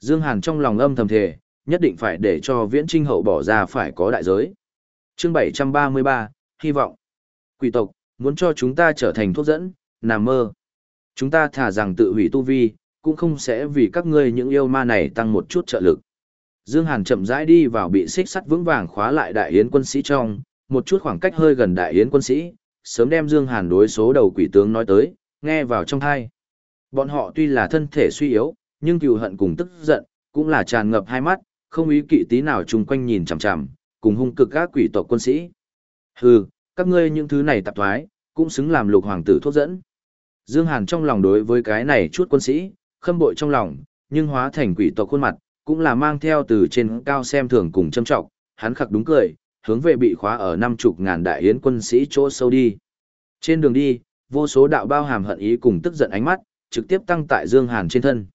Dương Hàn trong lòng âm thầm thề, nhất định phải để cho viễn trinh hậu bỏ ra phải có đại giới. Chương 733, hy vọng. Quỷ tộc, muốn cho chúng ta trở thành thuốc dẫn, nằm mơ. Chúng ta thả rằng tự hủy tu vi, cũng không sẽ vì các ngươi những yêu ma này tăng một chút trợ lực. Dương Hàn chậm rãi đi vào bị xích sắt vững vàng khóa lại đại yến quân sĩ trong, một chút khoảng cách hơi gần đại yến quân sĩ, sớm đem Dương Hàn đối số đầu quỷ tướng nói tới, nghe vào trong tai. Bọn họ tuy là thân thể suy yếu, nhưng cừu hận cùng tức giận, cũng là tràn ngập hai mắt, không ý kỵ tí nào chung quanh nhìn chằm chằm, cùng hung cực các quỷ tộc quân sĩ. Hừ, các ngươi những thứ này tạp thoái, cũng xứng làm lục hoàng tử thuốc dẫn. Dương Hàn trong lòng đối với cái này chút quân sĩ, khâm bội trong lòng, nhưng hóa thành quỷ tộc khuôn mặt, cũng là mang theo từ trên cao xem thường cùng châm trọng, hắn khặc đúng cười, hướng về bị khóa ở năm chục ngàn đại yến quân sĩ chỗ sâu đi. Trên đường đi, vô số đạo bao hàm hận ý cùng tức giận ánh mắt, trực tiếp tăng tại Dương Hàn trên thân.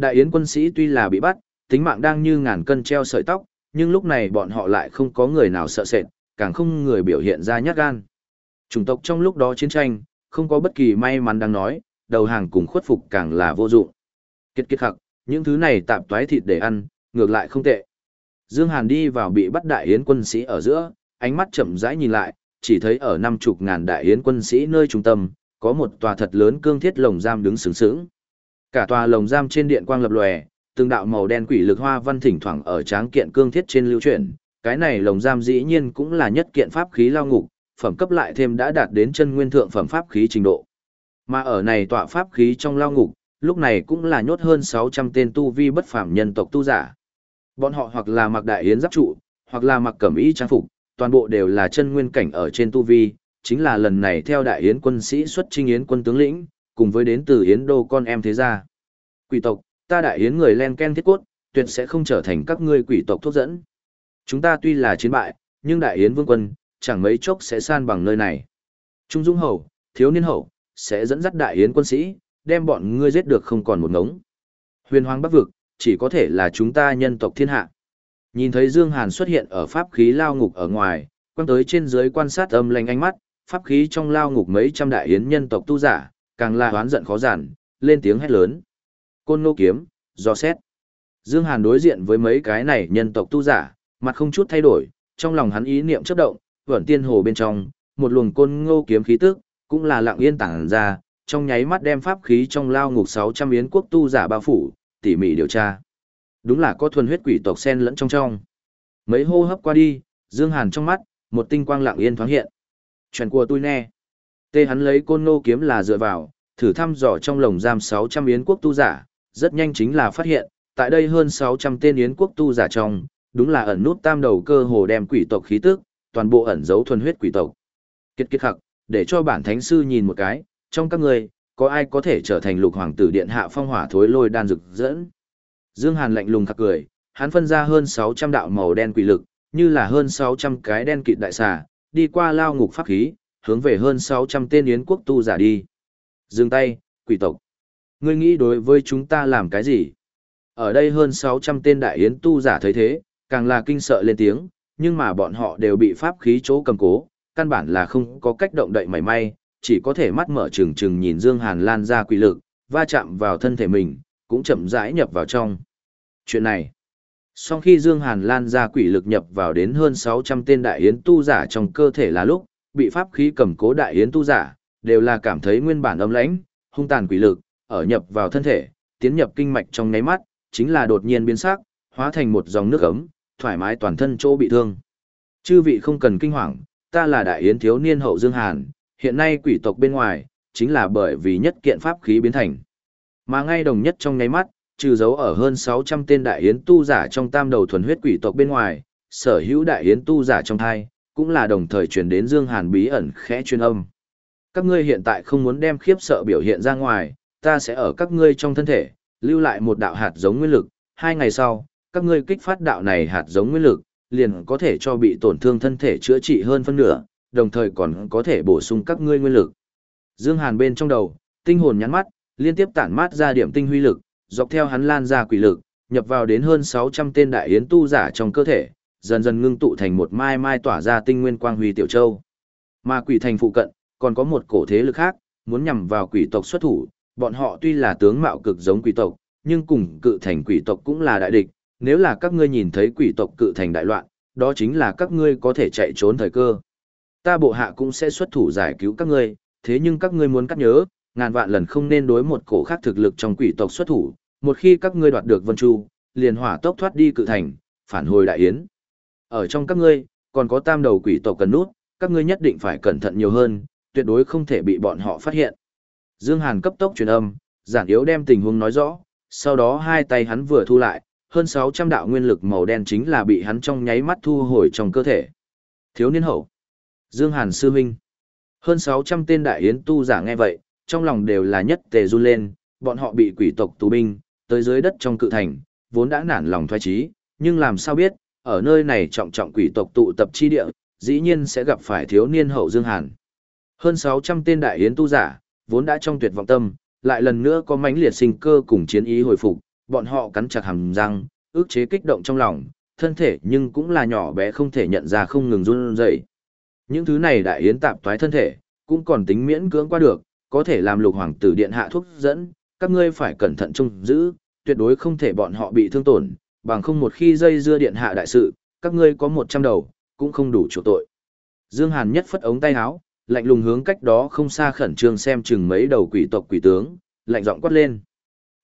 Đại yến quân sĩ tuy là bị bắt, tính mạng đang như ngàn cân treo sợi tóc, nhưng lúc này bọn họ lại không có người nào sợ sệt, càng không người biểu hiện ra nhát gan. Chủng tộc trong lúc đó chiến tranh, không có bất kỳ may mắn đang nói, đầu hàng cùng khuất phục càng là vô dụng. Kết kết khặc, những thứ này tạp toái thịt để ăn, ngược lại không tệ. Dương Hàn đi vào bị bắt đại yến quân sĩ ở giữa, ánh mắt chậm rãi nhìn lại, chỉ thấy ở năm chục ngàn đại yến quân sĩ nơi trung tâm, có một tòa thật lớn cương thiết lồng giam đứng sướng sướng. Cả tòa lồng giam trên điện quang lập lòe, từng đạo màu đen quỷ lực hoa văn thỉnh thoảng ở tráng kiện cương thiết trên lưu chuyển, cái này lồng giam dĩ nhiên cũng là nhất kiện pháp khí lao ngục, phẩm cấp lại thêm đã đạt đến chân nguyên thượng phẩm pháp khí trình độ. Mà ở này tọa pháp khí trong lao ngục, lúc này cũng là nhốt hơn 600 tên tu vi bất phàm nhân tộc tu giả. Bọn họ hoặc là mặc đại yến giáp trụ, hoặc là mặc cẩm y trang phục, toàn bộ đều là chân nguyên cảnh ở trên tu vi, chính là lần này theo đại yến quân sĩ xuất trinh yến quân tướng lĩnh, cùng với đến từ yến đô con em thế gia. Quỷ tộc, ta đại yến người len ken thiết cốt, tuyệt sẽ không trở thành các ngươi quỷ tộc thuốc dẫn. Chúng ta tuy là chiến bại, nhưng đại yến vương quân, chẳng mấy chốc sẽ san bằng nơi này. Trung Dung hậu Thiếu Niên hậu sẽ dẫn dắt đại yến quân sĩ, đem bọn ngươi giết được không còn một ngống. Huyền hoang Bắc Vực, chỉ có thể là chúng ta nhân tộc thiên hạ. Nhìn thấy Dương Hàn xuất hiện ở pháp khí lao ngục ở ngoài, quan tới trên dưới quan sát âm lành ánh mắt, pháp khí trong lao ngục mấy trăm đại yến nhân tộc tu giả, càng là oán giận khó giản, lên tiếng hét lớn. Côn nô kiếm, do xét. Dương Hàn đối diện với mấy cái này nhân tộc tu giả, mặt không chút thay đổi, trong lòng hắn ý niệm chớp động, vẩn tiên hồ bên trong, một luồng côn ngô kiếm khí tức, cũng là lặng yên tản ra, trong nháy mắt đem pháp khí trong lao ngục 600 yến quốc tu giả bao phủ, tỉ mỉ điều tra. Đúng là có thuần huyết quỷ tộc sen lẫn trong trong. Mấy hô hấp qua đi, Dương Hàn trong mắt, một tinh quang lặng yên thoáng hiện. Chuyện của tôi nè. Tê hắn lấy côn ngô kiếm là dựa vào, thử thăm dò trong lồng giam 600 yến quốc tu giả, rất nhanh chính là phát hiện, tại đây hơn 600 tên yến quốc tu giả trong, đúng là ẩn nút tam đầu cơ hồ đem quỷ tộc khí tức, toàn bộ ẩn giấu thuần huyết quỷ tộc. Kiệt kiệt khắc, để cho bản thánh sư nhìn một cái, trong các người, có ai có thể trở thành lục hoàng tử điện hạ phong hỏa thối lôi đan rực dẫn. Dương Hàn lạnh lùng khắc cười, hắn phân ra hơn 600 đạo màu đen quỷ lực, như là hơn 600 cái đen kịt đại xà, đi qua lao ngục pháp khí, hướng về hơn 600 tên yến quốc tu giả đi. Dừng tay, quỷ tộc. Ngươi nghĩ đối với chúng ta làm cái gì? Ở đây hơn 600 tên đại yến tu giả thấy thế, càng là kinh sợ lên tiếng, nhưng mà bọn họ đều bị pháp khí chỗ cầm cố, căn bản là không có cách động đậy mảy may, chỉ có thể mắt mở trừng trừng nhìn Dương Hàn lan ra quỷ lực, va chạm vào thân thể mình, cũng chậm rãi nhập vào trong. Chuyện này, sau khi Dương Hàn lan ra quỷ lực nhập vào đến hơn 600 tên đại yến tu giả trong cơ thể là lúc, bị pháp khí cầm cố đại yến tu giả, đều là cảm thấy nguyên bản âm lãnh, hung tàn quỷ lực, ở nhập vào thân thể, tiến nhập kinh mạch trong nháy mắt, chính là đột nhiên biến sắc, hóa thành một dòng nước ấm, thoải mái toàn thân chỗ bị thương. Chư vị không cần kinh hoàng, ta là đại yến thiếu niên hậu Dương Hàn, hiện nay quỷ tộc bên ngoài, chính là bởi vì nhất kiện pháp khí biến thành. Mà ngay đồng nhất trong nháy mắt, trừ dấu ở hơn 600 tên đại yến tu giả trong tam đầu thuần huyết quỷ tộc bên ngoài, sở hữu đại yến tu giả trong thai, cũng là đồng thời truyền đến Dương Hàn bí ẩn khẽ truyền âm. Các ngươi hiện tại không muốn đem khiếp sợ biểu hiện ra ngoài, ta sẽ ở các ngươi trong thân thể, lưu lại một đạo hạt giống nguyên lực, hai ngày sau, các ngươi kích phát đạo này hạt giống nguyên lực, liền có thể cho bị tổn thương thân thể chữa trị hơn phân nửa, đồng thời còn có thể bổ sung các ngươi nguyên lực. Dương Hàn bên trong đầu, tinh hồn nhắn mắt, liên tiếp tản mát ra điểm tinh huy lực, dọc theo hắn lan ra quỷ lực, nhập vào đến hơn 600 tên đại yến tu giả trong cơ thể, dần dần ngưng tụ thành một mai mai tỏa ra tinh nguyên quang huy tiểu châu. Mà quỷ thành phụ cận, còn có một cổ thế lực khác, muốn nhằm vào quỷ tộc xuất thủ, bọn họ tuy là tướng mạo cực giống quỷ tộc, nhưng cùng cự thành quỷ tộc cũng là đại địch, nếu là các ngươi nhìn thấy quỷ tộc cự thành đại loạn, đó chính là các ngươi có thể chạy trốn thời cơ. Ta bộ hạ cũng sẽ xuất thủ giải cứu các ngươi, thế nhưng các ngươi muốn cắt nhớ, ngàn vạn lần không nên đối một cổ khác thực lực trong quỷ tộc xuất thủ, một khi các ngươi đoạt được Vân Chu, liền hỏa tốc thoát đi cự thành, phản hồi đại yến. Ở trong các ngươi, còn có tam đầu quỷ tộc cần nút, các ngươi nhất định phải cẩn thận nhiều hơn, tuyệt đối không thể bị bọn họ phát hiện. Dương Hàn cấp tốc truyền âm, giản yếu đem tình huống nói rõ, sau đó hai tay hắn vừa thu lại, hơn 600 đạo nguyên lực màu đen chính là bị hắn trong nháy mắt thu hồi trong cơ thể. Thiếu niên hậu. Dương Hàn sư huynh. Hơn 600 tên đại yến tu giả nghe vậy, trong lòng đều là nhất tề run lên, bọn họ bị quỷ tộc tù binh, tới dưới đất trong cự thành, vốn đã nản lòng thoái trí, nhưng làm sao biết, ở nơi này trọng trọng quỷ tộc tụ tập chi địa, dĩ nhiên sẽ gặp phải thiếu niên hậu Dương Hàn. Hơn 600 tên đại yến tu giả, vốn đã trong tuyệt vọng tâm, lại lần nữa có mãnh liệt sinh cơ cùng chiến ý hồi phục, bọn họ cắn chặt hàm răng, ước chế kích động trong lòng, thân thể nhưng cũng là nhỏ bé không thể nhận ra không ngừng run rẩy. Những thứ này đại yến tạp toái thân thể, cũng còn tính miễn cưỡng qua được, có thể làm lục hoàng tử điện hạ thuốc dẫn, các ngươi phải cẩn thận trông giữ, tuyệt đối không thể bọn họ bị thương tổn, bằng không một khi dây dưa điện hạ đại sự, các ngươi có 100 đầu, cũng không đủ chỗ tội. Dương Hàn nhất phất ống tay áo, lạnh lùng hướng cách đó không xa khẩn trương xem chừng mấy đầu quỷ tộc quỷ tướng, lạnh giọng quát lên.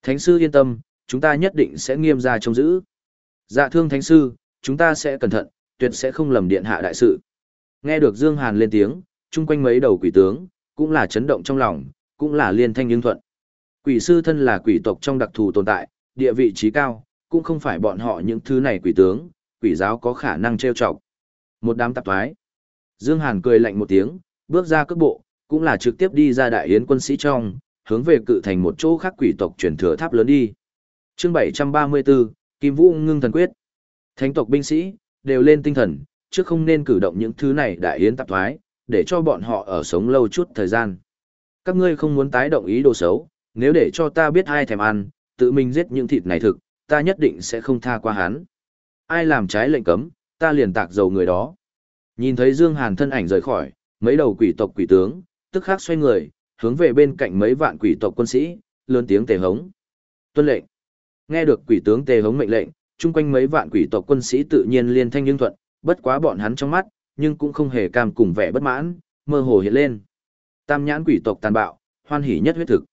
Thánh sư yên tâm, chúng ta nhất định sẽ nghiêm ra trông giữ. Dạ thương thánh sư, chúng ta sẽ cẩn thận, tuyệt sẽ không lầm điện hạ đại sự. Nghe được Dương Hàn lên tiếng, chung quanh mấy đầu quỷ tướng, cũng là chấn động trong lòng, cũng là liên thanh nhưng thuận. Quỷ sư thân là quỷ tộc trong đặc thù tồn tại, địa vị trí cao, cũng không phải bọn họ những thứ này quỷ tướng, quỷ giáo có khả năng trêu chọc. Một đám tạp thoái. Dương Hàn cười lạnh một tiếng, bước ra cước bộ, cũng là trực tiếp đi ra đại yến quân sĩ trong, hướng về cự thành một chỗ khác quỷ tộc truyền thừa tháp lớn đi. Chương 734, Kim Vũ ngưng thần quyết. Thánh tộc binh sĩ đều lên tinh thần, chứ không nên cử động những thứ này đại yến tạp thoái, để cho bọn họ ở sống lâu chút thời gian. Các ngươi không muốn tái động ý đồ xấu, nếu để cho ta biết ai thèm ăn, tự mình giết những thịt này thực, ta nhất định sẽ không tha qua hắn. Ai làm trái lệnh cấm, ta liền tạc dầu người đó. Nhìn thấy Dương Hàn thân ảnh rời khỏi, mấy đầu quỷ tộc quỷ tướng, tức khắc xoay người, hướng về bên cạnh mấy vạn quỷ tộc quân sĩ, lớn tiếng tề hống. Tuân lệnh. Nghe được quỷ tướng tề hống mệnh lệnh, chung quanh mấy vạn quỷ tộc quân sĩ tự nhiên liên thanh nhưng thuận, bất quá bọn hắn trong mắt, nhưng cũng không hề cam cùng vẻ bất mãn, mơ hồ hiện lên. Tam nhãn quỷ tộc tàn bạo, hoan hỉ nhất huyết thực.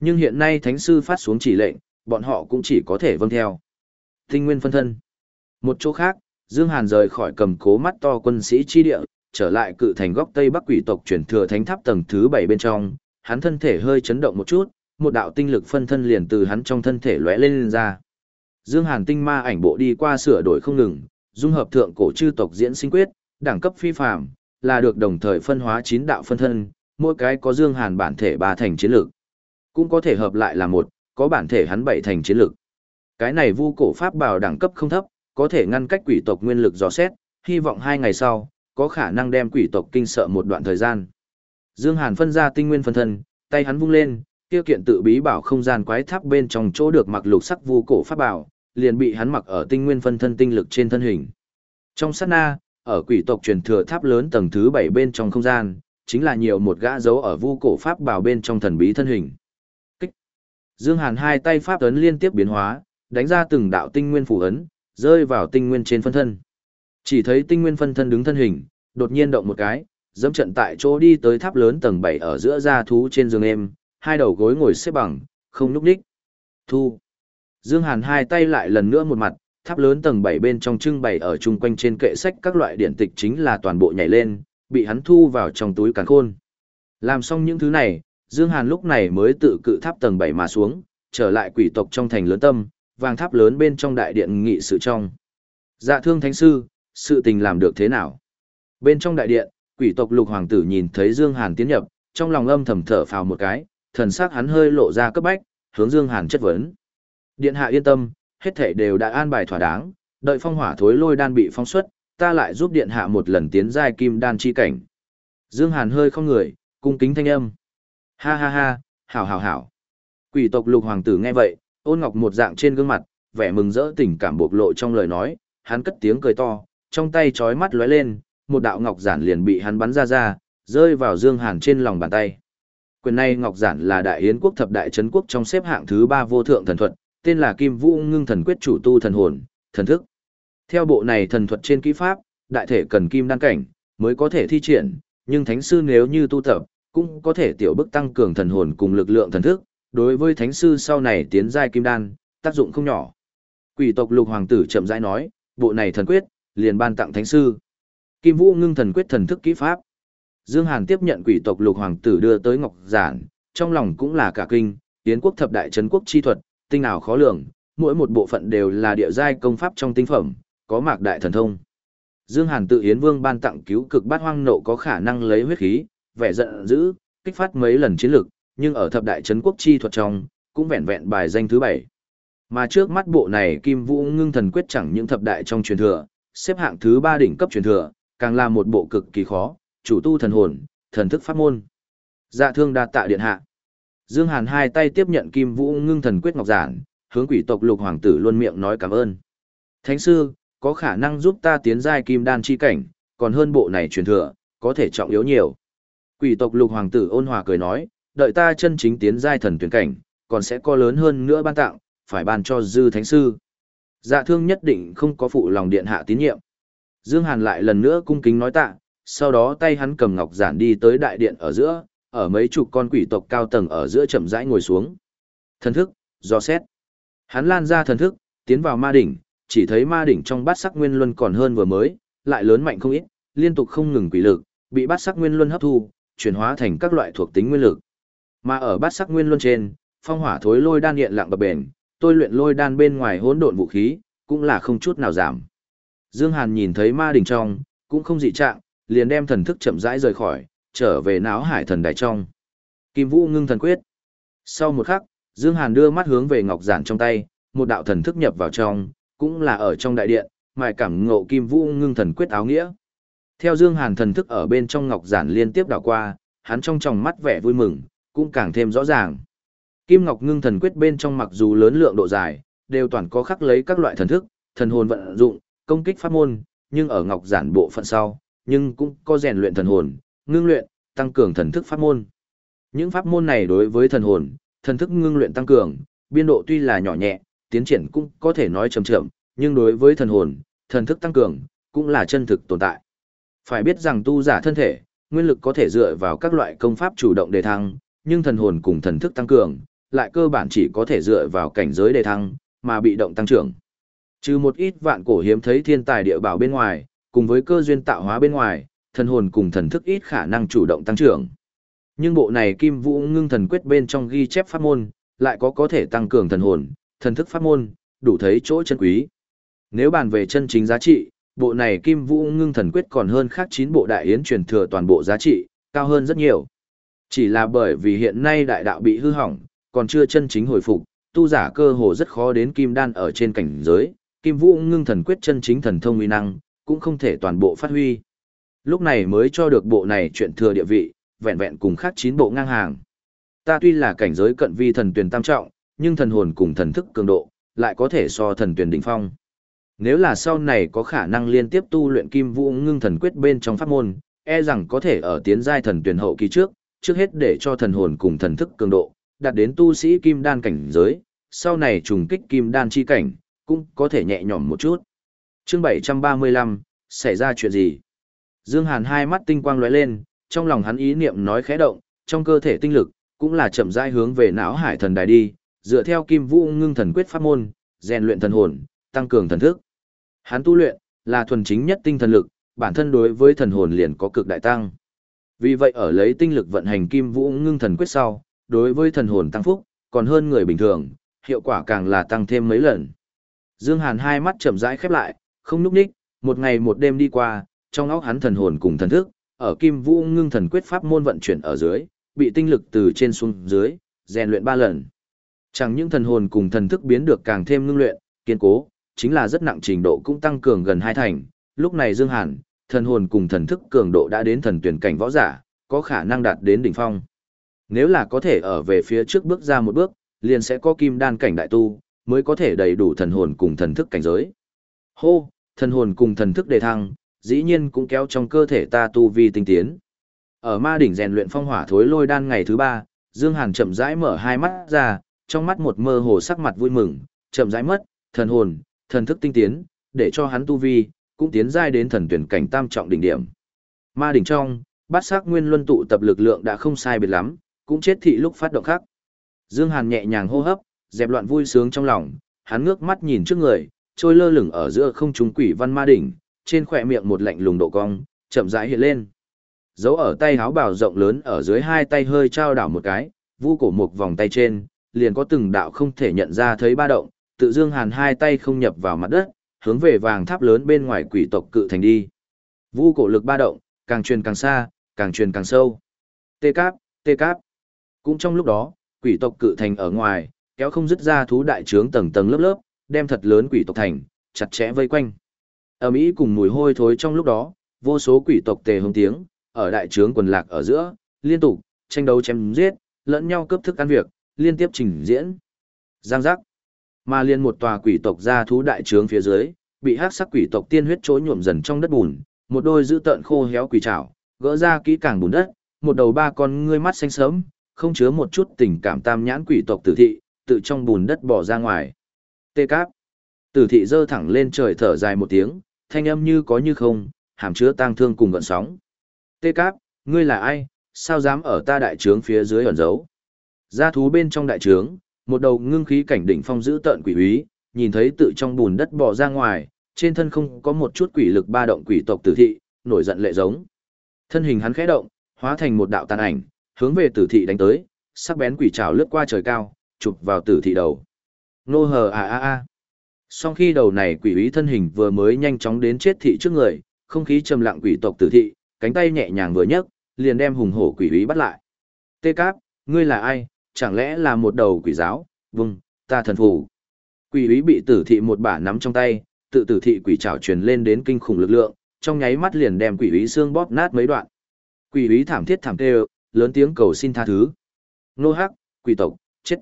Nhưng hiện nay thánh sư phát xuống chỉ lệnh, bọn họ cũng chỉ có thể vâng theo. Tinh nguyên phân thân. Một chỗ khác, Dương Hàn rời khỏi cầm cố mắt to quân sĩ chi địa, trở lại cự thành góc Tây Bắc quỷ tộc chuyển thừa thánh tháp tầng thứ 7 bên trong, hắn thân thể hơi chấn động một chút, một đạo tinh lực phân thân liền từ hắn trong thân thể lóe lên, lên ra. Dương Hàn tinh ma ảnh bộ đi qua sửa đổi không ngừng, dung hợp thượng cổ chư tộc diễn sinh quyết, đẳng cấp phi phàm, là được đồng thời phân hóa chín đạo phân thân, mỗi cái có Dương Hàn bản thể ba thành chiến lực, cũng có thể hợp lại là một, có bản thể hắn bảy thành chiến lực. Cái này vu cổ pháp bảo đẳng cấp không thấp, có thể ngăn cách quỷ tộc nguyên lực dò xét, hy vọng hai ngày sau, có khả năng đem quỷ tộc kinh sợ một đoạn thời gian. Dương Hàn phân ra tinh nguyên phân thân, tay hắn vung lên, tiêu kiện tự bí bảo không gian quái tháp bên trong chỗ được mặc lục sắc vu cổ pháp bảo, liền bị hắn mặc ở tinh nguyên phân thân tinh lực trên thân hình. Trong sát na, ở quỷ tộc truyền thừa tháp lớn tầng thứ 7 bên trong không gian, chính là nhiều một gã dấu ở vu cổ pháp bảo bên trong thần bí thân hình. Dương Hàn hai tay pháp ấn liên tiếp biến hóa, đánh ra từng đạo tinh nguyên phù ấn, rơi vào tinh nguyên trên phân thân. Chỉ thấy tinh nguyên phân thân đứng thân hình, đột nhiên động một cái, dẫm trận tại chỗ đi tới tháp lớn tầng 7 ở giữa gia thú trên giường em, hai đầu gối ngồi xếp bằng, không lúc đích. Thu. Dương Hàn hai tay lại lần nữa một mặt, tháp lớn tầng 7 bên trong trưng bày ở chung quanh trên kệ sách các loại điển tịch chính là toàn bộ nhảy lên, bị hắn thu vào trong túi càn khôn. Làm xong những thứ này, Dương Hàn lúc này mới tự cự tháp tầng 7 mà xuống, trở lại quỷ tộc trong thành lớn tâm, vàng tháp lớn bên trong đại điện nghị sự trong. Dạ thương thánh sư, sự tình làm được thế nào? Bên trong đại điện, quỷ tộc lục hoàng tử nhìn thấy Dương Hàn tiến nhập, trong lòng âm thầm thở phào một cái, thần sắc hắn hơi lộ ra cấp bách, hướng Dương Hàn chất vấn. Điện hạ yên tâm, hết thảy đều đã an bài thỏa đáng, đợi phong hỏa thối lôi đan bị phong xuất, ta lại giúp điện hạ một lần tiến giai kim đan chi cảnh. Dương Hàn hơi không người, cung kính thanh âm. Ha ha ha, hảo hảo hảo. Quỷ tộc lục hoàng tử nghe vậy, ôn ngọc một dạng trên gương mặt, vẻ mừng rỡ tình cảm bộc lộ trong lời nói, hắn cất tiếng cười to, trong tay chói mắt lóe lên, một đạo ngọc giản liền bị hắn bắn ra ra, rơi vào Dương Hàn trên lòng bàn tay. Quyền này ngọc giản là đại yến quốc thập đại chấn quốc trong xếp hạng thứ ba vô thượng thần thuật, tên là Kim Vũ Ngưng Thần Quyết chủ tu thần hồn, thần thức. Theo bộ này thần thuật trên kỹ pháp, đại thể cần kim đan cảnh mới có thể thi triển, nhưng thánh sư nếu như tu tập, cũng có thể tiểu bức tăng cường thần hồn cùng lực lượng thần thức, đối với thánh sư sau này tiến giai kim đan, tác dụng không nhỏ. Quỷ tộc Lục hoàng tử chậm rãi nói, bộ này thần quyết, liền ban tặng thánh sư. Kim Vũ Ngưng Thần Quyết thần thức kỹ pháp. Dương Hàn tiếp nhận quỷ tộc Lục hoàng tử đưa tới Ngọc Giản, trong lòng cũng là cả kinh, tiến quốc thập đại trấn quốc chi thuật, tinh ảo khó lường, mỗi một bộ phận đều là địa giai công pháp trong tinh phẩm, có mạc đại thần thông. Dương Hàn tự Yến Vương ban tặng cứu cực bát hoang nộ có khả năng lấy huyết khí, vẻ giận dữ, kích phát mấy lần chiến lực, nhưng ở thập đại trấn quốc chi thuật trong, cũng vẹn vẹn bài danh thứ bảy. Mà trước mắt bộ này Kim Vũ Ngưng Thần Quyết chẳng những thập đại trong truyền thừa, xếp hạng thứ ba đỉnh cấp truyền thừa, càng là một bộ cực kỳ khó, chủ tu thần hồn, thần thức pháp môn. Dạ thương đa tạ điện hạ. Dương Hàn hai tay tiếp nhận Kim Vũ Ngưng Thần Quyết ngọc giản, hướng quỷ tộc Lục hoàng tử luôn miệng nói cảm ơn. Thánh sư, có khả năng giúp ta tiến giai kim đan chi cảnh, còn hơn bộ này truyền thừa, có thể trọng yếu nhiều. Quỷ tộc Lục hoàng tử ôn hòa cười nói, đợi ta chân chính tiến giai thần tuyển cảnh, còn sẽ có lớn hơn nữa ban tặng, phải ban cho dư thánh sư. Dạ thương nhất định không có phụ lòng điện hạ tín nhiệm. Dương Hàn lại lần nữa cung kính nói tạ, sau đó tay hắn cầm ngọc giản đi tới đại điện ở giữa, ở mấy chục con quỷ tộc cao tầng ở giữa chậm rãi ngồi xuống. Thần thức, do xét. Hắn lan ra thần thức, tiến vào ma đỉnh, chỉ thấy ma đỉnh trong bát sắc nguyên luân còn hơn vừa mới, lại lớn mạnh không ít, liên tục không ngừng quỷ lực, bị bát sắc nguyên luân hấp thu, chuyển hóa thành các loại thuộc tính nguyên lực. Mà ở bát sắc nguyên luân trên, phong hỏa thối lôi đan hiện lặng bập bền, tôi luyện lôi đan bên ngoài hỗn độn vũ khí, cũng là không chút nào giảm. Dương Hàn nhìn thấy ma đỉnh trong, cũng không dị trạng, liền đem thần thức chậm rãi rời khỏi, trở về náo hải thần đài trong. Kim Vũ ngưng thần quyết. Sau một khắc, Dương Hàn đưa mắt hướng về ngọc giản trong tay, một đạo thần thức nhập vào trong, cũng là ở trong đại điện, mài cảm ngộ Kim Vũ ngưng thần quyết áo nghĩa. Theo Dương Hàn thần thức ở bên trong ngọc giản liên tiếp đảo qua, hắn trong tròng mắt vẻ vui mừng, cũng càng thêm rõ ràng. Kim Ngọc Ngưng Thần Quyết bên trong mặc dù lớn lượng độ dài, đều toàn có khắc lấy các loại thần thức, thần hồn vận dụng, công kích pháp môn, nhưng ở Ngọc Giản bộ phận sau, nhưng cũng có rèn luyện thần hồn, ngưng luyện, tăng cường thần thức pháp môn. Những pháp môn này đối với thần hồn, thần thức ngưng luyện tăng cường, biên độ tuy là nhỏ nhẹ, tiến triển cũng có thể nói chậm chậm, nhưng đối với thần hồn, thần thức tăng cường, cũng là chân thực tồn tại. Phải biết rằng tu giả thân thể, nguyên lực có thể dựa vào các loại công pháp chủ động đề thăng, nhưng thần hồn cùng thần thức tăng cường, lại cơ bản chỉ có thể dựa vào cảnh giới đề thăng, mà bị động tăng trưởng. Trừ một ít vạn cổ hiếm thấy thiên tài địa bảo bên ngoài, cùng với cơ duyên tạo hóa bên ngoài, thần hồn cùng thần thức ít khả năng chủ động tăng trưởng. Nhưng bộ này Kim Vũ Ngưng Thần Quyết bên trong ghi chép pháp môn, lại có có thể tăng cường thần hồn, thần thức pháp môn, đủ thấy chỗ chân quý. Nếu bàn về chân chính giá trị, bộ này Kim Vũ Ngưng Thần Quyết còn hơn khác chín bộ đại yến truyền thừa toàn bộ giá trị, cao hơn rất nhiều. Chỉ là bởi vì hiện nay đại đạo bị hư hỏng, còn chưa chân chính hồi phục, tu giả cơ hồ rất khó đến kim đan ở trên cảnh giới, kim vũ ngưng thần quyết chân chính thần thông uy năng, cũng không thể toàn bộ phát huy. Lúc này mới cho được bộ này chuyện thừa địa vị, vẹn vẹn cùng khác chín bộ ngang hàng. Ta tuy là cảnh giới cận vi thần tuyển tam trọng, nhưng thần hồn cùng thần thức cường độ, lại có thể so thần tuyển đỉnh phong. Nếu là sau này có khả năng liên tiếp tu luyện kim vũ ngưng thần quyết bên trong pháp môn, e rằng có thể ở tiến giai thần tuyển hậu kỳ trước, trước hết để cho thần hồn cùng thần thức cường độ, đạt đến tu sĩ kim đan cảnh giới, sau này trùng kích kim đan chi cảnh, cũng có thể nhẹ nhõm một chút. Chương 735, xảy ra chuyện gì? Dương Hàn hai mắt tinh quang lóe lên, trong lòng hắn ý niệm nói khẽ động, trong cơ thể tinh lực, cũng là chậm rãi hướng về não hải thần đài đi, dựa theo kim vũ ngưng thần quyết pháp môn, rèn luyện thần hồn, tăng cường thần thức. Hắn tu luyện, là thuần chính nhất tinh thần lực, bản thân đối với thần hồn liền có cực đại tăng. Vì vậy ở lấy tinh lực vận hành kim vũ ngưng thần quyết sau, đối với thần hồn tăng phúc, còn hơn người bình thường, hiệu quả càng là tăng thêm mấy lần. Dương Hàn hai mắt chậm rãi khép lại, không núp ních, một ngày một đêm đi qua, trong óc hắn thần hồn cùng thần thức, ở Kim Vũ Ngưng Thần Quyết pháp môn vận chuyển ở dưới, bị tinh lực từ trên xuống dưới, rèn luyện ba lần. Chẳng những thần hồn cùng thần thức biến được càng thêm ngưng luyện, kiên cố, chính là rất nặng trình độ cũng tăng cường gần hai thành. Lúc này Dương Hàn, thần hồn cùng thần thức cường độ đã đến thần tuyển cảnh võ giả, có khả năng đạt đến đỉnh phong. Nếu là có thể ở về phía trước bước ra một bước, liền sẽ có kim đan cảnh đại tu, mới có thể đầy đủ thần hồn cùng thần thức cảnh giới. Hô, thần hồn cùng thần thức đề thăng, dĩ nhiên cũng kéo trong cơ thể ta tu vi tinh tiến. Ở ma đỉnh rèn luyện phong hỏa thối lôi đan ngày thứ ba, Dương Hàn chậm rãi mở hai mắt ra, trong mắt một mơ hồ sắc mặt vui mừng, chậm rãi mất, thần hồn, thần thức tinh tiến, để cho hắn tu vi cũng tiến giai đến thần tuyển cảnh tam trọng đỉnh điểm. Ma đỉnh trong, bát sắc nguyên luân tụ tập lực lượng đã không sai biệt lắm, cũng chết thị lúc phát động khác. Dương Hàn nhẹ nhàng hô hấp, dẹp loạn vui sướng trong lòng, hắn ngước mắt nhìn trước người, trôi lơ lửng ở giữa không trung quỷ văn ma đỉnh, trên khóe miệng một lạnh lùng độ cong, chậm rãi hiện lên. Giấu ở tay háo bảo rộng lớn ở dưới hai tay hơi trao đảo một cái, vu cổ một vòng tay trên, liền có từng đạo không thể nhận ra thấy ba động, tự Dương Hàn hai tay không nhập vào mặt đất, hướng về vàng tháp lớn bên ngoài quỷ tộc cự thành đi. Vu cổ lực ba động, càng truyền càng xa, càng truyền càng sâu. Tê cáp, tê cáp. Cũng trong lúc đó, quỷ tộc cự thành ở ngoài, kéo không dứt ra thú đại trướng tầng tầng lớp lớp, đem thật lớn quỷ tộc thành, chặt chẽ vây quanh. Ở Mỹ cùng mùi hôi thối trong lúc đó, vô số quỷ tộc tề hồng tiếng, ở đại trướng quần lạc ở giữa, liên tục, tranh đấu chém giết, lẫn nhau cướp thức ăn việc, liên tiếp trình diễn. Giang giác. Mà liên một tòa quỷ tộc ra thú đại trướng phía dưới, bị hắc sắc quỷ tộc tiên huyết trối nhuộm dần trong đất bùn, một đôi dữ tợn khô héo quỷ trảo, gỡ ra kỹ càng bùn đất, một đầu ba con ngươi mắt xanh sớm, không chứa một chút tình cảm tam nhãn quỷ tộc tử thị, tự trong bùn đất bỏ ra ngoài. Tê cáp. Tử thị giơ thẳng lên trời thở dài một tiếng, thanh âm như có như không, hàm chứa tang thương cùng gợn sóng. Tê cáp, ngươi là ai, sao dám ở ta đại trướng phía dưới ẩn giấu? Gia thú bên trong đại trướng, một đầu ngưng khí cảnh đỉnh phong giữ tợn quỷ úy, nhìn thấy tự trong bùn đất bò ra ngoài, trên thân không có một chút quỷ lực ba động quỷ tộc tử thị, nổi giận lệ giống. Thân hình hắn khẽ động, hóa thành một đạo tàn ảnh, hướng về tử thị đánh tới, sắc bén quỷ trảo lướt qua trời cao, chụp vào tử thị đầu. Nô hờ a a a Sau khi đầu này quỷ úy thân hình vừa mới nhanh chóng đến chết thị trước người, không khí trầm lặng quỷ tộc tử thị, cánh tay nhẹ nhàng vừa nhấc, liền đem hùng hổ quỷ úy bắt lại. Tê Cáp, ngươi là ai, chẳng lẽ là một đầu quỷ giáo, vâng ta thần phù. Quỷ úy bị tử thị một bả nắm trong tay, tự tử thị quỷ trảo truyền lên đến kinh khủng lực lượng, trong nháy mắt liền đem quỷ úy xương bóp nát mấy đoạn. Quỷ úy thảm thiết thảm tê, lớn tiếng cầu xin tha thứ. Nô hắc, quỷ tộc, chết.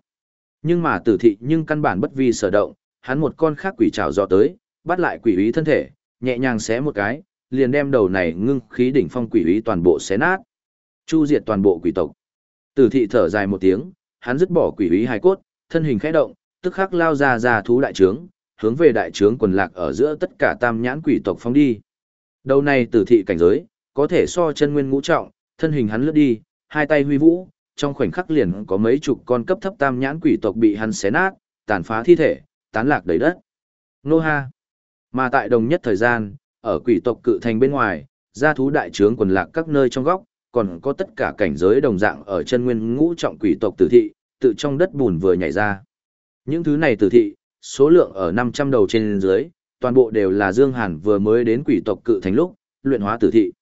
Nhưng mà tử thị nhưng căn bản bất vi sở động, hắn một con khác quỷ trảo dò tới, bắt lại quỷ úy thân thể, nhẹ nhàng xé một cái, liền đem đầu này ngưng khí đỉnh phong quỷ úy toàn bộ xé nát. Chu diệt toàn bộ quỷ tộc. Tử thị thở dài một tiếng, hắn dứt bỏ quỷ ý hài cốt, thân hình khẽ động, tức khắc lao ra ra thú đại trướng, hướng về đại trướng quần lạc ở giữa tất cả tam nhãn quỷ tộc phóng đi. Đầu này tử thị cảnh giới, có thể so chân nguyên ngũ trọng, thân hình hắn lướt đi, hai tay huy vũ, trong khoảnh khắc liền có mấy chục con cấp thấp tam nhãn quỷ tộc bị hắn xé nát, tàn phá thi thể, tán lạc đầy đất. Nô ha. Mà tại đồng nhất thời gian, ở quỷ tộc cự thành bên ngoài, gia thú đại trướng quần lạc các nơi trong góc, còn có tất cả cảnh giới đồng dạng ở chân nguyên ngũ trọng quỷ tộc tử thị, tự trong đất bùn vừa nhảy ra. Những thứ này tử thị, số lượng ở 500 đầu trên dưới, toàn bộ đều là Dương Hàn vừa mới đến quỷ tộc cự thành lúc, luyện hóa tử thị.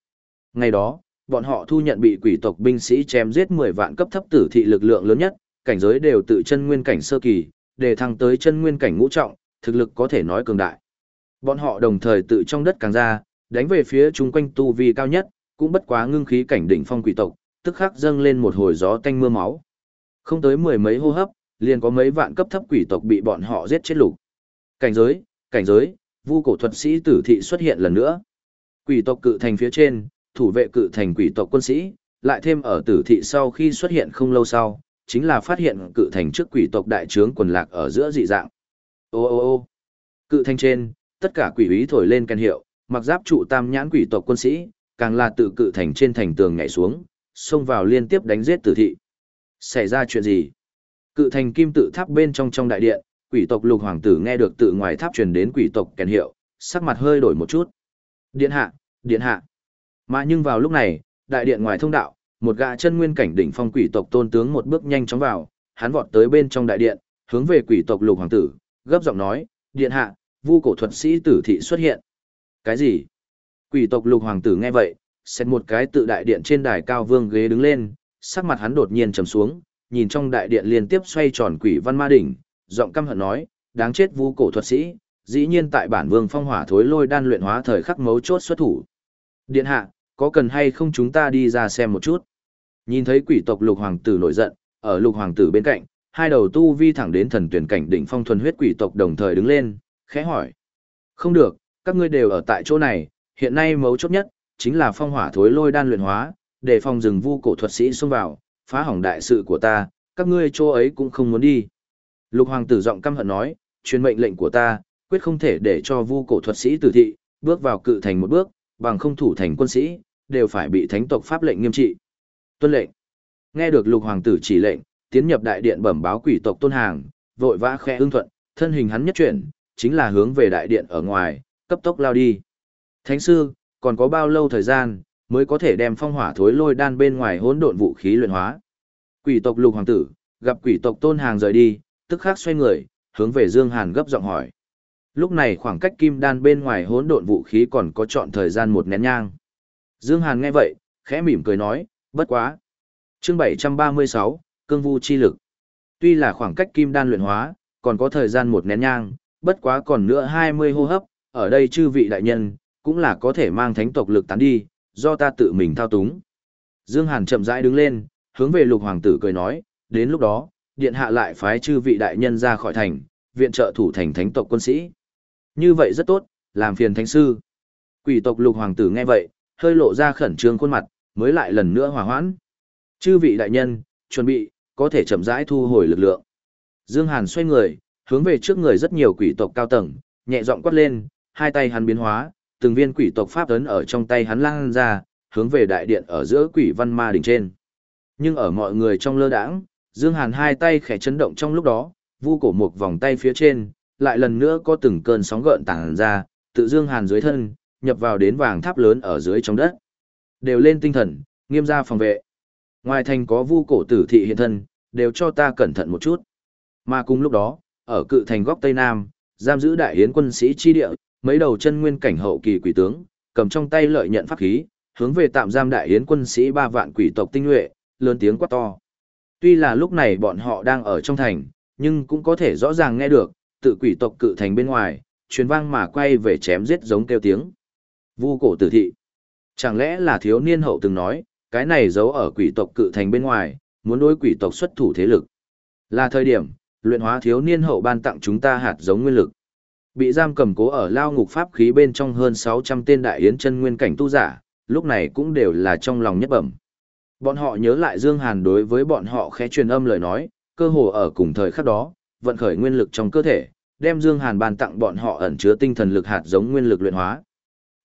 Ngày đó, bọn họ thu nhận bị quỷ tộc binh sĩ chém giết 10 vạn cấp thấp tử thị lực lượng lớn nhất, cảnh giới đều tự chân nguyên cảnh sơ kỳ, để thăng tới chân nguyên cảnh ngũ trọng, thực lực có thể nói cường đại. Bọn họ đồng thời tự trong đất càng ra, đánh về phía chúng quanh tu vi cao nhất, cũng bất quá ngưng khí cảnh đỉnh phong quỷ tộc, tức khắc dâng lên một hồi gió tanh mưa máu. Không tới mười mấy hô hấp, liền có mấy vạn cấp thấp quỷ tộc bị bọn họ giết chết lục. Cảnh giới, cảnh giới, vu cổ thuật sĩ tử thị xuất hiện lần nữa. Quỷ tộc cự thành phía trên, thủ vệ cự thành quỷ tộc quân sĩ, lại thêm ở tử thị sau khi xuất hiện không lâu sau, chính là phát hiện cự thành trước quỷ tộc đại trướng quần lạc ở giữa dị dạng. Ô ô ô cự thành trên, tất cả quỷ úy thổi lên kèn hiệu, mặc giáp trụ tam nhãn quỷ tộc quân sĩ, càng là tự cự thành trên thành tường nhảy xuống, xông vào liên tiếp đánh giết tử thị. Xảy ra chuyện gì? Cự thành kim tự tháp bên trong trong đại điện, quỷ tộc lục hoàng tử nghe được tự ngoài tháp truyền đến quỷ tộc kèn hiệu, sắc mặt hơi đổi một chút. Điện hạ, điện hạ. Mà nhưng vào lúc này, đại điện ngoài thông đạo, một gã chân nguyên cảnh đỉnh phong quỷ tộc tôn tướng một bước nhanh chóng vào, hắn vọt tới bên trong đại điện, hướng về quỷ tộc lục hoàng tử, gấp giọng nói, điện hạ, vu cổ thuật sĩ tử thị xuất hiện. Cái gì? Quỷ tộc lục hoàng tử nghe vậy, xét một cái tự đại điện trên đài cao vương ghế đứng lên, sắc mặt hắn đột nhiên trầm xuống, nhìn trong đại điện liên tiếp xoay tròn quỷ văn ma đỉnh, giọng căm hận nói, đáng chết vu cổ thuật sĩ, dĩ nhiên tại bản vương phong hỏa thối lôi đan luyện hóa thời khắc mấu chốt xuất thủ. Điện hạ, có cần hay không chúng ta đi ra xem một chút? Nhìn thấy quỷ tộc lục hoàng tử nổi giận, ở lục hoàng tử bên cạnh, hai đầu tu vi thẳng đến thần tuyển cảnh đỉnh phong thuần huyết quỷ tộc đồng thời đứng lên, khẽ hỏi. Không được, các ngươi đều ở tại chỗ này, hiện nay mấu chốt nhất, chính là phong hỏa thối lôi đan luyện hóa, để phòng rừng vu cổ thuật sĩ xông vào, phá hỏng đại sự của ta, các ngươi chỗ ấy cũng không muốn đi. Lục hoàng tử giọng căm hận nói, truyền mệnh lệnh của ta, quyết không thể để cho vu cổ thuật sĩ tử thị, bước vào cự thành một bước, bằng không thủ thành quân sĩ, đều phải bị thánh tộc pháp lệnh nghiêm trị. Tuân lệnh. Nghe được lục hoàng tử chỉ lệnh, tiến nhập đại điện bẩm báo quỷ tộc tôn hàng, vội vã khẽ ưng thuận, thân hình hắn nhất chuyển, chính là hướng về đại điện ở ngoài, cấp tốc lao đi. Thánh sư, còn có bao lâu thời gian, mới có thể đem phong hỏa thối lôi đan bên ngoài hỗn độn vũ khí luyện hóa. Quỷ tộc lục hoàng tử, gặp quỷ tộc tôn hàng rời đi, tức khắc xoay người, hướng về Dương Hàn gấp giọng hỏi. Lúc này khoảng cách kim đan bên ngoài hỗn độn vũ khí còn có chọn thời gian một nén nhang. Dương Hàn nghe vậy, khẽ mỉm cười nói, bất quá. Chương 736, Cương Vu Chi Lực. Tuy là khoảng cách kim đan luyện hóa, còn có thời gian một nén nhang, bất quá còn nữa 20 hô hấp, ở đây chư vị đại nhân, cũng là có thể mang thánh tộc lực tán đi, do ta tự mình thao túng. Dương Hàn chậm rãi đứng lên, hướng về lục hoàng tử cười nói, đến lúc đó, điện hạ lại phái chư vị đại nhân ra khỏi thành, viện trợ thủ thành thánh tộc quân sĩ. Như vậy rất tốt, làm phiền thánh sư. Quỷ tộc lục hoàng tử nghe vậy, hơi lộ ra khẩn trương khuôn mặt, mới lại lần nữa hòa hoãn. Chư vị đại nhân, chuẩn bị, có thể chậm rãi thu hồi lực lượng. Dương Hàn xoay người, hướng về trước người rất nhiều quỷ tộc cao tầng, nhẹ giọng quát lên, hai tay hắn biến hóa, từng viên quỷ tộc pháp ấn ở trong tay hắn lan ra, hướng về đại điện ở giữa quỷ văn ma đỉnh trên. Nhưng ở mọi người trong lơ đãng, Dương Hàn hai tay khẽ chấn động trong lúc đó, vu cổ một vòng tay phía trên, lại lần nữa có từng cơn sóng gợn tàng ra, tự Dương Hàn dưới thân, nhập vào đến vàng tháp lớn ở dưới trong đất. Đều lên tinh thần, nghiêm ra phòng vệ. Ngoài thành có vu cổ tử thị hiện thân, đều cho ta cẩn thận một chút. Mà cùng lúc đó, ở cự thành góc Tây Nam, giam giữ đại hiến quân sĩ chi địa, mấy đầu chân nguyên cảnh hậu kỳ quỷ tướng, cầm trong tay lợi nhận pháp khí, hướng về tạm giam đại yến quân sĩ ba vạn quỷ tộc tinh nhuệ, lớn tiếng quát to. Tuy là lúc này bọn họ đang ở trong thành, nhưng cũng có thể rõ ràng nghe được, tự quỷ tộc cự thành bên ngoài, truyền vang mà quay về chém giết giống kêu tiếng. Vu cổ tử thị. Chẳng lẽ là thiếu niên hậu từng nói, cái này giấu ở quỷ tộc cự thành bên ngoài, muốn đối quỷ tộc xuất thủ thế lực. Là thời điểm, luyện hóa thiếu niên hậu ban tặng chúng ta hạt giống nguyên lực. Bị giam cầm cố ở lao ngục pháp khí bên trong hơn 600 tên đại yến chân nguyên cảnh tu giả, lúc này cũng đều là trong lòng nhất bẩm. Bọn họ nhớ lại Dương Hàn đối với bọn họ khẽ truyền âm lời nói, cơ hồ ở cùng thời khắc đó, vận khởi nguyên lực trong cơ thể, đem Dương Hàn ban tặng bọn họ ẩn chứa tinh thần lực hạt giống nguyên lực luyện hóa.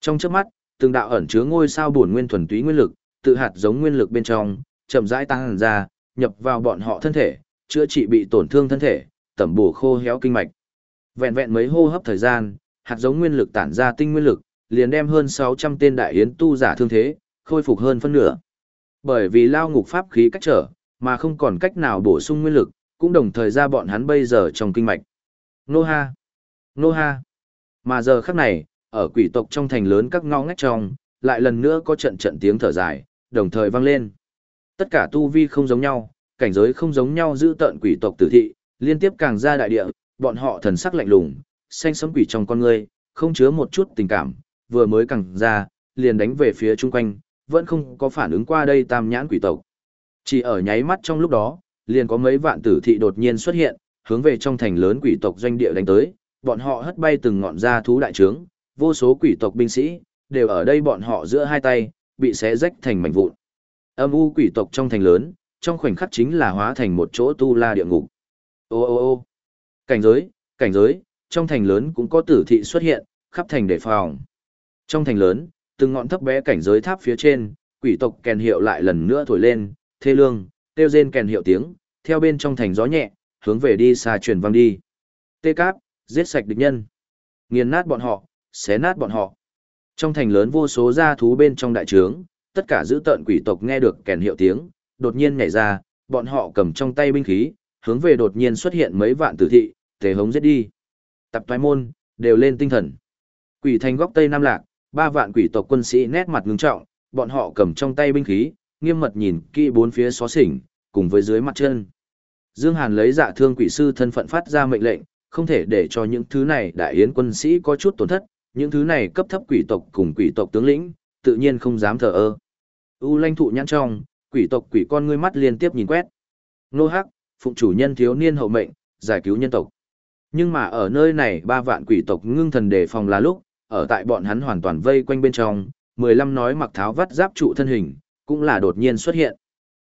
Trong chớp mắt, từng đạo ẩn chứa ngôi sao bổn nguyên thuần túy nguyên lực, tự hạt giống nguyên lực bên trong, chậm rãi tăng ra, nhập vào bọn họ thân thể, chữa trị bị tổn thương thân thể, tẩm bổ khô héo kinh mạch. Vẹn vẹn mấy hô hấp thời gian, hạt giống nguyên lực tản ra tinh nguyên lực, liền đem hơn 600 tên đại yến tu giả thương thế, khôi phục hơn phân nửa. Bởi vì lao ngục pháp khí cách trở, mà không còn cách nào bổ sung nguyên lực, cũng đồng thời ra bọn hắn bây giờ trong kinh mạch. Nô ha! Nô ha! Mà giờ khắc này, ở quỷ tộc trong thành lớn các ngõ ngách trong, lại lần nữa có trận trận tiếng thở dài, đồng thời vang lên. Tất cả tu vi không giống nhau, cảnh giới không giống nhau giữ tận quỷ tộc tử thị, liên tiếp càng ra đại địa, bọn họ thần sắc lạnh lùng, xanh sấm quỷ trong con người, không chứa một chút tình cảm, vừa mới cẳng ra, liền đánh về phía chung quanh, vẫn không có phản ứng qua đây tam nhãn quỷ tộc. Chỉ ở nháy mắt trong lúc đó, liền có mấy vạn tử thị đột nhiên xuất hiện, hướng về trong thành lớn quỷ tộc doanh địa đánh tới, bọn họ hất bay từng ngọn ra thú đại trướng, vô số quỷ tộc binh sĩ, đều ở đây bọn họ giữa hai tay, bị xé rách thành mảnh vụn. Âm u quỷ tộc trong thành lớn, trong khoảnh khắc chính là hóa thành một chỗ tu la địa ngục. Ô ô ô cảnh giới, cảnh giới, trong thành lớn cũng có tử thị xuất hiện, khắp thành đề phòng. Trong thành lớn, từng ngọn thấp bé cảnh giới tháp phía trên, quỷ tộc kèn hiệu lại lần nữa thổi lên, thê lương, tiêu rên kèn hiệu tiếng, theo bên trong thành gió nhẹ, hướng về đi xa truyền vang đi. Tê cáp, giết sạch địch nhân. Nghiền nát bọn họ, xé nát bọn họ. Trong thành lớn vô số gia thú bên trong đại trướng, tất cả giữ tợn quỷ tộc nghe được kèn hiệu tiếng, đột nhiên nhảy ra, bọn họ cầm trong tay binh khí, hướng về đột nhiên xuất hiện mấy vạn tử thị, tề hống giết đi. Tập toái môn, đều lên tinh thần. Quỷ thành góc Tây Nam Lạc, ba vạn quỷ tộc quân sĩ nét mặt ngưng trọng, bọn họ cầm trong tay binh khí, nghiêm mật nhìn kỹ bốn phía xó xỉnh, cùng với dưới mặt chân. Dương Hàn lấy dạ thương quỷ sư thân phận phát ra mệnh lệnh, không thể để cho những thứ này đại yến quân sĩ có chút tổn thất, những thứ này cấp thấp quỷ tộc cùng quỷ tộc tướng lĩnh, tự nhiên không dám thờ ơ. U Lanh thụ nhãn trong, quỷ tộc quỷ con ngươi mắt liên tiếp nhìn quét. Nô Hắc, phụng chủ nhân thiếu niên hậu mệnh, giải cứu nhân tộc. Nhưng mà ở nơi này ba vạn quỷ tộc ngưng thần đề phòng là lúc, ở tại bọn hắn hoàn toàn vây quanh bên trong, 15 nói mặc tháo vắt giáp trụ thân hình, cũng là đột nhiên xuất hiện.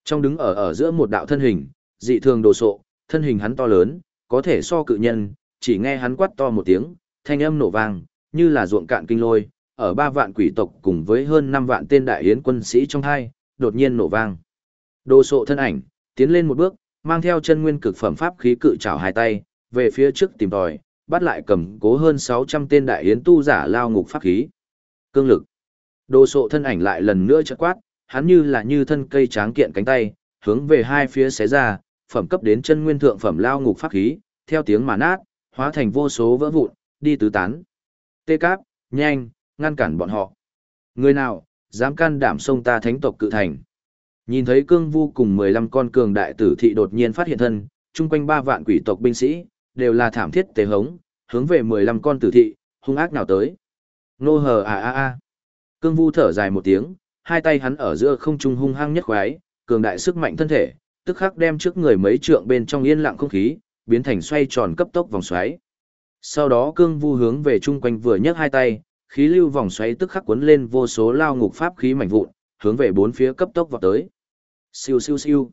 Trong đứng ở ở giữa một đạo thân hình, dị thường đồ sộ, thân hình hắn to lớn, có thể so cự nhân, chỉ nghe hắn quát to một tiếng, thanh âm nổ vang, như là ruộng cạn kinh lôi, ở ba vạn quỷ tộc cùng với hơn năm vạn tên đại yến quân sĩ trong hai, đột nhiên nổ vang. Đồ sộ thân ảnh, tiến lên một bước, mang theo chân nguyên cực phẩm pháp khí cự trảo hai tay, về phía trước tìm tòi, bắt lại cầm cố hơn 600 tên đại yến tu giả lao ngục pháp khí. Cương lực. Đồ sộ thân ảnh lại lần nữa chợt quát, hắn như là như thân cây tráng kiện cánh tay, hướng về hai phía xé ra, phẩm cấp đến chân nguyên thượng phẩm lao ngục pháp khí, theo tiếng mà nát, hóa thành vô số vỡ vụn, đi tứ tán. Tê cáp, nhanh, ngăn cản bọn họ. Người nào, dám can đảm xông ta thánh tộc cự thành. Nhìn thấy cương vu cùng 15 con cường đại tử thị đột nhiên phát hiện thân, chung quanh ba vạn quỷ tộc binh sĩ, đều là thảm thiết tề hống, hướng về 15 con tử thị, hung ác nào tới. Nô hờ à à à. Cương vu thở dài một tiếng, hai tay hắn ở giữa không trung hung hăng nhất khoái, cường đại sức mạnh thân thể, tức khắc đem trước người mấy trượng bên trong yên lặng không khí, biến thành xoay tròn cấp tốc vòng xoáy. Sau đó cương vu hướng về chung quanh vừa nhấc hai tay, khí lưu vòng xoáy tức khắc cuốn lên vô số lao ngục pháp khí mảnh vụn, hướng về bốn phía cấp tốc vọt tới. Siêu siêu siêu.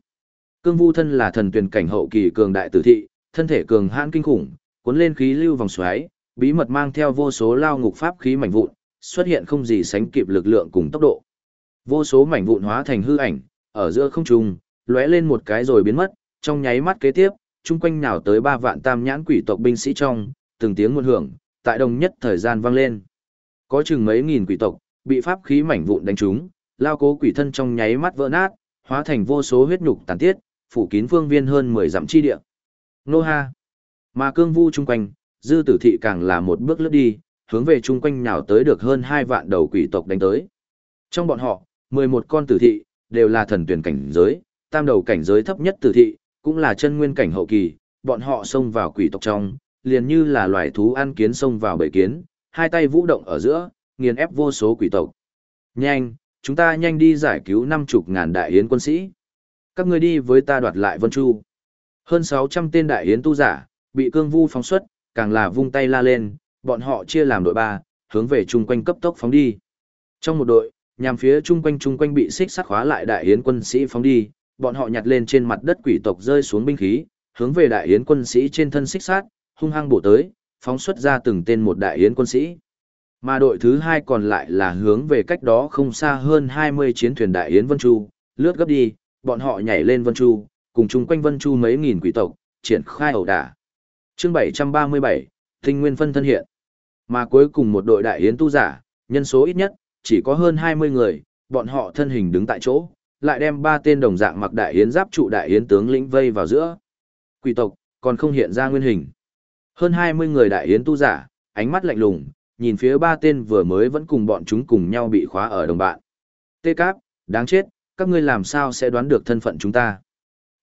Cương vu thân là thần tuyển cảnh hậu kỳ cường đại tử thị, thân thể cường hãn kinh khủng, cuốn lên khí lưu vòng xoáy, bí mật mang theo vô số lao ngục pháp khí mảnh vụn, xuất hiện không gì sánh kịp lực lượng cùng tốc độ. Vô số mảnh vụn hóa thành hư ảnh, ở giữa không trung, lóe lên một cái rồi biến mất, trong nháy mắt kế tiếp, chung quanh nào tới ba vạn tam nhãn quỷ tộc binh sĩ trong, từng tiếng nguồn hưởng, tại đồng nhất thời gian vang lên. Có chừng mấy nghìn quỷ tộc, bị pháp khí mảnh vụn đánh trúng, lao cố quỷ thân trong nháy mắt vỡ nát, hóa thành vô số huyết nhục tàn tiết, phủ kín phương viên hơn 10 dặm chi địa. Nô ha! Mà cương vu chung quanh, dư tử thị càng là một bước lướt đi, hướng về chung quanh nhào tới được hơn hai vạn đầu quỷ tộc đánh tới. Trong bọn họ, 11 con tử thị, đều là thần tuyển cảnh giới, tam đầu cảnh giới thấp nhất tử thị, cũng là chân nguyên cảnh hậu kỳ, bọn họ xông vào quỷ tộc trong, liền như là loài thú ăn kiến xông vào bầy kiến, hai tay vũ động ở giữa, nghiền ép vô số quỷ tộc. Nhanh, chúng ta nhanh đi giải cứu năm chục ngàn đại yến quân sĩ. Các ngươi đi với ta đoạt lại Vân Chu. Hơn 600 tên đại yến tu giả, bị cương vu phóng xuất, càng là vung tay la lên, bọn họ chia làm đội ba, hướng về chung quanh cấp tốc phóng đi. Trong một đội, nhằm phía chung quanh chung quanh bị xích sắt khóa lại đại yến quân sĩ phóng đi, bọn họ nhặt lên trên mặt đất quỷ tộc rơi xuống binh khí, hướng về đại yến quân sĩ trên thân xích sát, hung hăng bổ tới, phóng xuất ra từng tên một đại yến quân sĩ. Mà đội thứ hai còn lại là hướng về cách đó không xa hơn 20 chiến thuyền đại yến Vân Chu, lướt gấp đi, bọn họ nhảy lên Vân Chu, cùng chung quanh Vân Chu mấy nghìn quỷ tộc, triển khai ẩu đả. Chương 737, Tinh Nguyên phân thân hiện. Mà cuối cùng một đội đại yến tu giả, nhân số ít nhất, chỉ có hơn 20 người, bọn họ thân hình đứng tại chỗ, lại đem ba tên đồng dạng mặc đại yến giáp trụ đại yến tướng lĩnh vây vào giữa. Quỷ tộc, còn không hiện ra nguyên hình. Hơn 20 người đại yến tu giả, ánh mắt lạnh lùng, nhìn phía ba tên vừa mới vẫn cùng bọn chúng cùng nhau bị khóa ở đồng bạn. Tê Cáp, đáng chết, các ngươi làm sao sẽ đoán được thân phận chúng ta?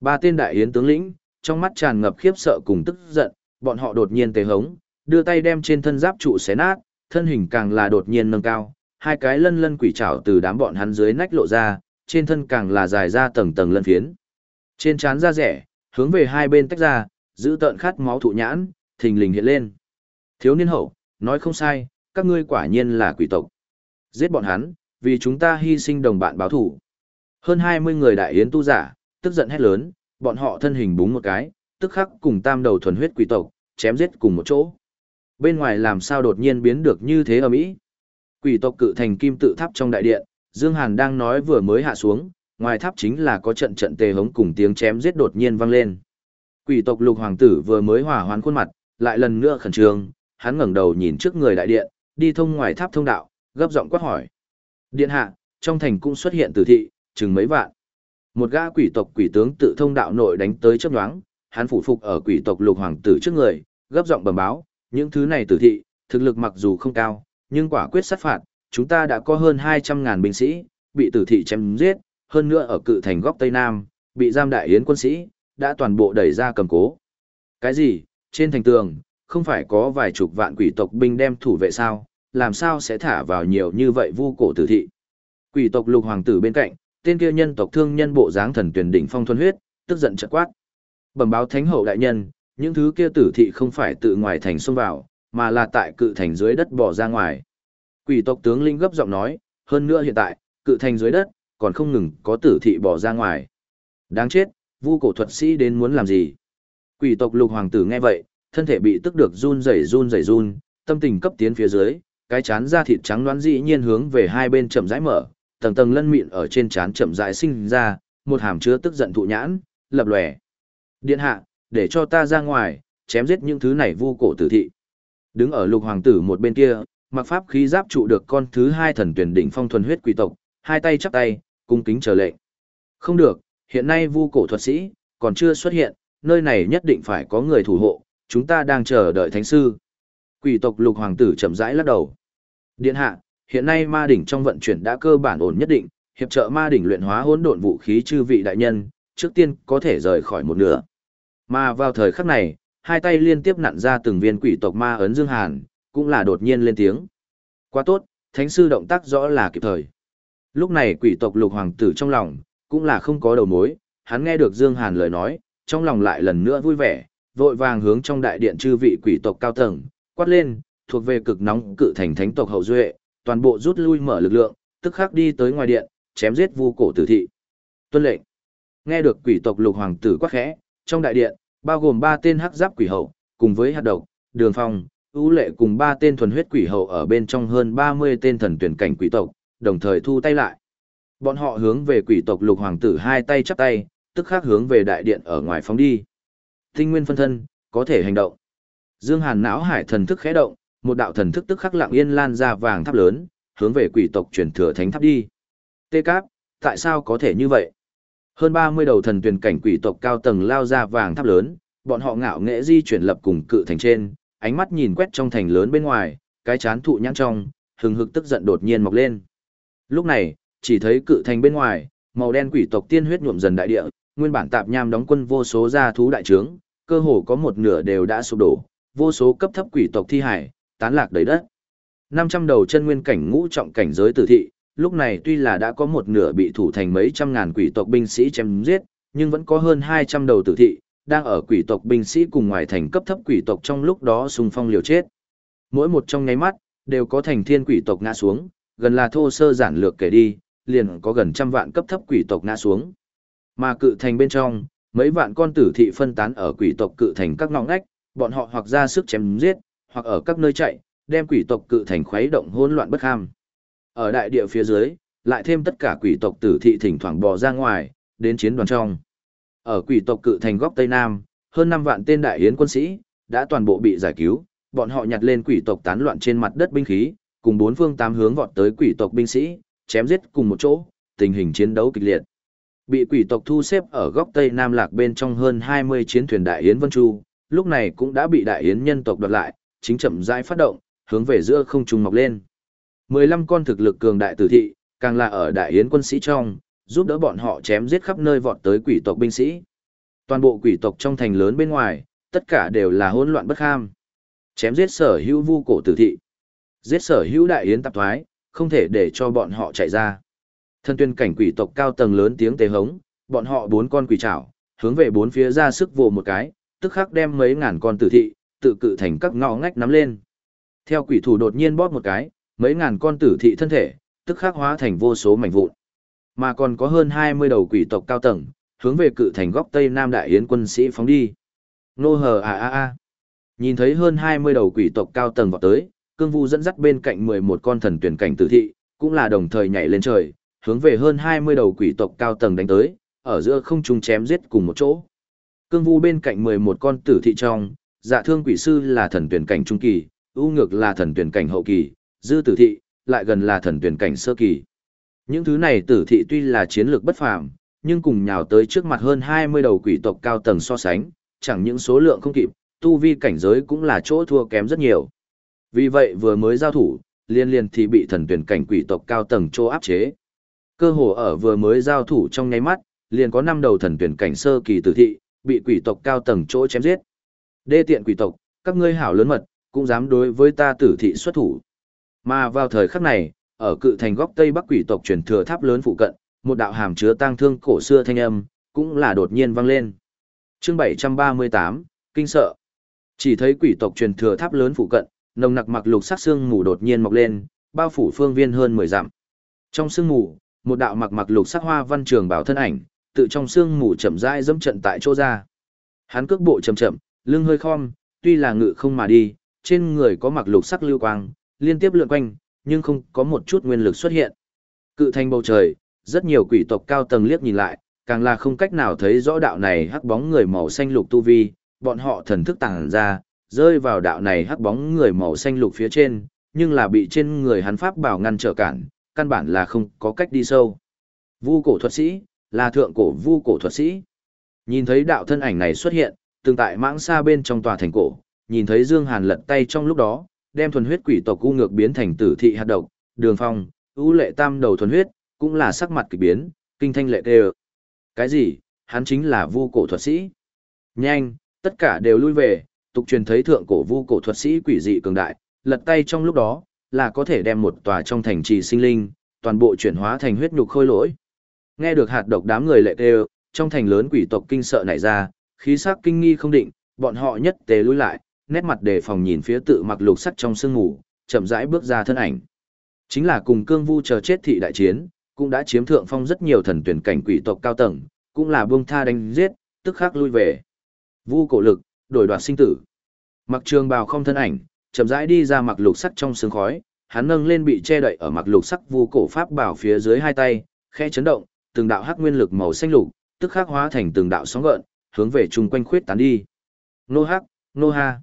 Ba tên đại yến tướng lĩnh, trong mắt tràn ngập khiếp sợ cùng tức giận, bọn họ đột nhiên tề hống, đưa tay đem trên thân giáp trụ xé nát, thân hình càng là đột nhiên nâng cao, hai cái lân lân quỷ trảo từ đám bọn hắn dưới nách lộ ra, trên thân càng là dài ra tầng tầng lân phiến. Trên trán da rẻ, hướng về hai bên tách ra, giữ tợn khát máu thụ nhãn, thình lình hiện lên. Thiếu niên hậu, nói không sai, các ngươi quả nhiên là quỷ tộc. Giết bọn hắn, vì chúng ta hy sinh đồng bạn báo thủ. Hơn 20 người đại yến tu giả, tức giận hét lớn, bọn họ thân hình búng một cái, tức khắc cùng tam đầu thuần huyết quỷ tộc, chém giết cùng một chỗ. Bên ngoài làm sao đột nhiên biến được như thế ở Mỹ? Quỷ tộc cự thành kim tự tháp trong đại điện, Dương Hàn đang nói vừa mới hạ xuống, ngoài tháp chính là có trận trận tề hống cùng tiếng chém giết đột nhiên vang lên. Quỷ tộc lục hoàng tử vừa mới hỏa hoán khuôn mặt, lại lần nữa khẩn trương, hắn ngẩng đầu nhìn trước người đại điện, đi thông ngoài tháp thông đạo, gấp giọng quát hỏi. Điện hạ, trong thành cũng xuất hiện tử thị, chừng mấy vạn. Một gã quỷ tộc quỷ tướng tự thông đạo nội đánh tới chớp nhoáng, hắn phủ phục ở quỷ tộc lục hoàng tử trước người, gấp giọng bẩm báo, những thứ này tử thị, thực lực mặc dù không cao, nhưng quả quyết sát phạt, chúng ta đã có hơn 200.000 binh sĩ, bị tử thị chém giết, hơn nữa ở cự thành góc Tây Nam, bị giam đại yến quân sĩ, đã toàn bộ đẩy ra cầm cố. Cái gì, trên thành tường, không phải có vài chục vạn quỷ tộc binh đem thủ vệ sao, làm sao sẽ thả vào nhiều như vậy vu cổ tử thị. Quỷ tộc lục hoàng tử bên cạnh, tên kia nhân tộc thương nhân bộ dáng thần tuyển đỉnh phong thuần huyết, tức giận chợt quát. Bẩm báo thánh hậu đại nhân, những thứ kia tử thị không phải tự ngoài thành xông vào, mà là tại cự thành dưới đất bỏ ra ngoài. Quỷ tộc tướng linh gấp giọng nói, hơn nữa hiện tại, cự thành dưới đất, còn không ngừng có tử thị bỏ ra ngoài. Đáng chết, vu cổ thuật sĩ đến muốn làm gì? Quỷ tộc lục hoàng tử nghe vậy, thân thể bị tức được run rẩy run rẩy run, tâm tình cấp tiến phía dưới, cái chán da thịt trắng đoán dĩ nhiên hướng về hai bên chậm rãi mở, tầng tầng lân mịn ở trên chán chậm rãi sinh ra, một hàm chứa tức giận thụ nhãn, lập lòe. Điện hạ, để cho ta ra ngoài, chém giết những thứ này vu cổ tử thị. Đứng ở lục hoàng tử một bên kia, mặc pháp khí giáp trụ được con thứ hai thần tuyển đỉnh phong thuần huyết quỷ tộc, hai tay chắp tay, cung kính chờ lệnh. Không được, hiện nay vu cổ thuật sĩ, còn chưa xuất hiện, nơi này nhất định phải có người thủ hộ, chúng ta đang chờ đợi thánh sư. Quỷ tộc lục hoàng tử chậm rãi lắc đầu. Điện hạ, hiện nay ma đỉnh trong vận chuyển đã cơ bản ổn nhất định, hiệp trợ ma đỉnh luyện hóa hỗn độn vũ khí chư vị đại nhân, trước tiên có thể rời khỏi một nửa. Mà vào thời khắc này, hai tay liên tiếp nặn ra từng viên quỷ tộc ma ấn Dương Hàn, cũng là đột nhiên lên tiếng. Quá tốt, thánh sư động tác rõ là kịp thời. Lúc này quỷ tộc lục hoàng tử trong lòng, cũng là không có đầu mối, hắn nghe được Dương Hàn lời nói, trong lòng lại lần nữa vui vẻ, vội vàng hướng trong đại điện chư vị quỷ tộc cao tầng, quát lên, thuộc về cực nóng cự thành thánh tộc hậu duệ, toàn bộ rút lui mở lực lượng, tức khắc đi tới ngoài điện, chém giết vu cổ tử thị. Tuân lệnh. Nghe được quỷ tộc lục hoàng tử quát khẽ, trong đại điện, bao gồm ba tên hắc giáp quỷ hậu, cùng với hạt độc, đường phong, ưu lệ cùng ba tên thuần huyết quỷ hậu ở bên trong hơn 30 tên thần tuyển cảnh quỷ tộc, đồng thời thu tay lại. Bọn họ hướng về quỷ tộc lục hoàng tử hai tay chắp tay, tức khắc hướng về đại điện ở ngoài phóng đi. Tinh nguyên phân thân, có thể hành động. Dương Hàn não hải thần thức khẽ động, một đạo thần thức tức khắc lặng yên lan ra vàng tháp lớn, hướng về quỷ tộc truyền thừa thánh tháp đi. Tê Cáp, tại sao có thể như vậy? Hơn 30 đầu thần tuyển cảnh quỷ tộc cao tầng lao ra vàng tháp lớn, bọn họ ngạo nghễ di chuyển lập cùng cự thành trên, ánh mắt nhìn quét trong thành lớn bên ngoài, cái chán thụ nhãn trong, hừng hực tức giận đột nhiên mọc lên. Lúc này, chỉ thấy cự thành bên ngoài, màu đen quỷ tộc tiên huyết nhuộm dần đại địa, nguyên bản tạp nham đóng quân vô số gia thú đại trướng, cơ hồ có một nửa đều đã sụp đổ, vô số cấp thấp quỷ tộc thi hải, tán lạc đầy đất. 500 đầu chân nguyên cảnh ngũ trọng cảnh giới tử thị, lúc này tuy là đã có một nửa bị thủ thành mấy trăm ngàn quỷ tộc binh sĩ chém giết, nhưng vẫn có hơn 200 đầu tử thị, đang ở quỷ tộc binh sĩ cùng ngoài thành cấp thấp quỷ tộc trong lúc đó xung phong liều chết. Mỗi một trong nháy mắt, đều có thành thiên quỷ tộc ngã xuống, gần là thô sơ giản lược kể đi, liền có gần trăm vạn cấp thấp quỷ tộc ngã xuống. Mà cự thành bên trong, mấy vạn con tử thị phân tán ở quỷ tộc cự thành các ngõ ngách, bọn họ hoặc ra sức chém giết, hoặc ở các nơi chạy, đem quỷ tộc cự thành khuấy động hỗn loạn bất ham. Ở đại địa phía dưới, lại thêm tất cả quỷ tộc tử thị thỉnh thoảng bò ra ngoài, đến chiến đoàn trong. Ở quỷ tộc cự thành góc Tây Nam, hơn 5 vạn tên đại yến quân sĩ, đã toàn bộ bị giải cứu, bọn họ nhặt lên quỷ tộc tán loạn trên mặt đất binh khí, cùng bốn phương tám hướng vọt tới quỷ tộc binh sĩ, chém giết cùng một chỗ, tình hình chiến đấu kịch liệt. Bị quỷ tộc thu xếp ở góc Tây Nam Lạc bên trong hơn 20 chiến thuyền đại yến Vân Chu, lúc này cũng đã bị đại yến nhân tộc đoạt lại, chính chậm rãi phát động, hướng về giữa không trung mọc lên. 15 con thực lực cường đại tử thị, càng là ở đại yến quân sĩ trong, giúp đỡ bọn họ chém giết khắp nơi vọt tới quỷ tộc binh sĩ. Toàn bộ quỷ tộc trong thành lớn bên ngoài, tất cả đều là hỗn loạn bất ham. Chém giết sở hữu vu cổ tử thị. Giết sở hữu đại yến tạp thoái, không thể để cho bọn họ chạy ra. Thân tuyên cảnh quỷ tộc cao tầng lớn tiếng tế hống, bọn họ bốn con quỷ trảo, hướng về bốn phía ra sức vồ một cái, tức khắc đem mấy ngàn con tử thị, tự cự thành các ngõ ngách nắm lên. Theo quỷ thủ đột nhiên bóp một cái, mấy ngàn con tử thị thân thể, tức khắc hóa thành vô số mảnh vụn. Mà còn có hơn 20 đầu quỷ tộc cao tầng, hướng về cự thành góc Tây Nam Đại Yến quân sĩ phóng đi. Nô hờ à à à. Nhìn thấy hơn 20 đầu quỷ tộc cao tầng vọt tới, cương vu dẫn dắt bên cạnh 11 con thần tuyển cảnh tử thị, cũng là đồng thời nhảy lên trời, hướng về hơn 20 đầu quỷ tộc cao tầng đánh tới, ở giữa không trung chém giết cùng một chỗ. Cương vu bên cạnh 11 con tử thị trong, dạ thương quỷ sư là thần tuyển cảnh trung kỳ, ưu ngược là thần tuyển cảnh hậu kỳ, dư tử thị, lại gần là thần tuyển cảnh sơ kỳ. Những thứ này tử thị tuy là chiến lược bất phàm, nhưng cùng nhào tới trước mặt hơn 20 đầu quỷ tộc cao tầng so sánh, chẳng những số lượng không kịp, tu vi cảnh giới cũng là chỗ thua kém rất nhiều. Vì vậy vừa mới giao thủ, liên liên thì bị thần tuyển cảnh quỷ tộc cao tầng chỗ áp chế. Cơ hồ ở vừa mới giao thủ trong nháy mắt, liền có năm đầu thần tuyển cảnh sơ kỳ tử thị, bị quỷ tộc cao tầng chỗ chém giết. Đê tiện quỷ tộc, các ngươi hảo lớn mật, cũng dám đối với ta tử thị xuất thủ. Mà vào thời khắc này, ở cự thành góc tây bắc quỷ tộc truyền thừa tháp lớn phụ cận, một đạo hàm chứa tang thương cổ xưa thanh âm, cũng là đột nhiên vang lên. Chương 738, kinh sợ. Chỉ thấy quỷ tộc truyền thừa tháp lớn phụ cận, nồng nặc mặc lục sắc xương mù đột nhiên mọc lên, bao phủ phương viên hơn 10 dặm. Trong xương mù, một đạo mặc mặc lục sắc hoa văn trường bảo thân ảnh, tự trong xương mù chậm rãi dẫm trận tại chỗ ra. Hắn cước bộ chậm chậm, lưng hơi khom, tuy là ngự không mà đi, trên người có mặc lục sắc lưu quang, liên tiếp lượn quanh, nhưng không có một chút nguyên lực xuất hiện. Cự thành bầu trời, rất nhiều quỷ tộc cao tầng liếc nhìn lại, càng là không cách nào thấy rõ đạo này hắc bóng người màu xanh lục tu vi, bọn họ thần thức tàng ra, rơi vào đạo này hắc bóng người màu xanh lục phía trên, nhưng là bị trên người hắn pháp bảo ngăn trở cản, căn bản là không có cách đi sâu. Vu cổ thuật sĩ, là thượng cổ vu cổ thuật sĩ. Nhìn thấy đạo thân ảnh này xuất hiện, từng tại mãng xa bên trong tòa thành cổ, nhìn thấy Dương Hàn lật tay trong lúc đó, đem thuần huyết quỷ tộc u ngược biến thành tử thị hạt độc, đường phong, ưu lệ tam đầu thuần huyết, cũng là sắc mặt kỳ biến, kinh thanh lệ đều Cái gì? Hắn chính là vu cổ thuật sĩ. Nhanh, tất cả đều lui về, tục truyền thấy thượng cổ vu cổ thuật sĩ quỷ dị cường đại, lật tay trong lúc đó, là có thể đem một tòa trong thành trì sinh linh, toàn bộ chuyển hóa thành huyết nhục khôi lỗi. Nghe được hạt độc đám người lệ đều trong thành lớn quỷ tộc kinh sợ nảy ra, khí sắc kinh nghi không định, bọn họ nhất tề lui lại, nét mặt đề phòng nhìn phía tự mặc lục sắt trong sương ngủ, chậm rãi bước ra thân ảnh. Chính là cùng cương vu chờ chết thị đại chiến, cũng đã chiếm thượng phong rất nhiều thần tuyển cảnh quỷ tộc cao tầng, cũng là buông tha đánh giết, tức khắc lui về. Vu cổ lực, đổi đoạt sinh tử. Mặc trường bào không thân ảnh, chậm rãi đi ra mặc lục sắt trong sương khói, hắn nâng lên bị che đậy ở mặc lục sắc vu cổ pháp bảo phía dưới hai tay, khẽ chấn động, từng đạo hắc nguyên lực màu xanh lục, tức khắc hóa thành từng đạo sóng gợn, hướng về chung quanh khuyết tán đi. Nô hắc, nô ha.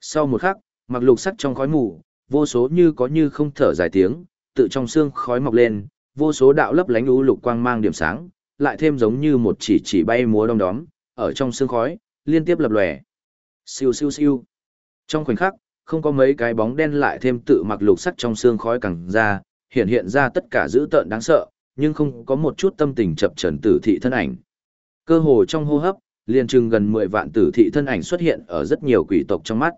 Sau một khắc, mặc lục sắc trong khói mù, vô số như có như không thở dài tiếng, tự trong xương khói mọc lên, vô số đạo lấp lánh u lục quang mang điểm sáng, lại thêm giống như một chỉ chỉ bay múa đong đóm, ở trong xương khói, liên tiếp lập lòe. Siêu siêu siêu. Trong khoảnh khắc, không có mấy cái bóng đen lại thêm tự mặc lục sắc trong xương khói càng ra, hiện hiện ra tất cả dữ tợn đáng sợ, nhưng không có một chút tâm tình chập trần tử thị thân ảnh. Cơ hồ trong hô hấp, liền chừng gần 10 vạn tử thị thân ảnh xuất hiện ở rất nhiều quỷ tộc trong mắt.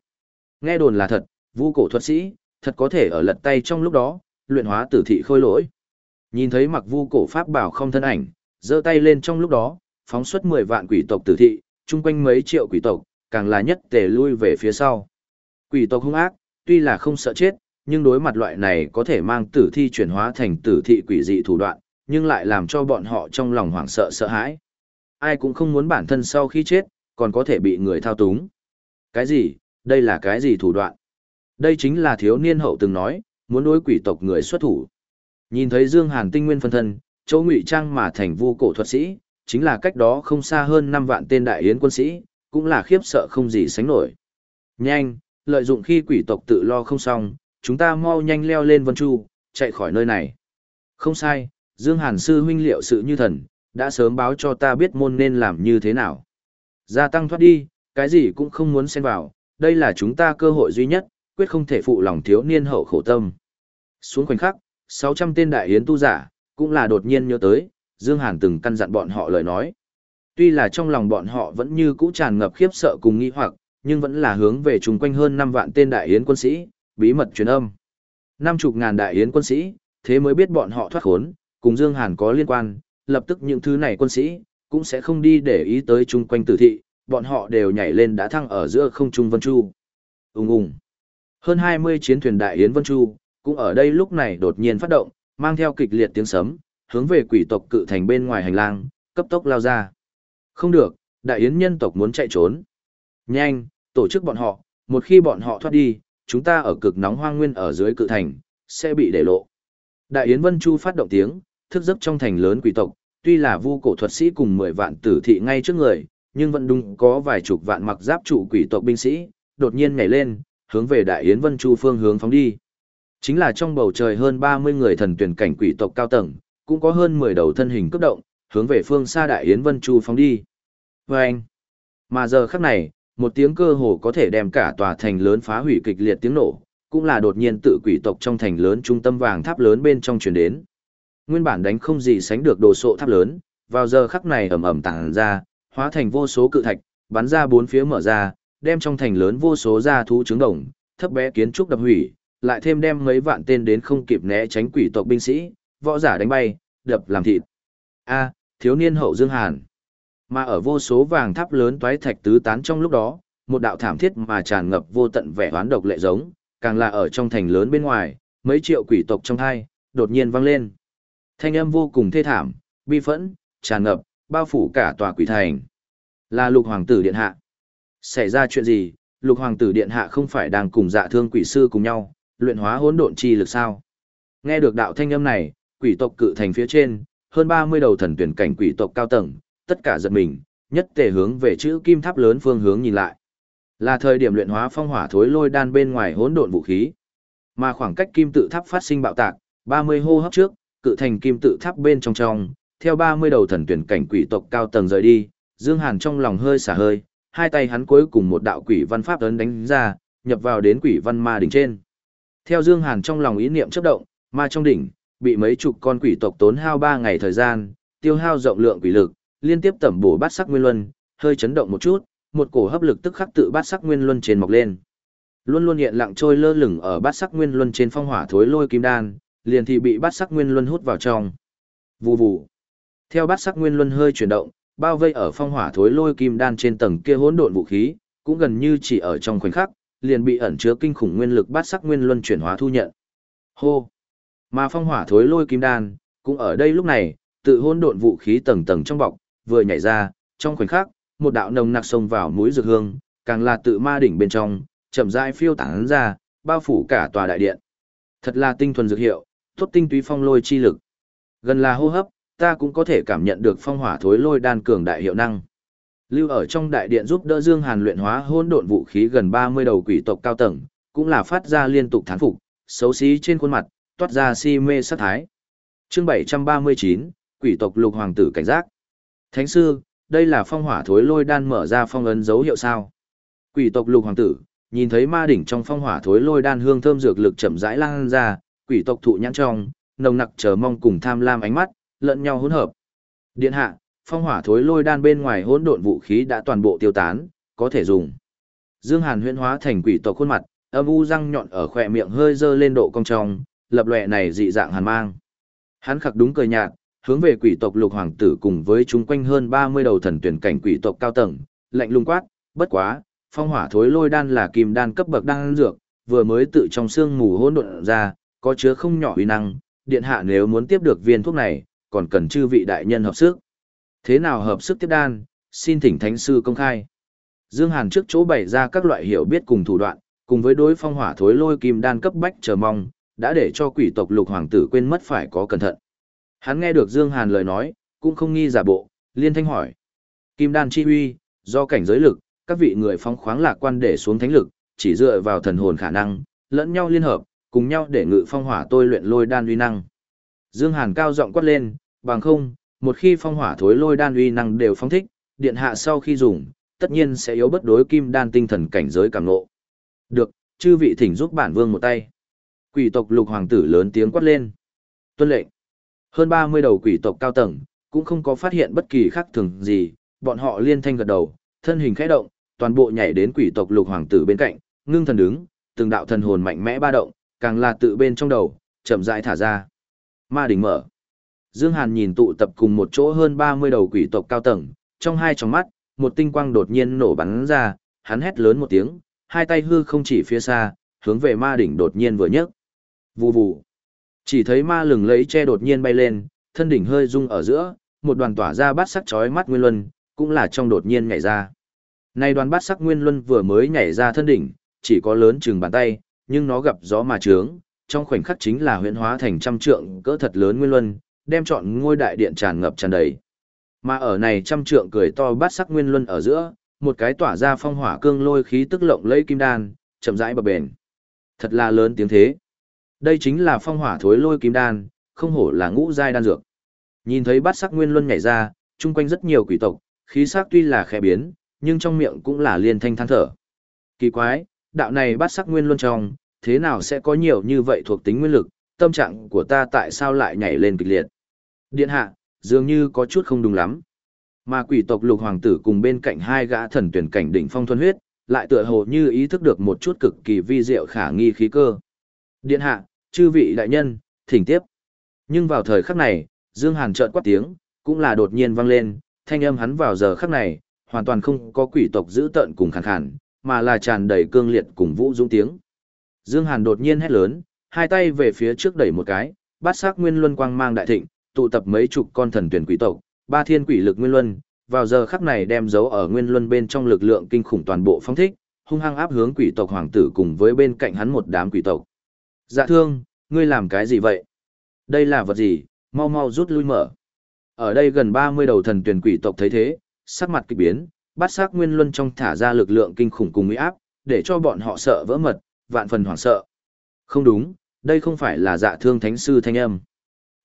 Nghe đồn là thật, vu cổ thuật sĩ, thật có thể ở lật tay trong lúc đó, luyện hóa tử thị khôi lỗi. Nhìn thấy mặc vu cổ pháp bảo không thân ảnh, giơ tay lên trong lúc đó, phóng xuất 10 vạn quỷ tộc tử thị, chung quanh mấy triệu quỷ tộc, càng là nhất tề lui về phía sau. Quỷ tộc hung ác, tuy là không sợ chết, nhưng đối mặt loại này có thể mang tử thi chuyển hóa thành tử thị quỷ dị thủ đoạn, nhưng lại làm cho bọn họ trong lòng hoảng sợ sợ hãi. Ai cũng không muốn bản thân sau khi chết, còn có thể bị người thao túng. Cái gì, đây là cái gì thủ đoạn? Đây chính là thiếu niên hậu từng nói, muốn đối quỷ tộc người xuất thủ. Nhìn thấy Dương Hàn tinh nguyên phân thân, chỗ ngụy trang mà thành vu cổ thuật sĩ, chính là cách đó không xa hơn 5 vạn tên đại yến quân sĩ, cũng là khiếp sợ không gì sánh nổi. Nhanh, lợi dụng khi quỷ tộc tự lo không xong, chúng ta mau nhanh leo lên Vân Chu, chạy khỏi nơi này. Không sai, Dương Hàn sư huynh liệu sự như thần, đã sớm báo cho ta biết môn nên làm như thế nào. Gia tăng thoát đi, cái gì cũng không muốn xen vào, đây là chúng ta cơ hội duy nhất, quyết không thể phụ lòng thiếu niên hậu khổ tâm. Xuống khoảnh khắc, 600 tên đại yến tu giả, cũng là đột nhiên nhớ tới, Dương Hàn từng căn dặn bọn họ lời nói. Tuy là trong lòng bọn họ vẫn như cũ tràn ngập khiếp sợ cùng nghi hoặc, nhưng vẫn là hướng về chung quanh hơn 5 vạn tên đại yến quân sĩ, bí mật truyền âm. Năm chục ngàn đại yến quân sĩ, thế mới biết bọn họ thoát khốn, cùng Dương Hàn có liên quan, lập tức những thứ này quân sĩ, cũng sẽ không đi để ý tới chung quanh tử thị, bọn họ đều nhảy lên đã thăng ở giữa không trung Vân Chu. Ung ung. Hơn 20 chiến thuyền đại yến Vân Chu, cũng ở đây lúc này đột nhiên phát động, mang theo kịch liệt tiếng sấm, hướng về quỷ tộc cự thành bên ngoài hành lang, cấp tốc lao ra. Không được, đại yến nhân tộc muốn chạy trốn. Nhanh, tổ chức bọn họ, một khi bọn họ thoát đi, chúng ta ở cực nóng hoang nguyên ở dưới cự thành, sẽ bị để lộ. Đại Yến Vân Chu phát động tiếng, thức giấc trong thành lớn quỷ tộc, tuy là vu cổ thuật sĩ cùng 10 vạn tử thị ngay trước người, nhưng vẫn đúng có vài chục vạn mặc giáp trụ quỷ tộc binh sĩ, đột nhiên nhảy lên, hướng về Đại Yến Vân Chu phương hướng phóng đi. Chính là trong bầu trời hơn 30 người thần tuyển cảnh quỷ tộc cao tầng, cũng có hơn 10 đầu thân hình cấp động, hướng về phương xa Đại Yến Vân Chu phóng đi. Vâng! Mà giờ khắc này, một tiếng cơ hồ có thể đem cả tòa thành lớn phá hủy kịch liệt tiếng nổ, cũng là đột nhiên tự quỷ tộc trong thành lớn trung tâm vàng tháp lớn bên trong truyền đến. Nguyên bản đánh không gì sánh được đồ sộ tháp lớn, vào giờ khắc này ầm ầm tàng ra, hóa thành vô số cự thạch, bắn ra bốn phía mở ra, đem trong thành lớn vô số gia thú trứng đồng, thấp bé kiến trúc đập hủy, lại thêm đem mấy vạn tên đến không kịp né tránh quỷ tộc binh sĩ, võ giả đánh bay, đập làm thịt. A, thiếu niên hậu Dương Hàn. Mà ở vô số vàng tháp lớn toái thạch tứ tán trong lúc đó, một đạo thảm thiết mà tràn ngập vô tận vẻ oán độc lệ giống, càng là ở trong thành lớn bên ngoài, mấy triệu quỷ tộc trong hai, đột nhiên vang lên. Thanh âm vô cùng thê thảm, bi phẫn, tràn ngập, bao phủ cả tòa quỷ thành. Là lục hoàng tử điện hạ. Xảy ra chuyện gì, lục hoàng tử điện hạ không phải đang cùng dạ thương quỷ sư cùng nhau, luyện hóa hỗn độn chi lực sao? Nghe được đạo thanh âm này, quỷ tộc cự thành phía trên, hơn 30 đầu thần tuyển cảnh quỷ tộc cao tầng, tất cả giật mình, nhất tề hướng về chữ kim tháp lớn phương hướng nhìn lại. Là thời điểm luyện hóa phong hỏa thối lôi đan bên ngoài hỗn độn vũ khí. Mà khoảng cách kim tự tháp phát sinh bạo tạc, 30 hô hấp trước, cự thành kim tự tháp bên trong trong, theo 30 đầu thần tuyển cảnh quỷ tộc cao tầng rời đi, Dương Hàn trong lòng hơi xả hơi, hai tay hắn cuối cùng một đạo quỷ văn pháp ấn đánh ra, nhập vào đến quỷ văn ma đỉnh trên. Theo Dương Hàn trong lòng ý niệm chớp động, ma trong đỉnh, bị mấy chục con quỷ tộc tốn hao 3 ngày thời gian, tiêu hao rộng lượng quỷ lực, liên tiếp tẩm bổ bát sắc nguyên luân, hơi chấn động một chút, một cổ hấp lực tức khắc tự bát sắc nguyên luân trên mọc lên. Luôn luôn hiện lặng trôi lơ lửng ở bát sắc nguyên luân trên phong hỏa thối lôi kim đan, liền thì bị bát sắc nguyên luân hút vào trong. Vù vù. Theo bát sắc nguyên luân hơi chuyển động, bao vây ở phong hỏa thối lôi kim đan trên tầng kia hỗn độn vũ khí, cũng gần như chỉ ở trong khoảnh khắc, liền bị ẩn chứa kinh khủng nguyên lực bát sắc nguyên luân chuyển hóa thu nhận. Hô. Mà phong hỏa thối lôi kim đan, cũng ở đây lúc này, tự hỗn độn vũ khí tầng tầng trong bọc, vừa nhảy ra, trong khoảnh khắc, một đạo nồng nặc xông vào mũi dược hương, càng là tự ma đỉnh bên trong, chậm rãi phiêu tán ra, bao phủ cả tòa đại điện. Thật là tinh thuần dược hiệu, tốt tinh túy phong lôi chi lực. Gần là hô hấp, ta cũng có thể cảm nhận được phong hỏa thối lôi đan cường đại hiệu năng. Lưu ở trong đại điện giúp đỡ Dương Hàn luyện hóa hỗn độn vũ khí gần 30 đầu quỷ tộc cao tầng, cũng là phát ra liên tục thán phục, xấu xí trên khuôn mặt, toát ra si mê sát thái. Chương 739, quỷ tộc lục hoàng tử cảnh giác. Thánh sư, đây là phong hỏa thối lôi đan mở ra phong ấn dấu hiệu sao? Quỷ tộc lục hoàng tử, nhìn thấy ma đỉnh trong phong hỏa thối lôi đan hương thơm dược lực chậm rãi lan ra, quỷ tộc thụ nhãn trong, nồng nặc chờ mong cùng tham lam ánh mắt, lẫn nhau hỗn hợp. Điện hạ, phong hỏa thối lôi đan bên ngoài hỗn độn vũ khí đã toàn bộ tiêu tán, có thể dùng. Dương Hàn huyễn hóa thành quỷ tộc khuôn mặt, âm u răng nhọn ở khóe miệng hơi dơ lên độ cong trong, lập lòe này dị dạng hàn mang. Hắn khặc đúng cười nhạt, hướng về quỷ tộc lục hoàng tử cùng với chúng quanh hơn 30 đầu thần tuyển cảnh quỷ tộc cao tầng, lạnh lùng quát, bất quá, phong hỏa thối lôi đan là kim đan cấp bậc đan dược, vừa mới tự trong xương mù hỗn độn ra, có chứa không nhỏ uy năng, điện hạ nếu muốn tiếp được viên thuốc này, còn cần chư vị đại nhân hợp sức. Thế nào hợp sức tiếp đan, xin thỉnh thánh sư công khai. Dương Hàn trước chỗ bày ra các loại hiểu biết cùng thủ đoạn, cùng với đối phong hỏa thối lôi kim đan cấp bách chờ mong, đã để cho quỷ tộc lục hoàng tử quên mất phải có cẩn thận. Hắn nghe được Dương Hàn lời nói, cũng không nghi giả bộ, liên thanh hỏi. Kim đan chi huy, do cảnh giới lực, các vị người phong khoáng lạc quan để xuống thánh lực, chỉ dựa vào thần hồn khả năng, lẫn nhau liên hợp, cùng nhau để ngự phong hỏa tôi luyện lôi đan uy năng. Dương Hàn cao giọng quát lên, bằng không, một khi phong hỏa thối lôi đan uy năng đều phong thích, điện hạ sau khi dùng, tất nhiên sẽ yếu bất đối kim đan tinh thần cảnh giới cảm ngộ. Được, chư vị thỉnh giúp bản vương một tay. Quỷ tộc lục hoàng tử lớn tiếng quát lên. Tuân lệnh. Hơn 30 đầu quỷ tộc cao tầng, cũng không có phát hiện bất kỳ khác thường gì, bọn họ liên thanh gật đầu, thân hình khẽ động, toàn bộ nhảy đến quỷ tộc lục hoàng tử bên cạnh, ngưng thần đứng, từng đạo thần hồn mạnh mẽ ba động, càng là tự bên trong đầu, chậm rãi thả ra. Ma đỉnh mở. Dương Hàn nhìn tụ tập cùng một chỗ hơn 30 đầu quỷ tộc cao tầng, trong hai tròng mắt, một tinh quang đột nhiên nổ bắn ra, hắn hét lớn một tiếng, hai tay hư không chỉ phía xa, hướng về ma đỉnh đột nhiên vừa nhấc. Vù vù. Chỉ thấy ma lừng lấy che đột nhiên bay lên, thân đỉnh hơi rung ở giữa, một đoàn tỏa ra bát sắc chói mắt nguyên luân, cũng là trong đột nhiên nhảy ra. Nay đoàn bát sắc nguyên luân vừa mới nhảy ra thân đỉnh, chỉ có lớn chừng bàn tay, nhưng nó gặp gió mà trướng, trong khoảnh khắc chính là huyễn hóa thành trăm trượng cỡ thật lớn nguyên luân, đem trọn ngôi đại điện tràn ngập tràn đầy. Mà ở này trăm trượng cười to bát sắc nguyên luân ở giữa, một cái tỏa ra phong hỏa cương lôi khí tức lộng lẫy kim đan, chậm rãi bập bền. Thật là lớn tiếng thế. Đây chính là phong hỏa thối lôi kim đan, không hổ là ngũ giai đan dược. Nhìn thấy bát sắc nguyên luân nhảy ra, chung quanh rất nhiều quỷ tộc, khí sắc tuy là khẽ biến, nhưng trong miệng cũng là liên thanh than thở. Kỳ quái, đạo này bát sắc nguyên luân trong, thế nào sẽ có nhiều như vậy thuộc tính nguyên lực, tâm trạng của ta tại sao lại nhảy lên kịch liệt. Điện hạ, dường như có chút không đúng lắm. Mà quỷ tộc lục hoàng tử cùng bên cạnh hai gã thần tuyển cảnh đỉnh phong thuần huyết, lại tựa hồ như ý thức được một chút cực kỳ vi diệu khả nghi khí cơ. Điện hạ, chư vị đại nhân, thỉnh tiếp. Nhưng vào thời khắc này, Dương Hàn chợt quát tiếng, cũng là đột nhiên vang lên, thanh âm hắn vào giờ khắc này, hoàn toàn không có quỷ tộc giữ tận cùng khàn khàn, mà là tràn đầy cương liệt cùng vũ dũng tiếng. Dương Hàn đột nhiên hét lớn, hai tay về phía trước đẩy một cái, bát sắc nguyên luân quang mang đại thịnh, tụ tập mấy chục con thần tuyển quỷ tộc, ba thiên quỷ lực nguyên luân, vào giờ khắc này đem dấu ở nguyên luân bên trong lực lượng kinh khủng toàn bộ phóng thích, hung hăng áp hướng quỷ tộc hoàng tử cùng với bên cạnh hắn một đám quỷ tộc. Dạ thương, ngươi làm cái gì vậy? Đây là vật gì? Mau mau rút lui mở. Ở đây gần 30 đầu thần tuyển quỷ tộc thấy thế, sắc mặt kỳ biến, Bát sắc nguyên luân trong thả ra lực lượng kinh khủng cùng uy áp, để cho bọn họ sợ vỡ mật, vạn phần hoảng sợ. Không đúng, đây không phải là dạ thương thánh sư thanh âm.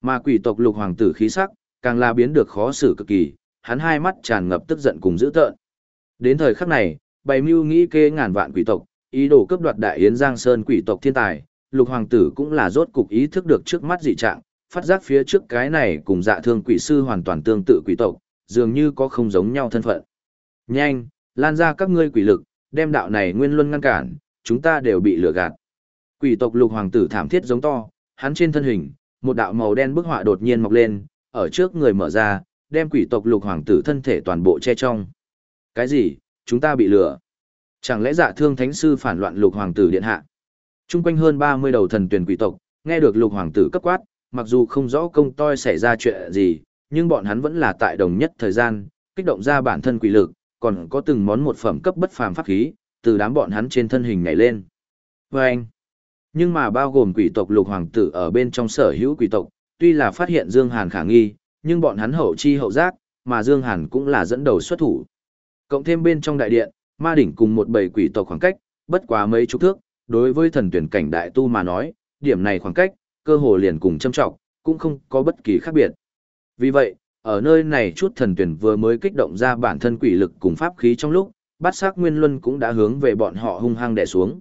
Mà quỷ tộc lục hoàng tử khí sắc, càng là biến được khó xử cực kỳ, hắn hai mắt tràn ngập tức giận cùng dữ tợn. Đến thời khắc này, bày mưu nghĩ kê ngàn vạn quỷ tộc, ý đồ cướp đoạt đại yến giang sơn quỷ tộc thiên tài, lục hoàng tử cũng là rốt cục ý thức được trước mắt dị trạng, phát giác phía trước cái này cùng dạ thương quỷ sư hoàn toàn tương tự quỷ tộc, dường như có không giống nhau thân phận. Nhanh, lan ra các ngươi quỷ lực, đem đạo này nguyên luân ngăn cản, chúng ta đều bị lừa gạt. Quỷ tộc lục hoàng tử thảm thiết giống to, hắn trên thân hình, một đạo màu đen bức họa đột nhiên mọc lên, ở trước người mở ra, đem quỷ tộc lục hoàng tử thân thể toàn bộ che trong. Cái gì? Chúng ta bị lừa. Chẳng lẽ dạ thương thánh sư phản loạn lục hoàng tử điện hạ? Trung quanh hơn 30 đầu thần tuyển quỷ tộc, nghe được lục hoàng tử cấp quát, mặc dù không rõ công toi xảy ra chuyện gì, nhưng bọn hắn vẫn là tại đồng nhất thời gian, kích động ra bản thân quỷ lực, còn có từng món một phẩm cấp bất phàm pháp khí, từ đám bọn hắn trên thân hình nhảy lên. Vâng! Nhưng mà bao gồm quỷ tộc lục hoàng tử ở bên trong sở hữu quỷ tộc, tuy là phát hiện Dương Hàn khả nghi, nhưng bọn hắn hậu chi hậu giác, mà Dương Hàn cũng là dẫn đầu xuất thủ. Cộng thêm bên trong đại điện, ma đỉnh cùng một bầy quỷ tộc khoảng cách, bất quá mấy chục thước, đối với thần tuyển cảnh đại tu mà nói, điểm này khoảng cách, cơ hồ liền cùng châm trọng, cũng không có bất kỳ khác biệt. Vì vậy, ở nơi này chút thần tuyển vừa mới kích động ra bản thân quỷ lực cùng pháp khí trong lúc, bát sắc nguyên luân cũng đã hướng về bọn họ hung hăng đè xuống.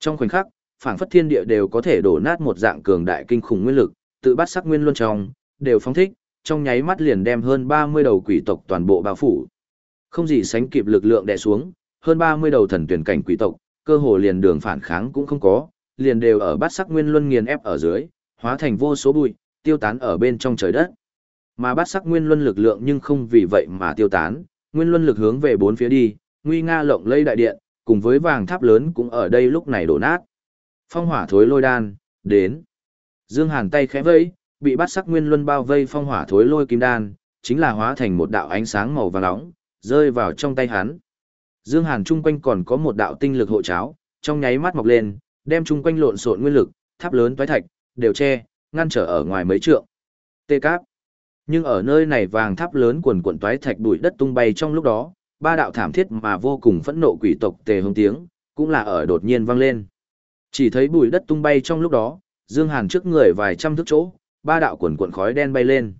Trong khoảnh khắc, phảng phất thiên địa đều có thể đổ nát một dạng cường đại kinh khủng nguyên lực, tự bát sắc nguyên luân trong, đều phóng thích, trong nháy mắt liền đem hơn 30 đầu quỷ tộc toàn bộ bao phủ. Không gì sánh kịp lực lượng đè xuống, hơn 30 đầu thần tuyển cảnh quỷ tộc, cơ hồ liền đường phản kháng cũng không có, liền đều ở bát sắc nguyên luân nghiền ép ở dưới, hóa thành vô số bụi, tiêu tán ở bên trong trời đất. Mà bát sắc nguyên luân lực lượng nhưng không vì vậy mà tiêu tán, nguyên luân lực hướng về bốn phía đi, nguy nga lộng lây đại điện, cùng với vàng tháp lớn cũng ở đây lúc này đổ nát. Phong hỏa thối lôi đan, đến. Dương Hàn tay khẽ vẫy, bị bát sắc nguyên luân bao vây phong hỏa thối lôi kim đan, chính là hóa thành một đạo ánh sáng màu vàng nóng, rơi vào trong tay hắn. Dương Hàn trung quanh còn có một đạo tinh lực hộ cháo, trong nháy mắt mọc lên, đem trung quanh lộn xộn nguyên lực, tháp lớn toái thạch, đều che, ngăn trở ở ngoài mấy trượng. Tê cáp. Nhưng ở nơi này vàng tháp lớn quần quần toái thạch bụi đất tung bay trong lúc đó, ba đạo thảm thiết mà vô cùng phẫn nộ quỷ tộc tề hông tiếng, cũng là ở đột nhiên vang lên. Chỉ thấy bụi đất tung bay trong lúc đó, Dương Hàn trước người vài trăm thước chỗ, ba đạo quần quần khói đen bay lên.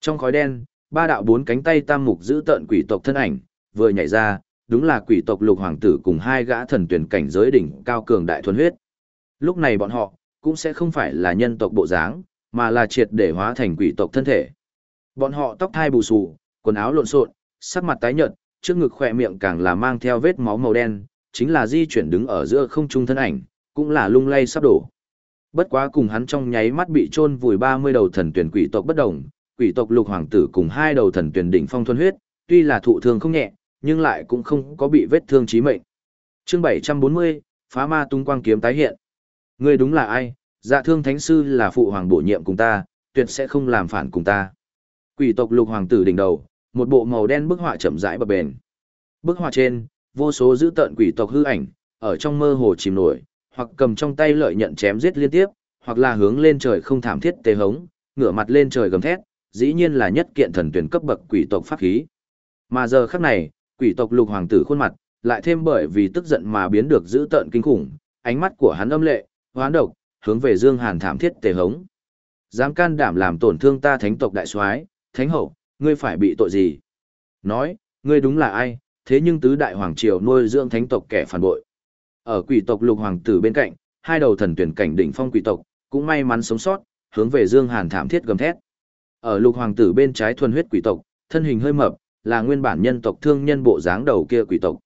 Trong khói đen, ba đạo bốn cánh tay tam mục giữ tận quỷ tộc thân ảnh, vừa nhảy ra, đúng là quỷ tộc lục hoàng tử cùng hai gã thần tuyển cảnh giới đỉnh cao cường đại thuần huyết. Lúc này bọn họ, cũng sẽ không phải là nhân tộc bộ dáng, mà là triệt để hóa thành quỷ tộc thân thể. Bọn họ tóc thai bù xù, quần áo lộn xộn, sắc mặt tái nhợt, trước ngực khỏe miệng càng là mang theo vết máu màu đen, chính là di chuyển đứng ở giữa không trung thân ảnh, cũng là lung lay sắp đổ. Bất quá cùng hắn trong nháy mắt bị chôn vùi 30 đầu thần tuyển quỷ tộc bất động, quỷ tộc lục hoàng tử cùng hai đầu thần tuyển đỉnh phong thuần huyết, tuy là thụ thương không nhẹ, nhưng lại cũng không có bị vết thương chí mệnh. Chương 740, phá ma tung quang kiếm tái hiện. Ngươi đúng là ai? Dạ thương thánh sư là phụ hoàng bổ nhiệm cùng ta, tuyệt sẽ không làm phản cùng ta. Quỷ tộc lục hoàng tử đỉnh đầu, một bộ màu đen bức họa chậm rãi bập bền. Bức họa trên, vô số dữ tợn quỷ tộc hư ảnh, ở trong mơ hồ chìm nổi, hoặc cầm trong tay lợi nhận chém giết liên tiếp, hoặc là hướng lên trời không thảm thiết tê hống, ngửa mặt lên trời gầm thét, dĩ nhiên là nhất kiện thần tuyển cấp bậc quỷ tộc pháp khí. Mà giờ khắc này, quỷ tộc lục hoàng tử khuôn mặt, lại thêm bởi vì tức giận mà biến được dữ tợn kinh khủng, ánh mắt của hắn âm lệ, hoán độc, hướng về Dương Hàn thảm thiết tề hống. Dám can đảm làm tổn thương ta thánh tộc đại soái, thánh hậu, ngươi phải bị tội gì? Nói, ngươi đúng là ai, thế nhưng tứ đại hoàng triều nuôi dưỡng thánh tộc kẻ phản bội. Ở quỷ tộc lục hoàng tử bên cạnh, hai đầu thần tuyển cảnh đỉnh phong quỷ tộc, cũng may mắn sống sót, hướng về Dương Hàn thảm thiết gầm thét. Ở lục hoàng tử bên trái thuần huyết quỷ tộc, thân hình hơi mập, là nguyên bản nhân tộc thương nhân bộ dáng đầu kia quỷ tộc.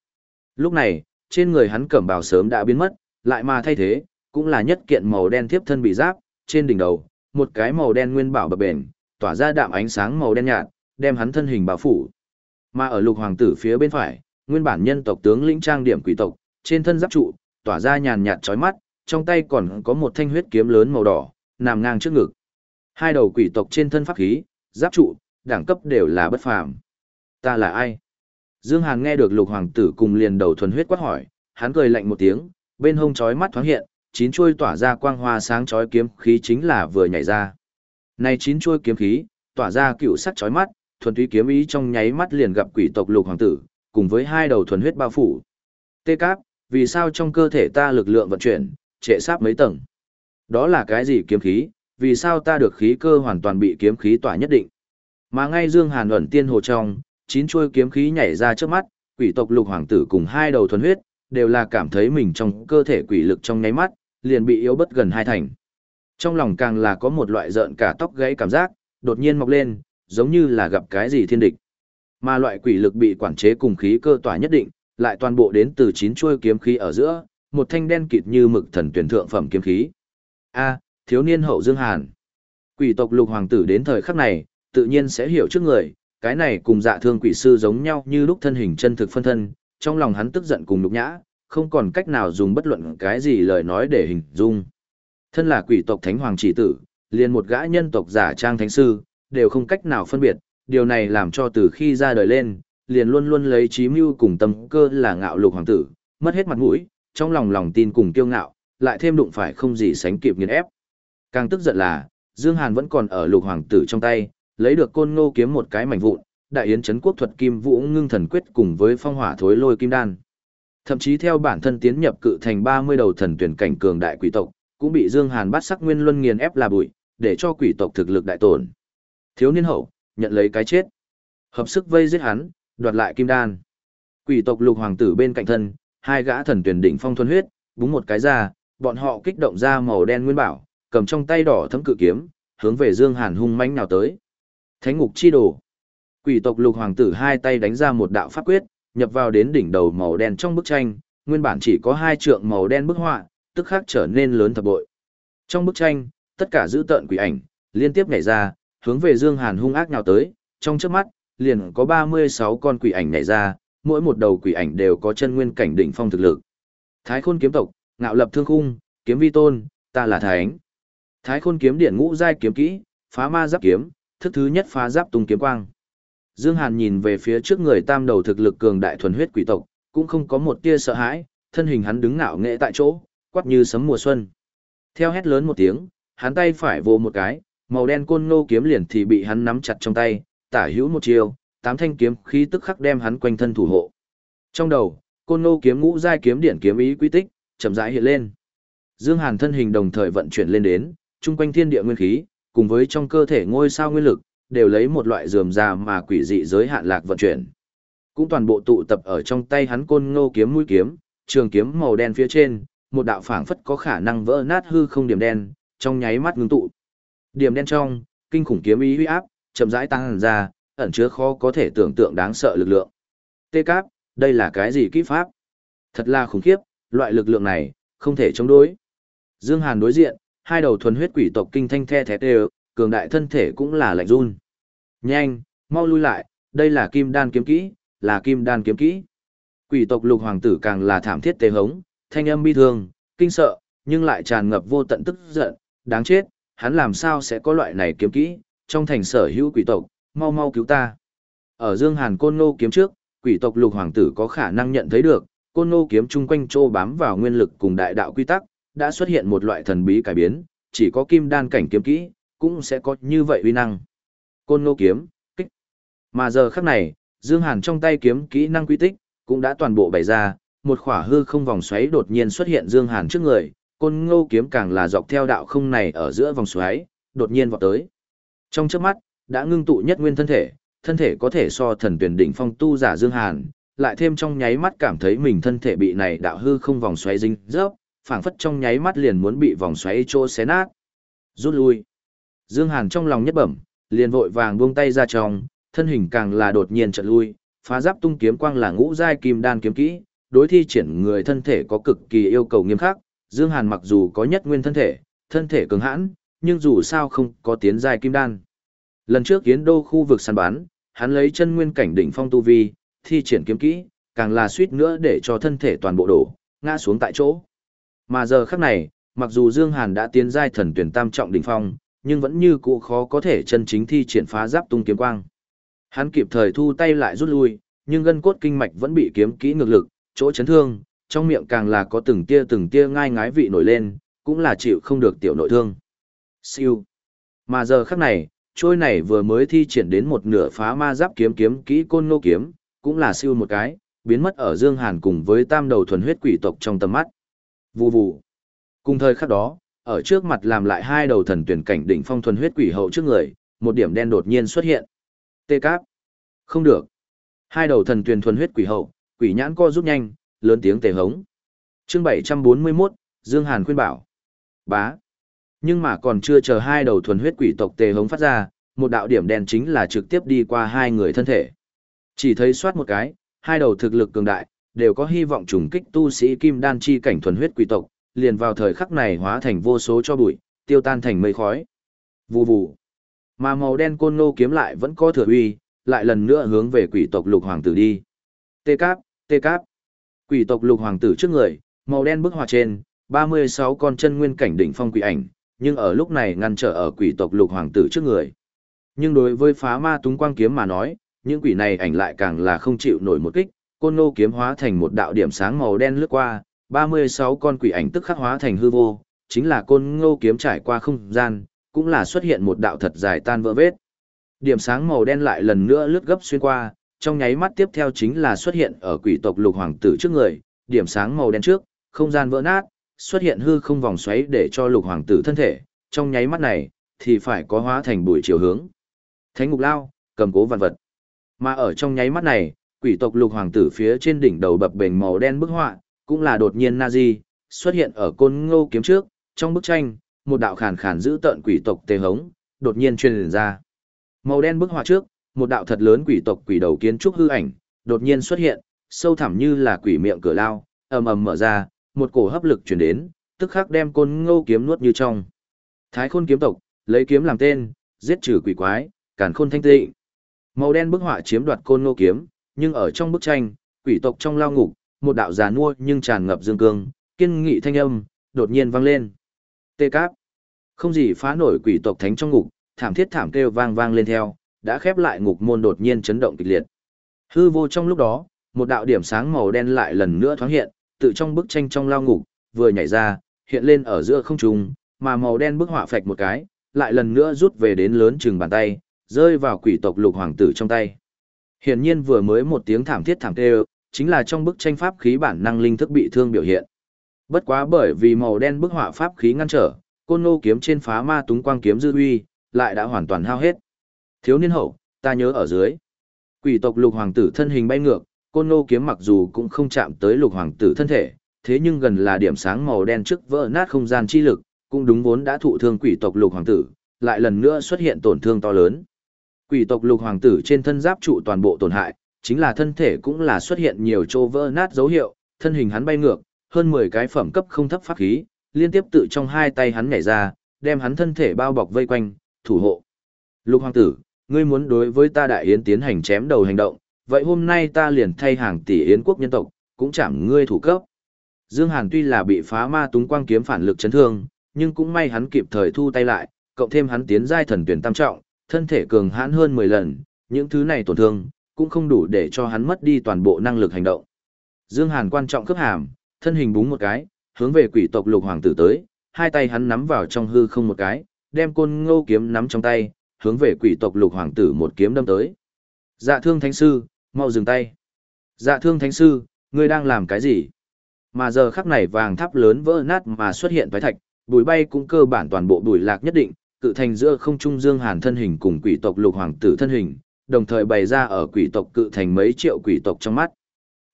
Lúc này, trên người hắn cẩm bào sớm đã biến mất, lại mà thay thế, cũng là nhất kiện màu đen thiếp thân bị giáp, trên đỉnh đầu, một cái màu đen nguyên bảo bập bền, tỏa ra đạm ánh sáng màu đen nhạt, đem hắn thân hình bao phủ. Mà ở lục hoàng tử phía bên phải, nguyên bản nhân tộc tướng lĩnh trang điểm quỷ tộc, trên thân giáp trụ, tỏa ra nhàn nhạt chói mắt, trong tay còn có một thanh huyết kiếm lớn màu đỏ, nằm ngang trước ngực. Hai đầu quỷ tộc trên thân pháp khí, giáp trụ, đẳng cấp đều là bất phàm. Ta là ai? Dương Hàn nghe được lục hoàng tử cùng liền đầu thuần huyết quát hỏi, hắn cười lạnh một tiếng, bên hông chói mắt thoáng hiện, chín chuôi tỏa ra quang hoa sáng chói kiếm khí chính là vừa nhảy ra. Này chín chuôi kiếm khí, tỏa ra cựu sắc chói mắt, thuần túy kiếm ý trong nháy mắt liền gặp quỷ tộc lục hoàng tử, cùng với hai đầu thuần huyết bao phủ. Tê cáp, vì sao trong cơ thể ta lực lượng vận chuyển, trệ sáp mấy tầng? Đó là cái gì kiếm khí, vì sao ta được khí cơ hoàn toàn bị kiếm khí tỏa nhất định? Mà ngay Dương Hàn ẩn tiên hồ trong, chín chuôi kiếm khí nhảy ra trước mắt, quỷ tộc lục hoàng tử cùng hai đầu thuần huyết, đều là cảm thấy mình trong cơ thể quỷ lực trong nháy mắt, liền bị yếu bất gần hai thành. Trong lòng càng là có một loại rợn cả tóc gãy cảm giác, đột nhiên mọc lên, giống như là gặp cái gì thiên địch. Mà loại quỷ lực bị quản chế cùng khí cơ tỏa nhất định, lại toàn bộ đến từ chín chuôi kiếm khí ở giữa, một thanh đen kịt như mực thần tuyển thượng phẩm kiếm khí. A, thiếu niên hậu Dương Hàn. Quỷ tộc lục hoàng tử đến thời khắc này, tự nhiên sẽ hiểu trước người, cái này cùng dạ thương quỷ sư giống nhau như lúc thân hình chân thực phân thân, trong lòng hắn tức giận cùng nhục nhã, không còn cách nào dùng bất luận cái gì lời nói để hình dung. Thân là quỷ tộc thánh hoàng chỉ tử, liền một gã nhân tộc giả trang thánh sư, đều không cách nào phân biệt, điều này làm cho từ khi ra đời lên, liền luôn luôn lấy trí mưu cùng tâm cơ là ngạo lục hoàng tử, mất hết mặt mũi, trong lòng lòng tin cùng kiêu ngạo, lại thêm đụng phải không gì sánh kịp nghiền ép. Càng tức giận là, Dương Hàn vẫn còn ở lục hoàng tử trong tay, lấy được côn ngô kiếm một cái mảnh vụn, đại yến chấn quốc thuật kim vũ ngưng thần quyết cùng với phong hỏa thối lôi kim đan. Thậm chí theo bản thân tiến nhập cự thành 30 đầu thần tuyển cảnh cường đại quỷ tộc, cũng bị Dương Hàn bắt sắc nguyên luân nghiền ép là bụi, để cho quỷ tộc thực lực đại tổn. Thiếu niên hậu, nhận lấy cái chết. Hợp sức vây giết hắn, đoạt lại kim đan. Quỷ tộc lục hoàng tử bên cạnh thân, hai gã thần tuyển đỉnh phong thuần huyết, búng một cái ra, bọn họ kích động ra màu đen nguyên bảo, cầm trong tay đỏ thấm cự kiếm, hướng về Dương Hàn hung mãnh nào tới. Thánh ngục chi đồ. Quỷ tộc lục hoàng tử hai tay đánh ra một đạo pháp quyết, nhập vào đến đỉnh đầu màu đen trong bức tranh, nguyên bản chỉ có hai trượng màu đen bức họa, tức khắc trở nên lớn thập bội. Trong bức tranh, tất cả giữ tợn quỷ ảnh, liên tiếp nhảy ra, hướng về Dương Hàn hung ác nhào tới, trong chớp mắt, liền có 36 con quỷ ảnh nhảy ra, mỗi một đầu quỷ ảnh đều có chân nguyên cảnh đỉnh phong thực lực. Thái Khôn kiếm tộc, ngạo lập thương khung, kiếm vi tôn, ta là thánh. Thái Khôn kiếm điện ngũ giai kiếm kỹ, phá ma giáp kiếm, thức thứ nhất phá giáp tung kiếm quang. Dương Hàn nhìn về phía trước người tam đầu thực lực cường đại thuần huyết quỷ tộc, cũng không có một tia sợ hãi, thân hình hắn đứng ngạo nghệ tại chỗ, quát như sấm mùa xuân. Theo hét lớn một tiếng, hắn tay phải vồ một cái, màu đen côn nô kiếm liền thì bị hắn nắm chặt trong tay, tả hữu một chiều, tám thanh kiếm khí tức khắc đem hắn quanh thân thủ hộ. Trong đầu, côn nô kiếm ngũ giai kiếm điển kiếm ý quy tích, chậm rãi hiện lên. Dương Hàn thân hình đồng thời vận chuyển lên đến, trung quanh thiên địa nguyên khí, cùng với trong cơ thể ngôi sao nguyên lực, đều lấy một loại dườm già mà quỷ dị giới hạn lạc vận chuyển. Cũng toàn bộ tụ tập ở trong tay hắn côn ngô kiếm mũi kiếm, trường kiếm màu đen phía trên, một đạo phảng phất có khả năng vỡ nát hư không điểm đen, trong nháy mắt ngưng tụ. Điểm đen trong, kinh khủng kiếm ý uy áp, chậm rãi tăng ra, ẩn chứa khó có thể tưởng tượng đáng sợ lực lượng. Tê Cáp, đây là cái gì kỹ pháp? Thật là khủng khiếp, loại lực lượng này, không thể chống đối. Dương Hàn đối diện, hai đầu thuần huyết quỷ tộc kinh thanh the thét đều, cường đại thân thể cũng là lạnh run. Nhanh, mau lui lại, đây là kim đan kiếm kỹ, là kim đan kiếm kỹ. Quỷ tộc lục hoàng tử càng là thảm thiết tê hống, thanh âm bi thương, kinh sợ, nhưng lại tràn ngập vô tận tức giận, đáng chết, hắn làm sao sẽ có loại này kiếm kỹ, trong thành sở hữu quỷ tộc, mau mau cứu ta. Ở Dương Hàn côn Ngô kiếm trước, quỷ tộc lục hoàng tử có khả năng nhận thấy được, côn Ngô kiếm chung quanh trô bám vào nguyên lực cùng đại đạo quy tắc, đã xuất hiện một loại thần bí cải biến, chỉ có kim đan cảnh kiếm kỹ, cũng sẽ có như vậy uy năng. Côn Ngô kiếm, kích. Mà giờ khắc này, Dương Hàn trong tay kiếm kỹ năng quy tích, cũng đã toàn bộ bày ra, một khỏa hư không vòng xoáy đột nhiên xuất hiện Dương Hàn trước người, côn ngô kiếm càng là dọc theo đạo không này ở giữa vòng xoáy, đột nhiên vọt tới. Trong chớp mắt, đã ngưng tụ nhất nguyên thân thể, thân thể có thể so thần tuyển đỉnh phong tu giả Dương Hàn, lại thêm trong nháy mắt cảm thấy mình thân thể bị này đạo hư không vòng xoáy dính dớp phảng phất trong nháy mắt liền muốn bị vòng xoáy trô xé nát. Rút lui. Dương Hàn trong lòng nhất bẩm, liền vội vàng buông tay ra trong, thân hình càng là đột nhiên chợt lui, phá giáp tung kiếm quang là ngũ giai kim đan kiếm kỹ, đối thi triển người thân thể có cực kỳ yêu cầu nghiêm khắc, Dương Hàn mặc dù có nhất nguyên thân thể, thân thể cường hãn, nhưng dù sao không có tiến giai kim đan. Lần trước kiến đô khu vực săn bán, hắn lấy chân nguyên cảnh đỉnh phong tu vi, thi triển kiếm kỹ, càng là suýt nữa để cho thân thể toàn bộ đổ, ngã xuống tại chỗ. Mà giờ khắc này, mặc dù Dương Hàn đã tiến giai thần tuyển tam trọng đỉnh phong, nhưng vẫn như cũ khó có thể chân chính thi triển phá giáp tung kiếm quang. Hắn kịp thời thu tay lại rút lui, nhưng gân cốt kinh mạch vẫn bị kiếm kỹ ngược lực, chỗ chấn thương, trong miệng càng là có từng tia từng tia ngai ngái vị nổi lên, cũng là chịu không được tiểu nội thương. Siêu. Mà giờ khắc này, trôi này vừa mới thi triển đến một nửa phá ma giáp kiếm kiếm kỹ côn nô kiếm, cũng là siêu một cái, biến mất ở Dương Hàn cùng với tam đầu thuần huyết quỷ tộc trong tầm mắt. Vù vù. Cùng thời khắc đó, ở trước mặt làm lại hai đầu thần tuyển cảnh đỉnh phong thuần huyết quỷ hậu trước người, một điểm đen đột nhiên xuất hiện. Tê cáp. Không được. Hai đầu thần tuyển thuần huyết quỷ hậu, quỷ nhãn co rút nhanh, lớn tiếng tề hống. Chương 741, Dương Hàn khuyên bảo. Bá. Nhưng mà còn chưa chờ hai đầu thuần huyết quỷ tộc tề hống phát ra, một đạo điểm đen chính là trực tiếp đi qua hai người thân thể. Chỉ thấy soát một cái, hai đầu thực lực cường đại, đều có hy vọng trùng kích tu sĩ kim đan chi cảnh thuần huyết quỷ tộc, liền vào thời khắc này hóa thành vô số cho bụi, tiêu tan thành mây khói. Vù vù. Mà màu đen côn lô kiếm lại vẫn có thừa uy, lại lần nữa hướng về quỷ tộc lục hoàng tử đi. Tê cáp, tê cáp. Quỷ tộc lục hoàng tử trước người, màu đen bức họa trên, 36 con chân nguyên cảnh đỉnh phong quỷ ảnh, nhưng ở lúc này ngăn trở ở quỷ tộc lục hoàng tử trước người. Nhưng đối với phá ma túng quang kiếm mà nói, những quỷ này ảnh lại càng là không chịu nổi một kích, côn nô kiếm hóa thành một đạo điểm sáng màu đen lướt qua, 36 con quỷ ảnh tức khắc hóa thành hư vô, chính là côn ngô kiếm trải qua không gian, cũng là xuất hiện một đạo thật dài tan vỡ vết. Điểm sáng màu đen lại lần nữa lướt gấp xuyên qua, trong nháy mắt tiếp theo chính là xuất hiện ở quỷ tộc lục hoàng tử trước người, điểm sáng màu đen trước, không gian vỡ nát, xuất hiện hư không vòng xoáy để cho lục hoàng tử thân thể, trong nháy mắt này, thì phải có hóa thành bụi chiều hướng. Thánh ngục lao, cầm cố vạn vật. Mà ở trong nháy mắt này, quỷ tộc lục hoàng tử phía trên đỉnh đầu bập bềnh màu đen bức họa, cũng là đột nhiên Nazi, xuất hiện ở côn ngô kiếm trước, trong bức tranh, một đạo khàn khàn giữ tợn quỷ tộc tê hống, đột nhiên truyền ra. Màu đen bức họa trước, một đạo thật lớn quỷ tộc quỷ đầu kiến trúc hư ảnh, đột nhiên xuất hiện, sâu thẳm như là quỷ miệng cửa lao, ầm ầm mở ra, một cổ hấp lực truyền đến, tức khắc đem côn ngô kiếm nuốt như trong. Thái khôn kiếm tộc, lấy kiếm làm tên, giết trừ quỷ quái, càn khôn thanh tịnh. Màu đen bức họa chiếm đoạt côn ngô kiếm, nhưng ở trong bức tranh, quỷ tộc trong lao ngục, một đạo già nua nhưng tràn ngập dương cương, kiên nghị thanh âm, đột nhiên vang lên. Tê cáp. Không gì phá nổi quỷ tộc thánh trong ngục, thảm thiết thảm kêu vang vang lên theo, đã khép lại ngục môn đột nhiên chấn động kịch liệt. Hư vô trong lúc đó, một đạo điểm sáng màu đen lại lần nữa thoáng hiện, tự trong bức tranh trong lao ngục, vừa nhảy ra, hiện lên ở giữa không trung, mà màu đen bức họa phạch một cái, lại lần nữa rút về đến lớn chừng bàn tay, rơi vào quỷ tộc lục hoàng tử trong tay. Hiển nhiên vừa mới một tiếng thảm thiết thảm kêu, chính là trong bức tranh pháp khí bản năng linh thức bị thương biểu hiện. Bất quá bởi vì màu đen bức họa pháp khí ngăn trở, côn nô kiếm trên phá ma túng quang kiếm dư uy, lại đã hoàn toàn hao hết. Thiếu niên hậu, ta nhớ ở dưới. Quỷ tộc lục hoàng tử thân hình bay ngược, côn nô kiếm mặc dù cũng không chạm tới lục hoàng tử thân thể, thế nhưng gần là điểm sáng màu đen trước vỡ nát không gian chi lực, cũng đúng vốn đã thụ thương quỷ tộc lục hoàng tử, lại lần nữa xuất hiện tổn thương to lớn. Quỷ tộc lục hoàng tử trên thân giáp trụ toàn bộ tổn hại, chính là thân thể cũng là xuất hiện nhiều chỗ vỡ nát dấu hiệu, thân hình hắn bay ngược, hơn 10 cái phẩm cấp không thấp pháp khí, liên tiếp tự trong hai tay hắn nhảy ra, đem hắn thân thể bao bọc vây quanh, thủ hộ. Lục hoàng tử, ngươi muốn đối với ta đại yến tiến hành chém đầu hành động, vậy hôm nay ta liền thay hàng tỷ yến quốc nhân tộc, cũng chẳng ngươi thủ cấp. Dương Hàn tuy là bị phá ma túng quang kiếm phản lực chấn thương, nhưng cũng may hắn kịp thời thu tay lại, cộng thêm hắn tiến giai thần tuyển tam trọng, thân thể cường hãn hơn 10 lần, những thứ này tổn thương, cũng không đủ để cho hắn mất đi toàn bộ năng lực hành động. Dương Hàn quan trọng cấp hàm, thân hình búng một cái, hướng về quỷ tộc lục hoàng tử tới, hai tay hắn nắm vào trong hư không một cái, đem côn ngô kiếm nắm trong tay, hướng về quỷ tộc lục hoàng tử một kiếm đâm tới. Dạ thương thánh sư, mau dừng tay. Dạ thương thánh sư, ngươi đang làm cái gì? Mà giờ khắc này vàng tháp lớn vỡ nát mà xuất hiện thoái thạch, bụi bay cũng cơ bản toàn bộ bụi lạc nhất định, cự thành giữa không trung dương hàn thân hình cùng quỷ tộc lục hoàng tử thân hình, đồng thời bày ra ở quỷ tộc cự thành mấy triệu quỷ tộc trong mắt.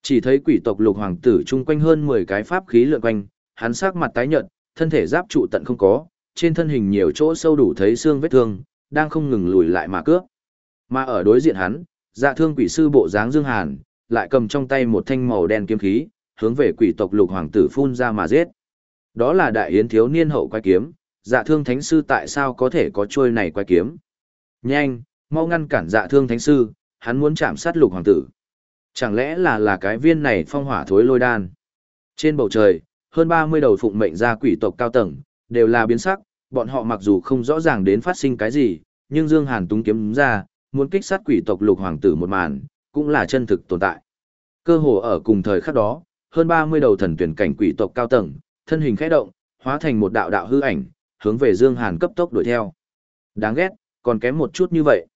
Chỉ thấy quỷ tộc lục hoàng tử chung quanh hơn 10 cái pháp khí lượn quanh, hắn sắc mặt tái nhợt, thân thể giáp trụ tận không có, trên thân hình nhiều chỗ sâu đủ thấy xương vết thương, đang không ngừng lùi lại mà cướp. Mà ở đối diện hắn, dạ thương quỷ sư bộ dáng Dương Hàn, lại cầm trong tay một thanh màu đen kiếm khí, hướng về quỷ tộc lục hoàng tử phun ra mà giết. Đó là đại yến thiếu niên hậu quái kiếm, dạ thương thánh sư tại sao có thể có trôi này quái kiếm. Nhanh, mau ngăn cản dạ thương thánh sư, hắn muốn chạm sát lục hoàng tử. Chẳng lẽ là là cái viên này phong hỏa thối lôi đan. Trên bầu trời, hơn 30 đầu phụng mệnh ra quỷ tộc cao tầng, đều là biến sắc, bọn họ mặc dù không rõ ràng đến phát sinh cái gì, nhưng Dương Hàn túng kiếm ra, muốn kích sát quỷ tộc lục hoàng tử một màn, cũng là chân thực tồn tại. Cơ hồ ở cùng thời khắc đó, hơn 30 đầu thần tuyển cảnh quỷ tộc cao tầng, thân hình khẽ động, hóa thành một đạo đạo hư ảnh, hướng về Dương Hàn cấp tốc đuổi theo. Đáng ghét, còn kém một chút như vậy.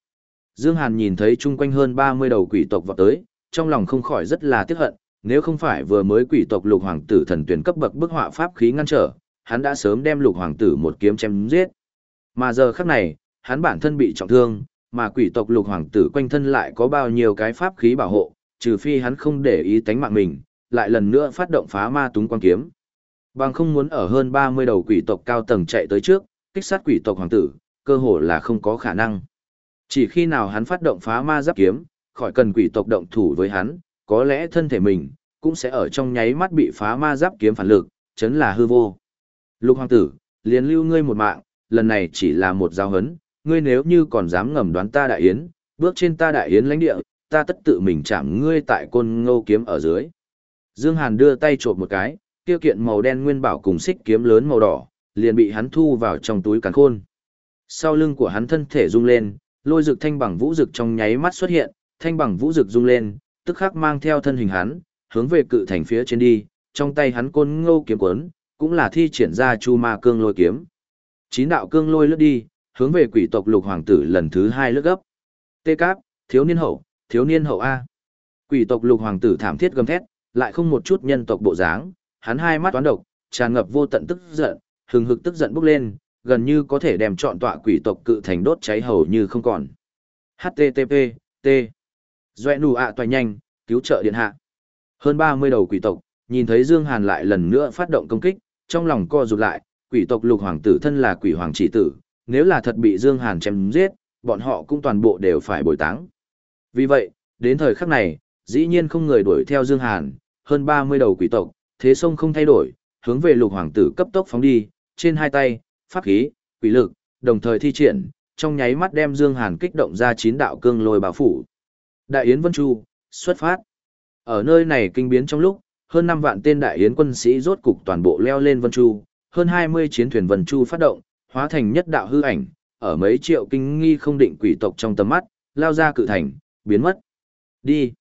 Dương Hàn nhìn thấy chung quanh hơn 30 đầu quỷ tộc vọt tới, trong lòng không khỏi rất là tiếc hận, nếu không phải vừa mới quỷ tộc lục hoàng tử thần tuyển cấp bậc bức họa pháp khí ngăn trở, hắn đã sớm đem lục hoàng tử một kiếm chém giết. Mà giờ khắc này, hắn bản thân bị trọng thương, mà quỷ tộc lục hoàng tử quanh thân lại có bao nhiêu cái pháp khí bảo hộ, trừ phi hắn không để ý tánh mạng mình, lại lần nữa phát động phá ma túng quan kiếm. Bằng không muốn ở hơn 30 đầu quỷ tộc cao tầng chạy tới trước, kích sát quỷ tộc hoàng tử, cơ hồ là không có khả năng. Chỉ khi nào hắn phát động phá ma giáp kiếm, khỏi cần quỷ tộc động thủ với hắn, có lẽ thân thể mình cũng sẽ ở trong nháy mắt bị phá ma giáp kiếm phản lực, chấn là hư vô. Lục hoàng tử, liền lưu ngươi một mạng, lần này chỉ là một giao hấn, ngươi nếu như còn dám ngầm đoán ta đại yến, bước trên ta đại yến lãnh địa, ta tất tự mình chạm ngươi tại côn ngô kiếm ở dưới. Dương Hàn đưa tay trộm một cái, tiêu kiện màu đen nguyên bảo cùng xích kiếm lớn màu đỏ, liền bị hắn thu vào trong túi càn khôn. Sau lưng của hắn thân thể rung lên, lôi dực thanh bằng vũ dực trong nháy mắt xuất hiện, thanh bằng vũ dực rung lên, tức khắc mang theo thân hình hắn, hướng về cự thành phía trên đi, trong tay hắn côn ngô kiếm quấn, cũng là thi triển ra chu ma cương lôi kiếm. Chín đạo cương lôi lướt đi, hướng về quỷ tộc lục hoàng tử lần thứ hai lướt gấp. Tê cáp, thiếu niên hậu, thiếu niên hậu A. Quỷ tộc lục hoàng tử thảm thiết gầm thét, lại không một chút nhân tộc bộ dáng, hắn hai mắt toán độc, tràn ngập vô tận tức giận, hừng hực tức giận bốc lên, gần như có thể đem trọn tọa quỷ tộc cự thành đốt cháy hầu như không còn. HTTP, T. Doẹ nù ạ toài nhanh, cứu trợ điện hạ. Hơn 30 đầu quỷ tộc, nhìn thấy Dương Hàn lại lần nữa phát động công kích, trong lòng co rụt lại, quỷ tộc lục hoàng tử thân là quỷ hoàng chỉ tử, nếu là thật bị Dương Hàn chém giết, bọn họ cũng toàn bộ đều phải bồi táng. Vì vậy, đến thời khắc này, dĩ nhiên không người đuổi theo Dương Hàn, hơn 30 đầu quỷ tộc, thế sông không thay đổi, hướng về lục hoàng tử cấp tốc phóng đi, trên hai tay, pháp khí, quỷ lực, đồng thời thi triển, trong nháy mắt đem Dương Hàn kích động ra chín đạo cương lôi bảo phủ. Đại Yến Vân Chu, xuất phát. Ở nơi này kinh biến trong lúc, hơn 5 vạn tên đại yến quân sĩ rốt cục toàn bộ leo lên Vân Chu, hơn 20 chiến thuyền Vân Chu phát động, hóa thành nhất đạo hư ảnh, ở mấy triệu kinh nghi không định quỷ tộc trong tầm mắt, lao ra cự thành, biến mất. Đi.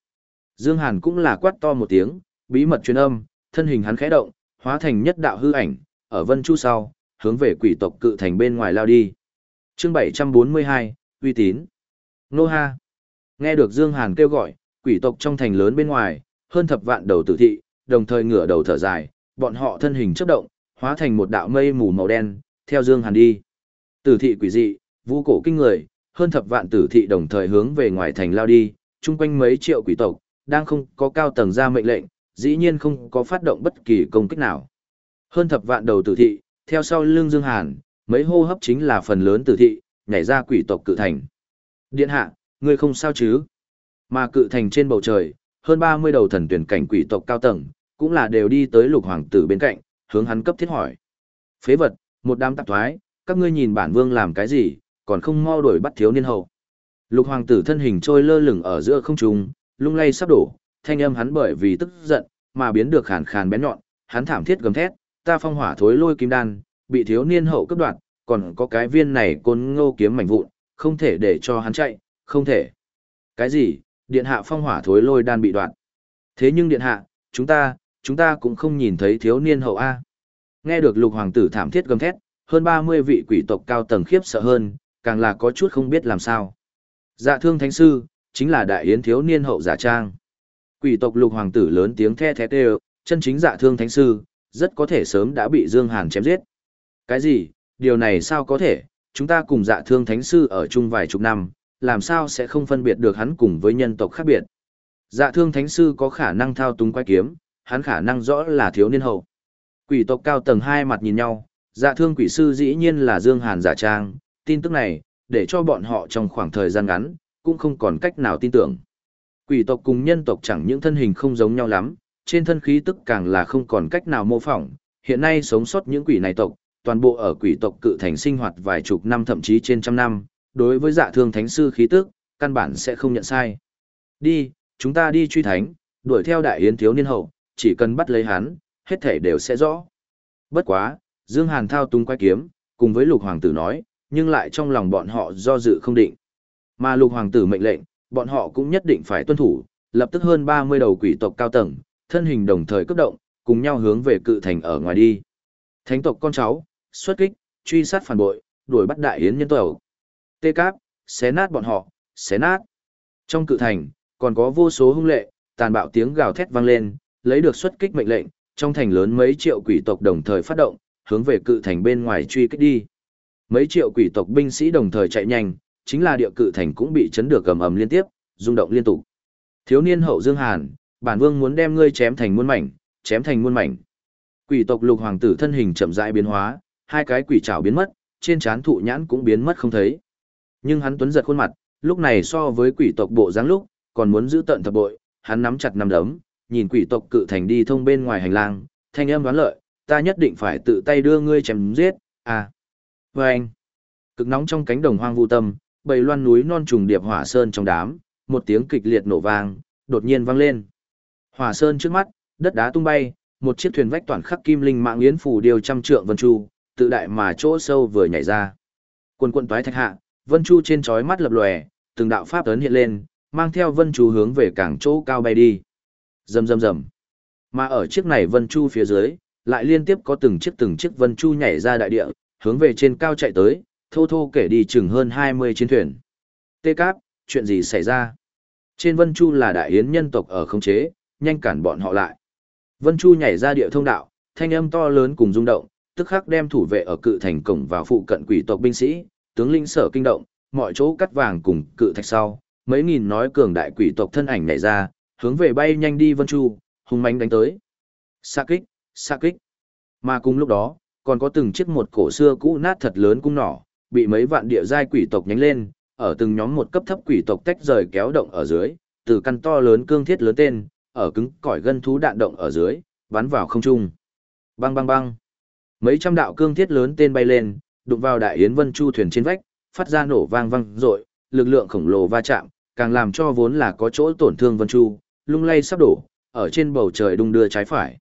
Dương Hàn cũng là quát to một tiếng, bí mật truyền âm, thân hình hắn khẽ động, hóa thành nhất đạo hư ảnh, ở Vân Chu sau, hướng về quỷ tộc cự thành bên ngoài lao đi. Chương 742, uy tín. Nô ha. Nghe được Dương Hàn kêu gọi, quỷ tộc trong thành lớn bên ngoài, hơn thập vạn đầu tử thị, đồng thời ngửa đầu thở dài, bọn họ thân hình chớp động, hóa thành một đạo mây mù màu đen, theo Dương Hàn đi. Tử thị quỷ dị, vũ cổ kinh người, hơn thập vạn tử thị đồng thời hướng về ngoài thành lao đi, chung quanh mấy triệu quỷ tộc, đang không có cao tầng ra mệnh lệnh, dĩ nhiên không có phát động bất kỳ công kích nào. Hơn thập vạn đầu tử thị, theo sau lưng Dương Hàn, mấy hô hấp chính là phần lớn tử thị, nhảy ra quỷ tộc cự thành. Điện hạ, ngươi không sao chứ? Mà cự thành trên bầu trời, hơn 30 đầu thần tuyển cảnh quỷ tộc cao tầng, cũng là đều đi tới lục hoàng tử bên cạnh, hướng hắn cấp thiết hỏi. Phế vật, một đám tạp thoái, các ngươi nhìn bản vương làm cái gì, còn không mau đuổi bắt thiếu niên hậu. Lục hoàng tử thân hình trôi lơ lửng ở giữa không trung, lung lay sắp đổ, thanh âm hắn bởi vì tức giận, mà biến được khàn khàn bén nhọn, hắn thảm thiết gầm thét, ta phong hỏa thối lôi kim đan, bị thiếu niên hậu cấp đoạt, còn có cái viên này côn ngô kiếm mảnh vụn, không thể để cho hắn chạy, không thể. Cái gì, điện hạ phong hỏa thối lôi đan bị đoạn. Thế nhưng điện hạ, chúng ta, chúng ta cũng không nhìn thấy thiếu niên hậu A. Nghe được lục hoàng tử thảm thiết gầm thét, hơn 30 vị quỷ tộc cao tầng khiếp sợ hơn, càng là có chút không biết làm sao. Dạ thương thánh sư, chính là đại yến thiếu niên hậu giả trang. Quỷ tộc lục hoàng tử lớn tiếng the thét đều, chân chính dạ thương thánh sư, rất có thể sớm đã bị Dương Hàn chém giết. Cái gì, điều này sao có thể, chúng ta cùng dạ thương thánh sư ở chung vài chục năm, làm sao sẽ không phân biệt được hắn cùng với nhân tộc khác biệt. Dạ thương thánh sư có khả năng thao túng quái kiếm, hắn khả năng rõ là thiếu niên hậu. Quỷ tộc cao tầng hai mặt nhìn nhau, dạ thương quỷ sư dĩ nhiên là Dương Hàn giả trang, tin tức này, để cho bọn họ trong khoảng thời gian ngắn, cũng không còn cách nào tin tưởng. Quỷ tộc cùng nhân tộc chẳng những thân hình không giống nhau lắm, trên thân khí tức càng là không còn cách nào mô phỏng, hiện nay sống sót những quỷ này tộc, toàn bộ ở quỷ tộc cự thành sinh hoạt vài chục năm thậm chí trên trăm năm, đối với dạ thương thánh sư khí tức, căn bản sẽ không nhận sai. Đi, chúng ta đi truy thánh, đuổi theo đại yến thiếu niên hậu, chỉ cần bắt lấy hắn, hết thể đều sẽ rõ. Bất quá, Dương Hàn thao tung quay kiếm, cùng với lục hoàng tử nói, nhưng lại trong lòng bọn họ do dự không định. Mà lục hoàng tử mệnh lệnh, bọn họ cũng nhất định phải tuân thủ, lập tức hơn 30 đầu quỷ tộc cao tầng, thân hình đồng thời cấp động, cùng nhau hướng về cự thành ở ngoài đi. Thánh tộc con cháu, xuất kích, truy sát phản bội, đuổi bắt đại yến nhân tộc. Tê cáp, xé nát bọn họ, xé nát. Trong cự thành, còn có vô số hung lệ, tàn bạo tiếng gào thét vang lên, lấy được xuất kích mệnh lệnh, trong thành lớn mấy triệu quỷ tộc đồng thời phát động, hướng về cự thành bên ngoài truy kích đi. Mấy triệu quỷ tộc binh sĩ đồng thời chạy nhanh, chính là địa cự thành cũng bị chấn được cầm ầm liên tiếp, rung động liên tục. Thiếu niên hậu Dương Hàn, bản vương muốn đem ngươi chém thành muôn mảnh, chém thành muôn mảnh. Quỷ tộc lục hoàng tử thân hình chậm rãi biến hóa, hai cái quỷ trảo biến mất, trên trán thụ nhãn cũng biến mất không thấy. Nhưng hắn tuấn giật khuôn mặt, lúc này so với quỷ tộc bộ dáng lúc, còn muốn giữ tận thập bội, hắn nắm chặt nắm đấm, nhìn quỷ tộc cự thành đi thông bên ngoài hành lang, thanh âm đoán lợi, ta nhất định phải tự tay đưa ngươi chém giết, à. Và anh, cực nóng trong cánh đồng hoang vu tâm, bầy loan núi non trùng điệp hỏa sơn trong đám, một tiếng kịch liệt nổ vang, đột nhiên vang lên. Hỏa sơn trước mắt, đất đá tung bay, một chiếc thuyền vách toàn khắc kim linh mạng yến phủ điều trăm trượng vân chu, tự đại mà chỗ sâu vừa nhảy ra. Quân quân toái thạch hạ, vân chu trên chói mắt lập lòe, từng đạo pháp ấn hiện lên, mang theo vân chu hướng về cảng chỗ cao bay đi. Rầm rầm rầm. Mà ở chiếc này vân chu phía dưới, lại liên tiếp có từng chiếc từng chiếc vân chu nhảy ra đại địa, hướng về trên cao chạy tới, thô thô kể đi chừng hơn 20 chiến thuyền. Tê Cáp, chuyện gì xảy ra? Trên Vân Chu là đại yến nhân tộc ở không chế, nhanh cản bọn họ lại. Vân Chu nhảy ra địa thông đạo, thanh âm to lớn cùng rung động, tức khắc đem thủ vệ ở cự thành cổng vào phụ cận quỷ tộc binh sĩ, tướng linh sở kinh động, mọi chỗ cắt vàng cùng cự thạch sau, mấy nghìn nói cường đại quỷ tộc thân ảnh nhảy ra, hướng về bay nhanh đi Vân Chu, hung mãnh đánh tới. Sa kích, sa kích. Mà cùng lúc đó, còn có từng chiếc một cổ xưa cũ nát thật lớn cung nỏ, bị mấy vạn địa giai quỷ tộc nhánh lên, ở từng nhóm một cấp thấp quỷ tộc tách rời kéo động ở dưới, từ căn to lớn cương thiết lớn tên, ở cứng cỏi gân thú đạn động ở dưới, bắn vào không trung. Bang bang bang. Mấy trăm đạo cương thiết lớn tên bay lên, đụng vào đại yến vân chu thuyền trên vách, phát ra nổ vang vang rội, lực lượng khổng lồ va chạm, càng làm cho vốn là có chỗ tổn thương vân chu, lung lay sắp đổ, ở trên bầu trời đung đưa trái phải.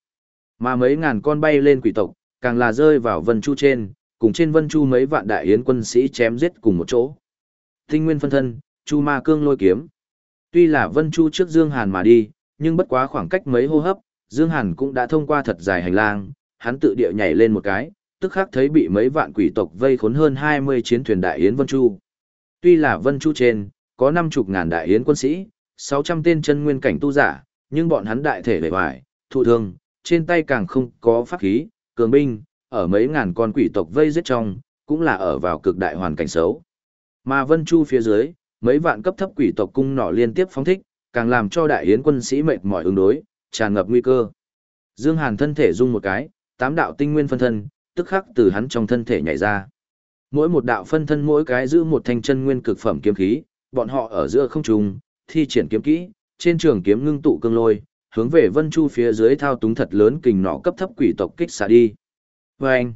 Mà mấy ngàn con bay lên quỷ tộc, càng là rơi vào vân chu trên, cùng trên vân chu mấy vạn đại yến quân sĩ chém giết cùng một chỗ. Tinh nguyên phân thân, chu ma cương lôi kiếm. Tuy là vân chu trước Dương Hàn mà đi, nhưng bất quá khoảng cách mấy hô hấp, Dương Hàn cũng đã thông qua thật dài hành lang, hắn tự địa nhảy lên một cái, tức khắc thấy bị mấy vạn quỷ tộc vây khốn hơn 20 chiến thuyền đại yến vân chu. Tuy là vân chu trên, có năm chục ngàn đại yến quân sĩ, 600 tên chân nguyên cảnh tu giả, nhưng bọn hắn đại thể bề ngoài, thụ thương, trên tay càng không có pháp khí, cường binh, ở mấy ngàn con quỷ tộc vây giết trong, cũng là ở vào cực đại hoàn cảnh xấu. Mà Vân Chu phía dưới, mấy vạn cấp thấp quỷ tộc cung nỏ liên tiếp phóng thích, càng làm cho đại yến quân sĩ mệt mỏi ứng đối, tràn ngập nguy cơ. Dương Hàn thân thể rung một cái, tám đạo tinh nguyên phân thân, tức khắc từ hắn trong thân thể nhảy ra. Mỗi một đạo phân thân mỗi cái giữ một thanh chân nguyên cực phẩm kiếm khí, bọn họ ở giữa không trung, thi triển kiếm kỹ, trên trường kiếm ngưng tụ cương lôi, hướng về Vân Chu phía dưới thao túng thật lớn kình nỏ cấp thấp quỷ tộc kích xả đi. Vâng! anh,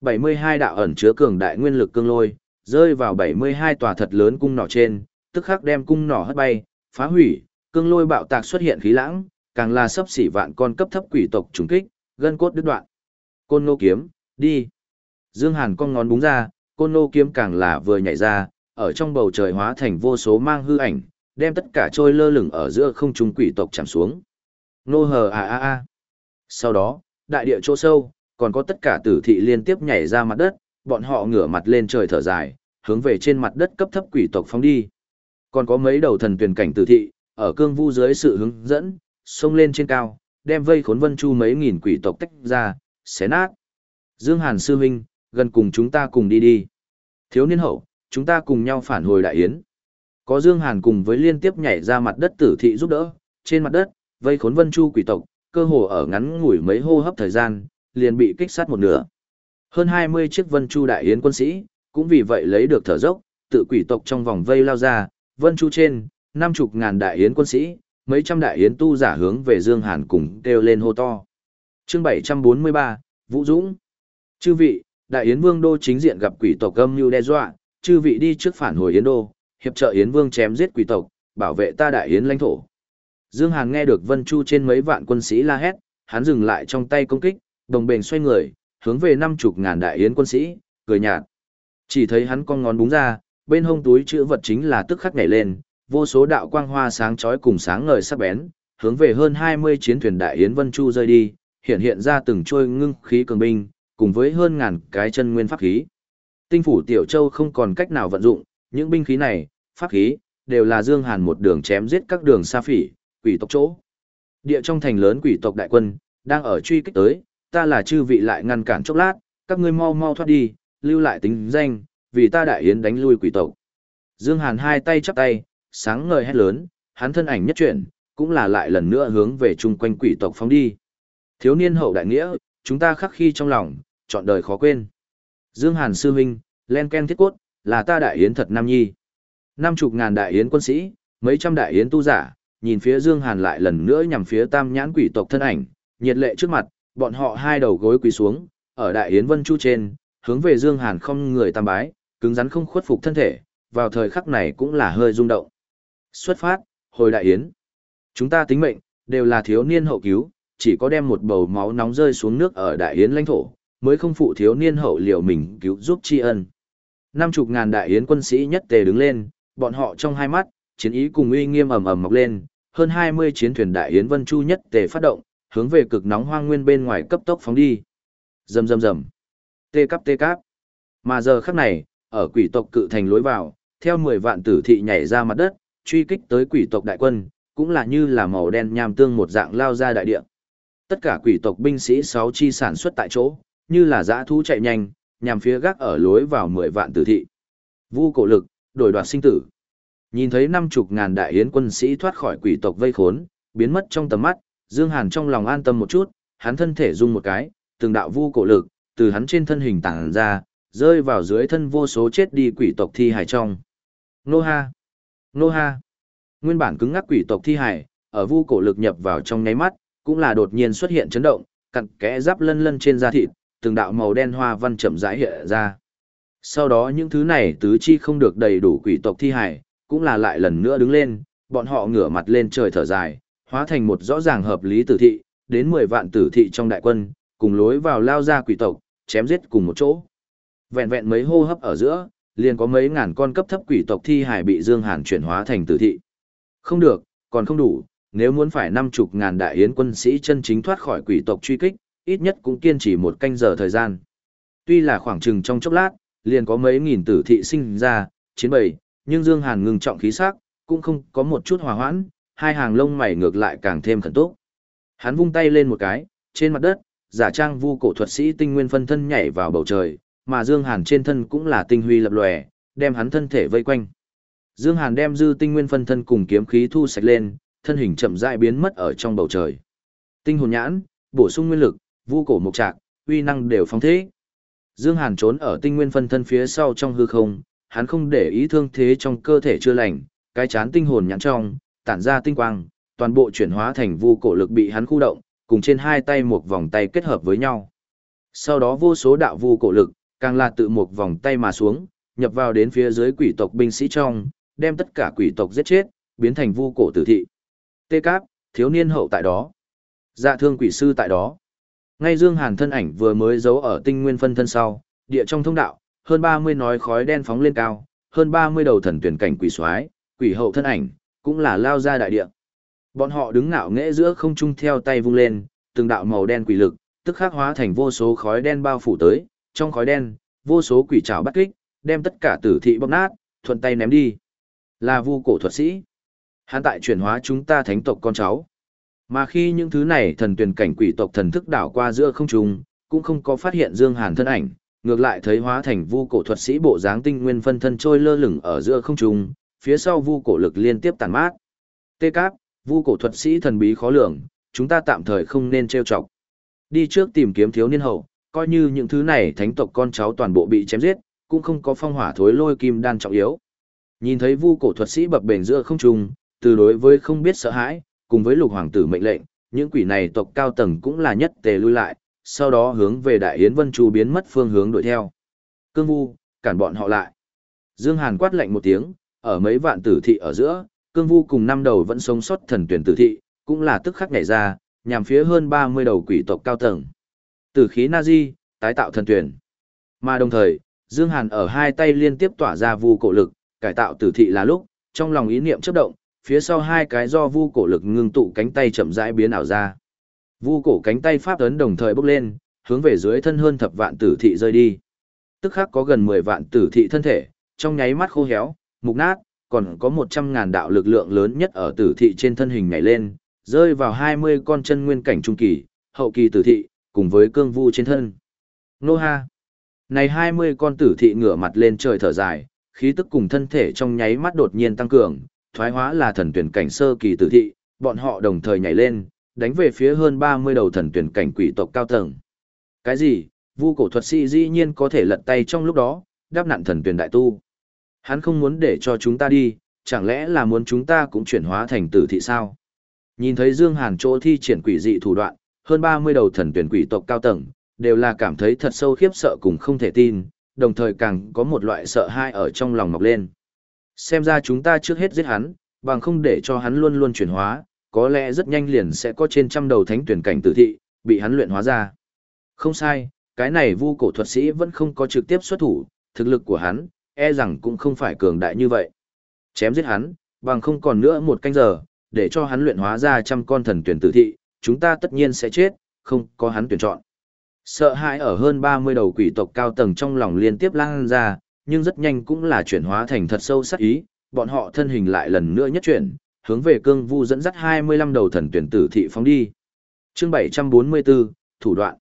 72 đạo ẩn chứa cường đại nguyên lực cương lôi, rơi vào 72 tòa thật lớn cung nỏ trên, tức khắc đem cung nỏ hất bay, phá hủy, cương lôi bạo tạc xuất hiện khí lãng, càng là sắp xỉ vạn con cấp thấp quỷ tộc trùng kích, gân cốt đứt đoạn. Côn nô kiếm, đi. Dương Hàn con ngón búng ra, côn nô kiếm càng là vừa nhảy ra, ở trong bầu trời hóa thành vô số mang hư ảnh, đem tất cả trôi lơ lửng ở giữa không trung quỷ tộc chạm xuống. Nô hờ a a a. Sau đó, đại địa chỗ sâu, còn có tất cả tử thị liên tiếp nhảy ra mặt đất, bọn họ ngửa mặt lên trời thở dài, hướng về trên mặt đất cấp thấp quỷ tộc phóng đi. Còn có mấy đầu thần tuyển cảnh tử thị, ở cương vu dưới sự hướng dẫn, xông lên trên cao, đem vây khốn vân chu mấy nghìn quỷ tộc tách ra, xé nát. Dương Hàn sư huynh, gần cùng chúng ta cùng đi đi. Thiếu niên hậu, chúng ta cùng nhau phản hồi đại yến. Có Dương Hàn cùng với liên tiếp nhảy ra mặt đất tử thị giúp đỡ, trên mặt đất, vây khốn vân chu quỷ tộc, cơ hồ ở ngắn ngủi mấy hô hấp thời gian, liền bị kích sát một nửa. Hơn 20 chiếc vân chu đại yến quân sĩ, cũng vì vậy lấy được thở dốc, tự quỷ tộc trong vòng vây lao ra, vân chu trên, năm chục ngàn đại yến quân sĩ, mấy trăm đại yến tu giả hướng về Dương Hàn cùng kêu lên hô to. Chương 743, Vũ Dũng. Chư vị, đại yến vương đô chính diện gặp quỷ tộc âm mưu đe dọa, chư vị đi trước phản hồi yến đô, hiệp trợ yến vương chém giết quỷ tộc, bảo vệ ta đại yến lãnh thổ. Dương Hàn nghe được Vân Chu trên mấy vạn quân sĩ la hét, hắn dừng lại trong tay công kích, đồng bền xoay người, hướng về năm chục ngàn đại yến quân sĩ, cười nhạt. Chỉ thấy hắn con ngón búng ra, bên hông túi chữ vật chính là tức khắc nhảy lên, vô số đạo quang hoa sáng chói cùng sáng ngời sắc bén, hướng về hơn 20 chiến thuyền đại yến vân chu rơi đi, hiện hiện ra từng trôi ngưng khí cường binh, cùng với hơn ngàn cái chân nguyên pháp khí. Tinh phủ Tiểu Châu không còn cách nào vận dụng, những binh khí này, pháp khí, đều là Dương Hàn một đường chém giết các đường xa phỉ, quỷ tộc chỗ. Địa trong thành lớn quỷ tộc đại quân, đang ở truy kích tới, ta là chư vị lại ngăn cản chốc lát, các ngươi mau mau thoát đi, lưu lại tính danh, vì ta đại yến đánh lui quỷ tộc. Dương Hàn hai tay chắp tay, sáng ngời hét lớn, hắn thân ảnh nhất chuyển, cũng là lại lần nữa hướng về chung quanh quỷ tộc phóng đi. Thiếu niên hậu đại nghĩa, chúng ta khắc khi trong lòng, chọn đời khó quên. Dương Hàn sư huynh, len ken thiết cốt, là ta đại yến thật nam nhi. Năm chục ngàn đại yến quân sĩ, mấy trăm đại yến tu giả, nhìn phía Dương Hàn lại lần nữa nhằm phía tam nhãn quỷ tộc thân ảnh, nhiệt lệ trước mặt, bọn họ hai đầu gối quỳ xuống, ở đại yến vân chu trên, hướng về Dương Hàn không người tam bái, cứng rắn không khuất phục thân thể, vào thời khắc này cũng là hơi rung động. Xuất phát, hồi đại yến. Chúng ta tính mệnh, đều là thiếu niên hậu cứu, chỉ có đem một bầu máu nóng rơi xuống nước ở đại yến lãnh thổ, mới không phụ thiếu niên hậu liệu mình cứu giúp tri ân. Năm chục ngàn đại yến quân sĩ nhất tề đứng lên, bọn họ trong hai mắt, chiến ý cùng uy nghiêm ầm ầm mọc lên, hơn 20 chiến thuyền đại yến vân chu nhất tề phát động, hướng về cực nóng hoang nguyên bên ngoài cấp tốc phóng đi. Rầm rầm rầm. Tê cắp tê cắp. Mà giờ khắc này, ở quỷ tộc cự thành lối vào, theo 10 vạn tử thị nhảy ra mặt đất, truy kích tới quỷ tộc đại quân, cũng là như là màu đen nham tương một dạng lao ra đại địa. Tất cả quỷ tộc binh sĩ 6 chi sản xuất tại chỗ, như là dã thú chạy nhanh, nhằm phía gác ở lối vào 10 vạn tử thị. Vu cổ lực, đổi đoạt sinh tử. Nhìn thấy năm chục ngàn đại yến quân sĩ thoát khỏi quỷ tộc vây khốn, biến mất trong tầm mắt, Dương Hàn trong lòng an tâm một chút, hắn thân thể rung một cái, từng đạo vu cổ lực, từ hắn trên thân hình tản ra, rơi vào dưới thân vô số chết đi quỷ tộc thi hải trong. Nô ha! Nô ha! Nguyên bản cứng ngắc quỷ tộc thi hải, ở vu cổ lực nhập vào trong nháy mắt, cũng là đột nhiên xuất hiện chấn động, cặn kẽ giáp lân lân trên da thịt, từng đạo màu đen hoa văn chậm rãi hiện ra. Sau đó những thứ này tứ chi không được đầy đủ quỷ tộc thi hải, cũng là lại lần nữa đứng lên, bọn họ ngửa mặt lên trời thở dài, hóa thành một rõ ràng hợp lý tử thị, đến 10 vạn tử thị trong đại quân, cùng lối vào lao ra quỷ tộc, chém giết cùng một chỗ. Vẹn vẹn mấy hô hấp ở giữa, liền có mấy ngàn con cấp thấp quỷ tộc thi hải bị Dương Hàn chuyển hóa thành tử thị. Không được, còn không đủ, nếu muốn phải năm chục ngàn đại yến quân sĩ chân chính thoát khỏi quỷ tộc truy kích, ít nhất cũng kiên trì một canh giờ thời gian. Tuy là khoảng chừng trong chốc lát, liền có mấy nghìn tử thị sinh ra, chiến bầy, nhưng Dương Hàn ngừng trọng khí sắc, cũng không có một chút hòa hoãn, hai hàng lông mày ngược lại càng thêm khẩn túc. Hắn vung tay lên một cái, trên mặt đất, giả trang vu cổ thuật sĩ tinh nguyên phân thân nhảy vào bầu trời, mà Dương Hàn trên thân cũng là tinh huy lập lòe, đem hắn thân thể vây quanh. Dương Hàn đem dư tinh nguyên phân thân cùng kiếm khí thu sạch lên, thân hình chậm rãi biến mất ở trong bầu trời. Tinh hồn nhãn, bổ sung nguyên lực, vu cổ mục trạc, uy năng đều phóng thế. Dương Hàn trốn ở tinh nguyên phân thân phía sau trong hư không, hắn không để ý thương thế trong cơ thể chưa lành, cái chán tinh hồn nhãn trong, tản ra tinh quang, toàn bộ chuyển hóa thành vu cổ lực bị hắn khu động, cùng trên hai tay một vòng tay kết hợp với nhau. Sau đó vô số đạo vu cổ lực, càng là tự một vòng tay mà xuống, nhập vào đến phía dưới quỷ tộc binh sĩ trong, đem tất cả quỷ tộc giết chết, biến thành vu cổ tử thị. Tê Cáp, thiếu niên hậu tại đó. Dạ thương quỷ sư tại đó. Ngay Dương Hàn thân ảnh vừa mới giấu ở tinh nguyên phân thân sau, địa trong thông đạo, hơn 30 nói khói đen phóng lên cao, hơn 30 đầu thần tuyển cảnh quỷ soái, quỷ hậu thân ảnh, cũng là lao ra đại địa. Bọn họ đứng ngạo nghễ giữa không trung theo tay vung lên, từng đạo màu đen quỷ lực, tức khắc hóa thành vô số khói đen bao phủ tới, trong khói đen, vô số quỷ trảo bắt kích, đem tất cả tử thị bóp nát, thuận tay ném đi. Là vu cổ thuật sĩ. Hắn tại chuyển hóa chúng ta thánh tộc con cháu. Mà khi những thứ này thần tuyển cảnh quỷ tộc thần thức đảo qua giữa không trung, cũng không có phát hiện Dương Hàn thân ảnh, ngược lại thấy hóa thành vu cổ thuật sĩ bộ dáng tinh nguyên phân thân trôi lơ lửng ở giữa không trung, phía sau vu cổ lực liên tiếp tàn mát. Tê Cáp, vu cổ thuật sĩ thần bí khó lường, chúng ta tạm thời không nên trêu chọc. Đi trước tìm kiếm thiếu niên hậu, coi như những thứ này thánh tộc con cháu toàn bộ bị chém giết, cũng không có phong hỏa thối lôi kim đan trọng yếu. Nhìn thấy vu cổ thuật sĩ bập bềnh giữa không trung, từ đối với không biết sợ hãi, cùng với lục hoàng tử mệnh lệnh, những quỷ này tộc cao tầng cũng là nhất tề lui lại, sau đó hướng về Đại Yến Vân Chu biến mất phương hướng đuổi theo. Cương Vu, cản bọn họ lại. Dương Hàn quát lạnh một tiếng, ở mấy vạn tử thị ở giữa, Cương Vu cùng năm đầu vẫn sống sót thần tuyển tử thị, cũng là tức khắc nhảy ra, nhằm phía hơn 30 đầu quỷ tộc cao tầng. Tử khí Nazi, tái tạo thần tuyển. Mà đồng thời, Dương Hàn ở hai tay liên tiếp tỏa ra vu cổ lực, cải tạo tử thị là lúc, trong lòng ý niệm chớp động, phía sau hai cái do vu cổ lực ngưng tụ cánh tay chậm rãi biến ảo ra. Vu cổ cánh tay pháp ấn đồng thời bốc lên, hướng về dưới thân hơn thập vạn tử thị rơi đi. Tức khắc có gần 10 vạn tử thị thân thể, trong nháy mắt khô héo, mục nát, còn có 100 ngàn đạo lực lượng lớn nhất ở tử thị trên thân hình nhảy lên, rơi vào 20 con chân nguyên cảnh trung kỳ, hậu kỳ tử thị, cùng với cương vu trên thân. Nô ha! Này 20 con tử thị ngửa mặt lên trời thở dài, khí tức cùng thân thể trong nháy mắt đột nhiên tăng cường, thoái hóa là thần tuyển cảnh sơ kỳ tử thị, bọn họ đồng thời nhảy lên, đánh về phía hơn 30 đầu thần tuyển cảnh quỷ tộc cao tầng. Cái gì? Vu cổ thuật sĩ dĩ nhiên có thể lật tay trong lúc đó, đáp nạn thần tuyển đại tu. Hắn không muốn để cho chúng ta đi, chẳng lẽ là muốn chúng ta cũng chuyển hóa thành tử thị sao? Nhìn thấy Dương Hàn chỗ thi triển quỷ dị thủ đoạn, hơn 30 đầu thần tuyển quỷ tộc cao tầng, đều là cảm thấy thật sâu khiếp sợ cùng không thể tin, đồng thời càng có một loại sợ hãi ở trong lòng mọc lên. Xem ra chúng ta trước hết giết hắn, bằng không để cho hắn luôn luôn chuyển hóa, có lẽ rất nhanh liền sẽ có trên trăm đầu thánh tuyển cảnh tử thị, bị hắn luyện hóa ra. Không sai, cái này vu cổ thuật sĩ vẫn không có trực tiếp xuất thủ, thực lực của hắn, e rằng cũng không phải cường đại như vậy. Chém giết hắn, bằng không còn nữa một canh giờ, để cho hắn luyện hóa ra trăm con thần tuyển tử thị, chúng ta tất nhiên sẽ chết, không có hắn tuyển chọn. Sợ hãi ở hơn 30 đầu quỷ tộc cao tầng trong lòng liên tiếp lan ra, nhưng rất nhanh cũng là chuyển hóa thành thật sâu sắc ý, bọn họ thân hình lại lần nữa nhất chuyển, hướng về cương vu dẫn dắt 25 đầu thần tuyển tử thị phóng đi. Chương 744, thủ đoạn.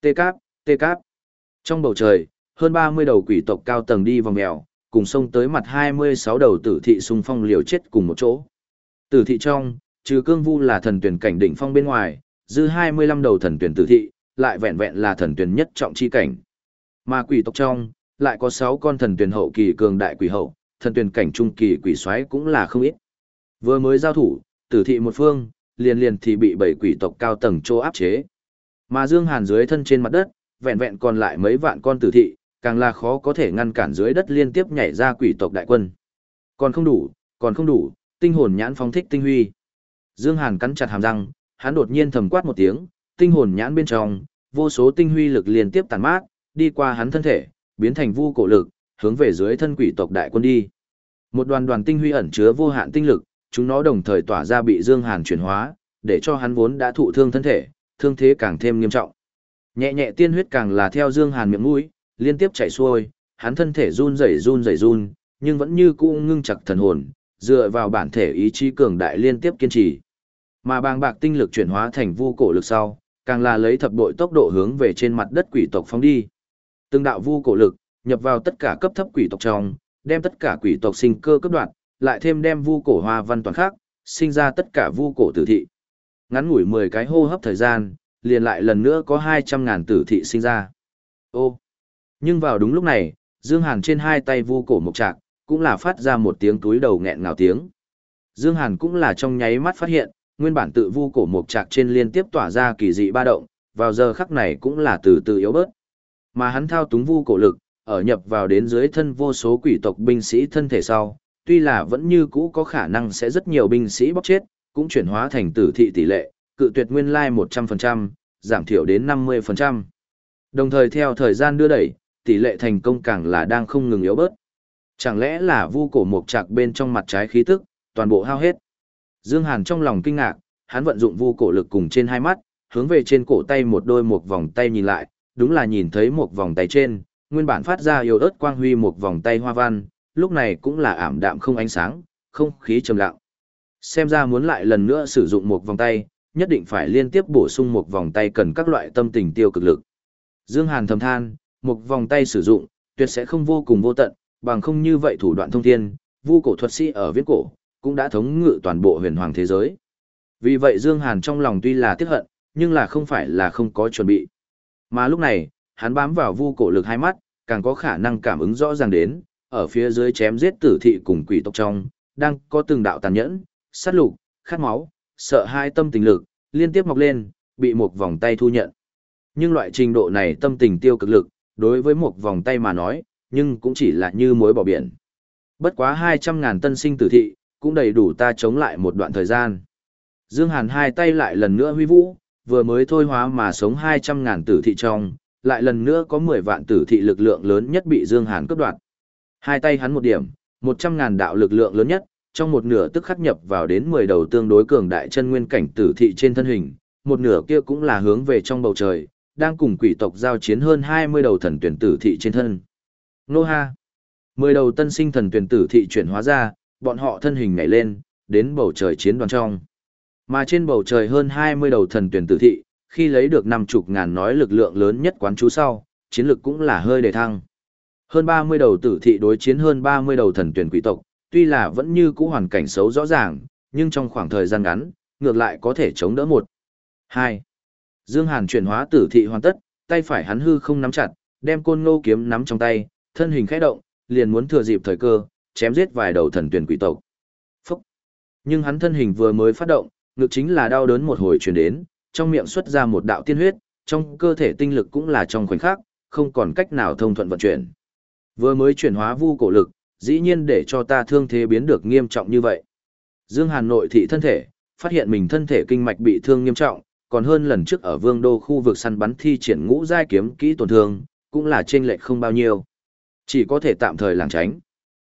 Tê cáp, tê cáp. Trong bầu trời, hơn 30 đầu quỷ tộc cao tầng đi vòng mèo, cùng xông tới mặt 26 đầu tử thị xung phong liều chết cùng một chỗ. Tử thị trong, trừ cương vu là thần tuyển cảnh đỉnh phong bên ngoài, dư 25 đầu thần tuyển tử thị, lại vẹn vẹn là thần tuyển nhất trọng chi cảnh. Mà quỷ tộc trong, lại có 6 con thần tuyển hậu kỳ cường đại quỷ hậu, thần tuyển cảnh trung kỳ quỷ xoáy cũng là không ít. Vừa mới giao thủ, tử thị một phương, liền liền thì bị bảy quỷ tộc cao tầng trô áp chế. Mà Dương Hàn dưới thân trên mặt đất, vẹn vẹn còn lại mấy vạn con tử thị, càng là khó có thể ngăn cản dưới đất liên tiếp nhảy ra quỷ tộc đại quân. Còn không đủ, còn không đủ, tinh hồn nhãn phóng thích tinh huy. Dương Hàn cắn chặt hàm răng, hắn đột nhiên thầm quát một tiếng, tinh hồn nhãn bên trong, vô số tinh huy lực liên tiếp tàn mát, đi qua hắn thân thể, biến thành vu cổ lực, hướng về dưới thân quỷ tộc đại quân đi. Một đoàn đoàn tinh huy ẩn chứa vô hạn tinh lực, chúng nó đồng thời tỏa ra bị Dương Hàn chuyển hóa, để cho hắn vốn đã thụ thương thân thể, thương thế càng thêm nghiêm trọng. Nhẹ nhẹ tiên huyết càng là theo Dương Hàn miệng mũi, liên tiếp chảy xuôi, hắn thân thể run rẩy run rẩy run, nhưng vẫn như cũ ngưng chặt thần hồn, dựa vào bản thể ý chí cường đại liên tiếp kiên trì. Mà bàng bạc tinh lực chuyển hóa thành vu cổ lực sau, càng là lấy thập bội tốc độ hướng về trên mặt đất quỷ tộc phóng đi. Từng đạo vu cổ lực nhập vào tất cả cấp thấp quỷ tộc trong, đem tất cả quỷ tộc sinh cơ cấp đoạn, lại thêm đem vu cổ hoa văn toàn khác, sinh ra tất cả vu cổ tử thị. Ngắn ngủi 10 cái hô hấp thời gian, liền lại lần nữa có 200 ngàn tử thị sinh ra. Ô! Nhưng vào đúng lúc này, Dương Hàn trên hai tay vu cổ mục trạc, cũng là phát ra một tiếng túi đầu nghẹn ngào tiếng. Dương Hàn cũng là trong nháy mắt phát hiện, nguyên bản tự vu cổ mục trạc trên liên tiếp tỏa ra kỳ dị ba động, vào giờ khắc này cũng là từ từ yếu bớt. Mà hắn thao túng vu cổ lực, ở nhập vào đến dưới thân vô số quỷ tộc binh sĩ thân thể sau, tuy là vẫn như cũ có khả năng sẽ rất nhiều binh sĩ bóc chết, cũng chuyển hóa thành tử thị tỷ lệ, cự tuyệt nguyên lai 100%, giảm thiểu đến 50%. Đồng thời theo thời gian đưa đẩy, tỷ lệ thành công càng là đang không ngừng yếu bớt. Chẳng lẽ là vu cổ mục trạc bên trong mặt trái khí tức, toàn bộ hao hết. Dương Hàn trong lòng kinh ngạc, hắn vận dụng vu cổ lực cùng trên hai mắt, hướng về trên cổ tay một đôi một vòng tay nhìn lại, đúng là nhìn thấy một vòng tay trên, nguyên bản phát ra yếu ớt quang huy một vòng tay hoa văn, lúc này cũng là ảm đạm không ánh sáng, không khí trầm lặng. Xem ra muốn lại lần nữa sử dụng một vòng tay, nhất định phải liên tiếp bổ sung một vòng tay cần các loại tâm tình tiêu cực lực. Dương Hàn thầm than, một vòng tay sử dụng, tuyệt sẽ không vô cùng vô tận, bằng không như vậy thủ đoạn thông thiên, vu cổ thuật sĩ ở viễn cổ, cũng đã thống ngự toàn bộ huyền hoàng thế giới. Vì vậy Dương Hàn trong lòng tuy là tiếc hận, nhưng là không phải là không có chuẩn bị. Mà lúc này, hắn bám vào vu cổ lực hai mắt, càng có khả năng cảm ứng rõ ràng đến, ở phía dưới chém giết tử thị cùng quỷ tộc trong, đang có từng đạo tàn nhẫn, sát lục, khát máu, sợ hai tâm tình lực, liên tiếp mọc lên, bị một vòng tay thu nhận. Nhưng loại trình độ này tâm tình tiêu cực lực, đối với một vòng tay mà nói, nhưng cũng chỉ là như mối bỏ biển. Bất quá 200 ngàn tân sinh tử thị, cũng đầy đủ ta chống lại một đoạn thời gian. Dương Hàn hai tay lại lần nữa huy vũ, vừa mới thôi hóa mà sống 200 ngàn tử thị trong, lại lần nữa có 10 vạn tử thị lực lượng lớn nhất bị Dương Hàn cướp đoạt. Hai tay hắn một điểm, 100 ngàn đạo lực lượng lớn nhất, trong một nửa tức khắc nhập vào đến 10 đầu tương đối cường đại chân nguyên cảnh tử thị trên thân hình, một nửa kia cũng là hướng về trong bầu trời, đang cùng quỷ tộc giao chiến hơn 20 đầu thần tuyển tử thị trên thân. Nô ha! 10 đầu tân sinh thần tuyển tử thị chuyển hóa ra, bọn họ thân hình nhảy lên, đến bầu trời chiến đoàn trong. Mà trên bầu trời hơn 20 đầu thần tuyển tử thị, khi lấy được năm chục ngàn nói lực lượng lớn nhất quán chú sau, chiến lực cũng là hơi đề thăng. Hơn 30 đầu tử thị đối chiến hơn 30 đầu thần tuyển quỷ tộc, tuy là vẫn như cũ hoàn cảnh xấu rõ ràng, nhưng trong khoảng thời gian ngắn, ngược lại có thể chống đỡ một. 2. Dương Hàn chuyển hóa tử thị hoàn tất, tay phải hắn hư không nắm chặt, đem côn ngô kiếm nắm trong tay, thân hình khẽ động, liền muốn thừa dịp thời cơ, chém giết vài đầu thần tuyển quỷ tộc. Phúc! Nhưng hắn thân hình vừa mới phát động, ngực chính là đau đớn một hồi truyền đến, trong miệng xuất ra một đạo tiên huyết, trong cơ thể tinh lực cũng là trong khoảnh khắc, không còn cách nào thông thuận vận chuyển. Vừa mới chuyển hóa vu cổ lực, dĩ nhiên để cho ta thương thế biến được nghiêm trọng như vậy. Dương Hàn nội thị thân thể, phát hiện mình thân thể kinh mạch bị thương nghiêm trọng, còn hơn lần trước ở vương đô khu vực săn bắn thi triển ngũ giai kiếm kỹ tổn thương, cũng là trên lệch không bao nhiêu. Chỉ có thể tạm thời lảng tránh.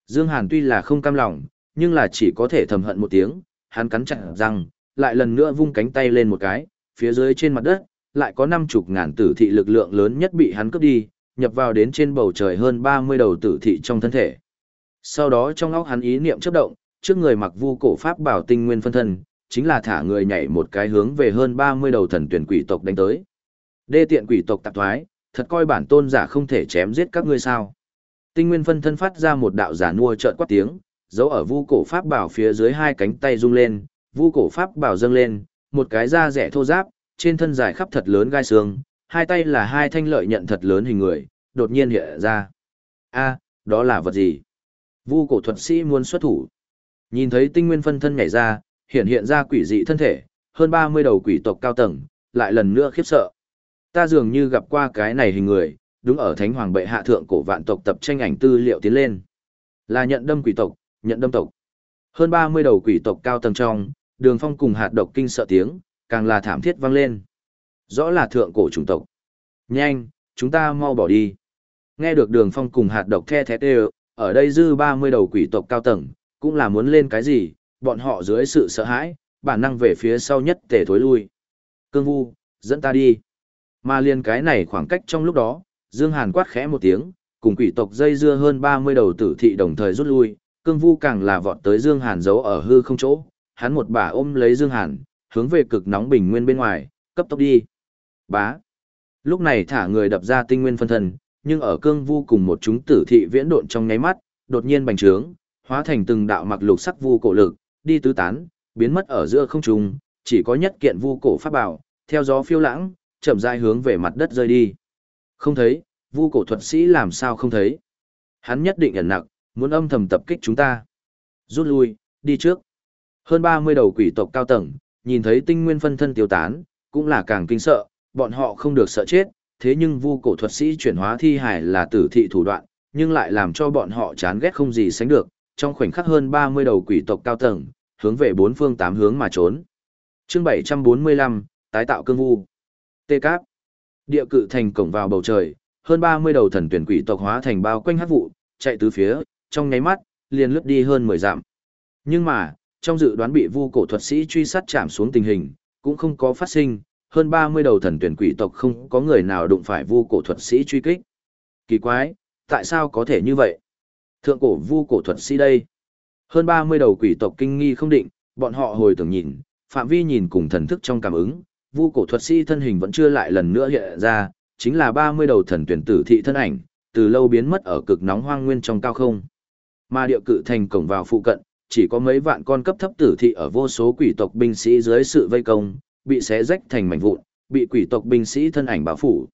Dương Hàn tuy là không cam lòng, nhưng là chỉ có thể thầm hận một tiếng, hắn cắn chặt răng, lại lần nữa vung cánh tay lên một cái, phía dưới trên mặt đất, lại có năm chục ngàn tử thị lực lượng lớn nhất bị hắn cướp đi, nhập vào đến trên bầu trời hơn 30 đầu tử thị trong thân thể. Sau đó trong óc hắn ý niệm chớp động, trước người mặc vu cổ pháp bảo tinh nguyên phân thân, chính là thả người nhảy một cái hướng về hơn 30 đầu thần tuyển quỷ tộc đánh tới. Đê tiện quỷ tộc tạp thoái, thật coi bản tôn giả không thể chém giết các ngươi sao. Tinh nguyên phân thân phát ra một đạo giả nua trợn quát tiếng, giấu ở vu cổ pháp bảo phía dưới hai cánh tay rung lên, vu cổ pháp bảo dâng lên, một cái da rẻ thô giáp, trên thân dài khắp thật lớn gai xương, hai tay là hai thanh lợi nhận thật lớn hình người, đột nhiên hiện ra. A, đó là vật gì? Vu cổ thuật sĩ muốn xuất thủ. Nhìn thấy tinh nguyên phân thân nhảy ra, hiện hiện ra quỷ dị thân thể, hơn 30 đầu quỷ tộc cao tầng, lại lần nữa khiếp sợ. Ta dường như gặp qua cái này hình người, đúng ở Thánh Hoàng bệ hạ thượng cổ vạn tộc tập tranh ảnh tư liệu tiến lên. Là nhận đâm quỷ tộc, nhận đâm tộc. Hơn 30 đầu quỷ tộc cao tầng trong, đường phong cùng hạt độc kinh sợ tiếng, càng là thảm thiết vang lên. Rõ là thượng cổ chủng tộc. Nhanh, chúng ta mau bỏ đi. Nghe được đường phong cùng hạt độc the thét đều, ở đây dư 30 đầu quỷ tộc cao tầng, cũng là muốn lên cái gì, bọn họ dưới sự sợ hãi, bản năng về phía sau nhất tề thối lui. Cương vu, dẫn ta đi. Mà liền cái này khoảng cách trong lúc đó, Dương Hàn quát khẽ một tiếng, cùng quỷ tộc dây dưa hơn 30 đầu tử thị đồng thời rút lui, cương vu càng là vọt tới Dương Hàn giấu ở hư không chỗ, hắn một bà ôm lấy Dương Hàn, hướng về cực nóng bình nguyên bên ngoài, cấp tốc đi. Bá. Lúc này thả người đập ra tinh nguyên phân thân, nhưng ở cương vu cùng một chúng tử thị viễn độn trong nháy mắt, đột nhiên bành trướng, hóa thành từng đạo mặc lục sắc vu cổ lực, đi tứ tán, biến mất ở giữa không trung, chỉ có nhất kiện vu cổ pháp bảo, theo gió phiêu lãng, chậm rãi hướng về mặt đất rơi đi. Không thấy, vu cổ thuật sĩ làm sao không thấy? Hắn nhất định ẩn nặc, muốn âm thầm tập kích chúng ta. Rút lui, đi trước. Hơn 30 đầu quỷ tộc cao tầng, nhìn thấy tinh nguyên phân thân tiêu tán, cũng là càng kinh sợ, bọn họ không được sợ chết, thế nhưng vu cổ thuật sĩ chuyển hóa thi hải là tử thị thủ đoạn, nhưng lại làm cho bọn họ chán ghét không gì sánh được, trong khoảnh khắc hơn 30 đầu quỷ tộc cao tầng, hướng về bốn phương tám hướng mà trốn. Chương 745, tái tạo cương vu. Tê Cáp. Địa cự thành cổng vào bầu trời, hơn 30 đầu thần tuyển quỷ tộc hóa thành bao quanh hắc vụ, chạy tứ phía, trong nháy mắt, liền lướt đi hơn 10 dặm. Nhưng mà, trong dự đoán bị vu cổ thuật sĩ truy sát chạm xuống tình hình, cũng không có phát sinh, hơn 30 đầu thần tuyển quỷ tộc không có người nào đụng phải vu cổ thuật sĩ truy kích. Kỳ quái, tại sao có thể như vậy? Thượng cổ vu cổ thuật sĩ đây. Hơn 30 đầu quỷ tộc kinh nghi không định, bọn họ hồi tưởng nhìn, phạm vi nhìn cùng thần thức trong cảm ứng, vu cổ thuật sĩ thân hình vẫn chưa lại lần nữa hiện ra, chính là 30 đầu thần tuyển tử thị thân ảnh, từ lâu biến mất ở cực nóng hoang nguyên trong cao không. Mà địa cự thành cổng vào phụ cận, chỉ có mấy vạn con cấp thấp tử thị ở vô số quỷ tộc binh sĩ dưới sự vây công, bị xé rách thành mảnh vụn, bị quỷ tộc binh sĩ thân ảnh bao phủ.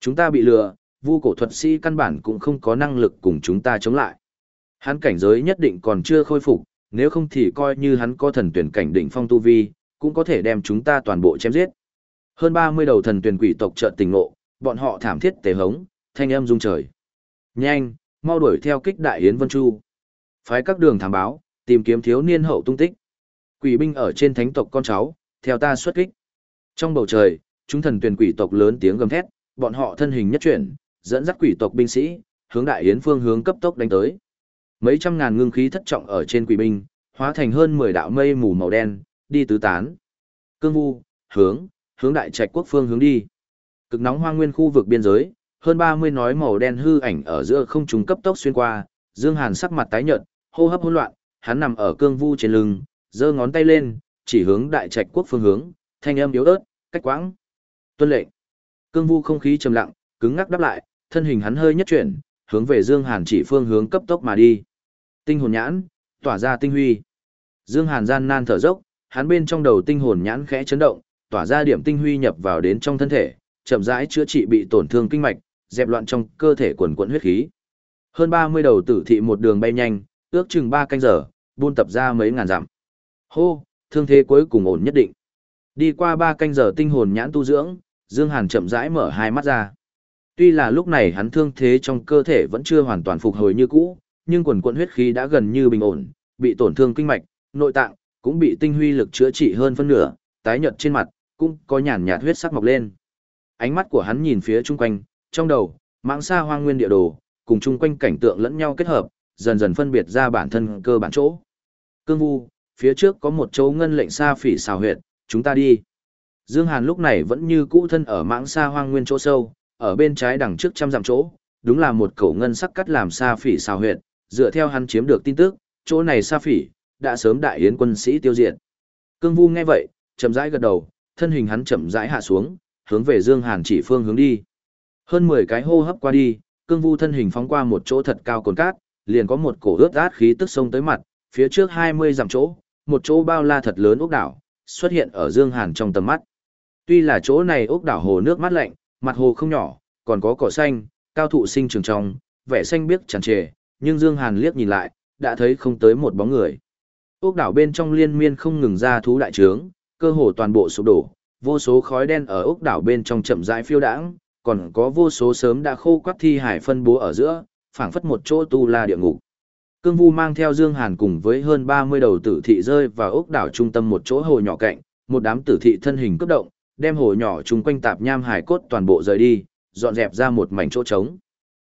Chúng ta bị lừa, vu cổ thuật sĩ căn bản cũng không có năng lực cùng chúng ta chống lại. Hắn cảnh giới nhất định còn chưa khôi phục, nếu không thì coi như hắn có thần tuyển cảnh đỉnh phong tu vi, cũng có thể đem chúng ta toàn bộ chém giết. Hơn 30 đầu thần tuyển quỷ tộc chợt tình ngộ, bọn họ thảm thiết tề hống, thanh âm rung trời. Nhanh, mau đuổi theo kích đại yến vân chu. Phái các đường thám báo, tìm kiếm thiếu niên hậu tung tích. Quỷ binh ở trên thánh tộc con cháu, theo ta xuất kích. Trong bầu trời, chúng thần tuyển quỷ tộc lớn tiếng gầm thét, bọn họ thân hình nhất chuyển, dẫn dắt quỷ tộc binh sĩ, hướng đại yến phương hướng cấp tốc đánh tới. Mấy trăm ngàn ngưng khí thất trọng ở trên quỷ binh, hóa thành hơn 10 đạo mây mù màu đen, đi tứ tán. Cương Vu, hướng, hướng đại trạch quốc phương hướng đi. Cực nóng hoang nguyên khu vực biên giới, hơn 30 nói màu đen hư ảnh ở giữa không trung cấp tốc xuyên qua, Dương Hàn sắc mặt tái nhợt, hô hấp hỗn loạn, hắn nằm ở cương vu trên lưng, giơ ngón tay lên, chỉ hướng đại trạch quốc phương hướng, thanh âm yếu ớt, cách quãng. Tuân lệnh. Cương vu không khí trầm lặng, cứng ngắc đáp lại, thân hình hắn hơi nhất chuyển, hướng về Dương Hàn chỉ phương hướng cấp tốc mà đi. Tinh hồn nhãn, tỏa ra tinh huy. Dương Hàn gian nan thở dốc, hắn bên trong đầu tinh hồn nhãn khẽ chấn động, tỏa ra điểm tinh huy nhập vào đến trong thân thể, chậm rãi chữa trị bị tổn thương kinh mạch, dẹp loạn trong cơ thể quần quần huyết khí. Hơn 30 đầu tử thị một đường bay nhanh, ước chừng 3 canh giờ, buôn tập ra mấy ngàn dặm. Hô, thương thế cuối cùng ổn nhất định. Đi qua 3 canh giờ tinh hồn nhãn tu dưỡng, Dương Hàn chậm rãi mở hai mắt ra. Tuy là lúc này hắn thương thế trong cơ thể vẫn chưa hoàn toàn phục hồi như cũ, nhưng quần quần huyết khí đã gần như bình ổn, bị tổn thương kinh mạch, nội tạng cũng bị tinh huy lực chữa trị hơn phân nửa, tái nhợt trên mặt cũng có nhàn nhạt huyết sắc mọc lên. Ánh mắt của hắn nhìn phía chung quanh, trong đầu, mạng xa hoang nguyên địa đồ, cùng chung quanh cảnh tượng lẫn nhau kết hợp, dần dần phân biệt ra bản thân cơ bản chỗ. Cương Vu, phía trước có một chỗ ngân lệnh xa phỉ xào huyệt, chúng ta đi. Dương Hàn lúc này vẫn như cũ thân ở mãng xa hoang nguyên chỗ sâu, ở bên trái đằng trước trăm dặm chỗ, đúng là một cổ ngân sắc cắt làm xa phỉ xào huyệt, dựa theo hắn chiếm được tin tức, chỗ này xa phỉ, đã sớm đại yến quân sĩ tiêu diệt. Cương Vu nghe vậy, chậm rãi gật đầu, thân hình hắn chậm rãi hạ xuống, hướng về Dương Hàn chỉ phương hướng đi. Hơn 10 cái hô hấp qua đi, Cương Vu thân hình phóng qua một chỗ thật cao cồn cát, liền có một cổ ướt át khí tức sông tới mặt, phía trước 20 dặm chỗ, một chỗ bao la thật lớn ốc đảo, xuất hiện ở Dương Hàn trong tầm mắt. Tuy là chỗ này ốc đảo hồ nước mát lạnh, mặt hồ không nhỏ, còn có cỏ xanh, cao thụ sinh trường trong, vẻ xanh biếc tràn trề, nhưng Dương Hàn liếc nhìn lại, đã thấy không tới một bóng người. Ốc đảo bên trong liên miên không ngừng ra thú đại trướng, cơ hồ toàn bộ sụp đổ, vô số khói đen ở ốc đảo bên trong chậm rãi phiêu đãng, còn có vô số sớm đã khô quắt thi hải phân bố ở giữa, phảng phất một chỗ tu la địa ngục. Cương Vu mang theo Dương Hàn cùng với hơn 30 đầu tử thị rơi vào ốc đảo trung tâm một chỗ hồ nhỏ cạnh, một đám tử thị thân hình cấp động, đem hồ nhỏ chung quanh tạp nham hải cốt toàn bộ rời đi, dọn dẹp ra một mảnh chỗ trống.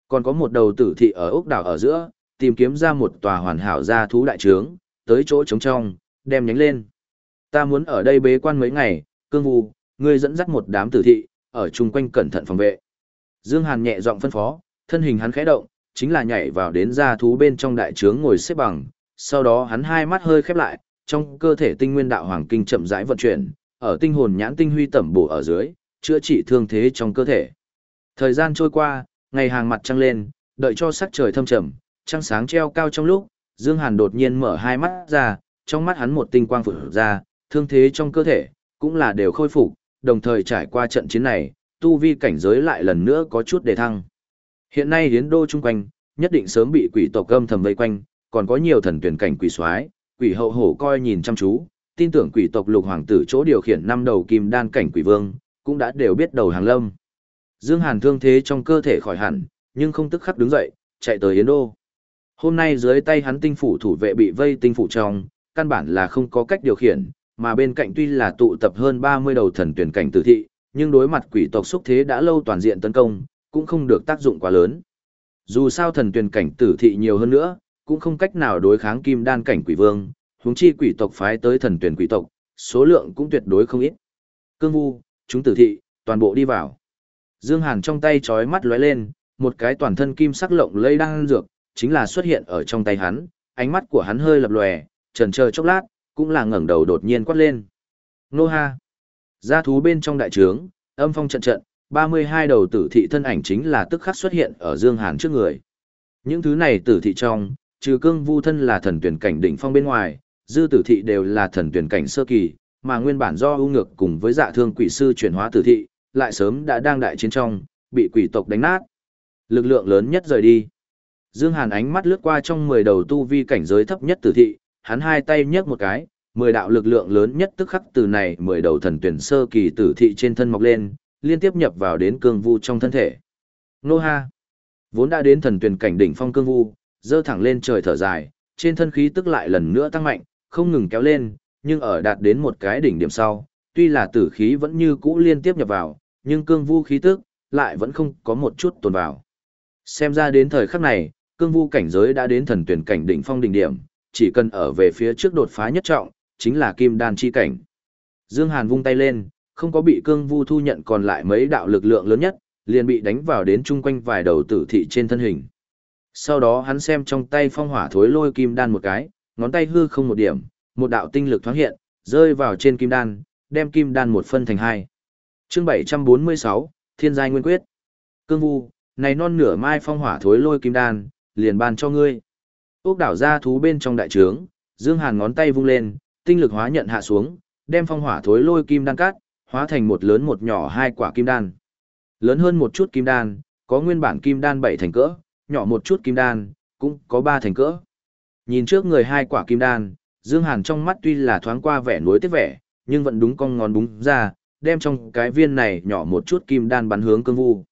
Còn có một đầu tử thị ở ốc đảo ở giữa, tìm kiếm ra một tòa hoàn hảo gia thú đại trướng, tới chỗ trống trong, đem nhánh lên. Ta muốn ở đây bế quan mấy ngày, Cương Vu, ngươi dẫn dắt một đám tử thị, ở chung quanh cẩn thận phòng vệ. Dương Hàn nhẹ giọng phân phó, thân hình hắn khẽ động, chính là nhảy vào đến gia thú bên trong đại trướng ngồi xếp bằng, sau đó hắn hai mắt hơi khép lại, trong cơ thể tinh nguyên đạo hoàng kinh chậm rãi vận chuyển, ở tinh hồn nhãn tinh huy tẩm bổ ở dưới, chữa trị thương thế trong cơ thể. Thời gian trôi qua, ngày hàng mặt trăng lên, đợi cho sắc trời thâm trầm, trăng sáng treo cao trong lúc, Dương Hàn đột nhiên mở hai mắt ra, trong mắt hắn một tinh quang phụt ra, thương thế trong cơ thể cũng là đều khôi phục, đồng thời trải qua trận chiến này, tu vi cảnh giới lại lần nữa có chút đề thăng. Hiện nay hiến đô chung quanh, nhất định sớm bị quỷ tộc gâm thầm vây quanh, còn có nhiều thần tuyển cảnh quỷ soái, quỷ hậu hổ coi nhìn chăm chú, tin tưởng quỷ tộc lục hoàng tử chỗ điều khiển năm đầu kim đan cảnh quỷ vương, cũng đã đều biết đầu hàng lâm. Dương Hàn thương thế trong cơ thể khỏi hẳn, nhưng không tức khắc đứng dậy, chạy tới Yến Đô. Hôm nay dưới tay hắn tinh phủ thủ vệ bị vây tinh phủ trong, căn bản là không có cách điều khiển, mà bên cạnh tuy là tụ tập hơn 30 đầu thần tuyển cảnh tử thị, nhưng đối mặt quỷ tộc xúc thế đã lâu toàn diện tấn công, cũng không được tác dụng quá lớn. Dù sao thần tuyển cảnh tử thị nhiều hơn nữa, cũng không cách nào đối kháng kim đan cảnh quỷ vương, huống chi quỷ tộc phái tới thần tuyển quỷ tộc, số lượng cũng tuyệt đối không ít. Cương Vu, chúng tử thị, toàn bộ đi vào. Dương Hàn trong tay chói mắt lóe lên, một cái toàn thân kim sắc lộng lây đang dược, chính là xuất hiện ở trong tay hắn, ánh mắt của hắn hơi lập lòe, trần chờ chốc lát, cũng là ngẩng đầu đột nhiên quát lên. Nô ha! Gia thú bên trong đại trướng, âm phong trận trận, 32 đầu tử thị thân ảnh chính là tức khắc xuất hiện ở Dương Hàn trước người. Những thứ này tử thị trong, trừ cương vu thân là thần tuyển cảnh đỉnh phong bên ngoài, dư tử thị đều là thần tuyển cảnh sơ kỳ, mà nguyên bản do ưu ngược cùng với dạ thương quỷ sư chuyển hóa tử thị, lại sớm đã đang đại chiến trong, bị quỷ tộc đánh nát. Lực lượng lớn nhất rời đi. Dương Hàn ánh mắt lướt qua trong 10 đầu tu vi cảnh giới thấp nhất tử thị, hắn hai tay nhấc một cái, 10 đạo lực lượng lớn nhất tức khắc từ này 10 đầu thần tuyển sơ kỳ tử thị trên thân mọc lên, liên tiếp nhập vào đến cương vu trong thân thể. Nô ha! Vốn đã đến thần tuyển cảnh đỉnh phong cương vu, dơ thẳng lên trời thở dài, trên thân khí tức lại lần nữa tăng mạnh, không ngừng kéo lên, nhưng ở đạt đến một cái đỉnh điểm sau, tuy là tử khí vẫn như cũ liên tiếp nhập vào, nhưng cương vu khí tức lại vẫn không có một chút tồn vào. Xem ra đến thời khắc này, cương vu cảnh giới đã đến thần tuyển cảnh đỉnh phong đỉnh điểm, chỉ cần ở về phía trước đột phá nhất trọng, chính là kim đan chi cảnh. Dương Hàn vung tay lên, không có bị cương vu thu nhận còn lại mấy đạo lực lượng lớn nhất, liền bị đánh vào đến chung quanh vài đầu tử thị trên thân hình. Sau đó hắn xem trong tay phong hỏa thối lôi kim đan một cái, ngón tay hư không một điểm, một đạo tinh lực thoáng hiện, rơi vào trên kim đan, đem kim đan một phân thành hai. Chương 746, Thiên giai nguyên quyết. Cương Vu, này non nửa mai phong hỏa thối lôi kim đan, liền ban cho ngươi. Úc đảo ra thú bên trong đại trướng, Dương Hàn ngón tay vung lên, tinh lực hóa nhận hạ xuống, đem phong hỏa thối lôi kim đan cắt, hóa thành một lớn một nhỏ hai quả kim đan. Lớn hơn một chút kim đan, có nguyên bản kim đan bảy thành cỡ, nhỏ một chút kim đan, cũng có ba thành cỡ. Nhìn trước người hai quả kim đan, Dương Hàn trong mắt tuy là thoáng qua vẻ nuối tiếc vẻ, nhưng vẫn đúng con ngón đúng ra, đem trong cái viên này nhỏ một chút kim đan bắn hướng cương vu.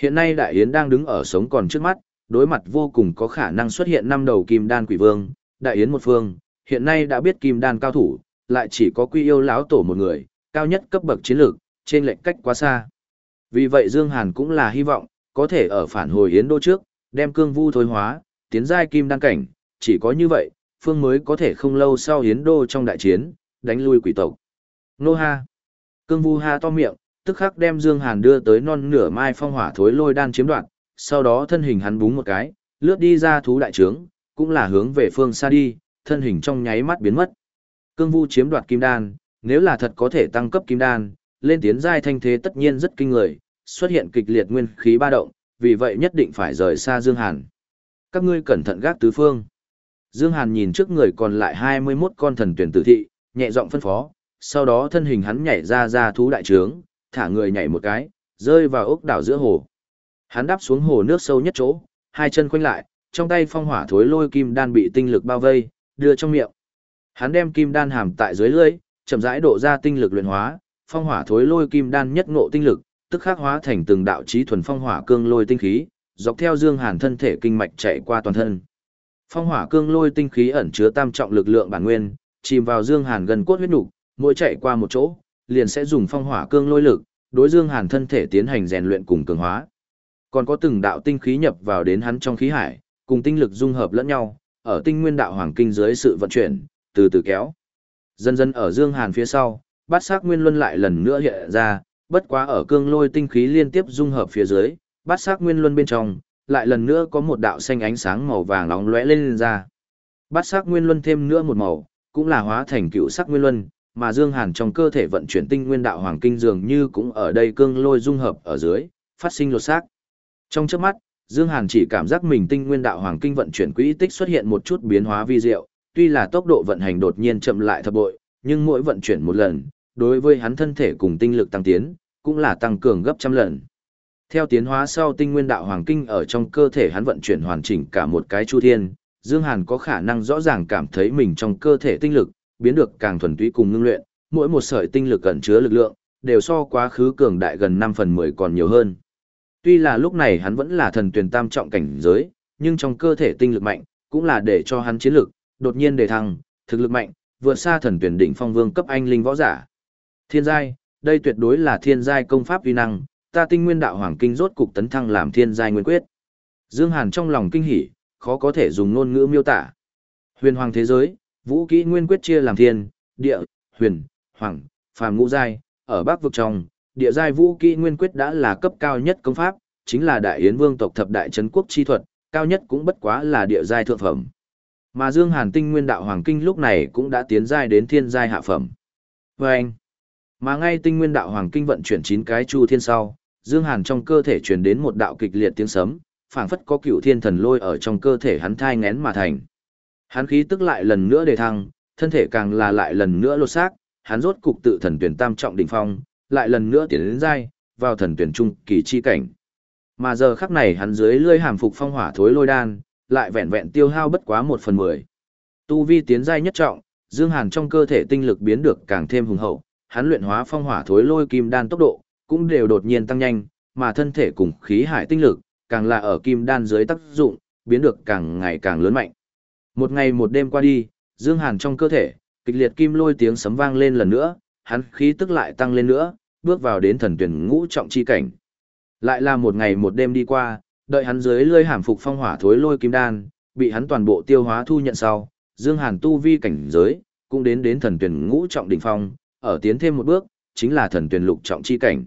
Hiện nay Đại Yến đang đứng ở sống còn trước mắt, đối mặt vô cùng có khả năng xuất hiện năm đầu kim đan quỷ vương, Đại Yến một phương, hiện nay đã biết kim đan cao thủ, lại chỉ có quy yêu lão tổ một người, cao nhất cấp bậc chiến lược, trên lệnh cách quá xa. Vì vậy Dương Hàn cũng là hy vọng, có thể ở phản hồi Yến đô trước, đem cương vu thối hóa, tiến giai kim đăng cảnh, chỉ có như vậy, phương mới có thể không lâu sau Yến đô trong đại chiến, đánh lui quỷ tộc. Nô ha! Cương vu ha to miệng, tức khắc đem Dương Hàn đưa tới non nửa mai phong hỏa thối lôi đan chiếm đoạt, sau đó thân hình hắn búng một cái, lướt đi ra thú đại trướng, cũng là hướng về phương xa đi, thân hình trong nháy mắt biến mất. Cương vu chiếm đoạt kim đan, nếu là thật có thể tăng cấp kim đan, lên tiến giai thanh thế tất nhiên rất kinh người, xuất hiện kịch liệt nguyên khí ba động, vì vậy nhất định phải rời xa Dương Hàn. Các ngươi cẩn thận gác tứ phương. Dương Hàn nhìn trước người còn lại 21 con thần tuyển tử thị, nhẹ giọng phân phó, sau đó thân hình hắn nhảy ra ra thú đại trướng, thả người nhảy một cái, rơi vào ốc đảo giữa hồ. Hắn đáp xuống hồ nước sâu nhất chỗ, hai chân khoanh lại, trong tay phong hỏa thối lôi kim đan bị tinh lực bao vây, đưa trong miệng. Hắn đem kim đan hàm tại dưới lưỡi, chậm rãi độ ra tinh lực luyện hóa, phong hỏa thối lôi kim đan nhất ngộ tinh lực, tức khắc hóa thành từng đạo chí thuần phong hỏa cương lôi tinh khí, dọc theo Dương Hàn thân thể kinh mạch chạy qua toàn thân. Phong hỏa cương lôi tinh khí ẩn chứa tam trọng lực lượng bản nguyên, chìm vào Dương Hàn gần cốt huyết nục, mỗi chạy qua một chỗ, liền sẽ dùng phong hỏa cương lôi lực, đối Dương Hàn thân thể tiến hành rèn luyện cùng cường hóa. Còn có từng đạo tinh khí nhập vào đến hắn trong khí hải, cùng tinh lực dung hợp lẫn nhau, ở tinh nguyên đạo hoàng kinh dưới sự vận chuyển, từ từ kéo. Dần dần ở Dương Hàn phía sau, bát sắc nguyên luân lại lần nữa hiện ra, bất quá ở cương lôi tinh khí liên tiếp dung hợp phía dưới, bát sắc nguyên luân bên trong, lại lần nữa có một đạo xanh ánh sáng màu vàng nóng lóe lên, lên ra. Bát sắc nguyên luân thêm nữa một màu, cũng là hóa thành cựu sắc nguyên luân, mà Dương Hàn trong cơ thể vận chuyển tinh nguyên đạo hoàng kinh dường như cũng ở đây cương lôi dung hợp ở dưới, phát sinh lột xác. Trong chớp mắt, Dương Hàn chỉ cảm giác mình tinh nguyên đạo hoàng kinh vận chuyển quỹ tích xuất hiện một chút biến hóa vi diệu, tuy là tốc độ vận hành đột nhiên chậm lại thập bội, nhưng mỗi vận chuyển một lần, đối với hắn thân thể cùng tinh lực tăng tiến, cũng là tăng cường gấp trăm lần. Theo tiến hóa sau tinh nguyên đạo hoàng kinh ở trong cơ thể hắn vận chuyển hoàn chỉnh cả một cái chu thiên, Dương Hàn có khả năng rõ ràng cảm thấy mình trong cơ thể tinh lực biến được càng thuần túy cùng ngưng luyện, mỗi một sợi tinh lực ẩn chứa lực lượng đều so quá khứ cường đại gần 5 phần 10 còn nhiều hơn. Tuy là lúc này hắn vẫn là thần tuyển tam trọng cảnh giới, nhưng trong cơ thể tinh lực mạnh, cũng là để cho hắn chiến lực đột nhiên đề thăng, thực lực mạnh, vượt xa thần tuyển đỉnh phong vương cấp anh linh võ giả. Thiên giai, đây tuyệt đối là thiên giai công pháp uy năng, ta tinh nguyên đạo hoàng kinh rốt cục tấn thăng làm thiên giai nguyên quyết. Dương Hàn trong lòng kinh hỉ, khó có thể dùng ngôn ngữ miêu tả. Huyền hoàng thế giới, vũ kỹ nguyên quyết chia làm thiên, địa, huyền, hoàng, phàm ngũ giai, ở bắc vực trong, địa giai vũ kỹ nguyên quyết đã là cấp cao nhất công pháp, chính là đại yến vương tộc thập đại trấn quốc chi thuật, cao nhất cũng bất quá là địa giai thượng phẩm. Mà Dương Hàn Tinh Nguyên Đạo Hoàng Kinh lúc này cũng đã tiến giai đến thiên giai hạ phẩm. với anh, mà ngay Tinh Nguyên Đạo Hoàng Kinh vận chuyển chín cái chu thiên sau, Dương Hàn trong cơ thể truyền đến một đạo kịch liệt tiếng sấm, phảng phất có cựu thiên thần lôi ở trong cơ thể hắn thai ngén mà thành. Hắn khí tức lại lần nữa đề thăng, thân thể càng là lại lần nữa lột xác, hắn rốt cục tự thần tuyển tam trọng đỉnh phong, lại lần nữa tiến đến giai, vào thần tuyển trung kỳ chi cảnh. Mà giờ khắc này hắn dưới lưỡi hàm phục phong hỏa thối lôi đan, lại vẹn vẹn tiêu hao bất quá một phần mười. Tu vi tiến giai nhất trọng, Dương Hàn trong cơ thể tinh lực biến được càng thêm hùng hậu, hắn luyện hóa phong hỏa thối lôi kim đan tốc độ cũng đều đột nhiên tăng nhanh, mà thân thể cùng khí hải tinh lực càng là ở kim đan dưới tác dụng, biến được càng ngày càng lớn mạnh. Một ngày một đêm qua đi, Dương Hàn trong cơ thể, kịch liệt kim lôi tiếng sấm vang lên lần nữa, hắn khí tức lại tăng lên nữa, bước vào đến thần tuyển ngũ trọng chi cảnh. Lại là một ngày một đêm đi qua, đợi hắn dưới lơi hàm phục phong hỏa thối lôi kim đan, bị hắn toàn bộ tiêu hóa thu nhận sau, Dương Hàn tu vi cảnh giới, cũng đến đến thần tuyển ngũ trọng đỉnh phong, ở tiến thêm một bước, chính là thần tuyển lục trọng chi cảnh.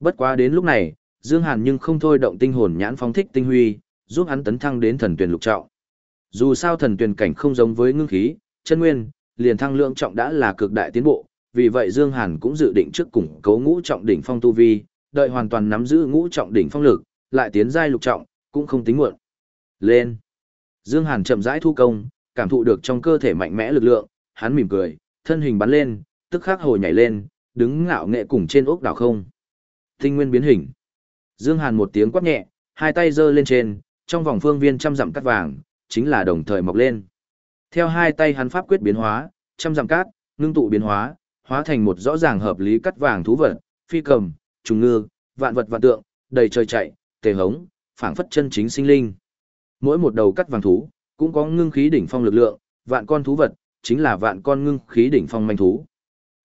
Bất quá đến lúc này, Dương Hàn nhưng không thôi động tinh hồn nhãn phóng thích tinh huy, giúp hắn tấn thăng đến thần tuyển lục trọng. Dù sao thần tuyển cảnh không giống với ngưng khí, chân nguyên, liền thăng lượng trọng đã là cực đại tiến bộ, vì vậy Dương Hàn cũng dự định trước củng cố ngũ trọng đỉnh phong tu vi, đợi hoàn toàn nắm giữ ngũ trọng đỉnh phong lực, lại tiến giai lục trọng, cũng không tính muộn. Lên. Dương Hàn chậm rãi thu công, cảm thụ được trong cơ thể mạnh mẽ lực lượng, hắn mỉm cười, thân hình bắn lên, tức khắc hồi nhảy lên, đứng ngạo nghệ cùng trên ốc đảo không. Tinh nguyên biến hình. Dương Hàn một tiếng quát nhẹ, hai tay giơ lên trên, trong vòng phương viên trăm dặm cắt vàng, chính là đồng thời mọc lên. Theo hai tay hắn pháp quyết biến hóa, trăm dặm cát, ngưng tụ biến hóa, hóa thành một rõ ràng hợp lý cắt vàng thú vật, phi cầm, trùng ngư, vạn vật vạn tượng, đầy trời chạy, tề hống, phảng phất chân chính sinh linh. Mỗi một đầu cắt vàng thú, cũng có ngưng khí đỉnh phong lực lượng, vạn con thú vật, chính là vạn con ngưng khí đỉnh phong manh thú.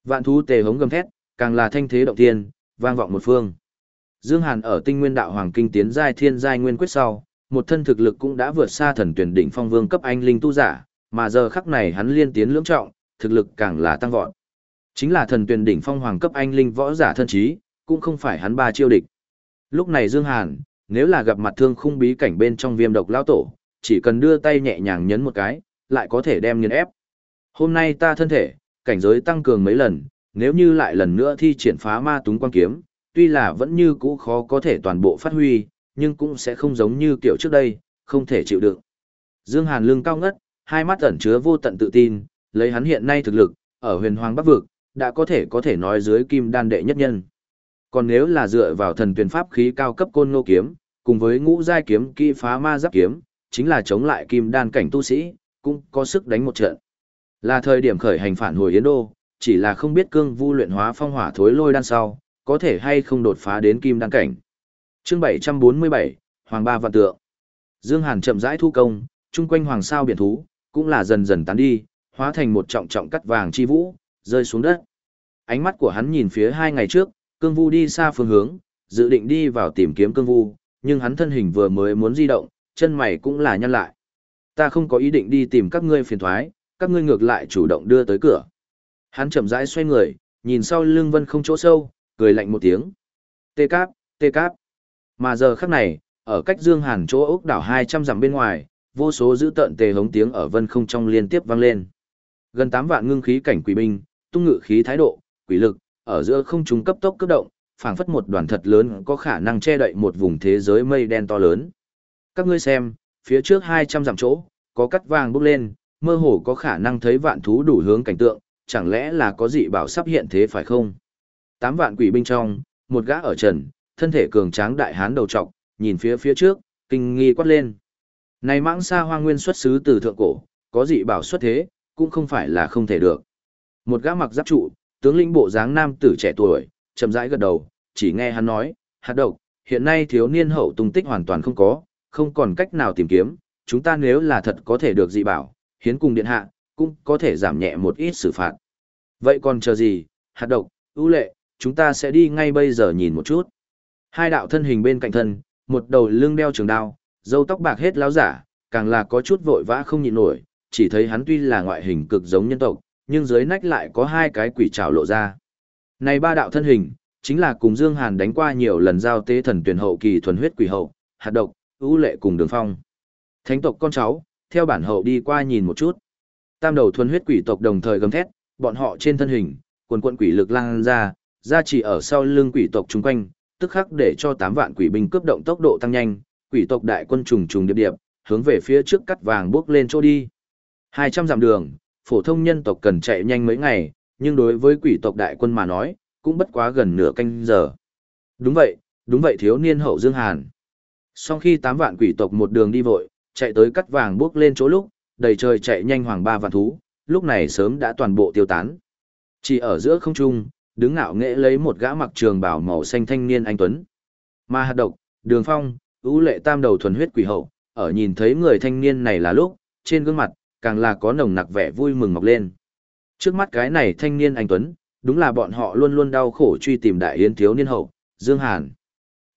Vạn thú tề hống gầm thét, càng là thanh thế động thiên, vang vọng một phương. Dương Hàn ở Tinh Nguyên Đạo Hoàng Kinh tiến giai thiên giai nguyên quyết sau, một thân thực lực cũng đã vượt xa thần tuyển đỉnh phong vương cấp anh linh tu giả, mà giờ khắc này hắn liên tiến lưỡng trọng, thực lực càng là tăng vọt. Chính là thần tuyển đỉnh phong hoàng cấp anh linh võ giả thân trí, cũng không phải hắn ba chiêu địch. Lúc này Dương Hàn, nếu là gặp mặt thương khung bí cảnh bên trong viêm độc lao tổ, chỉ cần đưa tay nhẹ nhàng nhấn một cái, lại có thể đem nghiền ép. Hôm nay ta thân thể, cảnh giới tăng cường mấy lần, nếu như lại lần nữa thi triển phá ma túng quan kiếm, tuy là vẫn như cũ khó có thể toàn bộ phát huy, nhưng cũng sẽ không giống như kiểu trước đây, không thể chịu đựng. Dương Hàn lưng cao ngất, hai mắt ẩn chứa vô tận tự tin, lấy hắn hiện nay thực lực, ở huyền hoàng bắc vực, đã có thể có thể nói dưới kim đan đệ nhất nhân. Còn nếu là dựa vào thần tuyển pháp khí cao cấp côn ngô kiếm, cùng với ngũ giai kiếm kỹ phá ma giáp kiếm, chính là chống lại kim đan cảnh tu sĩ, cũng có sức đánh một trận. Là thời điểm khởi hành phản hồi Yến Đô, chỉ là không biết cương vu luyện hóa phong hỏa thối lôi đan sau, có thể hay không đột phá đến kim đan cảnh. Chương 747, Hoàng Ba Vạn Tượng. Dương Hàn chậm rãi thu công, chung quanh hoàng sao biển thú, cũng là dần dần tán đi, hóa thành một trọng trọng cắt vàng chi vũ, rơi xuống đất. Ánh mắt của hắn nhìn phía hai ngày trước, cương vu đi xa phương hướng, dự định đi vào tìm kiếm cương vu, nhưng hắn thân hình vừa mới muốn di động, chân mày cũng là nhăn lại. Ta không có ý định đi tìm các ngươi phiền thoái, các ngươi ngược lại chủ động đưa tới cửa. Hắn chậm rãi xoay người, nhìn sau lưng vân không chỗ sâu, cười lạnh một tiếng. Tê cáp, tê cáp. Mà giờ khắc này, ở cách Dương Hàn chỗ ốc đảo 200 dặm bên ngoài, vô số dữ tợn tề hống tiếng ở vân không trong liên tiếp vang lên. Gần 8 vạn ngưng khí cảnh quỷ binh, tung ngự khí thái độ, quỷ lực, ở giữa không trung cấp tốc cấp động, phảng phất một đoàn thật lớn có khả năng che đậy một vùng thế giới mây đen to lớn. Các ngươi xem, phía trước 200 dặm chỗ, có cắt vàng bốc lên, mơ hồ có khả năng thấy vạn thú đủ hướng cảnh tượng, chẳng lẽ là có dị bảo sắp hiện thế phải không? Tám vạn quỷ binh trong, một gã ở trần, thân thể cường tráng đại hán đầu trọc, nhìn phía phía trước, kinh nghi quát lên. Này mãng xa hoang nguyên xuất xứ từ thượng cổ, có dị bảo xuất thế, cũng không phải là không thể được. Một gã mặc giáp trụ, tướng lĩnh bộ dáng nam tử trẻ tuổi, chậm rãi gật đầu, chỉ nghe hắn nói, hạt độc, hiện nay thiếu niên hậu tung tích hoàn toàn không có, không còn cách nào tìm kiếm, chúng ta nếu là thật có thể được dị bảo, hiến cùng điện hạ, cũng có thể giảm nhẹ một ít xử phạt. Vậy còn chờ gì, hạt độc, ưu lệ, chúng ta sẽ đi ngay bây giờ nhìn một chút. Hai đạo thân hình bên cạnh thân, một đầu lưng đeo trường đao, dâu tóc bạc hết láo giả, càng là có chút vội vã không nhịn nổi, chỉ thấy hắn tuy là ngoại hình cực giống nhân tộc, nhưng dưới nách lại có hai cái quỷ trảo lộ ra. Này ba đạo thân hình, chính là cùng Dương Hàn đánh qua nhiều lần giao tế thần tuyển hậu kỳ thuần huyết quỷ hậu, hạt độc, ưu lệ cùng đường phong. Thánh tộc con cháu, theo bản hậu đi qua nhìn một chút. Tam đầu thuần huyết quỷ tộc đồng thời gầm thét, bọn họ trên thân hình, quần quận quỷ lực lan ra, ra chỉ ở sau lưng quỷ tộc chung quanh, tức khắc để cho 8 vạn quỷ binh cướp động tốc độ tăng nhanh, quỷ tộc đại quân trùng trùng điệp điệp, hướng về phía trước cắt vàng bước lên chỗ đi. 200 dặm đường, phổ thông nhân tộc cần chạy nhanh mấy ngày, nhưng đối với quỷ tộc đại quân mà nói, cũng bất quá gần nửa canh giờ. Đúng vậy, đúng vậy thiếu niên hậu Dương Hàn. Sau khi 8 vạn quỷ tộc một đường đi vội, chạy tới cắt vàng bước lên chỗ lúc, đầy trời chạy nhanh hoàng ba vạn thú, lúc này sớm đã toàn bộ tiêu tán. Chỉ ở giữa không trung, đứng ngạo nghễ lấy một gã mặc trường bào màu xanh thanh niên anh tuấn. Ma hạt độc, đường phong, ưu lệ tam đầu thuần huyết quỷ hậu, ở nhìn thấy người thanh niên này là lúc, trên gương mặt, càng là có nồng nặc vẻ vui mừng mọc lên. Trước mắt cái này thanh niên anh tuấn, đúng là bọn họ luôn luôn đau khổ truy tìm đại yến thiếu niên hậu, Dương Hàn.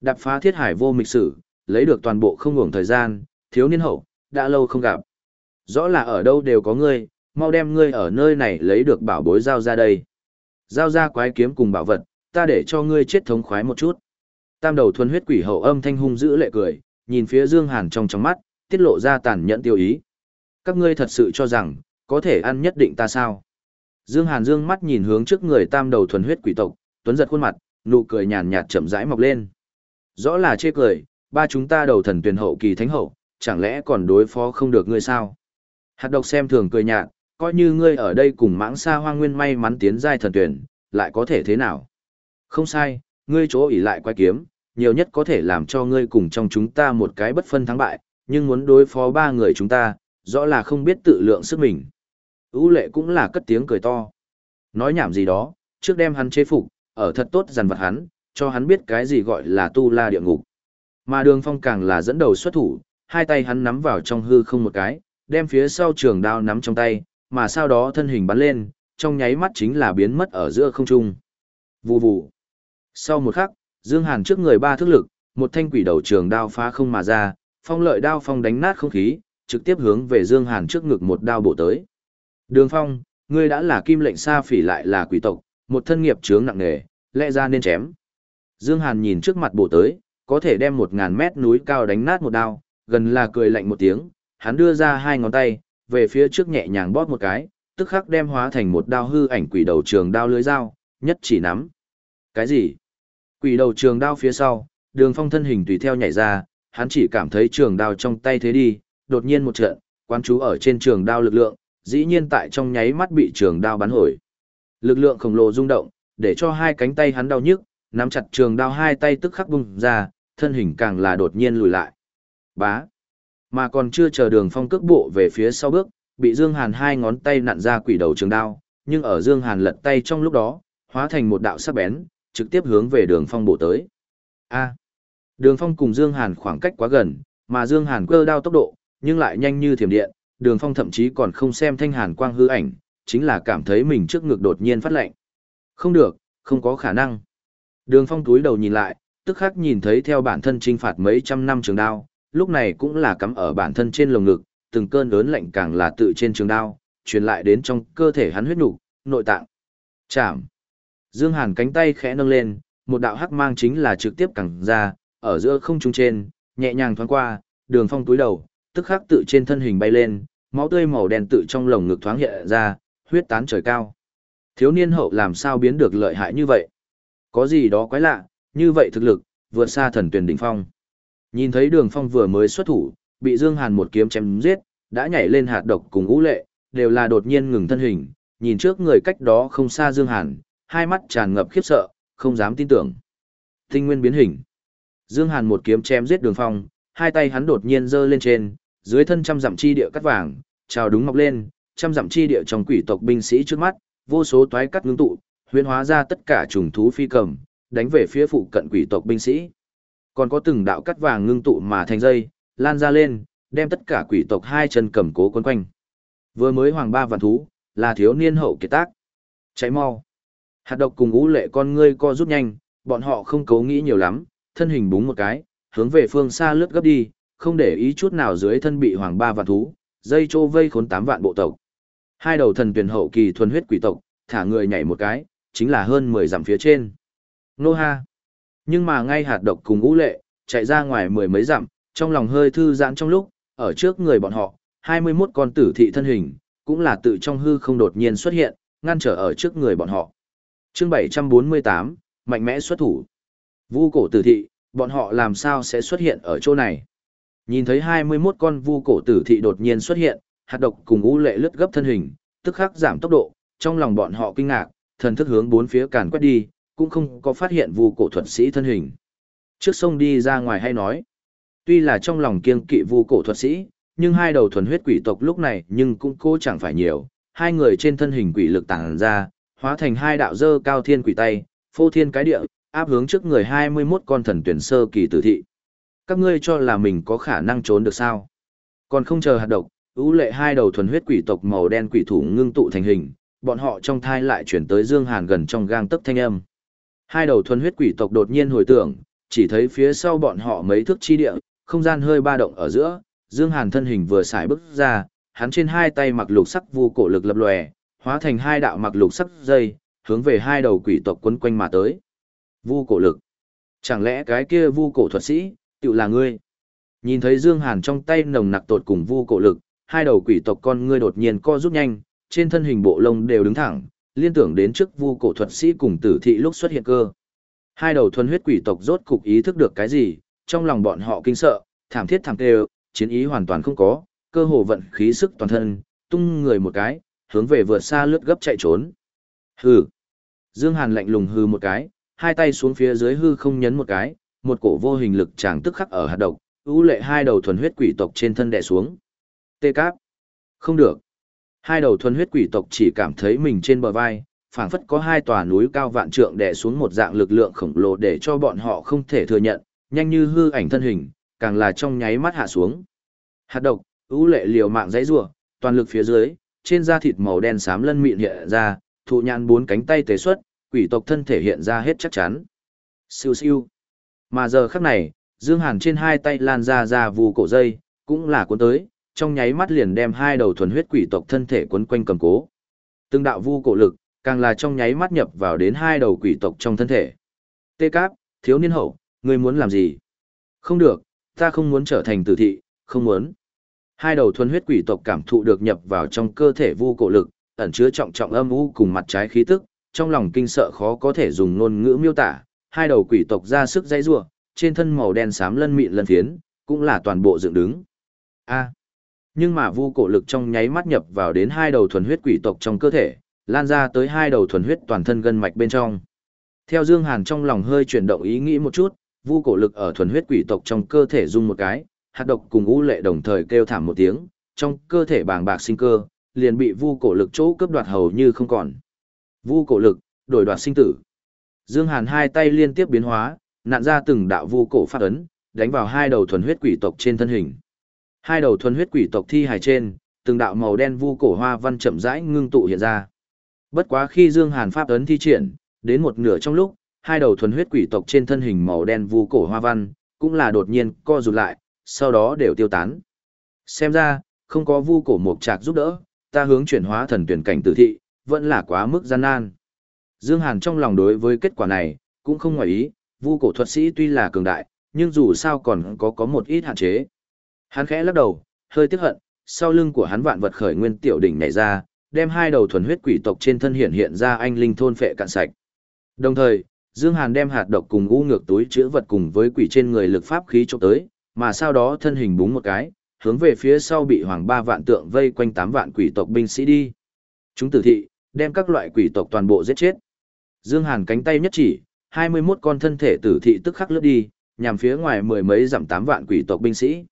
Đạp phá thiết hải vô mịch sử, lấy được toàn bộ không ngủng thời gian, thiếu niên hậu, đã lâu không gặp. Rõ là ở đâu đều có ngươi, mau đem ngươi ở nơi này lấy được bảo bối giao ra đây. Giao ra quái kiếm cùng bảo vật, ta để cho ngươi chết thống khoái một chút. Tam đầu thuần huyết quỷ hậu âm thanh hung dữ lệ cười, nhìn phía Dương Hàn trong trong mắt, tiết lộ ra tàn nhẫn tiêu ý. Các ngươi thật sự cho rằng, có thể ăn nhất định ta sao? Dương Hàn dương mắt nhìn hướng trước người tam đầu thuần huyết quỷ tộc, tuấn giật khuôn mặt, nụ cười nhàn nhạt chậm rãi mọc lên. Rõ là chê cười, ba chúng ta đầu thần tuyển hậu kỳ thánh hậu, chẳng lẽ còn đối phó không được ngươi sao? Hạt độc xem thường cười nhạt, coi như ngươi ở đây cùng mãng xa hoang nguyên may mắn tiến giai thần tuyển, lại có thể thế nào? Không sai, ngươi chỗ ỉ lại quay kiếm, nhiều nhất có thể làm cho ngươi cùng trong chúng ta một cái bất phân thắng bại, nhưng muốn đối phó ba người chúng ta, rõ là không biết tự lượng sức mình. Ú lệ cũng là cất tiếng cười to. Nói nhảm gì đó, trước đem hắn chế phục, ở thật tốt dằn vặt hắn, cho hắn biết cái gì gọi là tu la địa ngục. Mà đường phong càng là dẫn đầu xuất thủ, hai tay hắn nắm vào trong hư không một cái, đem phía sau trường đao nắm trong tay, mà sau đó thân hình bắn lên, trong nháy mắt chính là biến mất ở giữa không trung. Vù vù. Sau một khắc, Dương Hàn trước người ba thước lực, một thanh quỷ đầu trường đao phá không mà ra, phong lợi đao phong đánh nát không khí, trực tiếp hướng về Dương Hàn trước ngực một đao bổ tới. Đường Phong, ngươi đã là kim lệnh sa phỉ lại là quỷ tộc, một thân nghiệp chướng nặng nề, lẽ ra nên chém. Dương Hàn nhìn trước mặt bổ tới, có thể đem một ngàn mét núi cao đánh nát một đao, gần là cười lạnh một tiếng, hắn đưa ra hai ngón tay, về phía trước nhẹ nhàng bóp một cái, tức khắc đem hóa thành một đao hư ảnh quỷ đầu trường đao lưới dao, nhất chỉ nắm. Cái gì? Quỷ đầu trường đao phía sau, đường phong thân hình tùy theo nhảy ra, hắn chỉ cảm thấy trường đao trong tay thế đi, đột nhiên một trận, quán chú ở trên trường đao lực lượng, dĩ nhiên tại trong nháy mắt bị trường đao bắn hồi. Lực lượng khổng lồ rung động, để cho hai cánh tay hắn đau nhức, nắm chặt trường đao hai tay tức khắc bung ra, thân hình càng là đột nhiên lùi lại. Bá. Mà còn chưa chờ đường phong cước bộ về phía sau bước, bị Dương Hàn hai ngón tay nặn ra quỷ đầu trường đao, nhưng ở Dương Hàn lật tay trong lúc đó, hóa thành một đạo sắc bén, trực tiếp hướng về đường phong bổ tới. A. Đường phong cùng Dương Hàn khoảng cách quá gần, mà Dương Hàn cơ đao tốc độ, nhưng lại nhanh như thiểm điện, đường phong thậm chí còn không xem thanh hàn quang hư ảnh, chính là cảm thấy mình trước ngực đột nhiên phát lạnh. Không được, không có khả năng. Đường phong túi đầu nhìn lại, tức khắc nhìn thấy theo bản thân trinh phạt mấy trăm năm trường đao, lúc này cũng là cắm ở bản thân trên lồng ngực, từng cơn lớn lạnh càng là tự trên trường đao, truyền lại đến trong cơ thể hắn huyết nục, nội tạng. Chạm. Dương Hàn cánh tay khẽ nâng lên, một đạo hắc mang chính là trực tiếp cẳng ra, ở giữa không trung trên, nhẹ nhàng thoáng qua, đường phong túi đầu, tức khắc tự trên thân hình bay lên, máu tươi màu đen tự trong lồng ngực thoáng hiện ra, huyết tán trời cao. Thiếu niên hậu làm sao biến được lợi hại như vậy? Có gì đó quái lạ, như vậy thực lực, vượt xa thần tuyển đỉnh phong. Nhìn thấy đường phong vừa mới xuất thủ, bị Dương Hàn một kiếm chém giết, đã nhảy lên hạt độc cùng ngũ lệ, đều là đột nhiên ngừng thân hình, nhìn trước người cách đó không xa Dương Hàn, hai mắt tràn ngập khiếp sợ, không dám tin tưởng. Tinh nguyên biến hình. Dương Hàn một kiếm chém giết đường phong, hai tay hắn đột nhiên giơ lên trên, dưới thân trăm dặm chi địa cắt vàng, trào đúng mọc lên, trăm dặm chi địa trong quỷ tộc binh sĩ trước mắt, vô số toái cắt ngưng tụ, huyễn hóa ra tất cả trùng thú phi cầm, đánh về phía phụ cận quỷ tộc binh sĩ. Còn có từng đạo cắt vàng ngưng tụ mà thành dây, lan ra lên, đem tất cả quỷ tộc hai chân cầm cố quấn quanh. Vừa mới hoàng ba vạn thú, là thiếu niên hậu kiệt tác. Cháy mau. Hạt độc cùng ú lệ con ngươi co rút nhanh, bọn họ không cố nghĩ nhiều lắm, thân hình búng một cái, hướng về phương xa lướt gấp đi, không để ý chút nào dưới thân bị hoàng ba vạn thú, dây trô vây khốn tám vạn bộ tộc. Hai đầu thần tuyển hậu kỳ thuần huyết quỷ tộc, thả người nhảy một cái, chính là hơn 10 dặm phía trên. Nô ha! Nhưng mà ngay hạt độc cùng ngũ lệ, chạy ra ngoài mười mấy dặm, trong lòng hơi thư giãn trong lúc, ở trước người bọn họ, 21 con tử thị thân hình, cũng là tự trong hư không đột nhiên xuất hiện, ngăn trở ở trước người bọn họ. chương 748, mạnh mẽ xuất thủ. Vu cổ tử thị, bọn họ làm sao sẽ xuất hiện ở chỗ này? Nhìn thấy 21 con vu cổ tử thị đột nhiên xuất hiện, hạt độc cùng u lệ lướt gấp thân hình, tức khắc giảm tốc độ, trong lòng bọn họ kinh ngạc, thần thức hướng bốn phía càn quét đi, cũng không có phát hiện vu cổ thuật sĩ thân hình. Trước sông đi ra ngoài hay nói, tuy là trong lòng kiêng kỵ vu cổ thuật sĩ, nhưng hai đầu thuần huyết quỷ tộc lúc này nhưng cũng cố chẳng phải nhiều, hai người trên thân hình quỷ lực tàng ra, hóa thành hai đạo dơ cao thiên quỷ tay, phô thiên cái địa, áp hướng trước người 21 con thần tuyển sơ kỳ tử thị. Các ngươi cho là mình có khả năng trốn được sao? Còn không chờ hạt độc, ưu lệ hai đầu thuần huyết quỷ tộc màu đen quỷ thủ ngưng tụ thành hình, bọn họ trong thai lại chuyển tới Dương Hàn gần trong gang tấc thanh âm. Hai đầu thuần huyết quỷ tộc đột nhiên hồi tưởng, chỉ thấy phía sau bọn họ mấy thước chi địa, không gian hơi ba động ở giữa, Dương Hàn thân hình vừa xài bước ra, hắn trên hai tay mặc lục sắc vu cổ lực lập lòe, hóa thành hai đạo mặc lục sắc dây, hướng về hai đầu quỷ tộc quấn quanh mà tới. Vu cổ lực. Chẳng lẽ cái kia vu cổ thuật sĩ, tự là ngươi? Nhìn thấy Dương Hàn trong tay nồng nặc tột cùng vu cổ lực, hai đầu quỷ tộc con ngươi đột nhiên co rút nhanh, trên thân hình bộ lông đều đứng thẳng, liên tưởng đến trước vu cổ thuật sĩ cùng tử thị lúc xuất hiện cơ. Hai đầu thuần huyết quỷ tộc rốt cục ý thức được cái gì, trong lòng bọn họ kinh sợ, thảm thiết thảm tê chiến ý hoàn toàn không có, cơ hồ vận khí sức toàn thân, tung người một cái, hướng về vượt xa lướt gấp chạy trốn. Hừ. Dương Hàn lạnh lùng hừ một cái, hai tay xuống phía dưới hư không nhấn một cái, một cổ vô hình lực chàng tức khắc ở hạt độc, ưu lệ hai đầu thuần huyết quỷ tộc trên thân đè xuống. Tê cáp. Không được. Hai đầu thuần huyết quỷ tộc chỉ cảm thấy mình trên bờ vai, phảng phất có hai tòa núi cao vạn trượng đè xuống một dạng lực lượng khổng lồ để cho bọn họ không thể thừa nhận, nhanh như hư ảnh thân hình, càng là trong nháy mắt hạ xuống. Hạt độc, ưu lệ liều mạng dãy rủa, toàn lực phía dưới, trên da thịt màu đen xám lân mịn hiện ra, thụ nhãn bốn cánh tay tế xuất, quỷ tộc thân thể hiện ra hết chắc chắn. Siêu siêu. Mà giờ khắc này, Dương Hàn trên hai tay lan ra ra vù cổ dây, cũng là cuốn tới, trong nháy mắt liền đem hai đầu thuần huyết quỷ tộc thân thể quấn quanh cầm cố. Từng đạo vu cổ lực, càng là trong nháy mắt nhập vào đến hai đầu quỷ tộc trong thân thể. Tê Cáp, thiếu niên hậu, ngươi muốn làm gì? Không được, ta không muốn trở thành tử thị, không muốn. Hai đầu thuần huyết quỷ tộc cảm thụ được nhập vào trong cơ thể vu cổ lực, ẩn chứa trọng trọng âm u cùng mặt trái khí tức, trong lòng kinh sợ khó có thể dùng ngôn ngữ miêu tả, hai đầu quỷ tộc ra sức dãy rủa, trên thân màu đen xám lân mịn lân phiến, cũng là toàn bộ dựng đứng. A. Nhưng mà vu cổ lực trong nháy mắt nhập vào đến hai đầu thuần huyết quỷ tộc trong cơ thể, lan ra tới hai đầu thuần huyết toàn thân gân mạch bên trong. Theo Dương Hàn trong lòng hơi chuyển động ý nghĩ một chút, vu cổ lực ở thuần huyết quỷ tộc trong cơ thể rung một cái, hạt độc cùng u lệ đồng thời kêu thảm một tiếng, trong cơ thể bàng bạc sinh cơ, liền bị vu cổ lực chỗ cướp đoạt hầu như không còn. Vu cổ lực, đổi đoạt sinh tử. Dương Hàn hai tay liên tiếp biến hóa, nạn ra từng đạo vu cổ phát ấn, đánh vào hai đầu thuần huyết quỷ tộc trên thân hình. Hai đầu thuần huyết quỷ tộc thi hài trên, từng đạo màu đen vu cổ hoa văn chậm rãi ngưng tụ hiện ra. Bất quá khi Dương Hàn pháp ấn thi triển, đến một nửa trong lúc, hai đầu thuần huyết quỷ tộc trên thân hình màu đen vu cổ hoa văn, cũng là đột nhiên co rụt lại, sau đó đều tiêu tán. Xem ra, không có vu cổ mục trạc giúp đỡ, ta hướng chuyển hóa thần tuyển cảnh tử thị, vẫn là quá mức gian nan. Dương Hàn trong lòng đối với kết quả này, cũng không ngoài ý, vu cổ thuật sĩ tuy là cường đại, nhưng dù sao còn có có một ít hạn chế. Hắn khẽ lắc đầu, hơi tiếc hận, sau lưng của hắn vạn vật khởi nguyên tiểu đỉnh nhảy ra, đem hai đầu thuần huyết quỷ tộc trên thân hiện hiện ra anh linh thôn phệ cạn sạch. Đồng thời, Dương Hàn đem hạt độc cùng u ngược túi chứa vật cùng với quỷ trên người lực pháp khí chụp tới, mà sau đó thân hình búng một cái, hướng về phía sau bị hoàng ba vạn tượng vây quanh tám vạn quỷ tộc binh sĩ đi. Chúng tử thị, đem các loại quỷ tộc toàn bộ giết chết. Dương Hàn cánh tay nhất chỉ, 21 con thân thể tử thị tức khắc lướt đi, nhằm phía ngoài mười mấy giảm tám vạn quỷ tộc binh sĩ.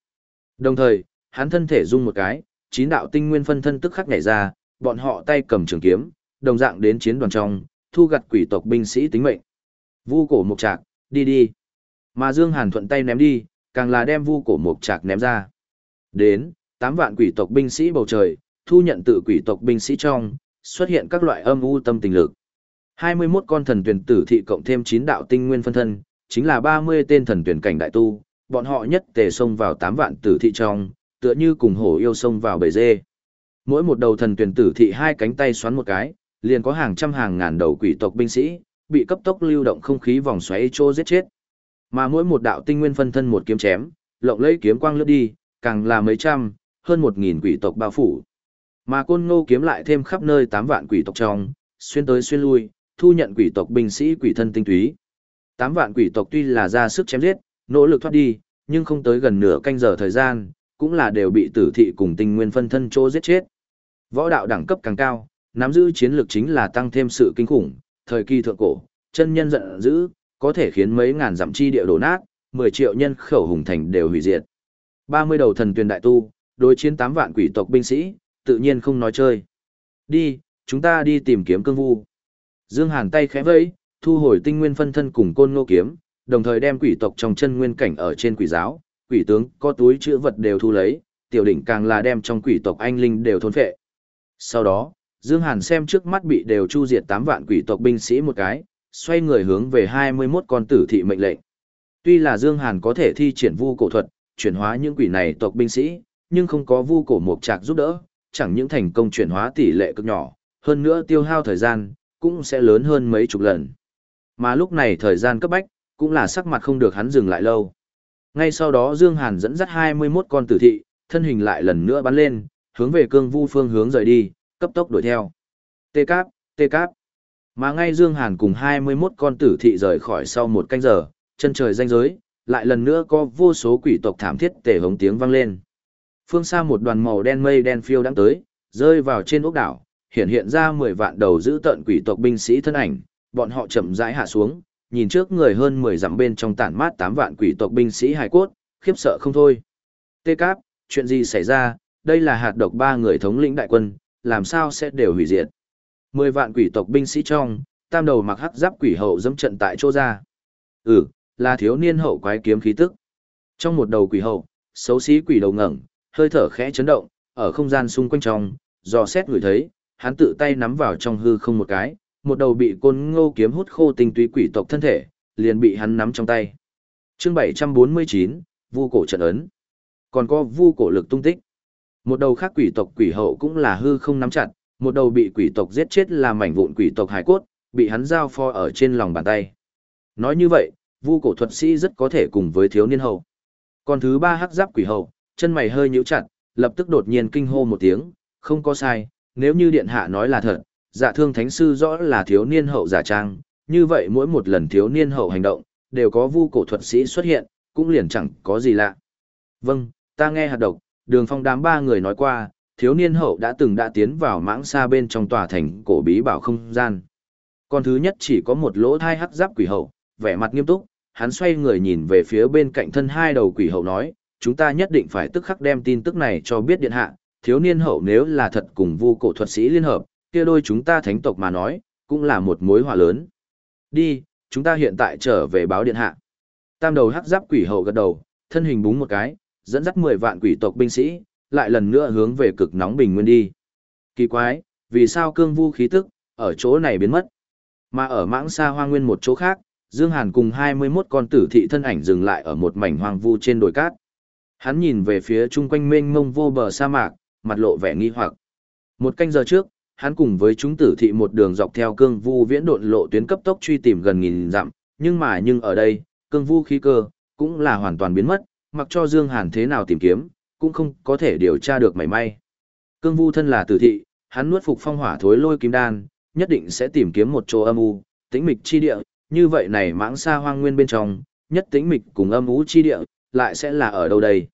Đồng thời, hắn thân thể rung một cái, chín đạo tinh nguyên phân thân tức khắc nhảy ra, bọn họ tay cầm trường kiếm, đồng dạng đến chiến đoàn trong, thu gặt quỷ tộc binh sĩ tính mệnh. Vu cổ mục trạc, đi đi. Mà Dương Hàn thuận tay ném đi, càng là đem vu cổ mục trạc ném ra. Đến, 8 vạn quỷ tộc binh sĩ bầu trời, thu nhận tự quỷ tộc binh sĩ trong, xuất hiện các loại âm u tâm tình lực. 21 con thần tuyển tử thị cộng thêm 9 đạo tinh nguyên phân thân, chính là 30 tên thần tuyển cảnh đại tu, bọn họ nhất tề xông vào 8 vạn tử thị trong, tựa như cùng hổ yêu xông vào bầy dê. Mỗi một đầu thần tuyển tử thị hai cánh tay xoắn một cái, liền có hàng trăm hàng ngàn đầu quỷ tộc binh sĩ, bị cấp tốc lưu động không khí vòng xoáy chô giết chết. Mà mỗi một đạo tinh nguyên phân thân một kiếm chém, lộng lấy kiếm quang lướt đi, càng là mấy trăm, hơn một nghìn quỷ tộc bao phủ. Mà côn ngô kiếm lại thêm khắp nơi tám vạn quỷ tộc trong, xuyên tới xuyên lui, thu nhận quỷ tộc binh sĩ quỷ thân tinh túy. Tám vạn quỷ tộc tuy là ra sức chém giết, nỗ lực thoát đi, nhưng không tới gần nửa canh giờ thời gian, cũng là đều bị tử thị cùng tinh nguyên phân thân chỗ giết chết. Võ đạo đẳng cấp càng cao, nắm giữ chiến lược chính là tăng thêm sự kinh khủng, thời kỳ thượng cổ, chân nhân giận dữ, có thể khiến mấy ngàn dặm chi địa đổ nát, 10 triệu nhân khẩu hùng thành đều hủy diệt. 30 đầu thần tuyển đại tu, đối chiến 8 vạn quỷ tộc binh sĩ, tự nhiên không nói chơi. Đi, chúng ta đi tìm kiếm cương vu. Dương Hàn tay khẽ vẫy, thu hồi tinh nguyên phân thân cùng côn ngô kiếm, đồng thời đem quỷ tộc trong chân nguyên cảnh ở trên quỷ giáo, quỷ tướng có túi chứa vật đều thu lấy, tiểu đỉnh càng là đem trong quỷ tộc anh linh đều thôn phệ. Sau đó, Dương Hàn xem trước mắt bị đều chu diệt 8 vạn quỷ tộc binh sĩ một cái, xoay người hướng về 21 con tử thị mệnh lệnh. Tuy là Dương Hàn có thể thi triển vu cổ thuật, chuyển hóa những quỷ này tộc binh sĩ, nhưng không có vu cổ mục trạc giúp đỡ, chẳng những thành công chuyển hóa tỷ lệ cực nhỏ, hơn nữa tiêu hao thời gian, cũng sẽ lớn hơn mấy chục lần. Mà lúc này thời gian cấp bách, cũng là sắc mặt không được hắn dừng lại lâu. Ngay sau đó Dương Hàn dẫn dắt 21 con tử thị, thân hình lại lần nữa bắn lên, hướng về cương vu phương hướng rời đi, cấp tốc đuổi theo. Tê cáp, tê cáp. Mà ngay Dương Hàn cùng 21 con tử thị rời khỏi sau một canh giờ, chân trời danh giới, lại lần nữa có vô số quỷ tộc thảm thiết tể hống tiếng vang lên. Phương xa một đoàn màu đen mây đen phiêu đang tới, rơi vào trên ốc đảo, hiện hiện ra 10 vạn đầu giữ tận quỷ tộc binh sĩ thân ảnh, bọn họ chậm rãi hạ xuống, nhìn trước người hơn 10 dặm bên trong tản mát 8 vạn quỷ tộc binh sĩ hài cốt, khiếp sợ không thôi. Tê Cáp, chuyện gì xảy ra, đây là hạt độc ba người thống lĩnh đại quân, làm sao sẽ đều hủy diệt. 10 vạn quỷ tộc binh sĩ trong, tam đầu mặc hắc giáp quỷ hậu dẫm trận tại chỗ ra. Ừ, là thiếu niên hậu quái kiếm khí tức. Trong một đầu quỷ hậu, xấu xí quỷ đầu ngẩng, hơi thở khẽ chấn động, ở không gian xung quanh trong, dò xét người thấy, hắn tự tay nắm vào trong hư không một cái, một đầu bị côn ngô kiếm hút khô tinh túy quỷ tộc thân thể, liền bị hắn nắm trong tay. Chương 749, Vu cổ trận ấn. Còn có vu cổ lực tung tích. Một đầu khác quỷ tộc quỷ hậu cũng là hư không nắm chặt, một đầu bị quỷ tộc giết chết là mảnh vụn quỷ tộc hải cốt, bị hắn giao pho ở trên lòng bàn tay. Nói như vậy, vu cổ thuật sĩ rất có thể cùng với thiếu niên hậu. Còn thứ ba hắc giáp quỷ hậu, chân mày hơi nhíu chặt, lập tức đột nhiên kinh hô một tiếng, không có sai, nếu như điện hạ nói là thật, dạ thương thánh sư rõ là thiếu niên hậu giả trang, như vậy mỗi một lần thiếu niên hậu hành động, đều có vu cổ thuật sĩ xuất hiện, cũng liền chẳng có gì lạ. Vâng, ta nghe hạt độc, đường phong đám ba người nói qua, thiếu niên hậu đã từng đã tiến vào mãng xa bên trong tòa thành cổ bí bảo không gian. Còn thứ nhất chỉ có một lỗ thai hắc giáp quỷ hậu, vẻ mặt nghiêm túc, hắn xoay người nhìn về phía bên cạnh thân hai đầu quỷ hậu nói, chúng ta nhất định phải tức khắc đem tin tức này cho biết điện hạ, thiếu niên hậu nếu là thật cùng vu cổ thuật sĩ liên hợp, kia đôi chúng ta thánh tộc mà nói, cũng là một mối họa lớn. Đi, chúng ta hiện tại trở về báo điện hạ. Tam đầu hắc giáp quỷ hậu gật đầu, thân hình búng một cái, dẫn dắt 10 vạn quỷ tộc binh sĩ, lại lần nữa hướng về cực nóng bình nguyên đi. Kỳ quái, vì sao cương vu khí tức, ở chỗ này biến mất? Mà ở mãng xa hoa nguyên một chỗ khác, Dương Hàn cùng 21 con tử thị thân ảnh dừng lại ở một mảnh hoang vu trên đồi cát. Hắn nhìn về phía chung quanh mênh mông vô bờ sa mạc, mặt lộ vẻ nghi hoặc. Một canh giờ trước, hắn cùng với chúng tử thị một đường dọc theo cương vu viễn độn lộ tuyến cấp tốc truy tìm gần nghìn dặm, nhưng mà nhưng ở đây, cương vu khí cơ, cũng là hoàn toàn biến mất, mặc cho Dương Hàn thế nào tìm kiếm, cũng không có thể điều tra được mảy may. Cương vu thân là tử thị, hắn nuốt phục phong hỏa thối lôi kim đan, nhất định sẽ tìm kiếm một chỗ âm u, tĩnh mịch chi địa, như vậy này mãng xa hoang nguyên bên trong, nhất tĩnh mịch cùng âm u chi địa, lại sẽ là ở đâu đây?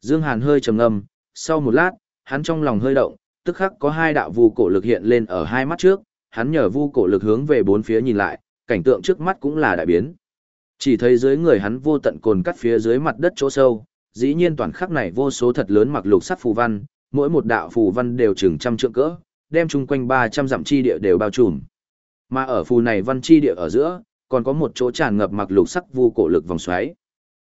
Dương Hàn hơi trầm ngâm, sau một lát, hắn trong lòng hơi động, tức khắc có hai đạo vu cổ lực hiện lên ở hai mắt trước, hắn nhờ vu cổ lực hướng về bốn phía nhìn lại, cảnh tượng trước mắt cũng là đại biến. Chỉ thấy dưới người hắn vô tận cồn cắt phía dưới mặt đất chỗ sâu, dĩ nhiên toàn khắc này vô số thật lớn mặc lục sắc phù văn, mỗi một đạo phù văn đều chừng trăm trượng cỡ, đem chung quanh 300 dặm chi địa đều bao trùm. Mà ở phù này văn chi địa ở giữa, còn có một chỗ tràn ngập mặc lục sắc vu cổ lực vòng xoáy.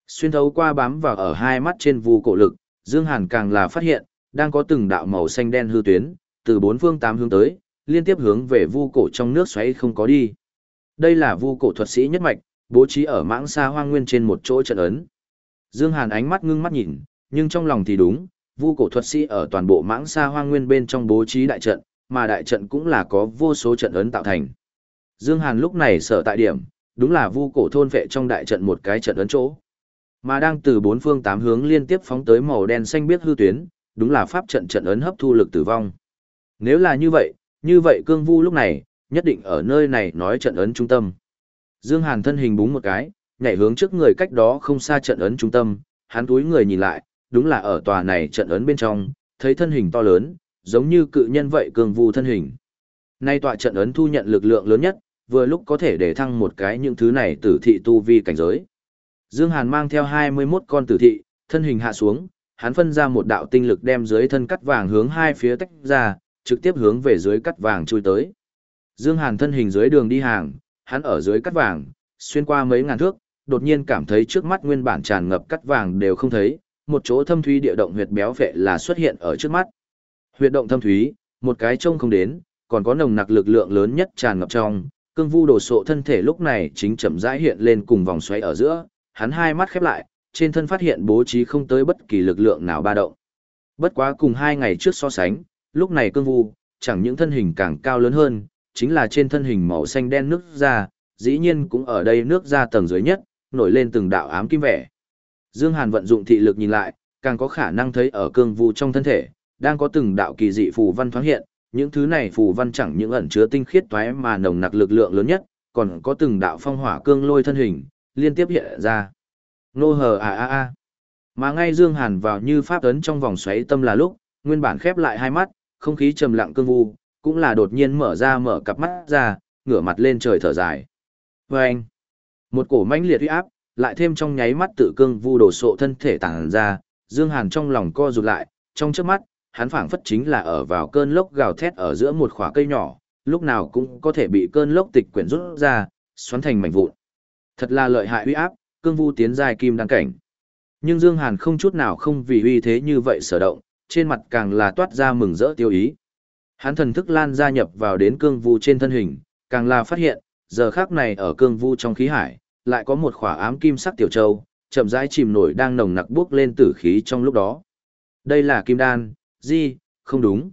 Xuyên thấu qua bám vào ở hai mắt trên vu cổ lực, Dương Hàn càng là phát hiện, đang có từng đạo màu xanh đen hư tuyến, từ bốn phương tám hướng tới, liên tiếp hướng về vu cổ trong nước xoáy không có đi. Đây là vu cổ thuật sĩ nhất mạch, bố trí ở mãng xa hoang nguyên trên một chỗ trận ấn. Dương Hàn ánh mắt ngưng mắt nhìn, nhưng trong lòng thì đúng, vu cổ thuật sĩ ở toàn bộ mãng xa hoang nguyên bên trong bố trí đại trận, mà đại trận cũng là có vô số trận ấn tạo thành. Dương Hàn lúc này sở tại điểm, đúng là vu cổ thôn vệ trong đại trận một cái trận ấn chỗ. Mà đang từ bốn phương tám hướng liên tiếp phóng tới màu đen xanh biếc hư tuyến, đúng là pháp trận trận ấn hấp thu lực tử vong. Nếu là như vậy, như vậy cương vu lúc này, nhất định ở nơi này nói trận ấn trung tâm. Dương Hàn thân hình búng một cái, nhảy hướng trước người cách đó không xa trận ấn trung tâm, hắn túi người nhìn lại, đúng là ở tòa này trận ấn bên trong, thấy thân hình to lớn, giống như cự nhân vậy cương vu thân hình. Nay tòa trận ấn thu nhận lực lượng lớn nhất, vừa lúc có thể để thăng một cái những thứ này tử thị tu vi cảnh giới. Dương Hàn mang theo 21 con tử thị, thân hình hạ xuống, hắn phân ra một đạo tinh lực đem dưới thân cắt vàng hướng hai phía tách ra, trực tiếp hướng về dưới cắt vàng chui tới. Dương Hàn thân hình dưới đường đi hàng, hắn ở dưới cắt vàng, xuyên qua mấy ngàn thước, đột nhiên cảm thấy trước mắt nguyên bản tràn ngập cắt vàng đều không thấy, một chỗ thâm thúy địa động huyệt béo vệ là xuất hiện ở trước mắt. Huyệt động thâm thúy, một cái trông không đến, còn có nồng nặc lực lượng lớn nhất tràn ngập trong, cương vu đồ sộ thân thể lúc này chính chậm rãi hiện lên cùng vòng xoáy ở giữa, hắn hai mắt khép lại, trên thân phát hiện bố trí không tới bất kỳ lực lượng nào ba động. Bất quá cùng hai ngày trước so sánh, lúc này cương vu, chẳng những thân hình càng cao lớn hơn, chính là trên thân hình màu xanh đen nước ra, dĩ nhiên cũng ở đây nước ra tầng dưới nhất, nổi lên từng đạo ám kim vẻ. Dương Hàn vận dụng thị lực nhìn lại, càng có khả năng thấy ở cương vu trong thân thể, đang có từng đạo kỳ dị phù văn thoáng hiện, những thứ này phù văn chẳng những ẩn chứa tinh khiết toái mà nồng nặc lực lượng lớn nhất, còn có từng đạo phong hỏa cương lôi thân hình, liên tiếp hiện ra. Nô hờ à à à. Mà ngay Dương Hàn vào như pháp ấn trong vòng xoáy tâm là lúc, nguyên bản khép lại hai mắt, không khí trầm lặng cương vu, cũng là đột nhiên mở ra mở cặp mắt ra, ngửa mặt lên trời thở dài. Và anh, một cổ mãnh liệt uy áp, lại thêm trong nháy mắt tự cương vu đổ sộ thân thể tàng ra, Dương Hàn trong lòng co rụt lại, trong chớp mắt, hắn phảng phất chính là ở vào cơn lốc gào thét ở giữa một khỏa cây nhỏ, lúc nào cũng có thể bị cơn lốc tịch quyển rút ra, xoắn thành mảnh vụn. Thật là lợi hại uy áp, cương vu tiến giai kim đăng cảnh. Nhưng Dương Hàn không chút nào không vì uy thế như vậy sở động, trên mặt càng là toát ra mừng rỡ tiêu ý. Hắn thần thức lan gia nhập vào đến cương vu trên thân hình, càng là phát hiện, giờ khắc này ở cương vu trong khí hải, lại có một khỏa ám kim sắc tiểu châu, chậm rãi chìm nổi đang nồng nặc bước lên tử khí trong lúc đó. Đây là kim đan, gì, không đúng.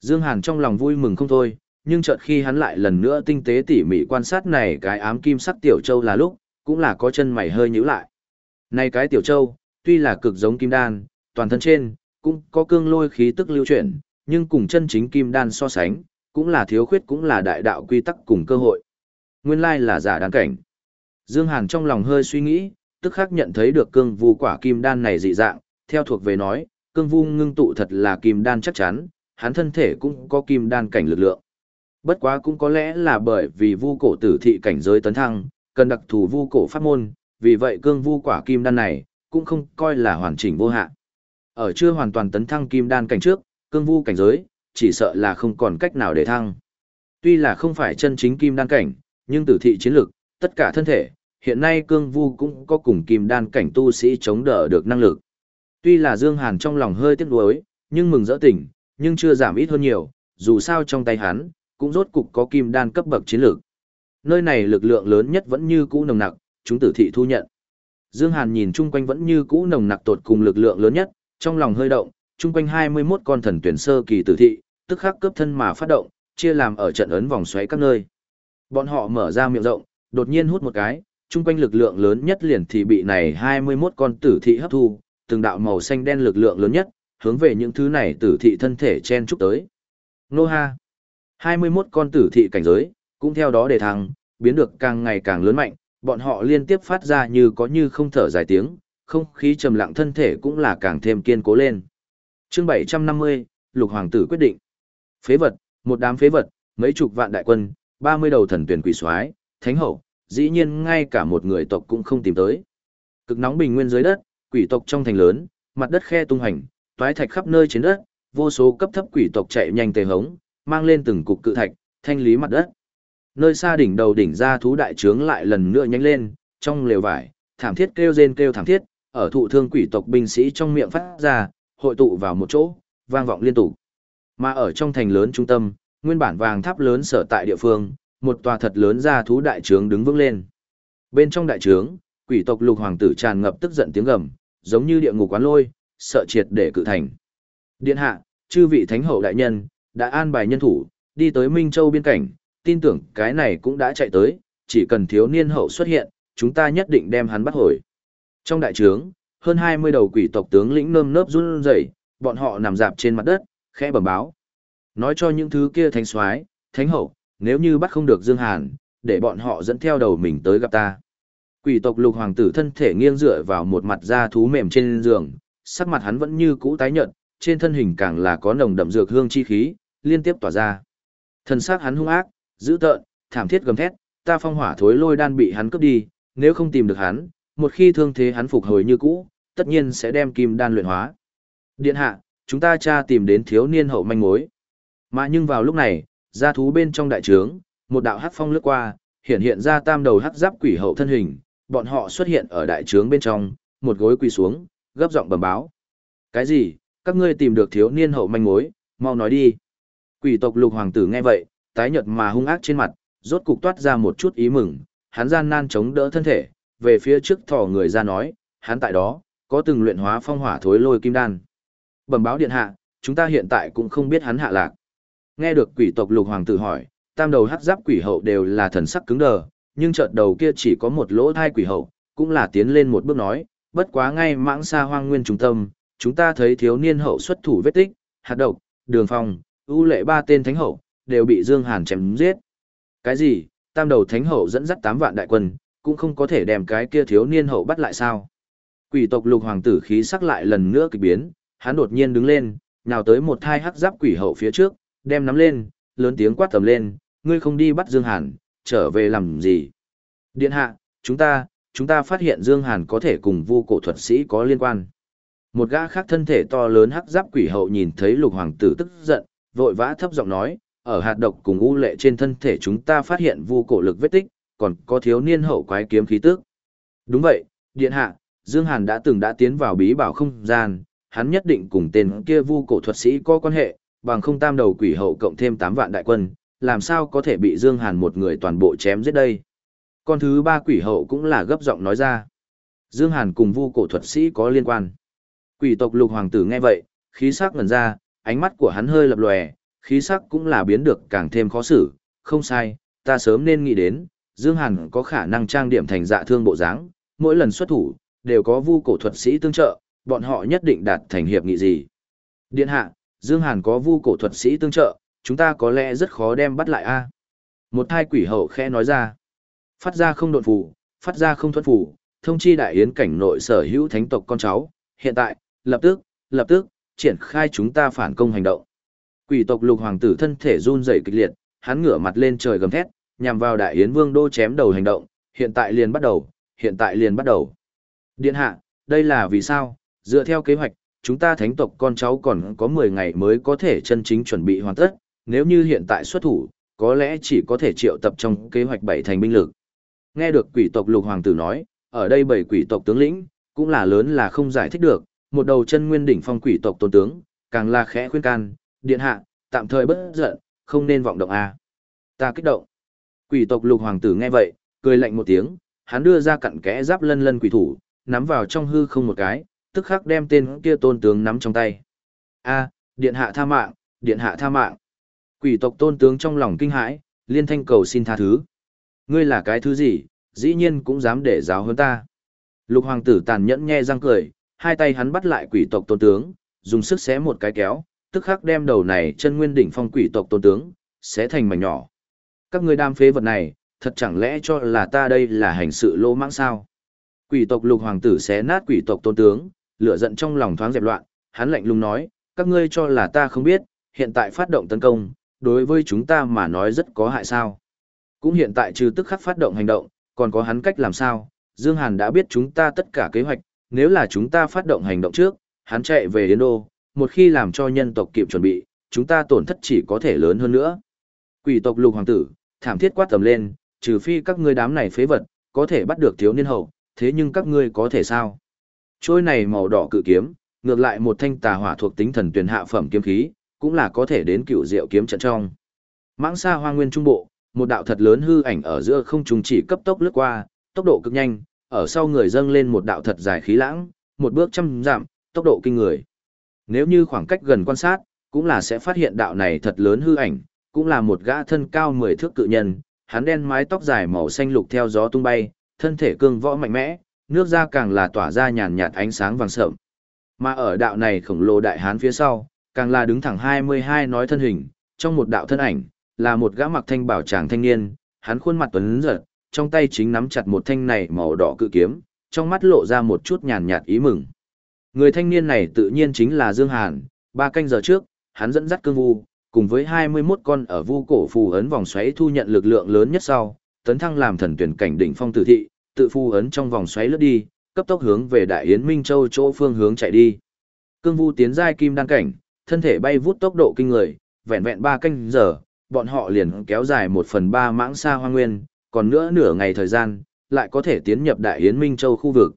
Dương Hàn trong lòng vui mừng không thôi, nhưng chợt khi hắn lại lần nữa tinh tế tỉ mỉ quan sát này cái ám kim sắc tiểu châu là lúc, cũng là có chân mày hơi nhíu lại. Này cái tiểu châu, tuy là cực giống kim đan, toàn thân trên, cũng có cương lôi khí tức lưu chuyển, nhưng cùng chân chính kim đan so sánh, cũng là thiếu khuyết cũng là đại đạo quy tắc cùng cơ hội. Nguyên lai là giả đáng cảnh. Dương Hàn trong lòng hơi suy nghĩ, tức khắc nhận thấy được cương vu quả kim đan này dị dạng, theo thuộc về nói, cương vu ngưng tụ thật là kim đan chắc chắn, hắn thân thể cũng có kim đan cảnh lực lượng. Bất quá cũng có lẽ là bởi vì vu cổ tử thị cảnh giới tấn thăng, cần đặc thù vu cổ pháp môn, vì vậy cương vu quả kim đan này, cũng không coi là hoàn chỉnh vô hạn. Ở chưa hoàn toàn tấn thăng kim đan cảnh trước, cương vu cảnh giới, chỉ sợ là không còn cách nào để thăng. Tuy là không phải chân chính kim đan cảnh, nhưng tử thị chiến lực, tất cả thân thể, hiện nay cương vu cũng có cùng kim đan cảnh tu sĩ chống đỡ được năng lực. Tuy là Dương Hàn trong lòng hơi tiếc nuối, nhưng mừng rỡ tỉnh, nhưng chưa giảm ít hơn nhiều, dù sao trong tay hắn, cũng rốt cục có kim đan cấp bậc chiến lược. Nơi này lực lượng lớn nhất vẫn như cũ nồng nặc, chúng tử thị thu nhận. Dương Hàn nhìn chung quanh vẫn như cũ nồng nặc tột cùng lực lượng lớn nhất, trong lòng hơi động, chung quanh 21 con thần tuyển sơ kỳ tử thị, tức khắc cướp thân mà phát động, chia làm ở trận ấn vòng xoáy các nơi. Bọn họ mở ra miệng rộng, đột nhiên hút một cái, chung quanh lực lượng lớn nhất liền thì bị này 21 con tử thị hấp thu, từng đạo màu xanh đen lực lượng lớn nhất, hướng về những thứ này tử thị thân thể chen chúc tới. Nô ha! 21 con tử thị cảnh giới, cũng theo đó để thăng, biến được càng ngày càng lớn mạnh, bọn họ liên tiếp phát ra như có như không thở dài tiếng, không khí trầm lặng thân thể cũng là càng thêm kiên cố lên. Chương 750, Lục Hoàng tử quyết định. Phế vật, một đám phế vật, mấy chục vạn đại quân, 30 đầu thần tuyển quỷ soái, thánh hậu, dĩ nhiên ngay cả một người tộc cũng không tìm tới. Cực nóng bình nguyên dưới đất, quỷ tộc trong thành lớn, mặt đất khe tung hành, toái thạch khắp nơi trên đất, vô số cấp thấp quỷ tộc chạy nhanh tề hống, mang lên từng cục cự thạch, thanh lý mặt đất. Nơi xa đỉnh đầu đỉnh ra thú đại trướng lại lần nữa nhanh lên, trong lều vải, thảm thiết kêu rên kêu thảm thiết, ở thụ thương quỷ tộc binh sĩ trong miệng phát ra, hội tụ vào một chỗ, vang vọng liên tục. Mà ở trong thành lớn trung tâm, nguyên bản vàng tháp lớn sở tại địa phương, một tòa thật lớn ra thú đại trướng đứng vững lên. Bên trong đại trướng, quỷ tộc lục hoàng tử tràn ngập tức giận tiếng gầm, giống như địa ngục quán lôi, sợ triệt để cự thành. Điện hạ, chư vị thánh hậu đại nhân, đã an bài nhân thủ, đi tới Minh Châu biên cảnh, tin tưởng cái này cũng đã chạy tới, chỉ cần thiếu niên hậu xuất hiện, chúng ta nhất định đem hắn bắt hồi. Trong đại trướng, hơn 20 đầu quỷ tộc tướng lĩnh nơm nớp run rẩy, bọn họ nằm dạp trên mặt đất, khẽ bẩm báo. Nói cho những thứ kia thánh soái, thánh hậu, nếu như bắt không được Dương Hàn, để bọn họ dẫn theo đầu mình tới gặp ta. Quỷ tộc lục hoàng tử thân thể nghiêng dựa vào một mặt da thú mềm trên giường, sắc mặt hắn vẫn như cũ tái nhợt, trên thân hình càng là có nồng đậm dược hương chi khí, liên tiếp tỏa ra. Thân xác hắn hung ác, dữ tợn, thảm thiết gầm thét, ta phong hỏa thối lôi đan bị hắn cướp đi, nếu không tìm được hắn, một khi thương thế hắn phục hồi như cũ, tất nhiên sẽ đem kim đan luyện hóa. Điện hạ, chúng ta tra tìm đến thiếu niên hậu manh mối. Mà nhưng vào lúc này, gia thú bên trong đại trướng, một đạo hắc phong lướt qua, hiện hiện ra tam đầu hắc giáp quỷ hậu thân hình, bọn họ xuất hiện ở đại trướng bên trong, một gối quỳ xuống, gấp giọng bẩm báo. Cái gì? Các ngươi tìm được thiếu niên hậu manh mối, mau nói đi. Quỷ tộc lục hoàng tử nghe vậy, tái nhợt mà hung ác trên mặt, rốt cục toát ra một chút ý mừng, hắn gian nan chống đỡ thân thể, về phía trước thò người ra nói, hắn tại đó, có từng luyện hóa phong hỏa thối lôi kim đan. Bẩm báo điện hạ, chúng ta hiện tại cũng không biết hắn hạ lạc. Nghe được quỷ tộc lục hoàng tử hỏi, tam đầu hắc giáp quỷ hậu đều là thần sắc cứng đờ, nhưng chợt đầu kia chỉ có một lỗ thai quỷ hậu, cũng là tiến lên một bước nói, bất quá ngay mãng xa hoang nguyên trung tâm, chúng ta thấy thiếu niên hậu xuất thủ vết tích, hạt độc, đường phong, ưu lệ ba tên thánh hậu, đều bị Dương Hàn chém giết. Cái gì, tam đầu thánh hậu dẫn dắt 8 vạn đại quân, cũng không có thể đem cái kia thiếu niên hậu bắt lại sao? Quỷ tộc lục hoàng tử khí sắc lại lần nữa kỳ biến, hắn đột nhiên đứng lên, nhào tới một thai hắc giáp quỷ hậu phía trước, đem nắm lên, lớn tiếng quát tầm lên, ngươi không đi bắt Dương Hàn, trở về làm gì? Điện hạ, chúng ta, chúng ta phát hiện Dương Hàn có thể cùng vu cổ thuật sĩ có liên quan. Một gã khác thân thể to lớn hắc giáp quỷ hậu nhìn thấy lục hoàng tử tức giận, vội vã thấp giọng nói, ở hạt độc cùng u lệ trên thân thể chúng ta phát hiện vu cổ lực vết tích, còn có thiếu niên hậu quái kiếm khí tức. Đúng vậy, điện hạ, Dương Hàn đã từng đã tiến vào bí bảo không gian, hắn nhất định cùng tên kia vu cổ thuật sĩ có quan hệ, bằng không tam đầu quỷ hậu cộng thêm 8 vạn đại quân, làm sao có thể bị Dương Hàn một người toàn bộ chém giết đây. Con thứ ba quỷ hậu cũng là gấp giọng nói ra. Dương Hàn cùng vu cổ thuật sĩ có liên quan. Quỷ tộc lục hoàng tử nghe vậy, khí sắc ngẩn ra, ánh mắt của hắn hơi lập lòe, khí sắc cũng là biến được càng thêm khó xử, không sai, ta sớm nên nghĩ đến, Dương Hàn có khả năng trang điểm thành dạ thương bộ dáng, mỗi lần xuất thủ, đều có vu cổ thuật sĩ tương trợ, bọn họ nhất định đạt thành hiệp nghị gì. Điện hạ, Dương Hàn có vu cổ thuật sĩ tương trợ, chúng ta có lẽ rất khó đem bắt lại a. Một thai quỷ hậu khẽ nói ra. Phát ra không đột phù, phát ra không thuận phù, thông chi đại yến cảnh nội sở hữu thánh tộc con cháu, hiện tại, lập tức, lập tức, triển khai chúng ta phản công hành động. Quỷ tộc lục hoàng tử thân thể run rẩy kịch liệt, hắn ngửa mặt lên trời gầm thét, nhằm vào đại yến vương đô chém đầu hành động, hiện tại liền bắt đầu, hiện tại liền bắt đầu. Điện hạ, đây là vì sao, dựa theo kế hoạch, chúng ta thánh tộc con cháu còn có 10 ngày mới có thể chân chính chuẩn bị hoàn tất, nếu như hiện tại xuất thủ, có lẽ chỉ có thể triệu tập trong kế hoạch bảy thành binh lực. Nghe được quỷ tộc lục hoàng tử nói, ở đây bảy quỷ tộc tướng lĩnh, cũng là lớn là không giải thích được, một đầu chân nguyên đỉnh phong quỷ tộc tôn tướng, càng là khẽ khuyên can, điện hạ, tạm thời bất giận, không nên vọng động a. À. Ta kích động. Quỷ tộc lục hoàng tử nghe vậy, cười lạnh một tiếng, hắn đưa ra cặn kẽ giáp lân lân quỷ thủ, nắm vào trong hư không một cái, tức khắc đem tên kia tôn tướng nắm trong tay. A, điện hạ tha mạng, điện hạ tha mạng. Quỷ tộc tôn tướng trong lòng kinh hãi, liên thanh cầu xin tha thứ. Ngươi là cái thứ gì, dĩ nhiên cũng dám để giáo hơn ta. Lục hoàng tử tàn nhẫn nhe răng cười, hai tay hắn bắt lại quỷ tộc tôn tướng, dùng sức xé một cái kéo, tức khắc đem đầu này chân nguyên đỉnh phong quỷ tộc tôn tướng, xé thành mảnh nhỏ. Các ngươi đam phế vật này, thật chẳng lẽ cho là ta đây là hành sự lô mãng sao? Quỷ tộc lục hoàng tử xé nát quỷ tộc tôn tướng, lửa giận trong lòng thoáng dẹp loạn, hắn lạnh lùng nói, các ngươi cho là ta không biết, hiện tại phát động tấn công, đối với chúng ta mà nói rất có hại sao. Cũng hiện tại trừ tức khắc phát động hành động, còn có hắn cách làm sao, Dương Hàn đã biết chúng ta tất cả kế hoạch, nếu là chúng ta phát động hành động trước, hắn chạy về Yến Đô, một khi làm cho nhân tộc kịp chuẩn bị, chúng ta tổn thất chỉ có thể lớn hơn nữa. Quỷ tộc lục hoàng tử, thảm thiết quát tầm lên, trừ phi các ngươi đám này phế vật, có thể bắt được thiếu niên hậu, thế nhưng các ngươi có thể sao? Trôi này màu đỏ cự kiếm, ngược lại một thanh tà hỏa thuộc tính thần tuyển hạ phẩm kiếm khí, cũng là có thể đến cựu diệu kiếm trận trong. Mãng xa hoa nguyên trung bộ, một đạo thật lớn hư ảnh ở giữa không trùng chỉ cấp tốc lướt qua, tốc độ cực nhanh, ở sau người dâng lên một đạo thật dài khí lãng, một bước trăm giảm, tốc độ kinh người. Nếu như khoảng cách gần quan sát, cũng là sẽ phát hiện đạo này thật lớn hư ảnh, cũng là một gã thân cao 10 thước cự nhân, hắn đen mái tóc dài màu xanh lục theo gió tung bay, thân thể cương võ mạnh mẽ, nước da càng là tỏa ra nhàn nhạt ánh sáng vàng sợm. Mà ở đạo này khổng lồ đại hán phía sau, càng là đứng thẳng 22 nói thân hình, trong một đạo thân ảnh, là một gã mặc thanh bảo tràng thanh niên, hắn khuôn mặt tuấn giật, trong tay chính nắm chặt một thanh này màu đỏ cự kiếm, trong mắt lộ ra một chút nhàn nhạt ý mừng. Người thanh niên này tự nhiên chính là Dương Hàn, ba canh giờ trước, hắn dẫn dắt cương vu, cùng với 21 con ở vu cổ phù ấn vòng xoáy thu nhận lực lượng lớn nhất sau, tấn thăng làm thần tuyển cảnh đỉnh phong tử thị, tự phù ấn trong vòng xoáy lướt đi, cấp tốc hướng về Đại Yến Minh Châu chỗ phương hướng chạy đi. Cương vu tiến giai kim đan cảnh, thân thể bay vút tốc độ kinh người, vẹn vẹn ba canh giờ, bọn họ liền kéo dài một phần ba mãng xa hoang nguyên, còn nữa nửa ngày thời gian, lại có thể tiến nhập Đại Yến Minh Châu khu vực.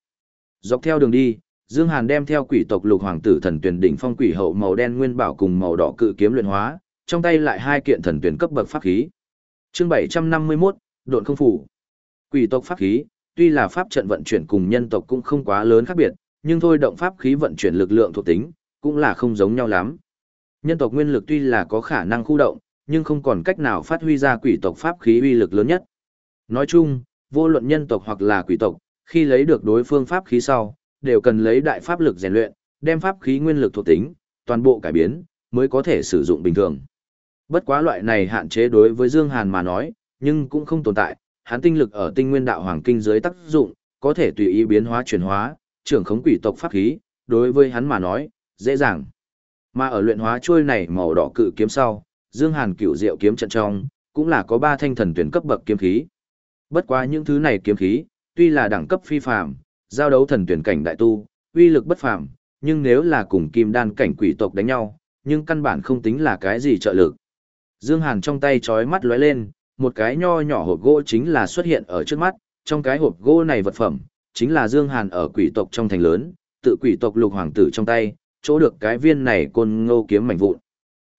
Dọc theo đường đi, Dương Hàn đem theo quỷ tộc lục hoàng tử thần tuyển đỉnh phong quỷ hậu màu đen nguyên bảo cùng màu đỏ cự kiếm luyện hóa, trong tay lại hai kiện thần tuyển cấp bậc pháp khí. Chương 751, độn không phủ. Quỷ tộc pháp khí, tuy là pháp trận vận chuyển cùng nhân tộc cũng không quá lớn khác biệt, nhưng thôi động pháp khí vận chuyển lực lượng thuộc tính, cũng là không giống nhau lắm. Nhân tộc nguyên lực tuy là có khả năng khu động, nhưng không còn cách nào phát huy ra quỷ tộc pháp khí uy lực lớn nhất. Nói chung, vô luận nhân tộc hoặc là quỷ tộc, khi lấy được đối phương pháp khí sau, đều cần lấy đại pháp lực rèn luyện, đem pháp khí nguyên lực thuộc tính, toàn bộ cải biến, mới có thể sử dụng bình thường. Bất quá loại này hạn chế đối với Dương Hàn mà nói, nhưng cũng không tồn tại, hắn tinh lực ở tinh nguyên đạo hoàng kinh dưới tác dụng, có thể tùy ý biến hóa chuyển hóa, trưởng khống quỷ tộc pháp khí, đối với hắn mà nói, dễ dàng. Mà ở luyện hóa chuôi này màu đỏ cự kiếm sau, Dương Hàn cửu diệu kiếm trận trong, cũng là có ba thanh thần tuyển cấp bậc kiếm khí. Bất quá những thứ này kiếm khí, tuy là đẳng cấp phi phàm, giao đấu thần tuyển cảnh đại tu, uy lực bất phàm, nhưng nếu là cùng kim đan cảnh quỷ tộc đánh nhau, nhưng căn bản không tính là cái gì trợ lực. Dương Hàn trong tay chói mắt lóe lên, một cái nho nhỏ hộp gỗ chính là xuất hiện ở trước mắt, trong cái hộp gỗ này vật phẩm, chính là Dương Hàn ở quỷ tộc trong thành lớn, tự quỷ tộc lục hoàng tử trong tay, chỗ được cái viên này côn ngô kiếm mảnh vụn.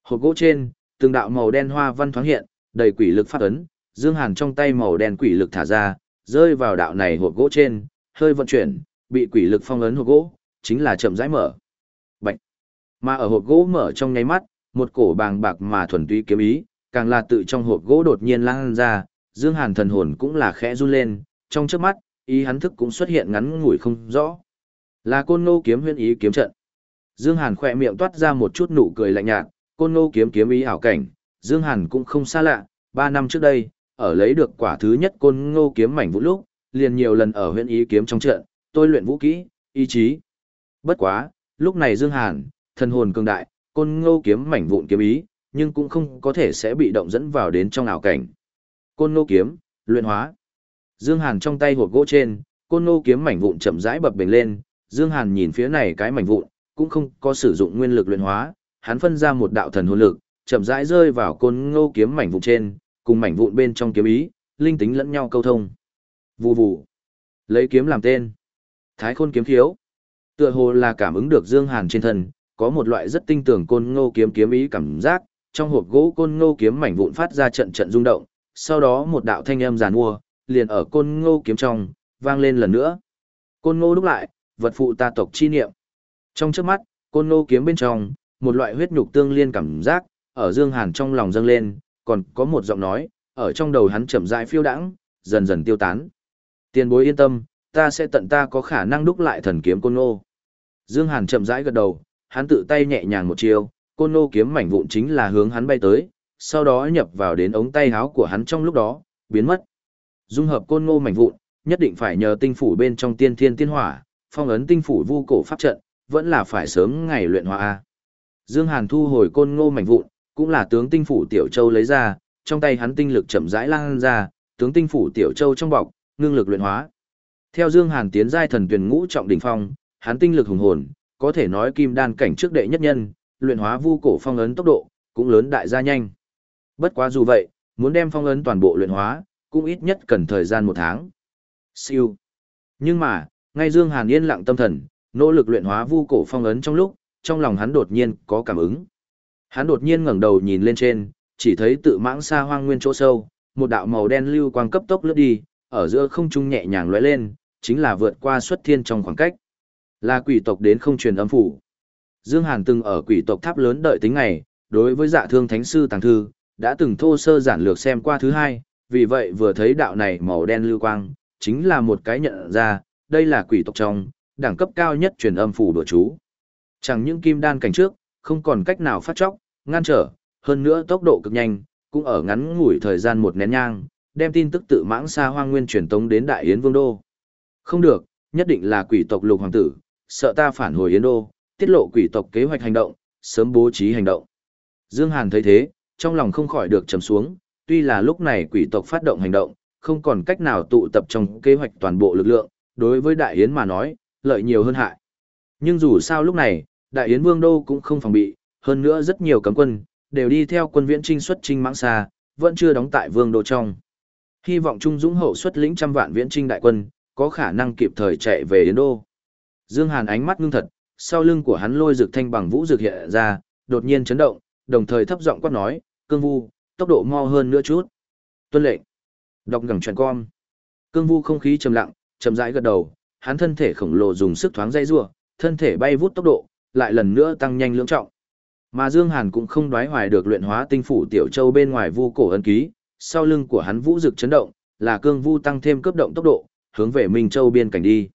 Hộp gỗ trên, từng đạo màu đen hoa văn thoáng hiện, đầy quỷ lực phát ấn, Dương Hàn trong tay màu đen quỷ lực thả ra, rơi vào đạo này hộp gỗ trên, hơi vận chuyển, bị quỷ lực phong ấn hộp gỗ, chính là chậm rãi mở. Bạch. Mà ở hộp gỗ mở trong nháy mắt, một cổ bàng bạc mà thuần túy kiếm ý, càng là tự trong hộp gỗ đột nhiên lan ra, Dương Hàn thần hồn cũng là khẽ run lên, trong chớp mắt, ý hắn thức cũng xuất hiện ngắn ngủi không rõ. Là côn ngô kiếm huyễn ý kiếm trận. Dương Hàn khẽ miệng toát ra một chút nụ cười lạnh nhạt, côn ngô kiếm kiếm ý ảo cảnh, Dương Hàn cũng không xa lạ, ba năm trước đây, ở lấy được quả thứ nhất côn ngô kiếm mảnh vũ lúc, liền nhiều lần ở huyện ý kiếm trong trận, tôi luyện vũ kỹ, ý chí. Bất quá, lúc này Dương Hàn, thần hồn cường đại, côn ngô kiếm mảnh vụn kiếm ý, nhưng cũng không có thể sẽ bị động dẫn vào đến trong ảo cảnh. Côn ngô kiếm, luyện hóa. Dương Hàn trong tay hộp gỗ trên, côn ngô kiếm mảnh vụn chậm rãi bập bềnh lên, Dương Hàn nhìn phía này cái mảnh vụn, cũng không có sử dụng nguyên lực luyện hóa, hắn phân ra một đạo thần hồn lực, chậm rãi rơi vào côn ngô kiếm mảnh vụn trên, cùng mảnh vụn bên trong kiếm ý, linh tính lẫn nhau câu thông. Vù vù. Lấy kiếm làm tên. Thái khôn kiếm thiếu. Tựa hồ là cảm ứng được Dương Hàn trên thân, có một loại rất tinh tường côn ngô kiếm kiếm ý cảm giác, trong hộp gỗ côn ngô kiếm mảnh vụn phát ra trận trận rung động, sau đó một đạo thanh âm giàn mua, liền ở côn ngô kiếm trong, vang lên lần nữa. Côn ngô đúc lại, vật phụ ta tộc chi niệm. Trong trước mắt, côn ngô kiếm bên trong, một loại huyết nhục tương liên cảm giác, ở Dương Hàn trong lòng dâng lên, còn có một giọng nói, ở trong đầu hắn chậm rãi phiêu đãng, dần dần tiêu tán. Tiền bối yên tâm, ta sẽ tận ta có khả năng đúc lại thần kiếm côn ngô. Dương Hàn chậm rãi gật đầu, hắn tự tay nhẹ nhàng một chiêu, côn ngô kiếm mảnh vụn chính là hướng hắn bay tới, sau đó nhập vào đến ống tay áo của hắn trong lúc đó, biến mất. Dung hợp côn ngô mảnh vụn, nhất định phải nhờ tinh phủ bên trong tiên thiên tiên hỏa, phong ấn tinh phủ vu cổ pháp trận, vẫn là phải sớm ngày luyện hóa a. Dương Hàn thu hồi côn ngô mảnh vụn, cũng là tướng tinh phủ tiểu châu lấy ra, trong tay hắn tinh lực chậm rãi lan ra, tướng tinh phủ tiểu châu trong bọc, ngưng lực luyện hóa. Theo Dương Hàn tiến giai thần tuyển ngũ trọng đỉnh phong, hắn tinh lực hùng hồn, có thể nói kim đan cảnh trước đệ nhất nhân, luyện hóa vu cổ phong ấn tốc độ cũng lớn đại gia nhanh. Bất quá dù vậy, muốn đem phong ấn toàn bộ luyện hóa, cũng ít nhất cần thời gian một tháng. Siêu. Nhưng mà, ngay Dương Hàn yên lặng tâm thần, nỗ lực luyện hóa vu cổ phong ấn trong lúc, trong lòng hắn đột nhiên có cảm ứng. Hắn đột nhiên ngẩng đầu nhìn lên trên, chỉ thấy tự mãng xa hoang nguyên chỗ sâu, một đạo màu đen lưu quang cấp tốc lướt đi, ở giữa không trung nhẹ nhàng lóe lên, chính là vượt qua xuất thiên trong khoảng cách. Là quỷ tộc đến không truyền âm phủ. Dương Hàn từng ở quỷ tộc tháp lớn đợi tính ngày, đối với dạ thương thánh sư tàng thư, đã từng thô sơ giản lược xem qua thứ hai, vì vậy vừa thấy đạo này màu đen lưu quang, chính là một cái nhận ra, đây là quỷ tộc trong, đẳng cấp cao nhất truyền âm phủ đùa chú. Chẳng những kim đan cảnh trước, không còn cách nào phát chóc, ngăn trở, hơn nữa tốc độ cực nhanh, cũng ở ngắn ngủi thời gian một nén nhang, đem tin tức tự mãng xa hoang nguyên truyền tống đến Đại Yến Vương Đô. Không được, nhất định là quỷ tộc lục hoàng tử, sợ ta phản hồi Yến Đô, tiết lộ quỷ tộc kế hoạch hành động, sớm bố trí hành động. Dương Hàn thấy thế, trong lòng không khỏi được trầm xuống, tuy là lúc này quỷ tộc phát động hành động, không còn cách nào tụ tập trong kế hoạch toàn bộ lực lượng, đối với Đại Yến mà nói, lợi nhiều hơn hại. Nhưng dù sao lúc này, Đại Yến Vương Đô cũng không phòng bị, hơn nữa rất nhiều cấm quân, đều đi theo quân viễn trinh xuất trinh mãng xa, vẫn chưa đóng tại Vương Đô trong. Hy vọng Trung Dũng hậu xuất lĩnh trăm vạn viễn trinh đại quân, có khả năng kịp thời chạy về Yến Đô. Dương Hàn ánh mắt ngưng thật, sau lưng của hắn lôi dược thanh bằng vũ dược hiện ra, đột nhiên chấn động, đồng thời thấp giọng quát nói, cương vu, tốc độ mau hơn nữa chút. Tuân lệnh. Đọc ngẳng truyền con. Cương vu không khí trầm lặng, chậm rãi gật đầu, hắn thân thể khổng lồ dùng sức thoáng dây rua, thân thể bay vút tốc độ, lại lần nữa tăng nhanh lưỡng trọng. Mà Dương Hàn cũng không đoái hoài được luyện hóa tinh phủ tiểu châu bên ngoài vu cổ ấn ký, sau lưng của hắn vũ rực chấn động, là cương vu tăng thêm cấp động tốc độ, hướng về Minh Châu biên cảnh đi.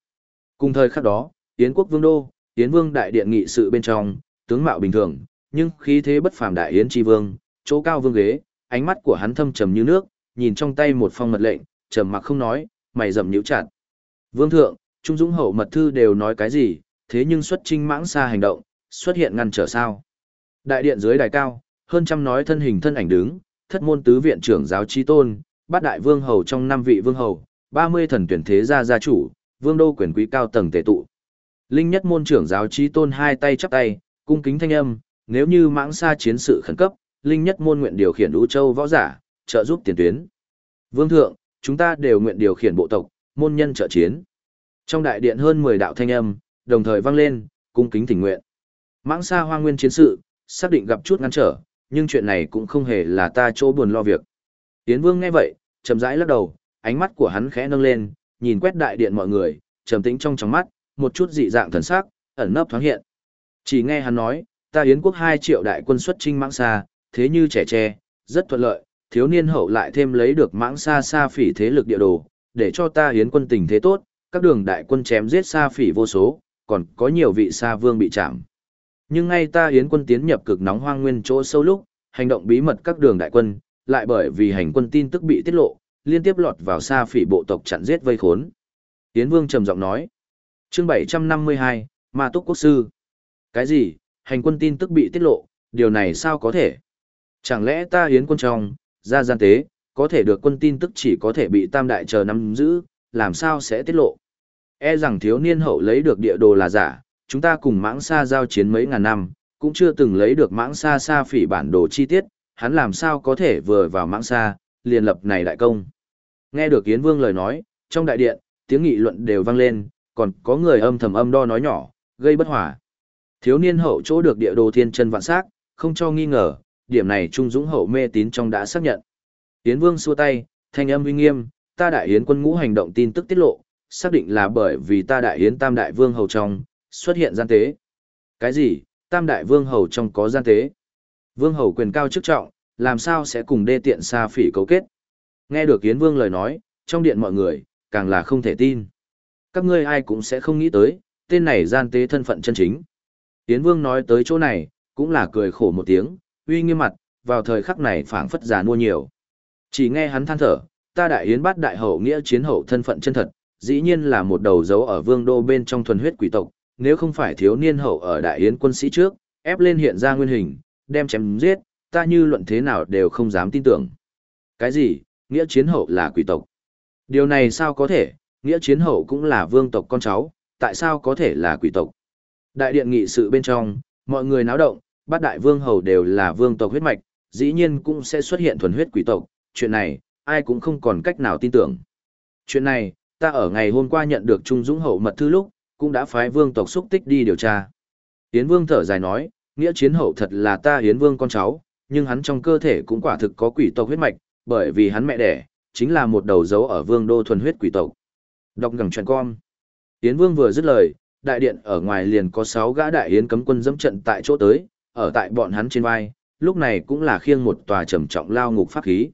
Cùng thời khắc đó, Yến quốc vương đô, Yến vương đại điện nghị sự bên trong, tướng mạo bình thường, nhưng khí thế bất phàm đại yến tri vương, chỗ cao vương ghế, ánh mắt của hắn thâm trầm như nước, nhìn trong tay một phong mật lệnh, trầm mặc không nói, mày rậm nhíu chặt. Vương thượng, Trung Dũng hậu mật thư đều nói cái gì, thế nhưng xuất trinh mãng xa hành động, xuất hiện ngăn trở sao? Đại điện dưới đài cao, hơn trăm nói thân hình thân ảnh đứng, thất môn tứ viện trưởng giáo chi tôn, bát đại vương hầu trong năm vị vương hầu, ba mươi thần tuyển thế gia gia chủ, vương đô quyền quý cao tầng tề tụ. Linh nhất môn trưởng giáo chi tôn hai tay chắp tay, cung kính thanh âm, nếu như mãng xa chiến sự khẩn cấp, linh nhất môn nguyện điều khiển Vũ Châu võ giả, trợ giúp tiền tuyến. Vương thượng, chúng ta đều nguyện điều khiển bộ tộc, môn nhân trợ chiến. Trong đại điện hơn 10 đạo thanh âm, đồng thời vang lên, cung kính thỉnh nguyện. Mãng xa hoang nguyên chiến sự, xác định gặp chút ngăn trở, nhưng chuyện này cũng không hề là ta chỗ buồn lo việc. Tiến vương nghe vậy, chậm rãi lắc đầu, ánh mắt của hắn khẽ nâng lên, nhìn quét đại điện mọi người, trầm tĩnh trong trong mắt, một chút dị dạng thần sắc, ẩn nấp thoáng hiện. Chỉ nghe hắn nói, ta Yến quốc 2 triệu đại quân xuất chinh mãng xa, thế như trẻ tre, rất thuận lợi, thiếu niên hậu lại thêm lấy được mãng xa xa phỉ thế lực địa đồ, để cho ta Yến quân tình thế tốt, các đường đại quân chém giết xa phỉ vô số, còn có nhiều vị xa vương bị chạm. Nhưng ngay ta Yến quân tiến nhập cực nóng hoang nguyên chỗ sâu lúc, hành động bí mật các đường đại quân, lại bởi vì hành quân tin tức bị tiết lộ, liên tiếp lọt vào xa phỉ bộ tộc chặn giết vây khốn. Yến Vương trầm giọng nói. Chương 752, Ma Túc Quốc Sư. Cái gì, hành quân tin tức bị tiết lộ, điều này sao có thể? Chẳng lẽ ta Yến quân trong, ra gian tế, có thể được quân tin tức chỉ có thể bị tam đại chờ nắm giữ, làm sao sẽ tiết lộ? E rằng thiếu niên hậu lấy được địa đồ là giả, chúng ta cùng mãng xa giao chiến mấy ngàn năm, cũng chưa từng lấy được mãng xa xa phỉ bản đồ chi tiết, hắn làm sao có thể vừa vào mãng xa, liền lập này đại công. Nghe được Yến Vương lời nói, trong đại điện, tiếng nghị luận đều vang lên, còn có người âm thầm âm đo nói nhỏ, gây bất hòa. Thiếu niên hậu chỗ được địa đồ thiên chân vạn sắc, không cho nghi ngờ, điểm này Trung Dũng hậu mê tín trong đã xác nhận. Yến Vương xua tay, thanh âm uy nghiêm, ta đại yến quân ngũ hành động tin tức tiết lộ, xác định là bởi vì ta đại yến tam đại vương hầu trong, xuất hiện gian tế. Cái gì, tam đại vương hầu trong có gian tế? Vương hầu quyền cao chức trọng, làm sao sẽ cùng đê tiện xa phỉ cấu kết? Nghe được Yến Vương lời nói, trong điện mọi người, càng là không thể tin. Các ngươi ai cũng sẽ không nghĩ tới, tên này gian tế thân phận chân chính. Yến Vương nói tới chỗ này, cũng là cười khổ một tiếng, uy nghiêm mặt, vào thời khắc này phảng phất già mua nhiều. Chỉ nghe hắn than thở, ta đại yến bát đại hậu nghĩa chiến hậu thân phận chân thật, dĩ nhiên là một đầu dấu ở vương đô bên trong thuần huyết quỷ tộc, nếu không phải thiếu niên hậu ở đại yến quân sĩ trước, ép lên hiện ra nguyên hình, đem chém giết, ta như luận thế nào đều không dám tin tưởng. Cái gì, nghĩa chiến hậu là quỷ tộc? Điều này sao có thể, nghĩa chiến hậu cũng là vương tộc con cháu, tại sao có thể là quỷ tộc? Đại điện nghị sự bên trong, mọi người náo động, bát đại vương hầu đều là vương tộc huyết mạch, dĩ nhiên cũng sẽ xuất hiện thuần huyết quỷ tộc, chuyện này, ai cũng không còn cách nào tin tưởng. Chuyện này, ta ở ngày hôm qua nhận được Trung Dũng hậu mật thư lúc, cũng đã phái vương tộc xúc tích đi điều tra. Yến vương thở dài nói, nghĩa chiến hậu thật là ta Yến vương con cháu, nhưng hắn trong cơ thể cũng quả thực có quỷ tộc huyết mạch, bởi vì hắn mẹ đẻ, chính là một đầu dấu ở vương đô thuần huyết quỷ tộc. Đọc ngẳng chuyện con. Yến vương vừa dứt lời, đại điện ở ngoài liền có 6 gã đại yến cấm quân dẫm trận tại chỗ tới, ở tại bọn hắn trên vai, lúc này cũng là khiêng một tòa trầm trọng lao ngục pháp khí.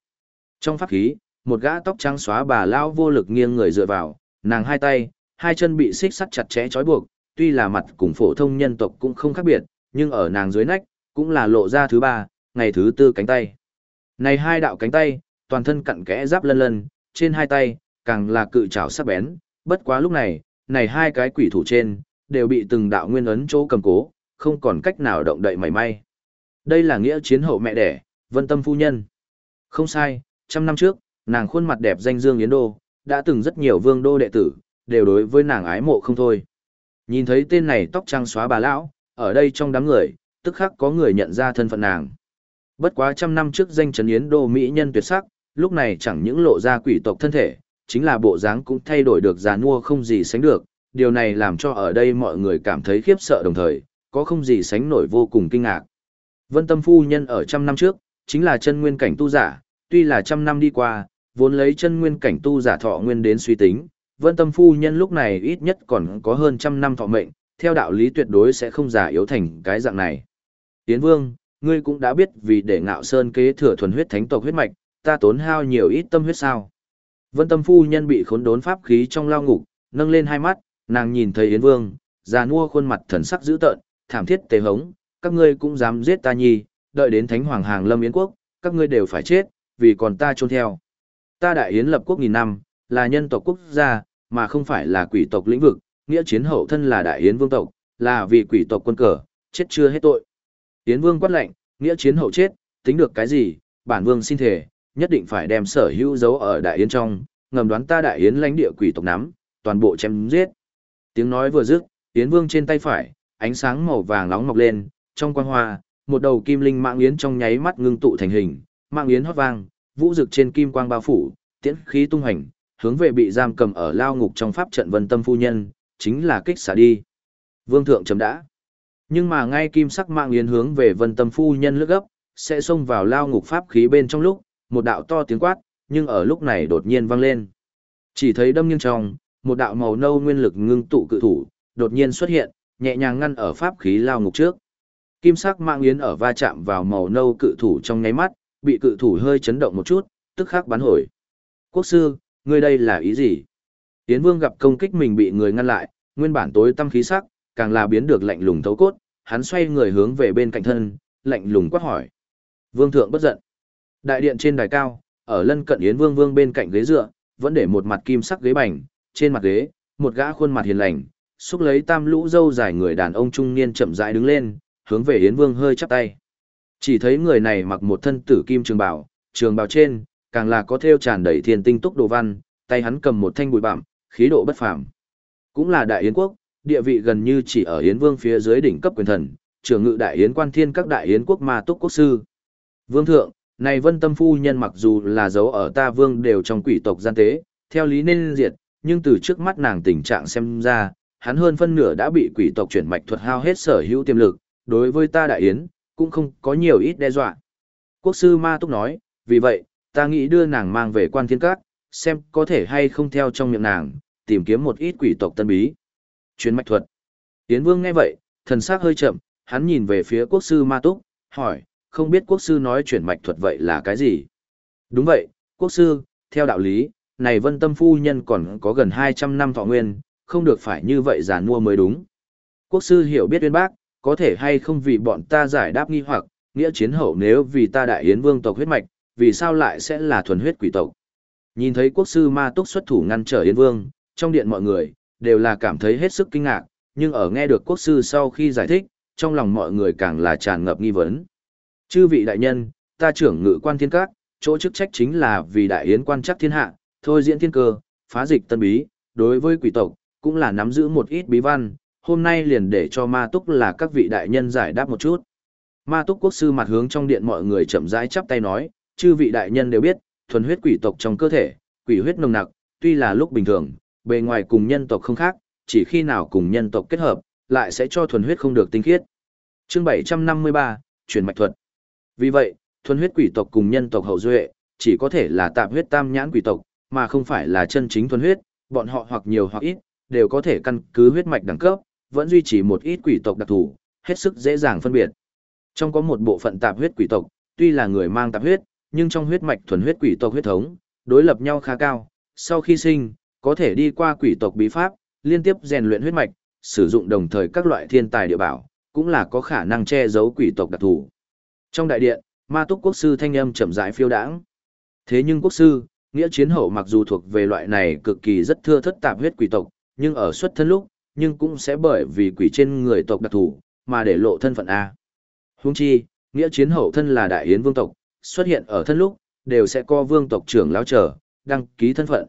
Trong pháp khí, một gã tóc trắng xóa bà lao vô lực nghiêng người dựa vào, nàng hai tay, hai chân bị xích sắt chặt chẽ trói buộc, tuy là mặt cùng phổ thông nhân tộc cũng không khác biệt, nhưng ở nàng dưới nách, cũng là lộ ra thứ ba, ngày thứ tư cánh tay. Này hai đạo cánh tay, toàn thân cặn kẽ giáp lân lân, trên hai tay, càng là cự trảo sắc bén, bất quá lúc này, này hai cái quỷ thủ trên, đều bị từng đạo nguyên ấn chỗ cầm cố, không còn cách nào động đậy mảy may. Đây là nghĩa chiến hậu mẹ đẻ, vân tâm phu nhân. Không sai, trăm năm trước, nàng khuôn mặt đẹp danh dương Yến Đô, đã từng rất nhiều vương đô đệ tử, đều đối với nàng ái mộ không thôi. Nhìn thấy tên này tóc trăng xóa bà lão, ở đây trong đám người, tức khắc có người nhận ra thân phận nàng. Bất quá trăm năm trước danh chấn Yến Đô Mỹ nhân tuyệt sắc, lúc này chẳng những lộ ra quỷ tộc thân thể, chính là bộ dáng cũng thay đổi được già nua không gì sánh được, điều này làm cho ở đây mọi người cảm thấy khiếp sợ đồng thời, có không gì sánh nổi vô cùng kinh ngạc. Vân Tâm Phu Nhân ở trăm năm trước, chính là chân nguyên cảnh tu giả, tuy là trăm năm đi qua, vốn lấy chân nguyên cảnh tu giả thọ nguyên đến suy tính, vân tâm phu nhân lúc này ít nhất còn có hơn trăm năm thọ mệnh, theo đạo lý tuyệt đối sẽ không già yếu thành cái dạng này. Tiến vương, ngươi cũng đã biết vì để ngạo sơn kế thừa thuần huyết thánh tộc huyết mạch, ta tốn hao nhiều ít tâm huyết sao. Vân tâm phu nhân bị khốn đốn pháp khí trong lao ngục, nâng lên hai mắt, nàng nhìn thấy Yến vương, già nua khuôn mặt thần sắc dữ tợn, thảm thiết tề hống, các ngươi cũng dám giết ta nhi, đợi đến thánh hoàng hàng lâm yến quốc, các ngươi đều phải chết, vì còn ta trôn theo. Ta đại yến lập quốc nghìn năm, là nhân tộc quốc gia, mà không phải là quỷ tộc lĩnh vực, nghĩa chiến hậu thân là đại yến vương tộc, là vì quỷ tộc quân cờ, chết chưa hết tội. Yến vương quát lệnh, nghĩa chiến hậu chết, tính được cái gì, bản vương xin thể, nhất định phải đem sở hữu dấu ở đại yến trong, ngầm đoán ta đại yến lãnh địa quỷ tộc nắm, toàn bộ chém giết. Tiếng nói vừa dứt, Yến vương trên tay phải, ánh sáng màu vàng nóng mọc lên, trong quang hoa, một đầu kim linh mạng yến trong nháy mắt ngưng tụ thành hình, mạng yến hót vang, vũ rực trên kim quang bao phủ, tiễn khí tung hành, hướng về bị giam cầm ở lao ngục trong pháp trận Vân Tâm phu nhân, chính là kích xả đi. Vương thượng chấm đã. Nhưng mà ngay kim sắc mạng yến hướng về Vân Tâm phu nhân lướt gấp, sẽ xông vào lao ngục pháp khí bên trong lúc, một đạo to tiếng quát, nhưng ở lúc này đột nhiên vang lên. Chỉ thấy đâm nghiêng trong, một đạo màu nâu nguyên lực ngưng tụ cự thủ, đột nhiên xuất hiện, nhẹ nhàng ngăn ở pháp khí lao ngục trước. Kim sắc mạng yến ở va chạm vào màu nâu cự thủ trong nháy mắt, bị cự thủ hơi chấn động một chút, tức khắc bắn hồi. Quốc sư, ngươi đây là ý gì? Yến Vương gặp công kích mình bị người ngăn lại, nguyên bản tối tâm khí sắc, càng là biến được lạnh lùng thấu cốt, hắn xoay người hướng về bên cạnh thân, lạnh lùng quát hỏi. Vương thượng bất giận. Đại điện trên đài cao, ở lân cận Yến Vương Vương bên cạnh ghế dựa, vẫn để một mặt kim sắc ghế bành, trên mặt ghế, một gã khuôn mặt hiền lành, xúc lấy tam lũ dâu dài người đàn ông trung niên chậm rãi đứng lên, hướng về Yến Vương hơi chắp tay. Chỉ thấy người này mặc một thân tử kim trường bào, trường bào trên, càng là có thêu tràn đầy thiên tinh túc đồ văn, tay hắn cầm một thanh bụi bặm, khí độ bất phàm. Cũng là đại yến quốc, địa vị gần như chỉ ở Yến Vương phía dưới đỉnh cấp quyền thần, trưởng ngự đại yến quan thiên các đại yến quốc ma túc quốc sư. Vương thượng, này Vân Tâm phu nhân mặc dù là dấu ở ta vương đều trong quỷ tộc gian tế, theo lý nên diệt, nhưng từ trước mắt nàng tình trạng xem ra, hắn hơn phân nửa đã bị quỷ tộc chuyển mạch thuật hao hết sở hữu tiềm lực, đối với ta đại yến, cũng không có nhiều ít đe dọa. Quốc sư Ma Túc nói, vì vậy, ta nghĩ đưa nàng mang về quan thiên các, xem có thể hay không theo trong miệng nàng, tìm kiếm một ít quỷ tộc tân bí. Chuyến mạch thuật. Yến Vương nghe vậy, thần sắc hơi chậm, hắn nhìn về phía quốc sư Ma Túc, hỏi, không biết quốc sư nói chuyển mạch thuật vậy là cái gì? Đúng vậy, quốc sư, theo đạo lý, này vân tâm phu nhân còn có gần 200 năm thọ nguyên, không được phải như vậy giả mua mới đúng. Quốc sư hiểu biết uyên bác, có thể hay không vì bọn ta giải đáp nghi hoặc, nghĩa chiến hậu nếu vì ta đại yến vương tộc huyết mạch, vì sao lại sẽ là thuần huyết quỷ tộc. Nhìn thấy quốc sư ma túc xuất thủ ngăn trở yến vương, trong điện mọi người, đều là cảm thấy hết sức kinh ngạc, nhưng ở nghe được quốc sư sau khi giải thích, trong lòng mọi người càng là tràn ngập nghi vấn. Chư vị đại nhân, ta trưởng ngự quan thiên các, chỗ chức trách chính là vì đại yến quan chắc thiên hạ, thôi diễn thiên cơ, phá dịch tân bí, đối với quỷ tộc, cũng là nắm giữ một ít bí văn, hôm nay liền để cho ma túc là các vị đại nhân giải đáp một chút. Ma túc quốc sư mặt hướng trong điện mọi người chậm rãi chắp tay nói, chư vị đại nhân đều biết, thuần huyết quỷ tộc trong cơ thể, quỷ huyết nồng nặc, tuy là lúc bình thường, bề ngoài cùng nhân tộc không khác, chỉ khi nào cùng nhân tộc kết hợp, lại sẽ cho thuần huyết không được tinh khiết. Chương 753, truyền mạch thuật. Vì vậy, thuần huyết quỷ tộc cùng nhân tộc hậu duệ, chỉ có thể là tạm huyết tam nhãn quỷ tộc, mà không phải là chân chính thuần huyết, bọn họ hoặc nhiều hoặc ít, đều có thể căn cứ huyết mạch đẳng cấp, vẫn duy trì một ít quỷ tộc đặc thù, hết sức dễ dàng phân biệt. Trong có một bộ phận tạp huyết quỷ tộc, tuy là người mang tạp huyết, nhưng trong huyết mạch thuần huyết quỷ tộc huyết thống, đối lập nhau khá cao, sau khi sinh, có thể đi qua quỷ tộc bí pháp, liên tiếp rèn luyện huyết mạch, sử dụng đồng thời các loại thiên tài địa bảo, cũng là có khả năng che giấu quỷ tộc đặc thù. Trong đại điện, Ma Túc quốc sư thanh âm chậm rãi phiêu đãng. Thế nhưng quốc sư, nghĩa chiến hậu mặc dù thuộc về loại này cực kỳ rất thưa thất tạp huyết quỷ tộc, nhưng ở xuất thân lúc, nhưng cũng sẽ bởi vì quỷ trên người tộc đặc thù, mà để lộ thân phận A. Huống chi, nghĩa chiến hậu thân là đại yến vương tộc, xuất hiện ở thân lúc, đều sẽ có vương tộc trưởng lão trở, đăng ký thân phận.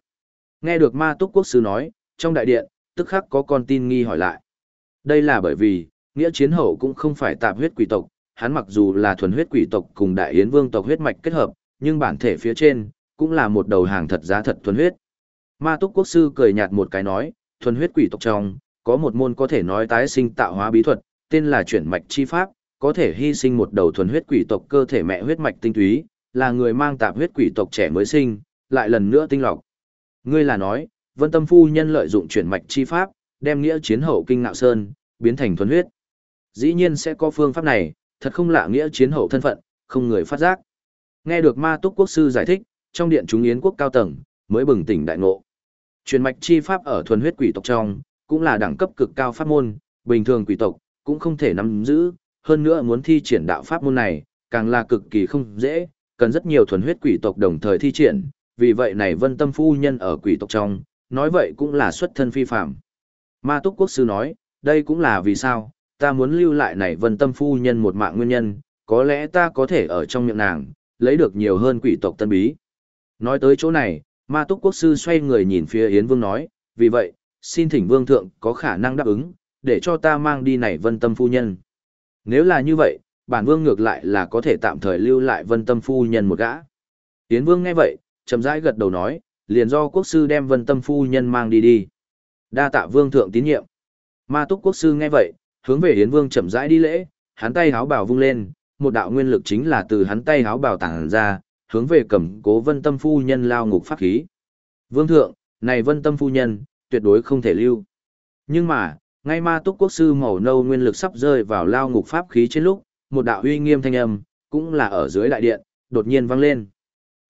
Nghe được ma túc quốc sư nói, trong đại điện, tức khắc có con tin nghi hỏi lại. Đây là bởi vì, nghĩa chiến hậu cũng không phải tạp huyết quỷ tộc, hắn mặc dù là thuần huyết quỷ tộc cùng đại yến vương tộc huyết mạch kết hợp, nhưng bản thể phía trên, cũng là một đầu hàng thật giá thật thuần huyết. Ma túc quốc sư cười nhạt một cái nói, thuần huyết quỷ tộc trong, có một môn có thể nói tái sinh tạo hóa bí thuật, tên là chuyển mạch chi pháp, có thể hy sinh một đầu thuần huyết quỷ tộc cơ thể mẹ huyết mạch tinh túy, là người mang tạp huyết quỷ tộc trẻ mới sinh, lại lần nữa tinh lọc. Ngươi là nói, Vân Tâm Phu Nhân lợi dụng chuyển mạch chi pháp, đem nghĩa chiến hậu kinh ngạo sơn, biến thành thuần huyết. Dĩ nhiên sẽ có phương pháp này, thật không lạ nghĩa chiến hậu thân phận, không người phát giác. Nghe được ma túc quốc sư giải thích, trong điện chúng yến quốc cao tầng, mới bừng tỉnh đại ngộ. Truyền mạch chi pháp ở thuần huyết quỷ tộc trong, cũng là đẳng cấp cực cao pháp môn, bình thường quỷ tộc, cũng không thể nắm giữ, hơn nữa muốn thi triển đạo pháp môn này, càng là cực kỳ không dễ, cần rất nhiều thuần huyết quỷ tộc đồng thời thi triển, vì vậy này vân tâm phu nhân ở quỷ tộc trong, nói vậy cũng là xuất thân phi phạm. Ma túc quốc sư nói, đây cũng là vì sao, ta muốn lưu lại này vân tâm phu nhân một mạng nguyên nhân, có lẽ ta có thể ở trong miệng nàng, lấy được nhiều hơn quỷ tộc tân bí. Nói tới chỗ này, ma túc quốc sư xoay người nhìn phía Yến Vương nói, vì vậy, xin thỉnh Vương Thượng có khả năng đáp ứng, để cho ta mang đi này vân tâm phu nhân. Nếu là như vậy, bản Vương ngược lại là có thể tạm thời lưu lại vân tâm phu nhân một gã. Yến Vương nghe vậy, chậm rãi gật đầu nói, liền do quốc sư đem vân tâm phu nhân mang đi đi. Đa tạ Vương Thượng tín nhiệm. Ma túc quốc sư nghe vậy, hướng về Yến Vương chậm rãi đi lễ, hắn tay háo bảo vung lên, một đạo nguyên lực chính là từ hắn tay háo bảo tàng ra, hướng về cầm cố vân tâm phu nhân lao ngục pháp khí. Vương thượng, này vân tâm phu nhân, tuyệt đối không thể lưu. Nhưng mà, ngay ma túc quốc sư màu nâu nguyên lực sắp rơi vào lao ngục pháp khí trên lúc, một đạo uy nghiêm thanh âm, cũng là ở dưới đại điện, đột nhiên vang lên.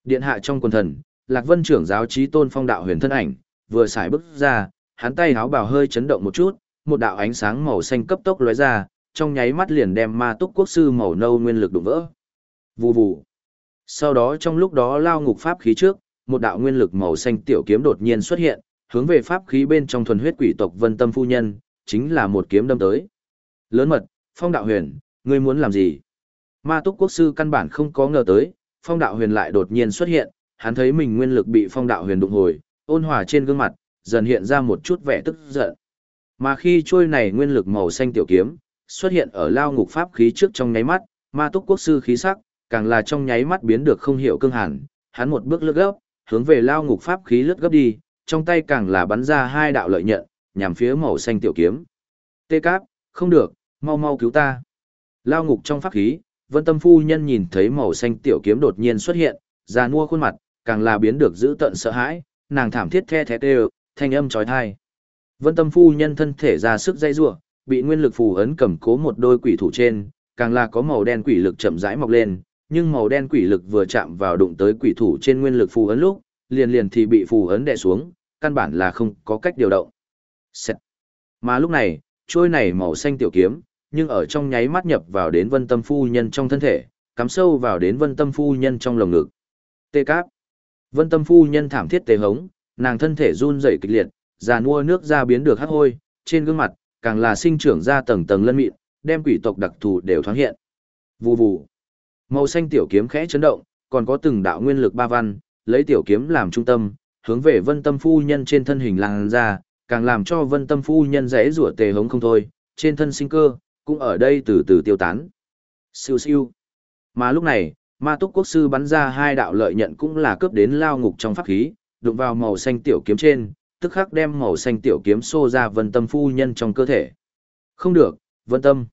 Điện hạ trong quần thần, Lạc Vân trưởng giáo trí tôn phong đạo huyền thân ảnh, vừa xài bước ra, hắn tay háo bào hơi chấn động một chút, một đạo ánh sáng màu xanh cấp tốc lóe ra, trong nháy mắt liền đem ma túc quốc sư màu nâu nguyên lực đụng vỡ. Vù vù. Sau đó trong lúc đó lao ngục pháp khí trước, một đạo nguyên lực màu xanh tiểu kiếm đột nhiên xuất hiện, hướng về pháp khí bên trong thuần huyết quỷ tộc Vân Tâm phu nhân, chính là một kiếm đâm tới. Lớn mật, Phong đạo huyền, ngươi muốn làm gì? Ma túc quốc sư căn bản không có ngờ tới, Phong đạo huyền lại đột nhiên xuất hiện, hắn thấy mình nguyên lực bị Phong đạo huyền đụng hồi, ôn hòa trên gương mặt, dần hiện ra một chút vẻ tức giận. Mà khi trôi này nguyên lực màu xanh tiểu kiếm, xuất hiện ở lao ngục pháp khí trước trong nháy mắt, ma túc quốc sư khí sắc, càng là trong nháy mắt biến được không hiểu cương hàn, hắn một bước lướt gấp, hướng về lao ngục pháp khí lướt gấp đi, trong tay càng là bắn ra hai đạo lợi nhận, nhằm phía màu xanh tiểu kiếm. Tê cáp, không được, mau mau cứu ta. Lao ngục trong pháp khí, vân tâm phu nhân nhìn thấy màu xanh tiểu kiếm đột nhiên xuất hiện, già nua khuôn mặt, càng là biến được dữ tận sợ hãi, nàng thảm thiết the thét đều, thanh âm trói thai. Vân tâm phu nhân thân thể ra sức dây rủa bị nguyên lực phù ấn cầm cố một đôi quỷ thủ trên, càng là có màu đen quỷ lực chậm rãi mọc lên, nhưng màu đen quỷ lực vừa chạm vào đụng tới quỷ thủ trên nguyên lực phù ấn lúc, liền liền thì bị phù ấn đè xuống, căn bản là không có cách điều động. Xẹt. Mà lúc này, trôi này màu xanh tiểu kiếm, nhưng ở trong nháy mắt nhập vào đến vân tâm phu nhân trong thân thể, cắm sâu vào đến vân tâm phu nhân trong lồng ngực. Tê cáp. Vân tâm phu nhân thảm thiết tê hống, nàng thân thể run rẩy kịch liệt, già nua nước ra biến được hắc hôi, trên gương mặt, càng là sinh trưởng ra tầng tầng lân mịn, đem quỷ tộc đặc thù đều thoáng hiện. Vù vù. Màu xanh tiểu kiếm khẽ chấn động, còn có từng đạo nguyên lực ba văn, lấy tiểu kiếm làm trung tâm, hướng về Vân Tâm phu nhân trên thân hình làng ra, càng làm cho Vân Tâm phu nhân rẽ rủa tề hống không thôi, trên thân sinh cơ cũng ở đây từ từ tiêu tán. Siêu siêu. Mà lúc này, Ma Túc Quốc sư bắn ra hai đạo lợi nhận cũng là cướp đến lao ngục trong pháp khí, đụng vào màu xanh tiểu kiếm trên, tức khắc đem màu xanh tiểu kiếm xô ra Vân Tâm phu nhân trong cơ thể. Không được, Vân Tâm.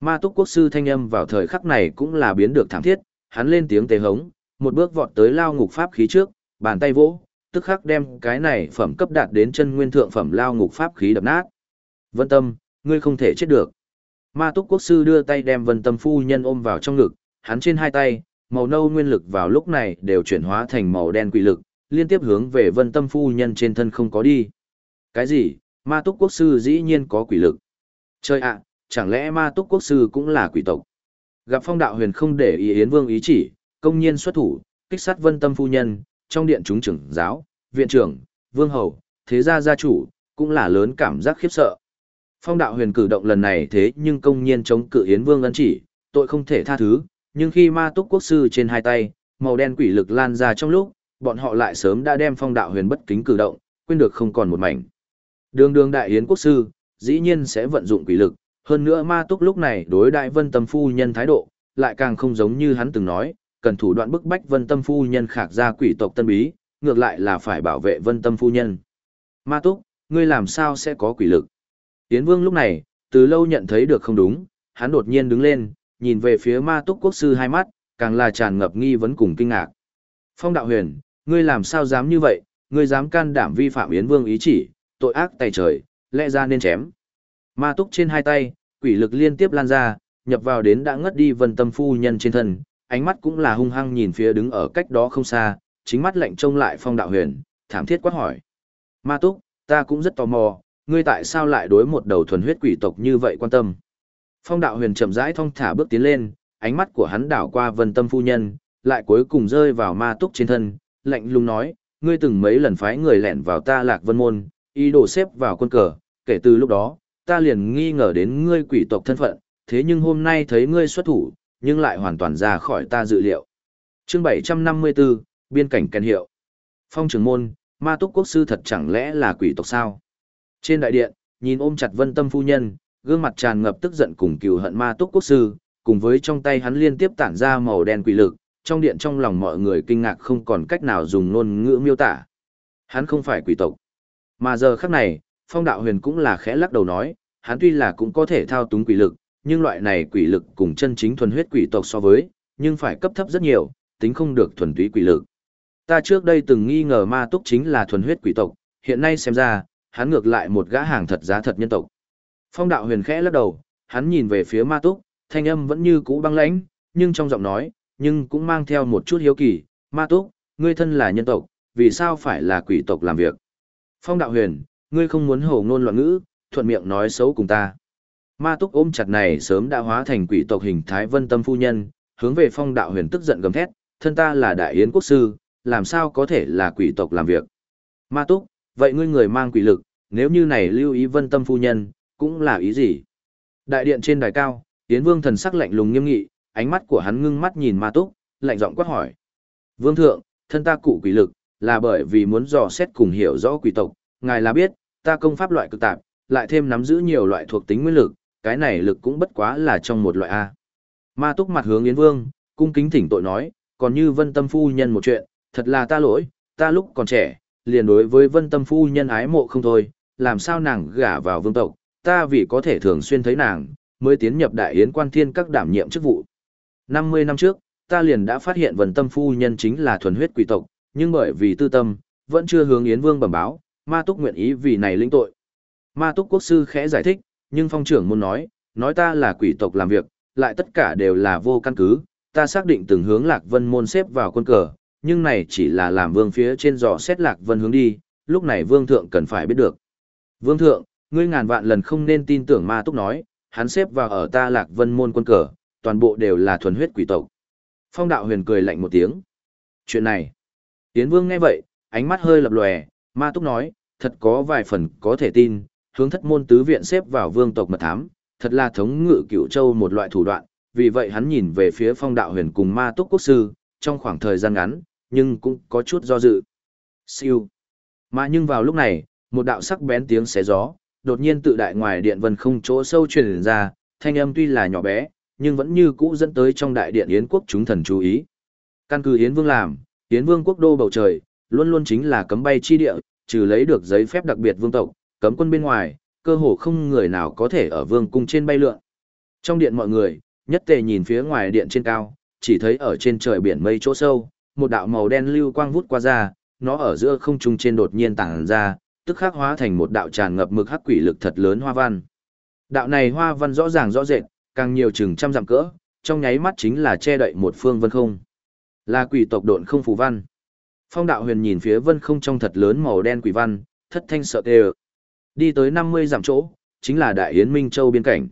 Ma túc quốc sư thanh âm vào thời khắc này cũng là biến được thảm thiết, hắn lên tiếng tề hống, một bước vọt tới lao ngục pháp khí trước, bàn tay vỗ, tức khắc đem cái này phẩm cấp đạt đến chân nguyên thượng phẩm lao ngục pháp khí đập nát. Vân tâm, ngươi không thể chết được. Ma túc quốc sư đưa tay đem vân tâm phu nhân ôm vào trong ngực, hắn trên hai tay, màu nâu nguyên lực vào lúc này đều chuyển hóa thành màu đen quỷ lực, liên tiếp hướng về vân tâm phu nhân trên thân không có đi. Cái gì? Ma túc quốc sư dĩ nhiên có quỷ lực. Chơi ạ, chẳng lẽ ma túc quốc sư cũng là quỷ tộc? Gặp phong đạo huyền không để ý Yến Vương ý chỉ, công nhiên xuất thủ, kích sát vân tâm phu nhân, trong điện chúng trưởng giáo, viện trưởng, vương hầu, thế gia gia chủ, cũng là lớn cảm giác khiếp sợ. Phong đạo huyền cử động lần này thế nhưng công nhiên chống cự Yến Vương ân chỉ, tội không thể tha thứ, nhưng khi ma túc quốc sư trên hai tay, màu đen quỷ lực lan ra trong lúc, bọn họ lại sớm đã đem phong đạo huyền bất kính cử động, quên được không còn một mảnh. Đường đường đại yến quốc sư, dĩ nhiên sẽ vận dụng quỷ lực, hơn nữa ma túc lúc này đối đại vân tâm phu nhân thái độ, lại càng không giống như hắn từng nói, cần thủ đoạn bức bách vân tâm phu nhân khạc ra quỷ tộc tân bí, ngược lại là phải bảo vệ vân tâm phu nhân. Ma túc, ngươi làm sao sẽ có quỷ lực? Tiến vương lúc này, từ lâu nhận thấy được không đúng, hắn đột nhiên đứng lên, nhìn về phía ma túc quốc sư hai mắt, càng là tràn ngập nghi vấn cùng kinh ngạc. Phong đạo huyền, ngươi làm sao dám như vậy, ngươi dám can đảm vi phạm Yến Vương ý chỉ, tội ác tay trời, lẽ ra nên chém. Ma túc trên hai tay, quỷ lực liên tiếp lan ra, nhập vào đến đã ngất đi vân tâm phu nhân trên thân, ánh mắt cũng là hung hăng nhìn phía đứng ở cách đó không xa, chính mắt lạnh trông lại phong đạo huyền, thảm thiết quát hỏi. Ma túc, ta cũng rất tò mò, ngươi tại sao lại đối một đầu thuần huyết quỷ tộc như vậy quan tâm? Phong đạo huyền chậm rãi thong thả bước tiến lên, ánh mắt của hắn đảo qua vân tâm phu nhân, lại cuối cùng rơi vào ma túc trên thân, lạnh lùng nói, ngươi từng mấy lần phái người lẻn vào ta lạc vân môn, ý đồ xếp vào quân cờ, kể từ lúc đó, ta liền nghi ngờ đến ngươi quỷ tộc thân phận, thế nhưng hôm nay thấy ngươi xuất thủ, nhưng lại hoàn toàn ra khỏi ta dự liệu. Chương 754, Biên cảnh kèn hiệu. Phong trưởng môn, ma túc quốc sư thật chẳng lẽ là quỷ tộc sao? Trên đại điện, nhìn ôm chặt vân tâm phu nhân, gương mặt tràn ngập tức giận cùng cừu hận ma túc quốc sư, cùng với trong tay hắn liên tiếp tản ra màu đen quỷ lực, trong điện trong lòng mọi người kinh ngạc không còn cách nào dùng ngôn ngữ miêu tả. Hắn không phải quỷ tộc. Mà giờ khắc này, phong đạo huyền cũng là khẽ lắc đầu nói, hắn tuy là cũng có thể thao túng quỷ lực, nhưng loại này quỷ lực cùng chân chính thuần huyết quỷ tộc so với, nhưng phải cấp thấp rất nhiều, tính không được thuần túy quỷ lực. Ta trước đây từng nghi ngờ ma túc chính là thuần huyết quỷ tộc, hiện nay xem ra, hắn ngược lại một gã hàng thật giá thật nhân tộc. Phong đạo huyền khẽ lắc đầu, hắn nhìn về phía ma túc, thanh âm vẫn như cũ băng lãnh, nhưng trong giọng nói, nhưng cũng mang theo một chút hiếu kỳ, ma túc, ngươi thân là nhân tộc, vì sao phải là quỷ tộc làm việc? Phong đạo huyền, ngươi không muốn hổ ngôn loạn ngữ, thuận miệng nói xấu cùng ta. Ma túc ôm chặt này sớm đã hóa thành quỷ tộc hình thái vân tâm phu nhân, hướng về phong đạo huyền tức giận gầm thét, thân ta là đại yến quốc sư, làm sao có thể là quỷ tộc làm việc. Ma túc, vậy ngươi người mang quỷ lực, nếu như này lưu ý vân tâm phu nhân, cũng là ý gì? Đại điện trên đài cao, Yến Vương thần sắc lạnh lùng nghiêm nghị, ánh mắt của hắn ngưng mắt nhìn Ma Túc, lạnh giọng quát hỏi. Vương thượng, thân ta cụ quỷ lực, là bởi vì muốn dò xét cùng hiểu rõ quỷ tộc, ngài là biết, ta công pháp loại cực tạp, lại thêm nắm giữ nhiều loại thuộc tính nguyên lực, cái này lực cũng bất quá là trong một loại A. Ma Túc mặt hướng Yến Vương, cung kính thỉnh tội nói, còn như vân tâm phu nhân một chuyện, thật là ta lỗi, ta lúc còn trẻ, liền đối với vân tâm phu nhân ái mộ không thôi, làm sao nàng gả vào vương tộc, ta vì có thể thường xuyên thấy nàng, mới tiến nhập đại yến quan thiên các đảm nhiệm chức vụ. 50 năm trước, ta liền đã phát hiện vân tâm phu nhân chính là thuần huyết quỷ tộc, nhưng bởi vì tư tâm, vẫn chưa hướng Yến Vương bẩm báo, ma túc nguyện ý vì này lĩnh tội. Ma túc quốc sư khẽ giải thích, nhưng phong trưởng muốn nói, nói ta là quỷ tộc làm việc, lại tất cả đều là vô căn cứ, ta xác định từng hướng lạc vân môn xếp vào quân cờ, nhưng này chỉ là làm vương phía trên dò xét lạc vân hướng đi, lúc này vương thượng cần phải biết được. Vương thượng, ngươi ngàn vạn lần không nên tin tưởng ma túc nói, hắn xếp vào ở ta lạc vân môn quân cờ, toàn bộ đều là thuần huyết quỷ tộc. Phong đạo huyền cười lạnh một tiếng. Chuyện này, Yến Vương nghe vậy, ánh mắt hơi lập lòe, ma túc nói, thật có vài phần có thể tin, hướng thất môn tứ viện xếp vào vương tộc mật thám, thật là thống ngự cựu châu một loại thủ đoạn, vì vậy hắn nhìn về phía phong đạo huyền cùng ma túc quốc sư, trong khoảng thời gian ngắn, nhưng cũng có chút do dự. Siêu. Mà nhưng vào lúc này, một đạo sắc bén tiếng xé gió, đột nhiên tự đại ngoài điện vân không chỗ sâu truyền ra, thanh âm tuy là nhỏ bé, nhưng vẫn như cũ dẫn tới trong đại điện Yến quốc chúng thần chú ý. Căn cứ Yến Vương làm, Yến Vương quốc đô bầu trời, luôn luôn chính là cấm bay chi địa, trừ lấy được giấy phép đặc biệt vương tộc, cấm quân bên ngoài, cơ hồ không người nào có thể ở vương cung trên bay lượn. Trong điện mọi người, nhất tề nhìn phía ngoài điện trên cao, chỉ thấy ở trên trời biển mây chỗ sâu, một đạo màu đen lưu quang vút qua ra, nó ở giữa không trung trên đột nhiên tàng ra, tức khắc hóa thành một đạo tràn ngập mực hắc quỷ lực thật lớn hoa văn. Đạo này hoa văn rõ ràng rõ rệt, càng nhiều chừng trăm dặm cỡ, trong nháy mắt chính là che đậy một phương vân không. Là quỷ tộc độn không phù văn. Phong đạo huyền nhìn phía vân không trong thật lớn màu đen quỷ văn, thất thanh sợ tê Đi tới 50 dặm chỗ, chính là Đại Yến Minh Châu biên cảnh.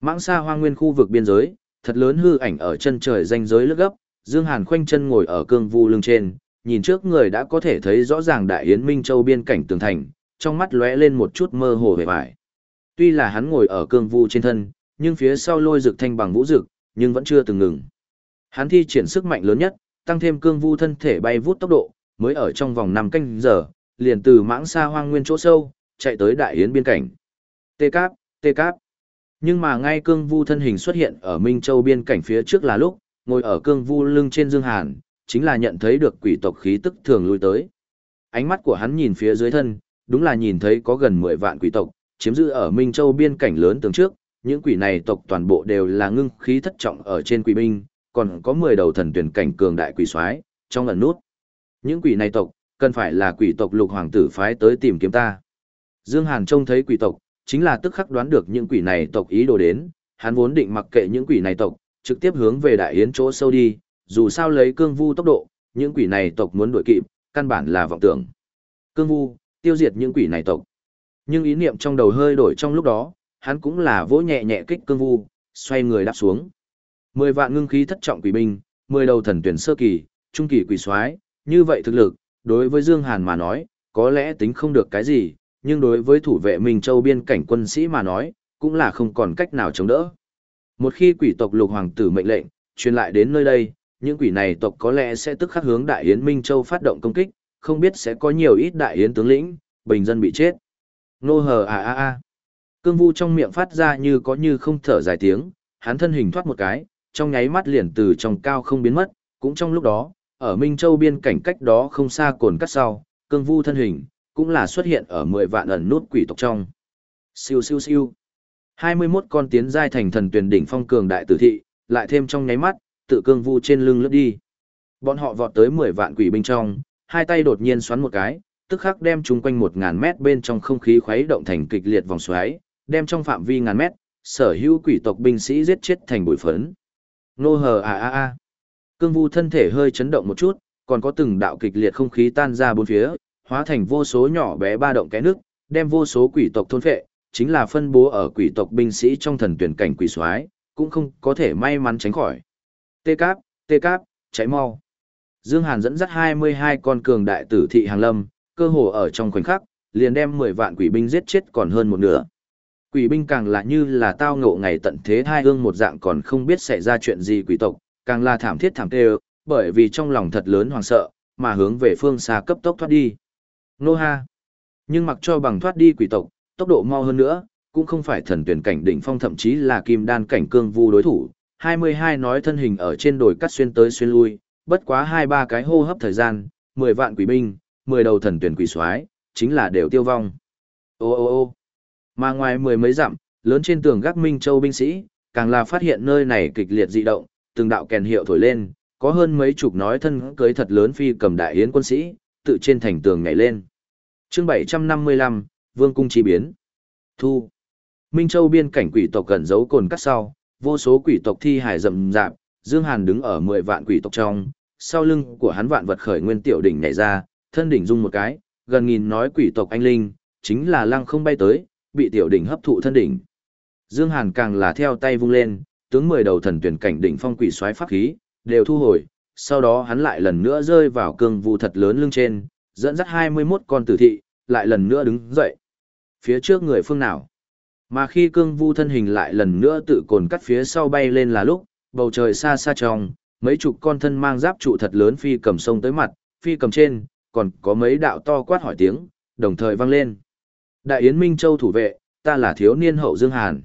Mãng xa hoang nguyên khu vực biên giới, thật lớn hư ảnh ở chân trời danh giới lướt gấp, Dương Hàn khoanh chân ngồi ở cương vu lưng trên, nhìn trước người đã có thể thấy rõ ràng Đại Yến Minh Châu biên cảnh tường thành, trong mắt lóe lên một chút mơ hồ vẻ vải. Tuy là hắn ngồi ở cương vu trên thân, nhưng phía sau lôi rực thanh bằng vũ rực, nhưng vẫn chưa từng ngừng. Hắn thi triển sức mạnh lớn nhất, tăng thêm cương vu thân thể bay vút tốc độ, mới ở trong vòng 5 canh giờ, liền từ mãng xa hoang nguyên chỗ sâu, chạy tới đại yến biên cảnh. Tê cáp, tê cáp. Nhưng mà ngay cương vu thân hình xuất hiện ở Minh Châu biên cảnh phía trước là lúc, ngồi ở cương vu lưng trên Dương Hàn, chính là nhận thấy được quỷ tộc khí tức thường lui tới. Ánh mắt của hắn nhìn phía dưới thân, đúng là nhìn thấy có gần 10 vạn quỷ tộc, chiếm giữ ở Minh Châu biên cảnh lớn tường trước, những quỷ này tộc toàn bộ đều là ngưng khí thất trọng ở trên quỷ binh, còn có 10 đầu thần tuyển cảnh cường đại quỷ soái trong ẩn nút. Những quỷ này tộc, cần phải là quỷ tộc lục hoàng tử phái tới tìm kiếm ta. Dương Hàn trông thấy quỷ tộc, chính là tức khắc đoán được những quỷ này tộc ý đồ đến, hắn vốn định mặc kệ những quỷ này tộc, trực tiếp hướng về đại yến chỗ sâu đi, dù sao lấy cương vu tốc độ, những quỷ này tộc muốn đuổi kịp, căn bản là vọng tưởng. Cương vu, tiêu diệt những quỷ này tộc. Nhưng ý niệm trong đầu hơi đổi trong lúc đó, hắn cũng là vỗ nhẹ nhẹ kích cương vu, xoay người đáp xuống. Mười vạn ngưng khí thất trọng quỷ binh, mười đầu thần tuyển sơ kỳ, trung kỳ quỷ soái, như vậy thực lực, đối với Dương Hàn mà nói, có lẽ tính không được cái gì, nhưng đối với thủ vệ Minh Châu biên cảnh quân sĩ mà nói, cũng là không còn cách nào chống đỡ. Một khi quỷ tộc lục hoàng tử mệnh lệnh, truyền lại đến nơi đây, những quỷ này tộc có lẽ sẽ tức khắc hướng Đại Yến Minh Châu phát động công kích, không biết sẽ có nhiều ít Đại Yến tướng lĩnh, bình dân bị chết. Nô hờ à à à. Cương vu trong miệng phát ra như có như không thở dài tiếng, hắn thân hình thoát một cái, trong nháy mắt liền từ trong cao không biến mất, cũng trong lúc đó, ở Minh Châu biên cảnh cách đó không xa cồn cắt sau, cương vu thân hình, cũng là xuất hiện ở 10 vạn ẩn nút quỷ tộc trong. Siêu siêu siêu. 21 con tiến giai thành thần tuyển đỉnh phong cường đại tử thị, lại thêm trong nháy mắt, tự cương vu trên lưng lướt đi. Bọn họ vọt tới 10 vạn quỷ binh trong, hai tay đột nhiên xoắn một cái, tức khắc đem chúng quanh 1000 mét bên trong không khí khuấy động thành kịch liệt vòng xoáy, đem trong phạm vi ngàn mét, sở hữu quỷ tộc binh sĩ giết chết thành bụi phấn. Nô hờ a a a. Cương vu thân thể hơi chấn động một chút, còn có từng đạo kịch liệt không khí tan ra bốn phía, hóa thành vô số nhỏ bé ba động cái nước, đem vô số quỷ tộc thôn phệ, chính là phân bố ở quỷ tộc binh sĩ trong thần tuyển cảnh quỷ soái, cũng không có thể may mắn tránh khỏi. Tê cáp, tê cáp, cháy mau. Dương Hàn dẫn dắt 22 con cường đại tử thị hàng lâm, cơ hồ ở trong khoảnh khắc, liền đem 10 vạn quỷ binh giết chết còn hơn một nửa. Quỷ binh càng là như là tao ngộ ngày tận thế hai hương một dạng còn không biết xảy ra chuyện gì quỷ tộc, càng là thảm thiết thảm tê bởi vì trong lòng thật lớn hoàng sợ, mà hướng về phương xa cấp tốc thoát đi. Nô ha! Nhưng mặc cho bằng thoát đi quỷ tộc, tốc độ mau hơn nữa, cũng không phải thần tuyển cảnh đỉnh phong thậm chí là kim đan cảnh cương vu đối thủ. 22 nói thân hình ở trên đồi cắt xuyên tới xuyên lui, bất quá hai ba cái hô hấp thời gian, 10 vạn quỷ binh, 10 đầu thần tuyển quỷ soái, chính là đều tiêu vong. Ô ô ô. Mà ngoài mười mấy dặm, lớn trên tường gác Minh Châu binh sĩ, càng là phát hiện nơi này kịch liệt dị động, từng đạo kèn hiệu thổi lên, có hơn mấy chục nói thân cưới thật lớn phi cầm đại yến quân sĩ, tự trên thành tường nhảy lên. Chương 755, Vương cung chi biến. Thu. Minh Châu biên cảnh quỷ tộc gần giấu cồn cắt sau, vô số quỷ tộc thi hải rậm rạp, Dương Hàn đứng ở 10 vạn quỷ tộc trong, sau lưng của hắn vạn vật khởi nguyên tiểu đỉnh nhảy ra, thân đỉnh rung một cái, gần nghìn nói quỷ tộc anh linh, chính là lăng không bay tới, bị tiểu đỉnh hấp thụ thân đỉnh. Dương Hàn càng là theo tay vung lên, tướng 10 đầu thần tuyển cảnh đỉnh phong quỷ xoáy pháp khí, đều thu hồi, sau đó hắn lại lần nữa rơi vào cương vụ thật lớn lưng trên, dẫn dắt 21 con tử thị, lại lần nữa đứng dậy. Phía trước người phương nào? Mà khi cương vu thân hình lại lần nữa tự cồn cắt phía sau bay lên là lúc, bầu trời xa xa trong, mấy chục con thân mang giáp trụ thật lớn phi cầm sông tới mặt, phi cầm trên, còn có mấy đạo to quát hỏi tiếng, đồng thời vang lên. Đại Yến Minh Châu thủ vệ, ta là thiếu niên hậu Dương Hàn.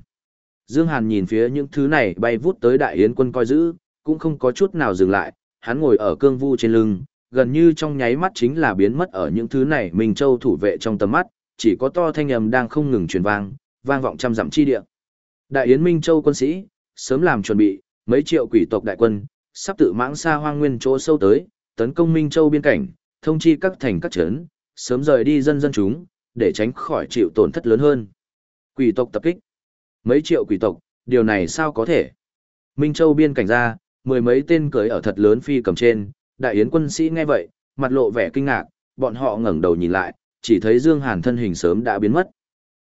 Dương Hàn nhìn phía những thứ này bay vút tới Đại Yến quân coi giữ, cũng không có chút nào dừng lại, hắn ngồi ở cương vu trên lưng, gần như trong nháy mắt chính là biến mất ở những thứ này Minh Châu thủ vệ trong tầm mắt, chỉ có to thanh âm đang không ngừng truyền vang, vang vọng trăm dặm chi địa. Đại Yến Minh Châu quân sĩ, sớm làm chuẩn bị, mấy triệu quỷ tộc đại quân, sắp tự mãng xa hoang nguyên chỗ sâu tới, tấn công Minh Châu biên cảnh, thông chi các thành các trấn, sớm rời đi dân dân chúng, để tránh khỏi chịu tổn thất lớn hơn. Quỷ tộc tập kích. Mấy triệu quỷ tộc, điều này sao có thể? Minh Châu biên cảnh ra, mười mấy tên cưới ở thật lớn phi cầm trên, đại yến quân sĩ nghe vậy, mặt lộ vẻ kinh ngạc, bọn họ ngẩng đầu nhìn lại, chỉ thấy Dương Hàn thân hình sớm đã biến mất.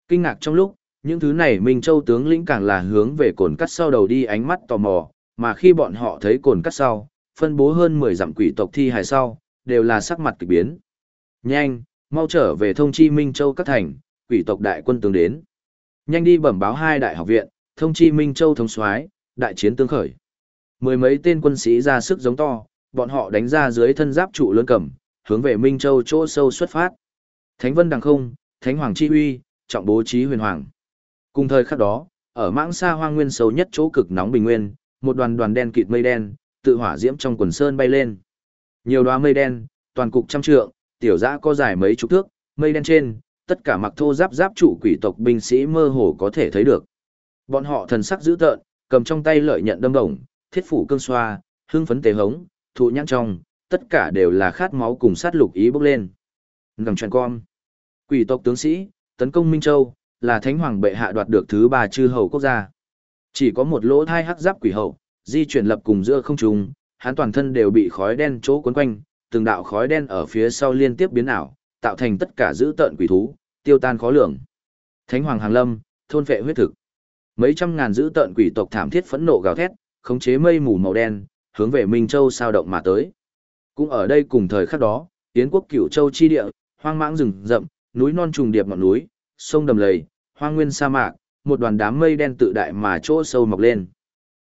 Kinh ngạc trong lúc, những thứ này Minh Châu tướng lĩnh càng là hướng về cồn cắt sau đầu đi ánh mắt tò mò, mà khi bọn họ thấy cồn cắt sau, phân bố hơn 10 dặm quỷ tộc thi hài sau, đều là sắc mặt kỳ biến. Nhanh, mau trở về thông chi Minh Châu các thành, quỷ tộc đại quân tướng đến. Nhanh đi bẩm báo hai đại học viện, thông chi Minh Châu thống soái, đại chiến tương khởi. Mười mấy tên quân sĩ ra sức giống to, bọn họ đánh ra dưới thân giáp trụ lớn cầm, hướng về Minh Châu chỗ sâu xuất phát. Thánh vân đằng không, thánh hoàng chi uy, trọng bố trí huyền hoàng. Cùng thời khắc đó, ở mãng xa hoang nguyên sâu nhất chỗ cực nóng bình nguyên, một đoàn đoàn đen kịt mây đen, tự hỏa diễm trong quần sơn bay lên. Nhiều đóa mây đen, toàn cục trăm trượng, tiểu dã có dài mấy chục thước, mây đen trên, tất cả mặc thô giáp giáp trụ quỷ tộc binh sĩ mơ hồ có thể thấy được. Bọn họ thần sắc dữ tợn, cầm trong tay lợi nhận đâm đồng, thiết phủ cương xoa, hương phấn tế hống, thụ nhãn trong, tất cả đều là khát máu cùng sát lục ý bốc lên. Ngầm truyền con. Quỷ tộc tướng sĩ, tấn công Minh Châu, là thánh hoàng bệ hạ đoạt được thứ ba chư hầu quốc gia. Chỉ có một lỗ thai hắc giáp quỷ hậu, di chuyển lập cùng giữa không trung, hắn toàn thân đều bị khói đen chỗ cuốn quanh, từng đạo khói đen ở phía sau liên tiếp biến ảo, tạo thành tất cả dữ tợn quỷ thú, tiêu tan khó lường. Thánh hoàng hàng lâm, thôn phệ huyết thực. Mấy trăm ngàn dữ tợn quỷ tộc thảm thiết phẫn nộ gào thét, khống chế mây mù màu đen, hướng về Minh Châu sao động mà tới. Cũng ở đây cùng thời khắc đó, Tiến quốc Cửu Châu chi địa, hoang mãng rừng rậm, núi non trùng điệp ngọn núi, sông đầm lầy, hoang nguyên sa mạc, một đoàn đám mây đen tự đại mà chỗ sâu mọc lên.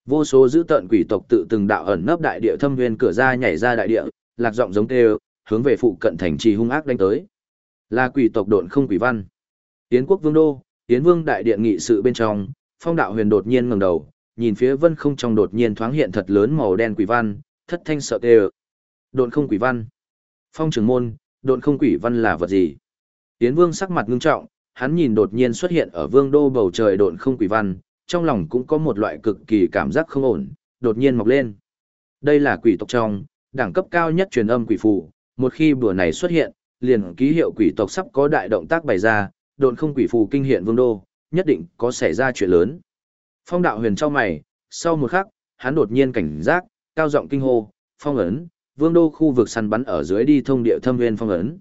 Vô số dữ tợn quỷ tộc tự từng đạo ẩn nấp đại địa thâm nguyên cửa ra nhảy ra đại địa, lạc giọng giống kêu, hướng về phụ cận thành trì hung ác đánh tới. Là quỷ tộc độn không quỷ văn. Tiến quốc vương đô, Tiến vương đại điện nghị sự bên trong, phong đạo huyền đột nhiên ngẩng đầu, nhìn phía vân không trong đột nhiên thoáng hiện thật lớn màu đen quỷ văn, thất thanh sợ kêu. Độn không quỷ văn. Phong trưởng môn, độn không quỷ văn là vật gì? Tiến vương sắc mặt ngưng trọng, hắn nhìn đột nhiên xuất hiện ở vương đô bầu trời độn không quỷ văn, trong lòng cũng có một loại cực kỳ cảm giác không ổn, đột nhiên mọc lên. Đây là quỷ tộc trong, đẳng cấp cao nhất truyền âm quỷ phù, một khi bữa này xuất hiện, liền ký hiệu quỷ tộc sắp có đại động tác bày ra, độn không quỷ phù kinh hiện vương đô, nhất định có xảy ra chuyện lớn. Phong đạo huyền trao mày, sau một khắc, hắn đột nhiên cảnh giác, cao giọng kinh hô, phong ấn, vương đô khu vực săn bắn ở dưới đi thông địa thâm nguyên phong ấn.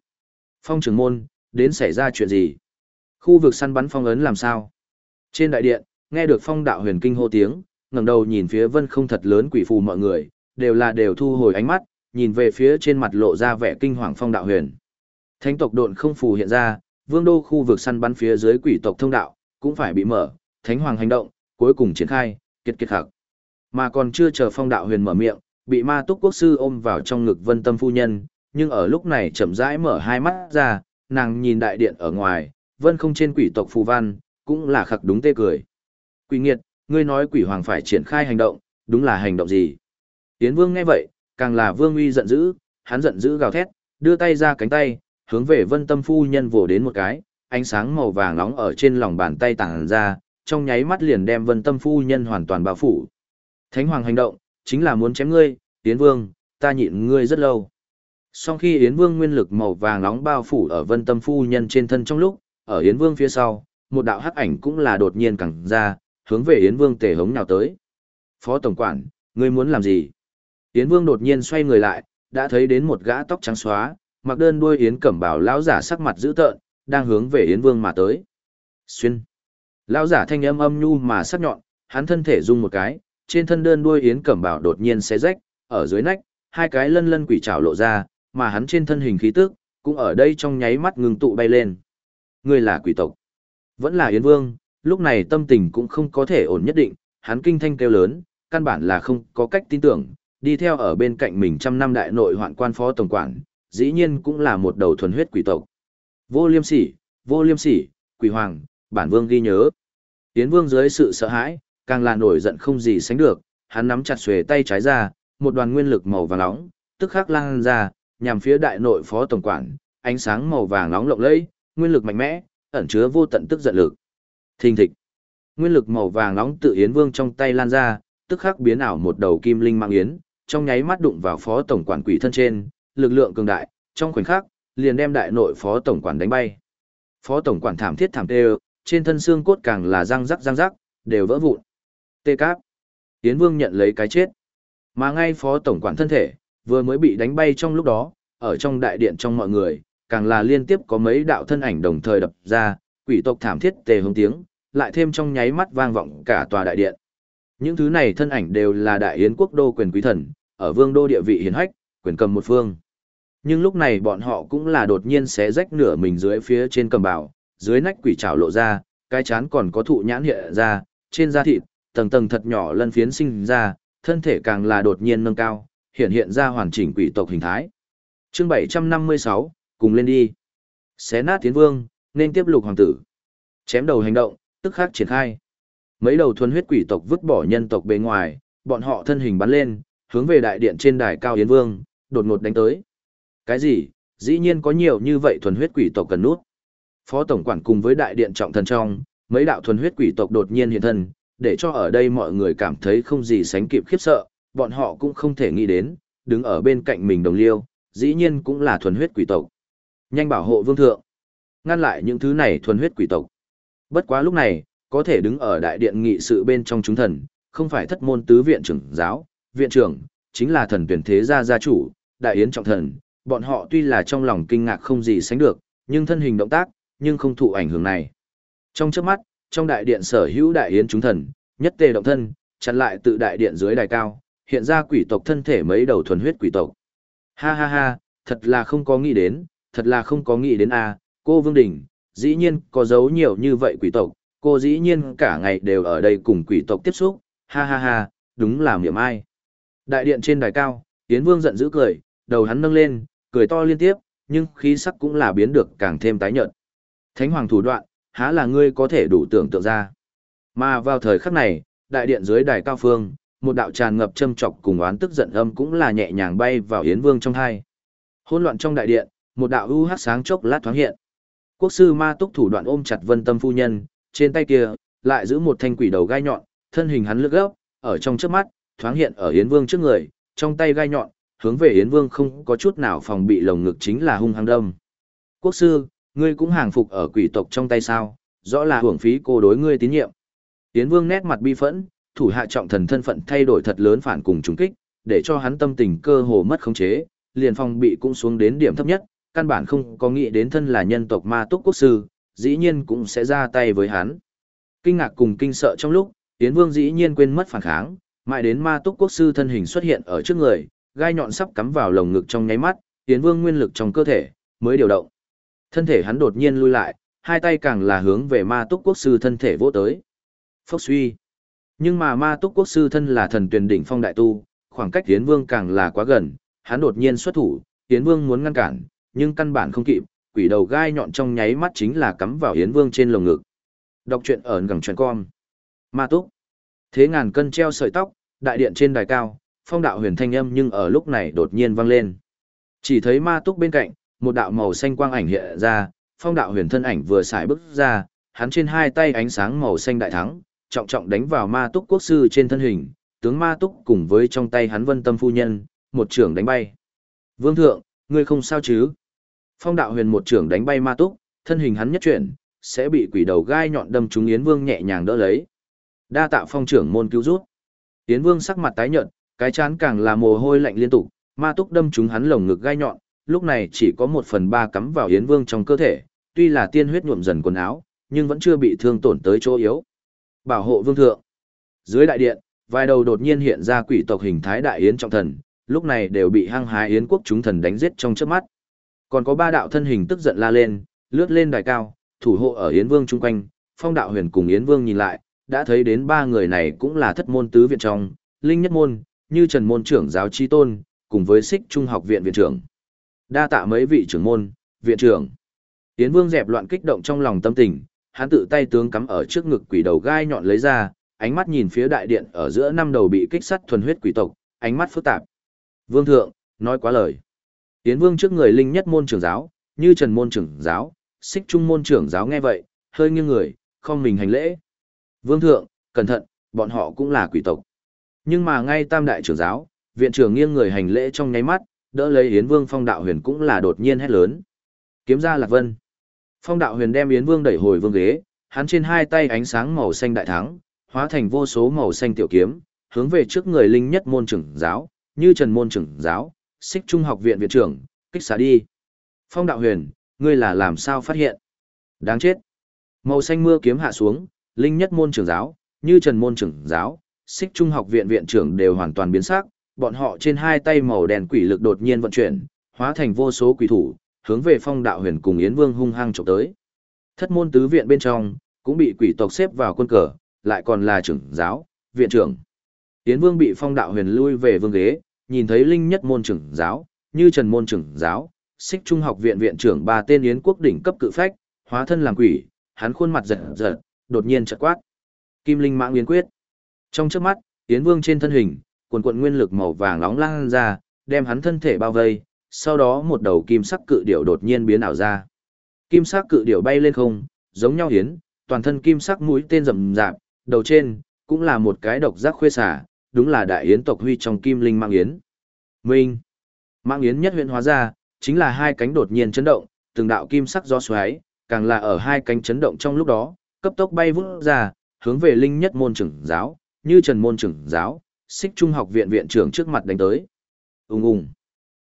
Phong trưởng môn, đến xảy ra chuyện gì? Khu vực săn bắn phong ấn làm sao? Trên đại điện, nghe được phong đạo huyền kinh hô tiếng, ngẩng đầu nhìn phía vân không thật lớn quỷ phù mọi người, đều là đều thu hồi ánh mắt, nhìn về phía trên mặt lộ ra vẻ kinh hoàng phong đạo huyền. Thánh tộc độn không phù hiện ra, vương đô khu vực săn bắn phía dưới quỷ tộc thông đạo, cũng phải bị mở, thánh hoàng hành động, cuối cùng triển khai, kiệt kiệt khắc. Mà còn chưa chờ phong đạo huyền mở miệng, bị ma túc quốc sư ôm vào trong ngực vân tâm phu nhân, nhưng ở lúc này chậm rãi mở hai mắt ra, nàng nhìn đại điện ở ngoài, vân không trên quỷ tộc phù văn, cũng là khặc đúng tê cười. Quỷ nghiệt, ngươi nói quỷ hoàng phải triển khai hành động, đúng là hành động gì? Tiến vương nghe vậy, càng là vương uy giận dữ, hắn giận dữ gào thét, đưa tay ra cánh tay, hướng về vân tâm phu nhân vồ đến một cái, ánh sáng màu vàng nóng ở trên lòng bàn tay tàng ra, trong nháy mắt liền đem vân tâm phu nhân hoàn toàn bao phủ. Thánh hoàng hành động, chính là muốn chém ngươi, Yến Vương, ta nhịn ngươi rất lâu. Sau khi Yến Vương nguyên lực màu vàng nóng bao phủ ở vân tâm phu nhân trên thân trong lúc, ở Yến Vương phía sau, một đạo hắc ảnh cũng là đột nhiên cẳng ra, hướng về Yến Vương tề hống nào tới. Phó Tổng Quản, ngươi muốn làm gì? Yến Vương đột nhiên xoay người lại, đã thấy đến một gã tóc trắng xóa, mặc đơn đuôi Yến cẩm bảo lão giả sắc mặt dữ tợn, đang hướng về Yến Vương mà tới. Xuyên. Lão giả thanh âm âm nhu mà sắc nhọn, hắn thân thể rung một cái, trên thân đơn đuôi Yến cẩm bảo đột nhiên xé rách, ở dưới nách, hai cái lân lân quỷ trảo lộ ra, mà hắn trên thân hình khí tức, cũng ở đây trong nháy mắt ngừng tụ bay lên. Ngươi là quỷ tộc. Vẫn là Yến Vương, lúc này tâm tình cũng không có thể ổn nhất định, hắn kinh thanh kêu lớn, căn bản là không có cách tin tưởng, đi theo ở bên cạnh mình trăm năm đại nội hoạn quan phó tổng quản, dĩ nhiên cũng là một đầu thuần huyết quỷ tộc. Vô liêm sỉ, vô liêm sỉ, quỷ hoàng, bản vương ghi nhớ. Yến Vương dưới sự sợ hãi, càng là nổi giận không gì sánh được, hắn nắm chặt xuề tay trái ra, một đoàn nguyên lực màu vàng nóng, tức khắc lan ra, nhằm phía đại nội phó tổng quản, ánh sáng màu vàng nóng lộng lẫy, nguyên lực mạnh mẽ, ẩn chứa vô tận tức giận lực. Thình thịch. Nguyên lực màu vàng nóng tự Yến Vương trong tay lan ra, tức khắc biến ảo một đầu kim linh mang yến, trong nháy mắt đụng vào phó tổng quản quỷ thân trên, lực lượng cường đại, trong khoảnh khắc, liền đem đại nội phó tổng quản đánh bay. Phó tổng quản thảm thiết thảm tê, trên thân xương cốt càng là răng rắc răng rắc, đều vỡ vụn. Tê cáp. Yến Vương nhận lấy cái chết. Mà ngay phó tổng quản thân thể, vừa mới bị đánh bay trong lúc đó, ở trong đại điện trong mọi người, càng là liên tiếp có mấy đạo thân ảnh đồng thời đập ra, quỷ tộc thảm thiết tề hống tiếng, lại thêm trong nháy mắt vang vọng cả tòa đại điện. Những thứ này thân ảnh đều là đại yến quốc đô quyền quý thần, ở vương đô địa vị hiển hách, quyền cầm một phương. Nhưng lúc này bọn họ cũng là đột nhiên xé rách nửa mình dưới phía trên cầm bảo, dưới nách quỷ trảo lộ ra, cái chán còn có thụ nhãn hiện ra, trên da thịt, tầng tầng thật nhỏ lân phiến sinh ra, thân thể càng là đột nhiên nâng cao, hiện hiện ra hoàn chỉnh quỷ tộc hình thái. Chương 756, cùng lên đi. Xé nát tiến vương, nên tiếp lục hoàng tử. Chém đầu hành động, tức khắc triển khai. Mấy đầu thuần huyết quỷ tộc vứt bỏ nhân tộc bên ngoài, bọn họ thân hình bắn lên, hướng về đại điện trên đài cao yến vương, đột ngột đánh tới. Cái gì? Dĩ nhiên có nhiều như vậy thuần huyết quỷ tộc cần nút. Phó tổng quản cùng với đại điện trọng thần trong, mấy đạo thuần huyết quỷ tộc đột nhiên hiện thân, để cho ở đây mọi người cảm thấy không gì sánh kịp khiếp sợ, bọn họ cũng không thể nghĩ đến, đứng ở bên cạnh mình đồng liêu, dĩ nhiên cũng là thuần huyết quỷ tộc. Nhanh bảo hộ vương thượng. Ngăn lại những thứ này thuần huyết quỷ tộc. Bất quá lúc này, có thể đứng ở đại điện nghị sự bên trong chúng thần, không phải thất môn tứ viện trưởng giáo, viện trưởng, chính là thần tuyển thế gia gia chủ, đại yến trọng thần, bọn họ tuy là trong lòng kinh ngạc không gì sánh được, nhưng thân hình động tác, nhưng không thụ ảnh hưởng này. Trong chớp mắt, trong đại điện sở hữu đại yến chúng thần, nhất tề động thân, chặn lại tự đại điện dưới đài cao, hiện ra quỷ tộc thân thể mấy đầu thuần huyết quỷ tộc. Ha ha ha, thật là không có nghĩ đến, thật là không có nghĩ đến a, cô Vương Đình, dĩ nhiên có dấu nhiều như vậy quỷ tộc, cô dĩ nhiên cả ngày đều ở đây cùng quỷ tộc tiếp xúc, ha ha ha, đúng là miệng ai. Đại điện trên đài cao, Yến Vương giận dữ cười, đầu hắn nâng lên, cười to liên tiếp, nhưng khí sắc cũng là biến được càng thêm tái nhợt. Thánh hoàng thủ đoạn, há là ngươi có thể đủ tưởng tượng ra. Mà vào thời khắc này, đại điện dưới đài cao phương, một đạo tràn ngập châm chọc cùng oán tức giận âm cũng là nhẹ nhàng bay vào Yến Vương trong hai. Hỗn loạn trong đại điện, một đạo u hắc sáng chốc lát thoáng hiện. Quốc sư Ma Túc thủ đoạn ôm chặt Vân Tâm phu nhân, trên tay kia lại giữ một thanh quỷ đầu gai nhọn, thân hình hắn lướt gấp, ở trong trước mắt, thoáng hiện ở Yến Vương trước người, trong tay gai nhọn, hướng về Yến Vương không có chút nào phòng bị lồng ngực chính là hung hăng đâm. Quốc sư, ngươi cũng hàng phục ở quỷ tộc trong tay sao, rõ là hưởng phí cô đối ngươi tín nhiệm. Tiến Vương nét mặt bi phẫn, thủ hạ trọng thần thân phận thay đổi thật lớn phản cùng trùng kích, để cho hắn tâm tình cơ hồ mất khống chế, liền phòng bị cũng xuống đến điểm thấp nhất, căn bản không có nghĩ đến thân là nhân tộc ma túc quốc sư, dĩ nhiên cũng sẽ ra tay với hắn. Kinh ngạc cùng kinh sợ trong lúc, Tiến Vương dĩ nhiên quên mất phản kháng, mãi đến ma túc quốc sư thân hình xuất hiện ở trước người, gai nhọn sắp cắm vào lồng ngực trong nháy mắt, Tiến Vương nguyên lực trong cơ thể mới điều động. Thân thể hắn đột nhiên lui lại, hai tay càng là hướng về ma túc quốc sư thân thể vỗ tới. Phốc suy. Nhưng mà ma túc quốc sư thân là thần tuyển đỉnh phong đại tu, khoảng cách Yến Vương càng là quá gần, hắn đột nhiên xuất thủ, Yến Vương muốn ngăn cản, nhưng căn bản không kịp, quỷ đầu gai nhọn trong nháy mắt chính là cắm vào Yến Vương trên lồng ngực. Đọc truyện ở gần truyền con. Ma túc. Thế ngàn cân treo sợi tóc, đại điện trên đài cao, phong đạo huyền thanh âm nhưng ở lúc này đột nhiên vang lên. Chỉ thấy ma túc bên cạnh, một đạo màu xanh quang ảnh hiện ra, phong đạo huyền thân ảnh vừa xài bước ra, hắn trên hai tay ánh sáng màu xanh đại thắng, trọng trọng đánh vào ma túc quốc sư trên thân hình, tướng ma túc cùng với trong tay hắn vân tâm phu nhân, một trưởng đánh bay. Vương thượng, ngươi không sao chứ? Phong đạo huyền một trưởng đánh bay ma túc, thân hình hắn nhất chuyển, sẽ bị quỷ đầu gai nhọn đâm trúng Yến Vương nhẹ nhàng đỡ lấy. Đa tạ phong trưởng môn cứu rút. Yến Vương sắc mặt tái nhợt, cái chán càng là mồ hôi lạnh liên tục, ma túc đâm trúng hắn lồng ngực gai nhọn, lúc này chỉ có một phần ba cắm vào Yến Vương trong cơ thể, tuy là tiên huyết nhuộm dần quần áo, nhưng vẫn chưa bị thương tổn tới chỗ yếu. Bảo hộ vương thượng. Dưới đại điện, vài đầu đột nhiên hiện ra quỷ tộc hình thái đại yến trọng thần, lúc này đều bị hăng hái yến quốc chúng thần đánh giết trong chớp mắt. Còn có ba đạo thân hình tức giận la lên, lướt lên đài cao, thủ hộ ở yến vương chung quanh, phong đạo huyền cùng yến vương nhìn lại, đã thấy đến ba người này cũng là thất môn tứ viện trong, linh nhất môn, như trần môn trưởng giáo chi tôn, cùng với xích trung học viện viện trưởng. Đa tạ mấy vị trưởng môn, viện trưởng. Yến vương dẹp loạn kích động trong lòng tâm tình, hắn tự tay tướng cắm ở trước ngực quỷ đầu gai nhọn lấy ra, ánh mắt nhìn phía đại điện ở giữa năm đầu bị kích sắt thuần huyết quỷ tộc, ánh mắt phức tạp. Vương thượng, nói quá lời. Yến Vương trước người linh nhất môn trưởng giáo, như Trần môn trưởng giáo, Xích Trung môn trưởng giáo nghe vậy, hơi nghiêng người, không mình hành lễ. Vương thượng, cẩn thận, bọn họ cũng là quỷ tộc. Nhưng mà ngay Tam đại trưởng giáo, viện trưởng nghiêng người hành lễ trong nháy mắt, đỡ lấy Yến Vương Phong đạo huyền cũng là đột nhiên hét lớn. Kiếm ra Lạc Vân. Phong đạo huyền đem Yến Vương đẩy hồi vương ghế, hắn trên hai tay ánh sáng màu xanh đại thắng, hóa thành vô số màu xanh tiểu kiếm, hướng về trước người linh nhất môn trưởng giáo, như Trần môn trưởng giáo, Xích Trung học viện viện trưởng, kích xả đi. Phong đạo huyền, ngươi là làm sao phát hiện? Đáng chết. Màu xanh mưa kiếm hạ xuống, linh nhất môn trưởng giáo, như Trần môn trưởng giáo, Xích Trung học viện viện trưởng đều hoàn toàn biến sắc, bọn họ trên hai tay màu đèn quỷ lực đột nhiên vận chuyển, hóa thành vô số quỷ thủ, hướng về phong đạo huyền cùng Yến Vương hung hăng chụp tới. Thất môn tứ viện bên trong, cũng bị quỷ tộc xếp vào quân cờ, lại còn là trưởng giáo, viện trưởng. Yến Vương bị phong đạo huyền lui về vương ghế, nhìn thấy linh nhất môn trưởng giáo, như trần môn trưởng giáo, xích trung học viện viện trưởng ba tên Yến quốc đỉnh cấp cự phách, hóa thân làm quỷ, hắn khuôn mặt giật giật, đột nhiên chợt quát. Kim linh mạng yến quyết. Trong trước mắt, Yến Vương trên thân hình, cuồn cuộn nguyên lực màu vàng nóng lan ra, đem hắn thân thể bao vây, sau đó một đầu kim sắc cự điểu đột nhiên biến ảo ra. Kim sắc cự điểu bay lên không, giống nhau hiến, toàn thân kim sắc mũi tên rậm rạp, đầu trên cũng là một cái độc giác khuê xả, đúng là đại yến tộc huy trong kim linh mang yến. Minh. Mang yến nhất huyện hóa ra, chính là hai cánh đột nhiên chấn động, từng đạo kim sắc gió xoáy, càng là ở hai cánh chấn động trong lúc đó, cấp tốc bay vút ra, hướng về linh nhất môn trưởng giáo, như Trần môn trưởng giáo, Xích Trung học viện viện trưởng trước mặt đánh tới. Ùng ùng.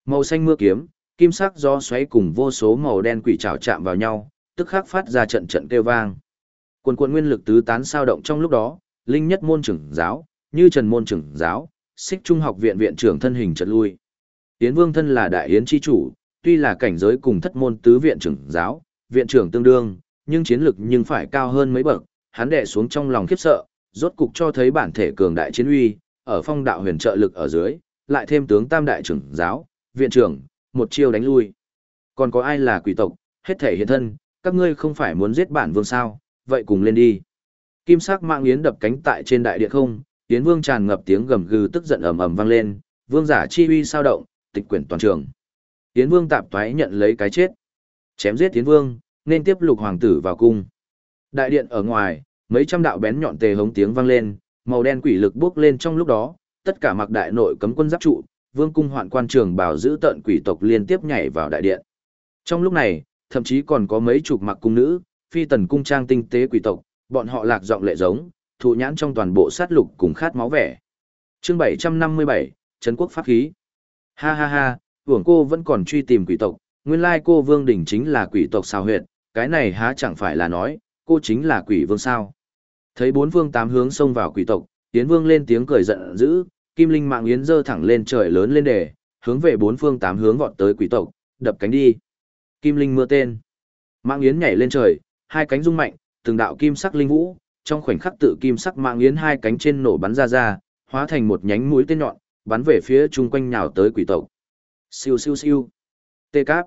Màu xanh mưa kiếm, kim sắc gió xoáy cùng vô số màu đen quỷ trảo chạm vào nhau, tức khắc phát ra trận trận kêu vang. Quần quần nguyên lực tứ tán sao động trong lúc đó, linh nhất môn trưởng giáo, như Trần môn trưởng giáo, Xích Trung học viện viện trưởng thân hình chợt lui. Tiến Vương thân là đại yến chi chủ, tuy là cảnh giới cùng thất môn tứ viện trưởng giáo, viện trưởng tương đương, nhưng chiến lực nhưng phải cao hơn mấy bậc, hắn đè xuống trong lòng khiếp sợ, rốt cục cho thấy bản thể cường đại chiến uy, ở phong đạo huyền trợ lực ở dưới, lại thêm tướng tam đại trưởng giáo, viện trưởng, một chiêu đánh lui. Còn có ai là quỷ tộc, hết thể hiện thân, các ngươi không phải muốn giết bản vương sao, vậy cùng lên đi. Kim sắc mạng yến đập cánh tại trên đại địa không, yến vương tràn ngập tiếng gầm gừ tức giận ầm ầm vang lên, vương giả chi uy sao động, tịch quyển toàn trường. Yến vương tạp thoái nhận lấy cái chết. Chém giết Yến vương, nên tiếp lục hoàng tử vào cung. Đại điện ở ngoài, mấy trăm đạo bén nhọn tề hống tiếng vang lên, màu đen quỷ lực bước lên trong lúc đó, tất cả mặc đại nội cấm quân giáp trụ, vương cung hoạn quan trường bảo giữ tận quỷ tộc liên tiếp nhảy vào đại điện. Trong lúc này, thậm chí còn có mấy chục mặc cung nữ, phi tần cung trang tinh tế quỷ tộc, bọn họ lạc giọng lệ giống, thụ nhãn trong toàn bộ sát lục cùng khát máu vẻ. Chương 757, Trấn quốc pháp khí. Ha ha ha, hưởng cô vẫn còn truy tìm quỷ tộc, nguyên lai cô vương đỉnh chính là quỷ tộc sao huyệt, cái này há chẳng phải là nói, cô chính là quỷ vương sao. Thấy bốn phương tám hướng xông vào quỷ tộc, Yến Vương lên tiếng cười giận dữ, Kim Linh mạng yến giơ thẳng lên trời lớn lên đề, hướng về bốn phương tám hướng vọt tới quỷ tộc, đập cánh đi. Kim Linh mưa tên. Mạng yến nhảy lên trời, hai cánh rung mạnh, từng đạo kim sắc linh vũ, trong khoảnh khắc tự kim sắc mạng yến hai cánh trên nổ bắn ra ra, hóa thành một nhánh mũi tên nhọn, bắn về phía chung quanh nhào tới quỷ tộc. Siêu siêu siêu. Tê cáp.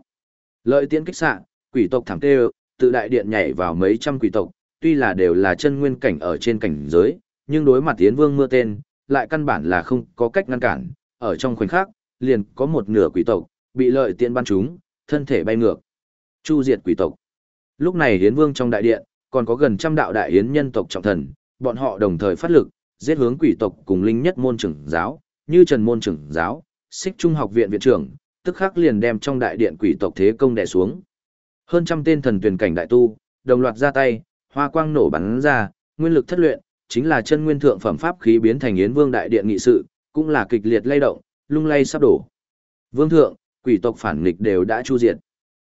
Lợi tiễn kích xạ, quỷ tộc thảm tê, tự đại điện nhảy vào mấy trăm quỷ tộc, tuy là đều là chân nguyên cảnh ở trên cảnh giới, nhưng đối mặt Yến Vương mưa tên, lại căn bản là không có cách ngăn cản, ở trong khoảnh khắc, liền có một nửa quỷ tộc, bị lợi tiện ban chúng, thân thể bay ngược. Chu diệt quỷ tộc. Lúc này Yến Vương trong đại điện, còn có gần trăm đạo đại yến nhân tộc trọng thần, bọn họ đồng thời phát lực, giết hướng quỷ tộc cùng linh nhất môn trưởng giáo, như Trần môn trưởng giáo, Xích Trung học viện viện trưởng, tức khắc liền đem trong đại điện quỷ tộc thế công đè xuống. Hơn trăm tên thần tuyển cảnh đại tu, đồng loạt ra tay, hoa quang nổ bắn ra, nguyên lực thất luyện, chính là chân nguyên thượng phẩm pháp khí biến thành Yến Vương đại điện nghị sự, cũng là kịch liệt lay động, lung lay sắp đổ. Vương thượng, quỷ tộc phản nghịch đều đã chu diệt.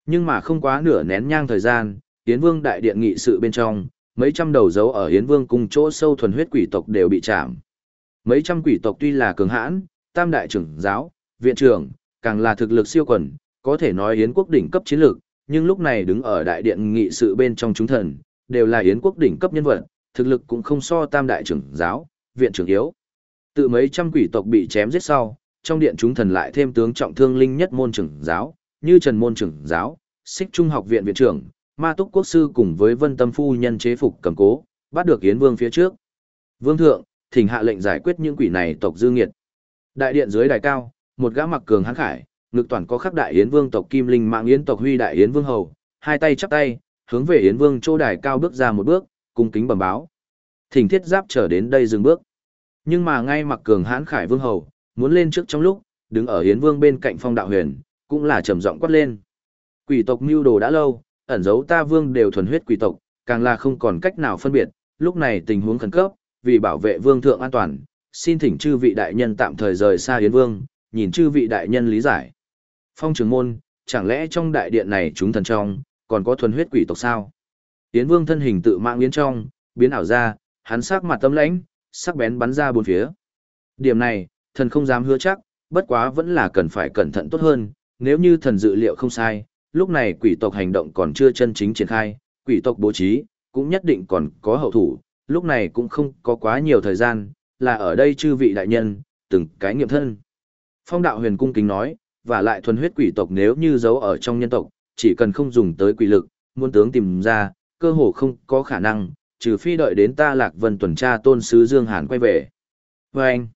Nhưng mà không quá nửa nén nhang thời gian, Yến Vương đại điện nghị sự bên trong, mấy trăm đầu dấu ở Yến Vương cùng chỗ sâu thuần huyết quỷ tộc đều bị chạm. Mấy trăm quỷ tộc tuy là cường hãn, tam đại trưởng giáo, viện trưởng, càng là thực lực siêu quần, có thể nói Yến quốc đỉnh cấp chiến lược, nhưng lúc này đứng ở đại điện nghị sự bên trong chúng thần, đều là Yến quốc đỉnh cấp nhân vật, thực lực cũng không so tam đại trưởng giáo, viện trưởng yếu. Tự mấy trăm quỷ tộc bị chém giết sau, trong điện chúng thần lại thêm tướng trọng thương linh nhất môn trưởng giáo, như Trần môn trưởng giáo, Xích Trung học viện viện trưởng, Ma Túc quốc sư cùng với Vân Tâm phu nhân chế phục cầm cố, bắt được Yến Vương phía trước. Vương thượng, thỉnh hạ lệnh giải quyết những quỷ này tộc dư nghiệt. Đại điện dưới đài cao, một gã mặc cường hãn khải, ngực toàn có khắc đại yến vương tộc Kim Linh mạng yến tộc Huy đại yến vương hầu, hai tay chắp tay, hướng về yến vương chỗ đài cao bước ra một bước, cung kính bẩm báo. Thỉnh thiết giáp trở đến đây dừng bước. Nhưng mà ngay mặc cường hãn khải vương hầu, muốn lên trước trong lúc, đứng ở yến vương bên cạnh phong đạo huyền, cũng là trầm giọng quát lên. Quỷ tộc mưu đồ đã lâu, ẩn giấu ta vương đều thuần huyết quỷ tộc, càng là không còn cách nào phân biệt, lúc này tình huống khẩn cấp, vì bảo vệ vương thượng an toàn, xin thỉnh chư vị đại nhân tạm thời rời xa Yến Vương, nhìn chư vị đại nhân lý giải. Phong trường môn, chẳng lẽ trong đại điện này chúng thần trong, còn có thuần huyết quỷ tộc sao? Yến Vương thân hình tự mạng yến trong, biến ảo ra, hắn sắc mặt tâm lãnh, sắc bén bắn ra bốn phía. Điểm này, thần không dám hứa chắc, bất quá vẫn là cần phải cẩn thận tốt hơn, nếu như thần dự liệu không sai, lúc này quỷ tộc hành động còn chưa chân chính triển khai, quỷ tộc bố trí, cũng nhất định còn có hậu thủ, lúc này cũng không có quá nhiều thời gian, là ở đây chư vị đại nhân, từng cái nghiệm thân. Phong đạo huyền cung kính nói, và lại thuần huyết quỷ tộc nếu như giấu ở trong nhân tộc, chỉ cần không dùng tới quỷ lực, muốn tướng tìm ra, cơ hồ không có khả năng, trừ phi đợi đến ta lạc vân tuần tra tôn sứ Dương Hàn quay về. Và anh,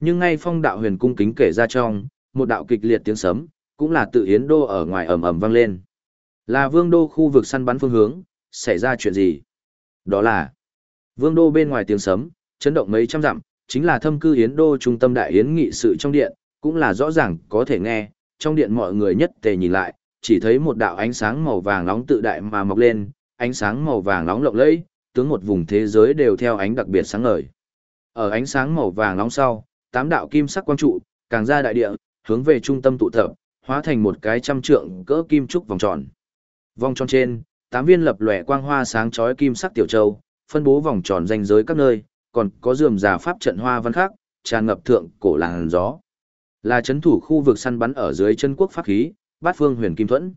nhưng ngay phong đạo huyền cung kính kể ra trong, một đạo kịch liệt tiếng sấm, cũng là tự yến đô ở ngoài ầm ầm vang lên. Là vương đô khu vực săn bắn phương hướng, xảy ra chuyện gì? Đó là vương đô bên ngoài tiếng sấm, chấn động mấy trăm dặm, chính là thâm cư yến đô trung tâm đại yến nghị sự trong điện, cũng là rõ ràng có thể nghe, trong điện mọi người nhất tề nhìn lại, chỉ thấy một đạo ánh sáng màu vàng nóng tự đại mà mọc lên, ánh sáng màu vàng nóng lộng lẫy, tướng một vùng thế giới đều theo ánh đặc biệt sáng ngời. Ở ánh sáng màu vàng nóng sau, tám đạo kim sắc quang trụ, càng ra đại địa, hướng về trung tâm tụ tập, hóa thành một cái trăm trượng cỡ kim trúc vòng tròn. Vòng tròn trên, tám viên lập lòe quang hoa sáng chói kim sắc tiểu châu, phân bố vòng tròn danh giới các nơi, còn có rườm rà pháp trận hoa văn khác, tràn ngập thượng cổ làn gió. Là chấn thủ khu vực săn bắn ở dưới chân quốc pháp khí, bát phương huyền kim thuẫn.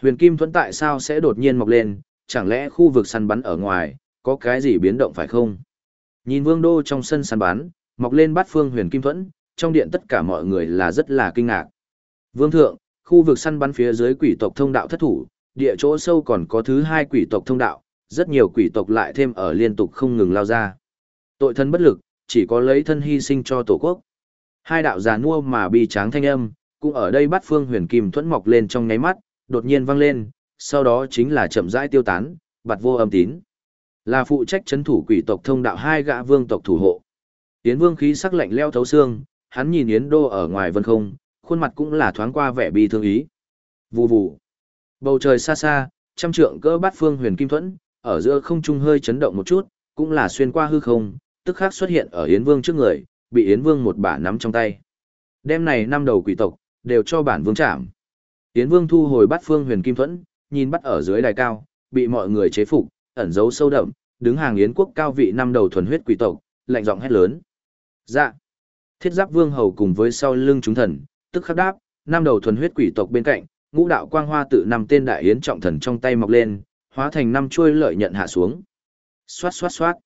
Huyền kim thuẫn tại sao sẽ đột nhiên mọc lên, chẳng lẽ khu vực săn bắn ở ngoài, có cái gì biến động phải không? Nhìn vương đô trong sân săn bắn, mọc lên bát phương huyền kim thuẫn, trong điện tất cả mọi người là rất là kinh ngạc. Vương thượng, khu vực săn bắn phía dưới quỷ tộc thông đạo thất thủ, địa chỗ sâu còn có thứ hai quỷ tộc thông đạo, rất nhiều quỷ tộc lại thêm ở liên tục không ngừng lao ra. Tội thân bất lực, chỉ có lấy thân hy sinh cho tổ quốc. Hai đạo già nua mà bi tráng thanh âm, cũng ở đây bắt phương huyền kim thuẫn mọc lên trong nháy mắt, đột nhiên vang lên, sau đó chính là chậm rãi tiêu tán, bạt vô âm tín. Là phụ trách chấn thủ quỷ tộc thông đạo hai gã vương tộc thủ hộ. Yến vương khí sắc lạnh leo thấu xương, hắn nhìn Yến đô ở ngoài vân không, khuôn mặt cũng là thoáng qua vẻ bi thương ý. Vù vù. Bầu trời xa xa, trăm trượng cỡ bát phương huyền kim thuẫn, ở giữa không trung hơi chấn động một chút, cũng là xuyên qua hư không, tức khắc xuất hiện ở Yến Vương trước người, bị Yến Vương một bả nắm trong tay. Đêm này năm đầu quỷ tộc, đều cho bản vương chạm. Yến Vương thu hồi bắt phương huyền kim thuẫn, nhìn bắt ở dưới đài cao, bị mọi người chế phục, ẩn giấu sâu đậm, đứng hàng Yến quốc cao vị năm đầu thuần huyết quỷ tộc, lạnh giọng hét lớn. Dạ. Thiết giáp vương hầu cùng với sau lưng chúng thần, tức khắc đáp, năm đầu thuần huyết quỷ tộc bên cạnh, ngũ đạo quang hoa tự năm tên đại yến trọng thần trong tay mọc lên, hóa thành năm chuôi lợi nhận hạ xuống. Xoát xoát xoát.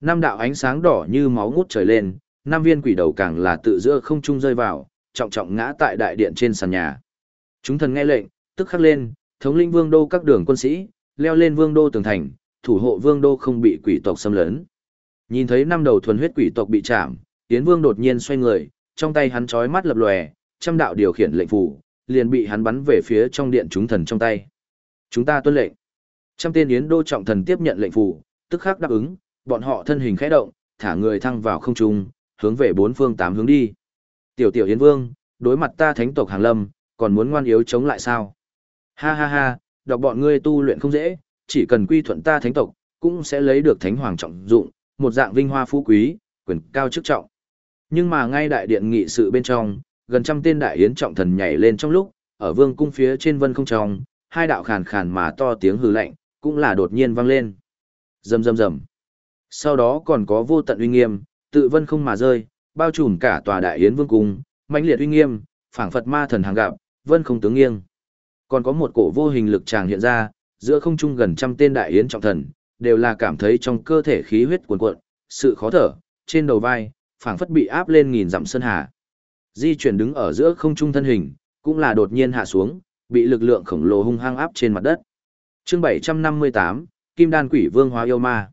Năm đạo ánh sáng đỏ như máu ngút trời lên, năm viên quỷ đầu càng là tự giữa không trung rơi vào, trọng trọng ngã tại đại điện trên sàn nhà. Chúng thần nghe lệnh, tức khắc lên, thống lĩnh vương đô các đường quân sĩ, leo lên vương đô tường thành, thủ hộ vương đô không bị quỷ tộc xâm lấn. Nhìn thấy năm đầu thuần huyết quỷ tộc bị chạm, Tiến Vương đột nhiên xoay người, trong tay hắn chói mắt lập lòe, trăm đạo điều khiển lệnh phù, liền bị hắn bắn về phía trong điện chúng thần trong tay. Chúng ta tuân lệnh. Trăm tên yến đô trọng thần tiếp nhận lệnh phù, tức khắc đáp ứng, bọn họ thân hình khẽ động, thả người thăng vào không trung, hướng về bốn phương tám hướng đi. Tiểu tiểu Yến Vương, đối mặt ta thánh tộc hàng lâm, còn muốn ngoan yếu chống lại sao? Ha ha ha, đọc bọn ngươi tu luyện không dễ, chỉ cần quy thuận ta thánh tộc, cũng sẽ lấy được thánh hoàng trọng dụng, một dạng vinh hoa phú quý, quyền cao chức trọng. Nhưng mà ngay đại điện nghị sự bên trong, gần trăm tên đại yến trọng thần nhảy lên trong lúc, ở vương cung phía trên vân không trong, hai đạo khàn khàn mà to tiếng hừ lạnh, cũng là đột nhiên vang lên. Rầm rầm rầm. Sau đó còn có vô tận uy nghiêm, tự vân không mà rơi, bao trùm cả tòa đại yến vương cung, mãnh liệt uy nghiêm, phảng phật ma thần hàng gặp, vân không tướng nghiêng. Còn có một cổ vô hình lực tràng hiện ra, giữa không trung gần trăm tên đại yến trọng thần, đều là cảm thấy trong cơ thể khí huyết cuồn cuộn, sự khó thở, trên đầu vai, phảng phất bị áp lên nghìn dặm sơn hà. Di chuyển đứng ở giữa không trung thân hình, cũng là đột nhiên hạ xuống, bị lực lượng khổng lồ hung hăng áp trên mặt đất. Chương 758, Kim Đan Quỷ Vương Hóa Yêu Ma.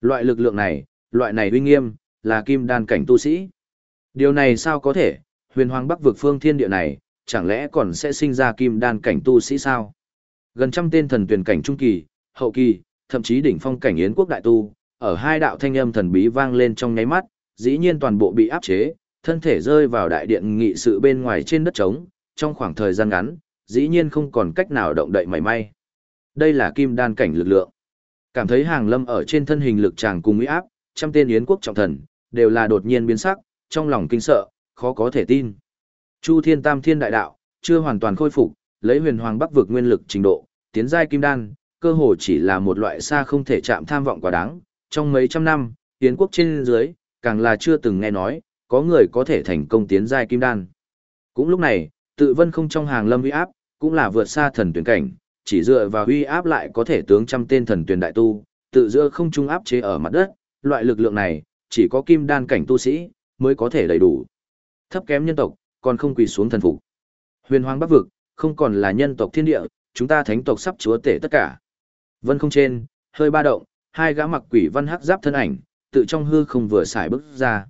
Loại lực lượng này, loại này uy nghiêm, là kim đan cảnh tu sĩ. Điều này sao có thể, huyền hoàng bắc vực phương thiên địa này, chẳng lẽ còn sẽ sinh ra kim đan cảnh tu sĩ sao? Gần trăm tên thần tuyển cảnh trung kỳ, hậu kỳ, thậm chí đỉnh phong cảnh yến quốc đại tu, ở hai đạo thanh âm thần bí vang lên trong nháy mắt, dĩ nhiên toàn bộ bị áp chế, thân thể rơi vào đại điện nghị sự bên ngoài trên đất trống, trong khoảng thời gian ngắn, dĩ nhiên không còn cách nào động đậy mảy may. Đây là kim đan cảnh lực lượng. Cảm thấy hàng lâm ở trên thân hình lực chàng cùng uy áp, trăm tên yến quốc trọng thần, đều là đột nhiên biến sắc, trong lòng kinh sợ, khó có thể tin. Chu Thiên Tam Thiên Đại Đạo, chưa hoàn toàn khôi phục, lấy huyền hoàng bắc vực nguyên lực trình độ, tiến giai kim đan, cơ hồ chỉ là một loại xa không thể chạm tham vọng quá đáng. Trong mấy trăm năm, tiến quốc trên dưới, càng là chưa từng nghe nói, có người có thể thành công tiến giai kim đan. Cũng lúc này, tự vân không trong hàng lâm uy áp, cũng là vượt xa thần tuyển cảnh, chỉ dựa vào uy áp lại có thể tướng trăm tên thần tuyển đại tu, tự giữa không trung áp chế ở mặt đất, loại lực lượng này, chỉ có kim đan cảnh tu sĩ, mới có thể đầy đủ. Thấp kém nhân tộc, còn không quỳ xuống thần phục. Huyền hoàng bắc vực, không còn là nhân tộc thiên địa, chúng ta thánh tộc sắp chúa tể tất cả. Vân không trên, hơi ba động, hai gã mặc quỷ văn hắc giáp thân ảnh, tự trong hư không vừa xài bước ra.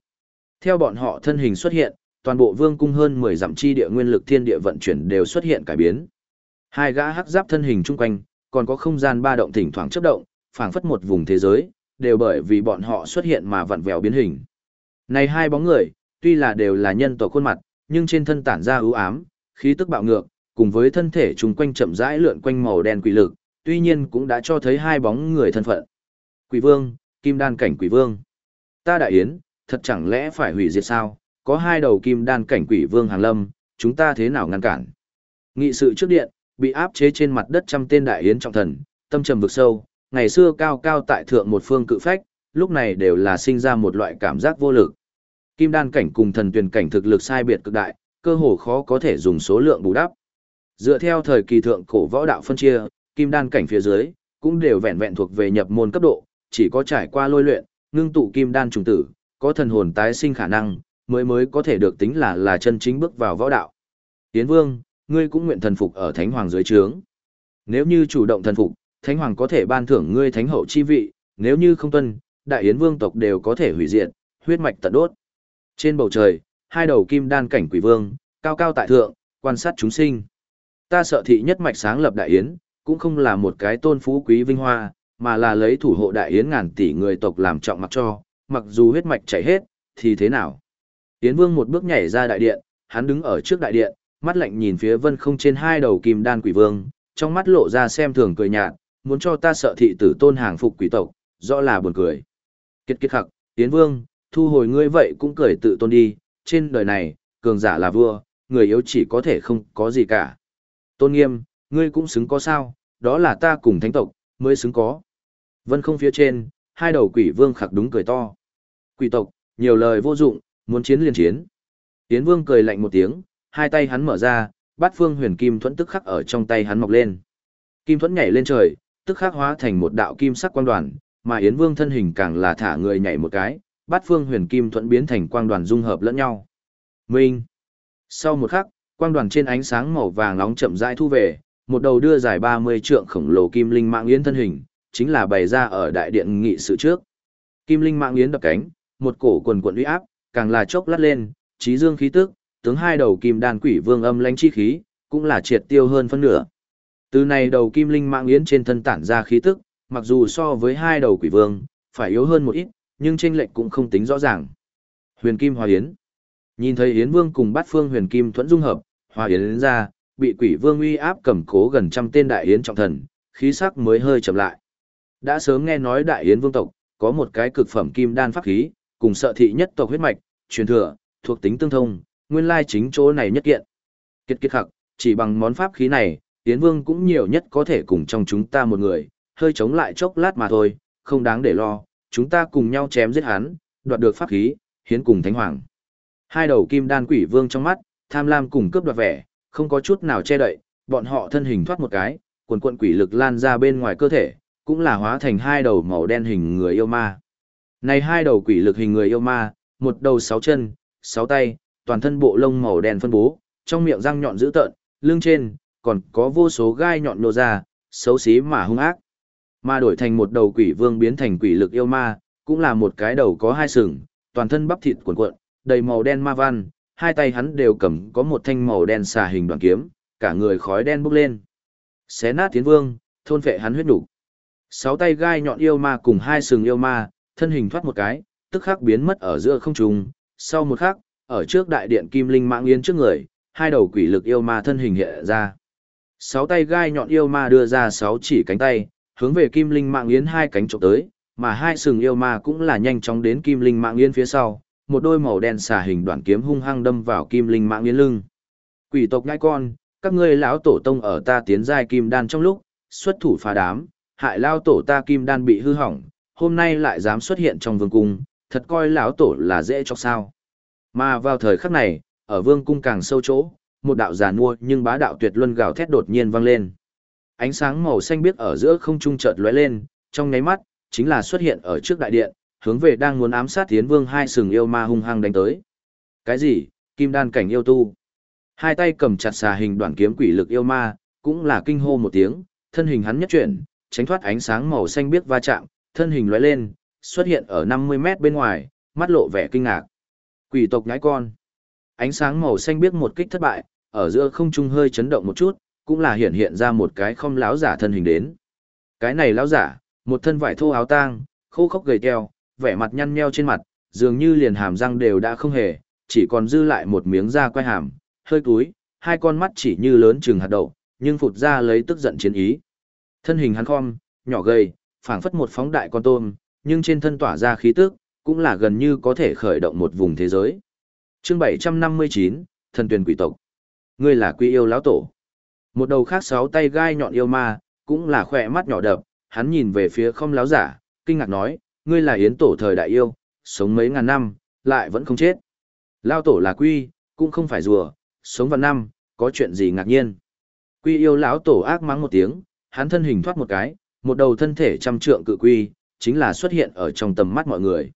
Theo bọn họ thân hình xuất hiện, toàn bộ vương cung hơn 10 dặm chi địa nguyên lực thiên địa vận chuyển đều xuất hiện cải biến. Hai gã hắc giáp thân hình chung quanh, còn có không gian ba động thỉnh thoảng chớp động, phảng phất một vùng thế giới, đều bởi vì bọn họ xuất hiện mà vặn vẹo biến hình. Này hai bóng người, tuy là đều là nhân tộc khuôn mặt, nhưng trên thân tản ra ưu ám, khí tức bạo ngược, cùng với thân thể chúng quanh chậm rãi lượn quanh màu đen quỷ lực, tuy nhiên cũng đã cho thấy hai bóng người thân phận. Quỷ vương, kim đan cảnh quỷ vương. Ta đại yến, thật chẳng lẽ phải hủy diệt sao, có hai đầu kim đan cảnh quỷ vương hàng lâm, chúng ta thế nào ngăn cản. Nghị sự trước điện, bị áp chế trên mặt đất trăm tên đại yến trọng thần, tâm trầm vực sâu, ngày xưa cao cao tại thượng một phương cự phách, lúc này đều là sinh ra một loại cảm giác vô lực. Kim đan cảnh cùng thần tuyển cảnh thực lực sai biệt cực đại, cơ hồ khó có thể dùng số lượng bù đắp. Dựa theo thời kỳ thượng cổ võ đạo phân chia, kim đan cảnh phía dưới cũng đều vẹn vẹn thuộc về nhập môn cấp độ, chỉ có trải qua lôi luyện, ngưng tụ kim đan trùng tử, có thần hồn tái sinh khả năng, mới mới có thể được tính là là chân chính bước vào võ đạo. Tiến Vương, ngươi cũng nguyện thần phục ở Thánh Hoàng dưới trướng. Nếu như chủ động thần phục, Thánh Hoàng có thể ban thưởng ngươi thánh hậu chi vị, nếu như không tuân, Đại Yến Vương tộc đều có thể hủy diệt, huyết mạch tận đốt. Trên bầu trời, hai đầu kim đan cảnh quỷ vương, cao cao tại thượng, quan sát chúng sinh. Ta sợ thị nhất mạch sáng lập Đại Yến, cũng không là một cái tôn phú quý vinh hoa, mà là lấy thủ hộ Đại Yến ngàn tỷ người tộc làm trọng mặc cho, mặc dù huyết mạch chảy hết, thì thế nào? Yến Vương một bước nhảy ra đại điện, hắn đứng ở trước đại điện, mắt lạnh nhìn phía vân không trên hai đầu kim đan quỷ vương, trong mắt lộ ra xem thường cười nhạt, muốn cho ta sợ thị tử tôn hàng phục quỷ tộc, rõ là buồn cười. Kiệt kiệt khắc, Yến Vương, thu hồi ngươi vậy cũng cười tự tôn đi, trên đời này, cường giả là vua, người yếu chỉ có thể không có gì cả. Tôn nghiêm, ngươi cũng xứng có sao, đó là ta cùng thánh tộc, mới xứng có. Vân không phía trên, hai đầu quỷ vương khặc đúng cười to. Quỷ tộc, nhiều lời vô dụng, muốn chiến liền chiến. Yến Vương cười lạnh một tiếng, hai tay hắn mở ra, bát phương huyền kim thuẫn tức khắc ở trong tay hắn mọc lên. Kim thuẫn nhảy lên trời, tức khắc hóa thành một đạo kim sắc quang đoàn, mà Yến Vương thân hình càng là thả người nhảy một cái, bát phương huyền kim thuẫn biến thành quang đoàn dung hợp lẫn nhau. Minh. Sau một khắc, quang đoàn trên ánh sáng màu vàng nóng chậm rãi thu về, một đầu đưa dài 30 trượng khổng lồ kim linh mạng yến thân hình, chính là bày ra ở đại điện nghị sự trước. Kim linh mạng yến đập cánh, một cổ quần quần uy áp, càng là chốc lát lên, trí dương khí tức, tướng hai đầu kim đan quỷ vương âm lãnh chi khí, cũng là triệt tiêu hơn phân nửa. Từ này đầu kim linh mạng yến trên thân tản ra khí tức, mặc dù so với hai đầu quỷ vương, phải yếu hơn một ít, nhưng chênh lệch cũng không tính rõ ràng. Huyền Kim Hòa Yến. Nhìn thấy Yến Vương cùng Bát Phương Huyền Kim thuẫn dung hợp, Hòa Yến đến ra, bị Quỷ Vương uy áp cầm cố gần trăm tên đại yến trọng thần, khí sắc mới hơi chậm lại. Đã sớm nghe nói đại yến vương tộc có một cái cực phẩm kim đan pháp khí, cùng sợ thị nhất tộc huyết mạch, truyền thừa, thuộc tính tương thông, nguyên lai chính chỗ này nhất kiện. Kiệt kiệt khắc, chỉ bằng món pháp khí này, Yến Vương cũng nhiều nhất có thể cùng trong chúng ta một người, hơi chống lại chốc lát mà thôi, không đáng để lo, chúng ta cùng nhau chém giết hắn, đoạt được pháp khí, hiến cùng thánh hoàng. Hai đầu kim đan quỷ vương trong mắt, tham lam cùng cướp đoạt vẻ, không có chút nào che đậy, bọn họ thân hình thoát một cái, quần quận quỷ lực lan ra bên ngoài cơ thể, cũng là hóa thành hai đầu màu đen hình người yêu ma. Này hai đầu quỷ lực hình người yêu ma, một đầu sáu chân, sáu tay, toàn thân bộ lông màu đen phân bố, trong miệng răng nhọn dữ tợn, lưng trên, còn có vô số gai nhọn nô ra, xấu xí mà hung ác. Mà đổi thành một đầu quỷ vương biến thành quỷ lực yêu ma, cũng là một cái đầu có hai sừng, toàn thân bắp thịt cuộn cuộn, đầy màu đen ma văn, hai tay hắn đều cầm có một thanh màu đen xà hình đoạn kiếm, cả người khói đen bốc lên. Xé nát tiến vương, thôn vệ hắn huyết đủ. Sáu tay gai nhọn yêu ma cùng hai sừng yêu ma, thân hình thoát một cái, tức khắc biến mất ở giữa không trung. Sau một khắc, ở trước đại điện kim linh mạng yên trước người, hai đầu quỷ lực yêu ma thân hình hiện ra. Sáu tay gai nhọn yêu ma đưa ra sáu chỉ cánh tay, hướng về kim linh mạng yến hai cánh trộm tới, mà hai sừng yêu ma cũng là nhanh chóng đến kim linh mạng yến phía sau, một đôi màu đen xà hình đoạn kiếm hung hăng đâm vào kim linh mạng yến lưng. Quỷ tộc ngai con, các ngươi lão tổ tông ở ta tiến giai kim đan trong lúc, xuất thủ phá đám, hại lao tổ ta kim đan bị hư hỏng, hôm nay lại dám xuất hiện trong vương cung, thật coi lão tổ là dễ cho sao. Mà vào thời khắc này, ở vương cung càng sâu chỗ, một đạo giàn mua nhưng bá đạo tuyệt luân gào thét đột nhiên vang lên. Ánh sáng màu xanh biếc ở giữa không trung chợt lóe lên, trong nháy mắt, chính là xuất hiện ở trước đại điện, hướng về đang muốn ám sát Tiến Vương hai sừng yêu ma hung hăng đánh tới. Cái gì? Kim đan cảnh yêu tu. Hai tay cầm chặt xà hình đoạn kiếm quỷ lực yêu ma, cũng là kinh hô một tiếng, thân hình hắn nhất chuyển, tránh thoát ánh sáng màu xanh biếc va chạm, thân hình lóe lên, xuất hiện ở 50 mét bên ngoài, mắt lộ vẻ kinh ngạc. Quỷ tộc nhãi con. Ánh sáng màu xanh biếc một kích thất bại, ở giữa không trung hơi chấn động một chút, cũng là hiện hiện ra một cái không lão giả thân hình đến. Cái này lão giả, một thân vải thô áo tang, khô khốc gầy teo, vẻ mặt nhăn nheo trên mặt, dường như liền hàm răng đều đã không hề, chỉ còn dư lại một miếng da quay hàm, hơi cúi, hai con mắt chỉ như lớn chừng hạt đậu, nhưng phụt ra lấy tức giận chiến ý. Thân hình hắn khom, nhỏ gầy, phảng phất một phóng đại con tôm, nhưng trên thân tỏa ra khí tức, cũng là gần như có thể khởi động một vùng thế giới. Chương 759, Thần tuyển quỷ tộc. Ngươi là quy yêu lão tổ. Một đầu khác sáu tay gai nhọn yêu ma, cũng là khỏe mắt nhỏ đập, hắn nhìn về phía không láo giả, kinh ngạc nói, ngươi là yến tổ thời đại yêu, sống mấy ngàn năm, lại vẫn không chết. Lao tổ là quy, cũng không phải rùa, sống vạn năm, có chuyện gì ngạc nhiên. Quy yêu lão tổ ác mắng một tiếng, hắn thân hình thoát một cái, một đầu thân thể trăm trượng cự quy, chính là xuất hiện ở trong tầm mắt mọi người.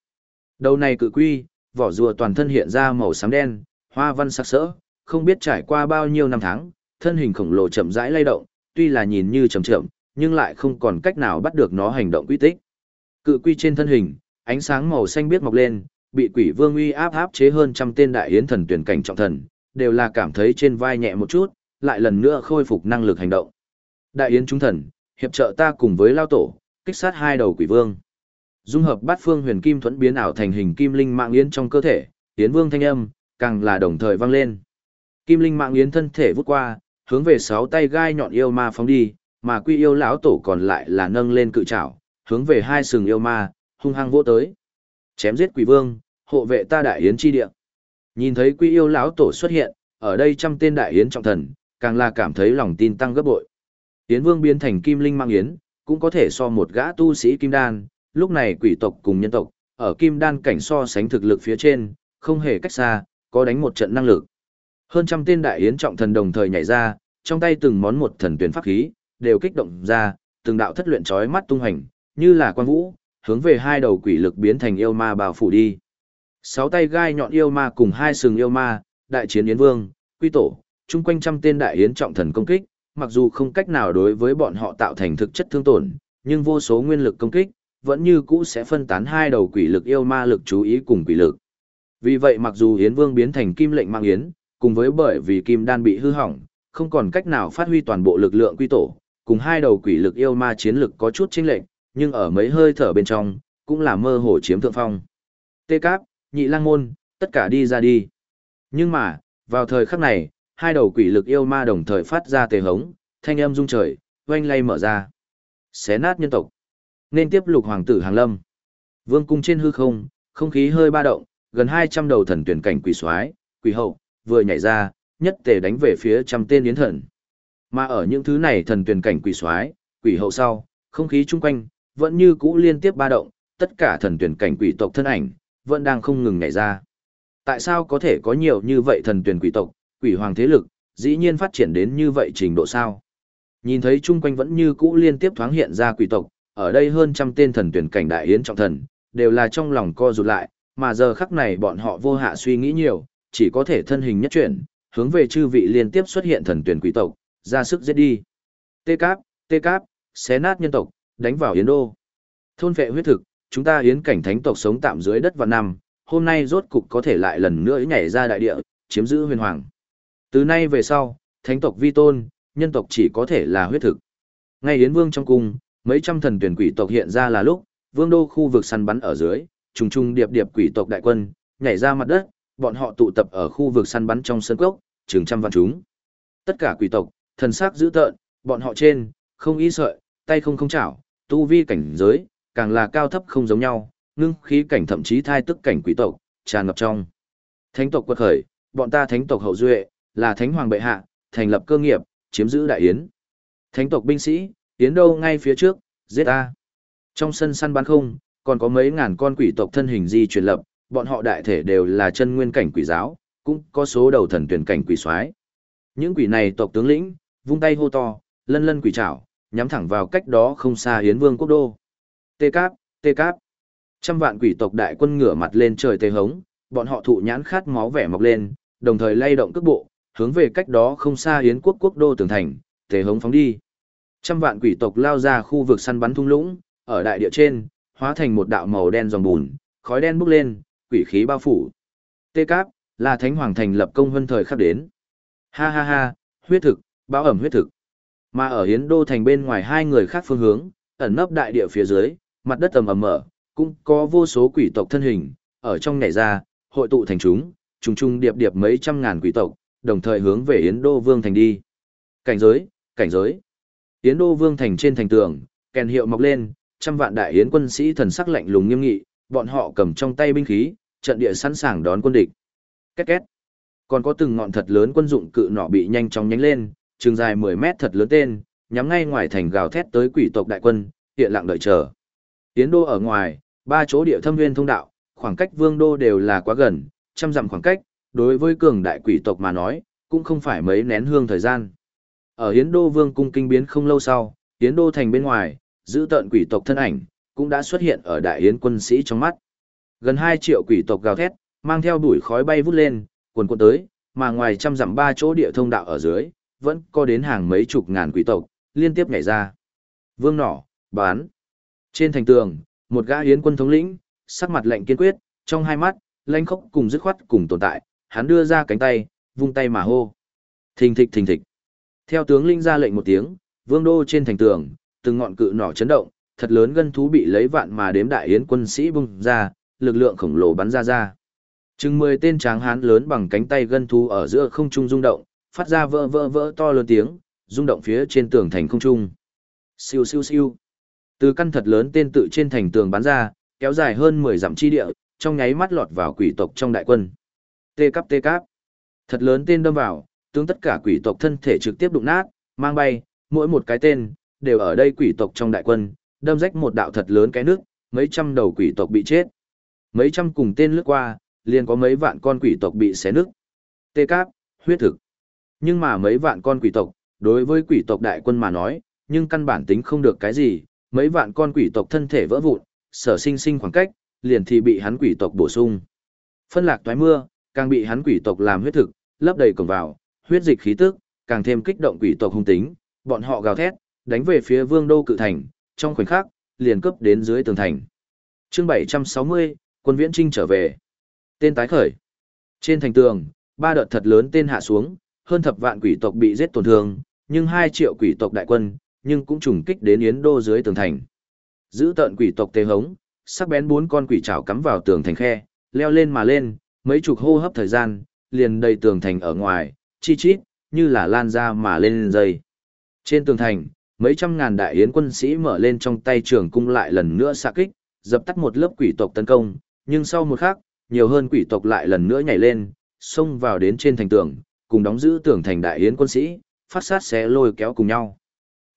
Đầu này cự quy, vỏ rùa toàn thân hiện ra màu xám đen, hoa văn sắc sỡ, không biết trải qua bao nhiêu năm tháng, thân hình khổng lồ chậm rãi lay động, tuy là nhìn như chậm chậm, nhưng lại không còn cách nào bắt được nó hành động quy tích. Cự quy trên thân hình, ánh sáng màu xanh biếc mọc lên, bị quỷ vương uy áp áp chế hơn trăm tên đại yến thần tuyển cảnh trọng thần, đều là cảm thấy trên vai nhẹ một chút, lại lần nữa khôi phục năng lực hành động. Đại yến chúng thần, hiệp trợ ta cùng với lao tổ, kích sát hai đầu quỷ vương. Dung hợp bát phương huyền kim thuẫn biến ảo thành hình kim linh mạng yến trong cơ thể, yến vương thanh âm, càng là đồng thời vang lên. Kim linh mạng yến thân thể vút qua, hướng về sáu tay gai nhọn yêu ma phóng đi, mà quy yêu lão tổ còn lại là nâng lên cự trảo, hướng về hai sừng yêu ma, hung hăng vỗ tới. Chém giết quỷ vương, hộ vệ ta đại yến chi địa. Nhìn thấy quy yêu lão tổ xuất hiện, ở đây trăm tên đại yến trọng thần, càng là cảm thấy lòng tin tăng gấp bội. Yến vương biến thành kim linh Mạng yến, cũng có thể so một gã tu sĩ kim đan, lúc này quỷ tộc cùng nhân tộc, ở kim đan cảnh so sánh thực lực phía trên, không hề cách xa, có đánh một trận năng lực. Hơn trăm tên đại yến trọng thần đồng thời nhảy ra, trong tay từng món một thần tuyển pháp khí, đều kích động ra, từng đạo thất luyện chói mắt tung hành, như là quan vũ, hướng về hai đầu quỷ lực biến thành yêu ma bao phủ đi. Sáu tay gai nhọn yêu ma cùng hai sừng yêu ma, đại chiến yến vương, quy tổ, chung quanh trăm tên đại yến trọng thần công kích, mặc dù không cách nào đối với bọn họ tạo thành thực chất thương tổn, nhưng vô số nguyên lực công kích, vẫn như cũ sẽ phân tán hai đầu quỷ lực yêu ma lực chú ý cùng quỷ lực. Vì vậy mặc dù Yến Vương biến thành kim lệnh mang yến, cùng với bởi vì kim đan bị hư hỏng, không còn cách nào phát huy toàn bộ lực lượng quy tổ, cùng hai đầu quỷ lực yêu ma chiến lực có chút chênh lệch, nhưng ở mấy hơi thở bên trong, cũng là mơ hồ chiếm thượng phong. Tê Cáp, Nhị Lang Môn, tất cả đi ra đi. Nhưng mà, vào thời khắc này, hai đầu quỷ lực yêu ma đồng thời phát ra tề hống, thanh âm rung trời, oanh lay mở ra. Xé nát nhân tộc. Nên tiếp lục hoàng tử hàng lâm. Vương cung trên hư không, không khí hơi ba động, gần 200 đầu thần tuyển cảnh quỷ soái, quỷ hậu, vừa nhảy ra, nhất tề đánh về phía trăm tên yến thần. Mà ở những thứ này thần tuyển cảnh quỷ soái, quỷ hậu sau, không khí chung quanh vẫn như cũ liên tiếp ba động, tất cả thần tuyển cảnh quỷ tộc thân ảnh vẫn đang không ngừng nhảy ra. Tại sao có thể có nhiều như vậy thần tuyển quỷ tộc, quỷ hoàng thế lực, dĩ nhiên phát triển đến như vậy trình độ sao? Nhìn thấy chung quanh vẫn như cũ liên tiếp thoáng hiện ra quỷ tộc, ở đây hơn trăm tên thần tuyển cảnh đại yến trọng thần, đều là trong lòng co rụt lại, mà giờ khắc này bọn họ vô hạ suy nghĩ nhiều, chỉ có thể thân hình nhất chuyển, hướng về chư vị liên tiếp xuất hiện thần tuyển quỷ tộc, ra sức giết đi. Tê cáp, tê cáp, xé nát nhân tộc, đánh vào yến đô. Thôn vệ huyết thực, chúng ta yến cảnh thánh tộc sống tạm dưới đất và năm, hôm nay rốt cục có thể lại lần nữa nhảy ra đại địa, chiếm giữ huyền hoàng. Từ nay về sau, thánh tộc vi tôn, nhân tộc chỉ có thể là huyết thực. Ngay yến vương trong cung, mấy trăm thần tuyển quỷ tộc hiện ra là lúc, vương đô khu vực săn bắn ở dưới, trùng trùng điệp điệp quỷ tộc đại quân, nhảy ra mặt đất, bọn họ tụ tập ở khu vực săn bắn trong sân cốc, chừng trăm văn chúng. Tất cả quỷ tộc, thần sắc dữ tợn, bọn họ trên, không ý sợi, tay không không chảo, tu vi cảnh giới, càng là cao thấp không giống nhau, ngưng khí cảnh thậm chí thai tức cảnh quỷ tộc, tràn ngập trong. Thánh tộc quật khởi, bọn ta thánh tộc hậu duệ, là thánh hoàng bệ hạ, thành lập cơ nghiệp, chiếm giữ đại yến. Thánh tộc binh sĩ, yến đâu ngay phía trước, giết ta. Trong sân săn bắn không, còn có mấy ngàn con quỷ tộc thân hình di chuyển lập, bọn họ đại thể đều là chân nguyên cảnh quỷ giáo, cũng có số đầu thần tuyển cảnh quỷ soái. Những quỷ này tộc tướng lĩnh, vung tay hô to, lân lân quỷ trảo, nhắm thẳng vào cách đó không xa Yến Vương quốc đô. Tê cáp, tê cáp. Trăm vạn quỷ tộc đại quân ngửa mặt lên trời tê hống, bọn họ thụ nhãn khát máu vẻ mọc lên, đồng thời lay động cước bộ, hướng về cách đó không xa Yến quốc quốc đô tường thành, tê hống phóng đi. Trăm vạn quỷ tộc lao ra khu vực săn bắn thung lũng, ở đại địa trên, hóa thành một đạo màu đen dòng bùn, khói đen bốc lên, quỷ khí bao phủ. Tê cáp, là thánh hoàng thành lập công vân thời khắc đến. Ha ha ha, huyết thực, báo ẩm huyết thực. Mà ở hiến đô thành bên ngoài hai người khác phương hướng, ẩn nấp đại địa phía dưới, mặt đất ầm ầm mở, cũng có vô số quỷ tộc thân hình, ở trong nhảy ra, hội tụ thành chúng, trùng trùng điệp điệp mấy trăm ngàn quỷ tộc, đồng thời hướng về Yến Đô Vương thành đi. Cảnh giới, cảnh giới. Yến Đô Vương thành trên thành tường, kèn hiệu mọc lên, trăm vạn đại yến quân sĩ thần sắc lạnh lùng nghiêm nghị, bọn họ cầm trong tay binh khí, trận địa sẵn sàng đón quân địch. Két két. Còn có từng ngọn thật lớn quân dụng cự nỏ bị nhanh chóng nhánh lên, trường dài 10 mét thật lớn tên, nhắm ngay ngoài thành gào thét tới quỷ tộc đại quân, hiện lặng đợi chờ. Tiến Đô ở ngoài, ba chỗ địa thâm nguyên thông đạo, khoảng cách vương đô đều là quá gần, trăm dặm khoảng cách, đối với cường đại quỷ tộc mà nói, cũng không phải mấy nén hương thời gian. Ở Yến Đô Vương cung kinh biến không lâu sau, Yến Đô thành bên ngoài, giữ tận quỷ tộc thân ảnh, cũng đã xuất hiện ở đại yến quân sĩ trong mắt. Gần 2 triệu quỷ tộc gào thét, mang theo bụi khói bay vút lên, cuồn cuộn tới, mà ngoài trăm dặm ba chỗ địa thông đạo ở dưới, vẫn có đến hàng mấy chục ngàn quỷ tộc, liên tiếp nhảy ra. Vương nỏ, bán. Trên thành tường, một gã yến quân thống lĩnh, sắc mặt lạnh kiên quyết, trong hai mắt, lãnh khốc cùng dứt khoát cùng tồn tại, hắn đưa ra cánh tay, vung tay mà hô. Thình thịch thình thịch. Theo tướng linh ra lệnh một tiếng, vương đô trên thành tường, từng ngọn cự nỏ chấn động, thật lớn gân thú bị lấy vạn mà đếm đại yến quân sĩ bung ra, lực lượng khổng lồ bắn ra ra. Chừng 10 tên tráng hán lớn bằng cánh tay gân thú ở giữa không trung rung động, phát ra vỡ vỡ vỡ to lớn tiếng, rung động phía trên tường thành không trung. Siêu siêu siêu. Từ căn thật lớn tên tự trên thành tường bắn ra, kéo dài hơn 10 dặm chi địa, trong nháy mắt lọt vào quỷ tộc trong đại quân. Tê cắp tê cắp. Thật lớn tên đâm vào, tướng tất cả quỷ tộc thân thể trực tiếp đụng nát, mang bay, mỗi một cái tên, đều ở đây quỷ tộc trong đại quân, đâm rách một đạo thật lớn cái nước, mấy trăm đầu quỷ tộc bị chết. Mấy trăm cùng tên lướt qua, liền có mấy vạn con quỷ tộc bị xé nước. Tê cáp, huyết thực. Nhưng mà mấy vạn con quỷ tộc, đối với quỷ tộc đại quân mà nói, nhưng căn bản tính không được cái gì, mấy vạn con quỷ tộc thân thể vỡ vụn, sở sinh sinh khoảng cách, liền thì bị hắn quỷ tộc bổ sung. Phân lạc toái mưa, càng bị hắn quỷ tộc làm huyết thực, lấp đầy cổng vào, huyết dịch khí tức, càng thêm kích động quỷ tộc hung tính, bọn họ gào thét, đánh về phía vương đô cự thành, trong khoảnh khắc, liền cấp đến dưới tường thành. chương 760, quân viễn trinh trở về. Tên tái khởi. Trên thành tường, ba đợt thật lớn tên hạ xuống, hơn thập vạn quỷ tộc bị giết tổn thương, nhưng 2 triệu quỷ tộc đại quân, nhưng cũng trùng kích đến Yến Đô dưới tường thành. Giữ tận quỷ tộc tê hống, sắc bén bốn con quỷ chảo cắm vào tường thành khe, leo lên mà lên, mấy chục hô hấp thời gian, liền đầy tường thành ở ngoài, chi chít, như là lan ra mà lên dây. Trên tường thành, mấy trăm ngàn đại yến quân sĩ mở lên trong tay trường cung lại lần nữa xạ kích, dập tắt một lớp quỷ tộc tấn công, nhưng sau một khắc, nhiều hơn quỷ tộc lại lần nữa nhảy lên, xông vào đến trên thành tường, cùng đóng giữ tường thành đại yến quân sĩ, phát sát xé lôi kéo cùng nhau.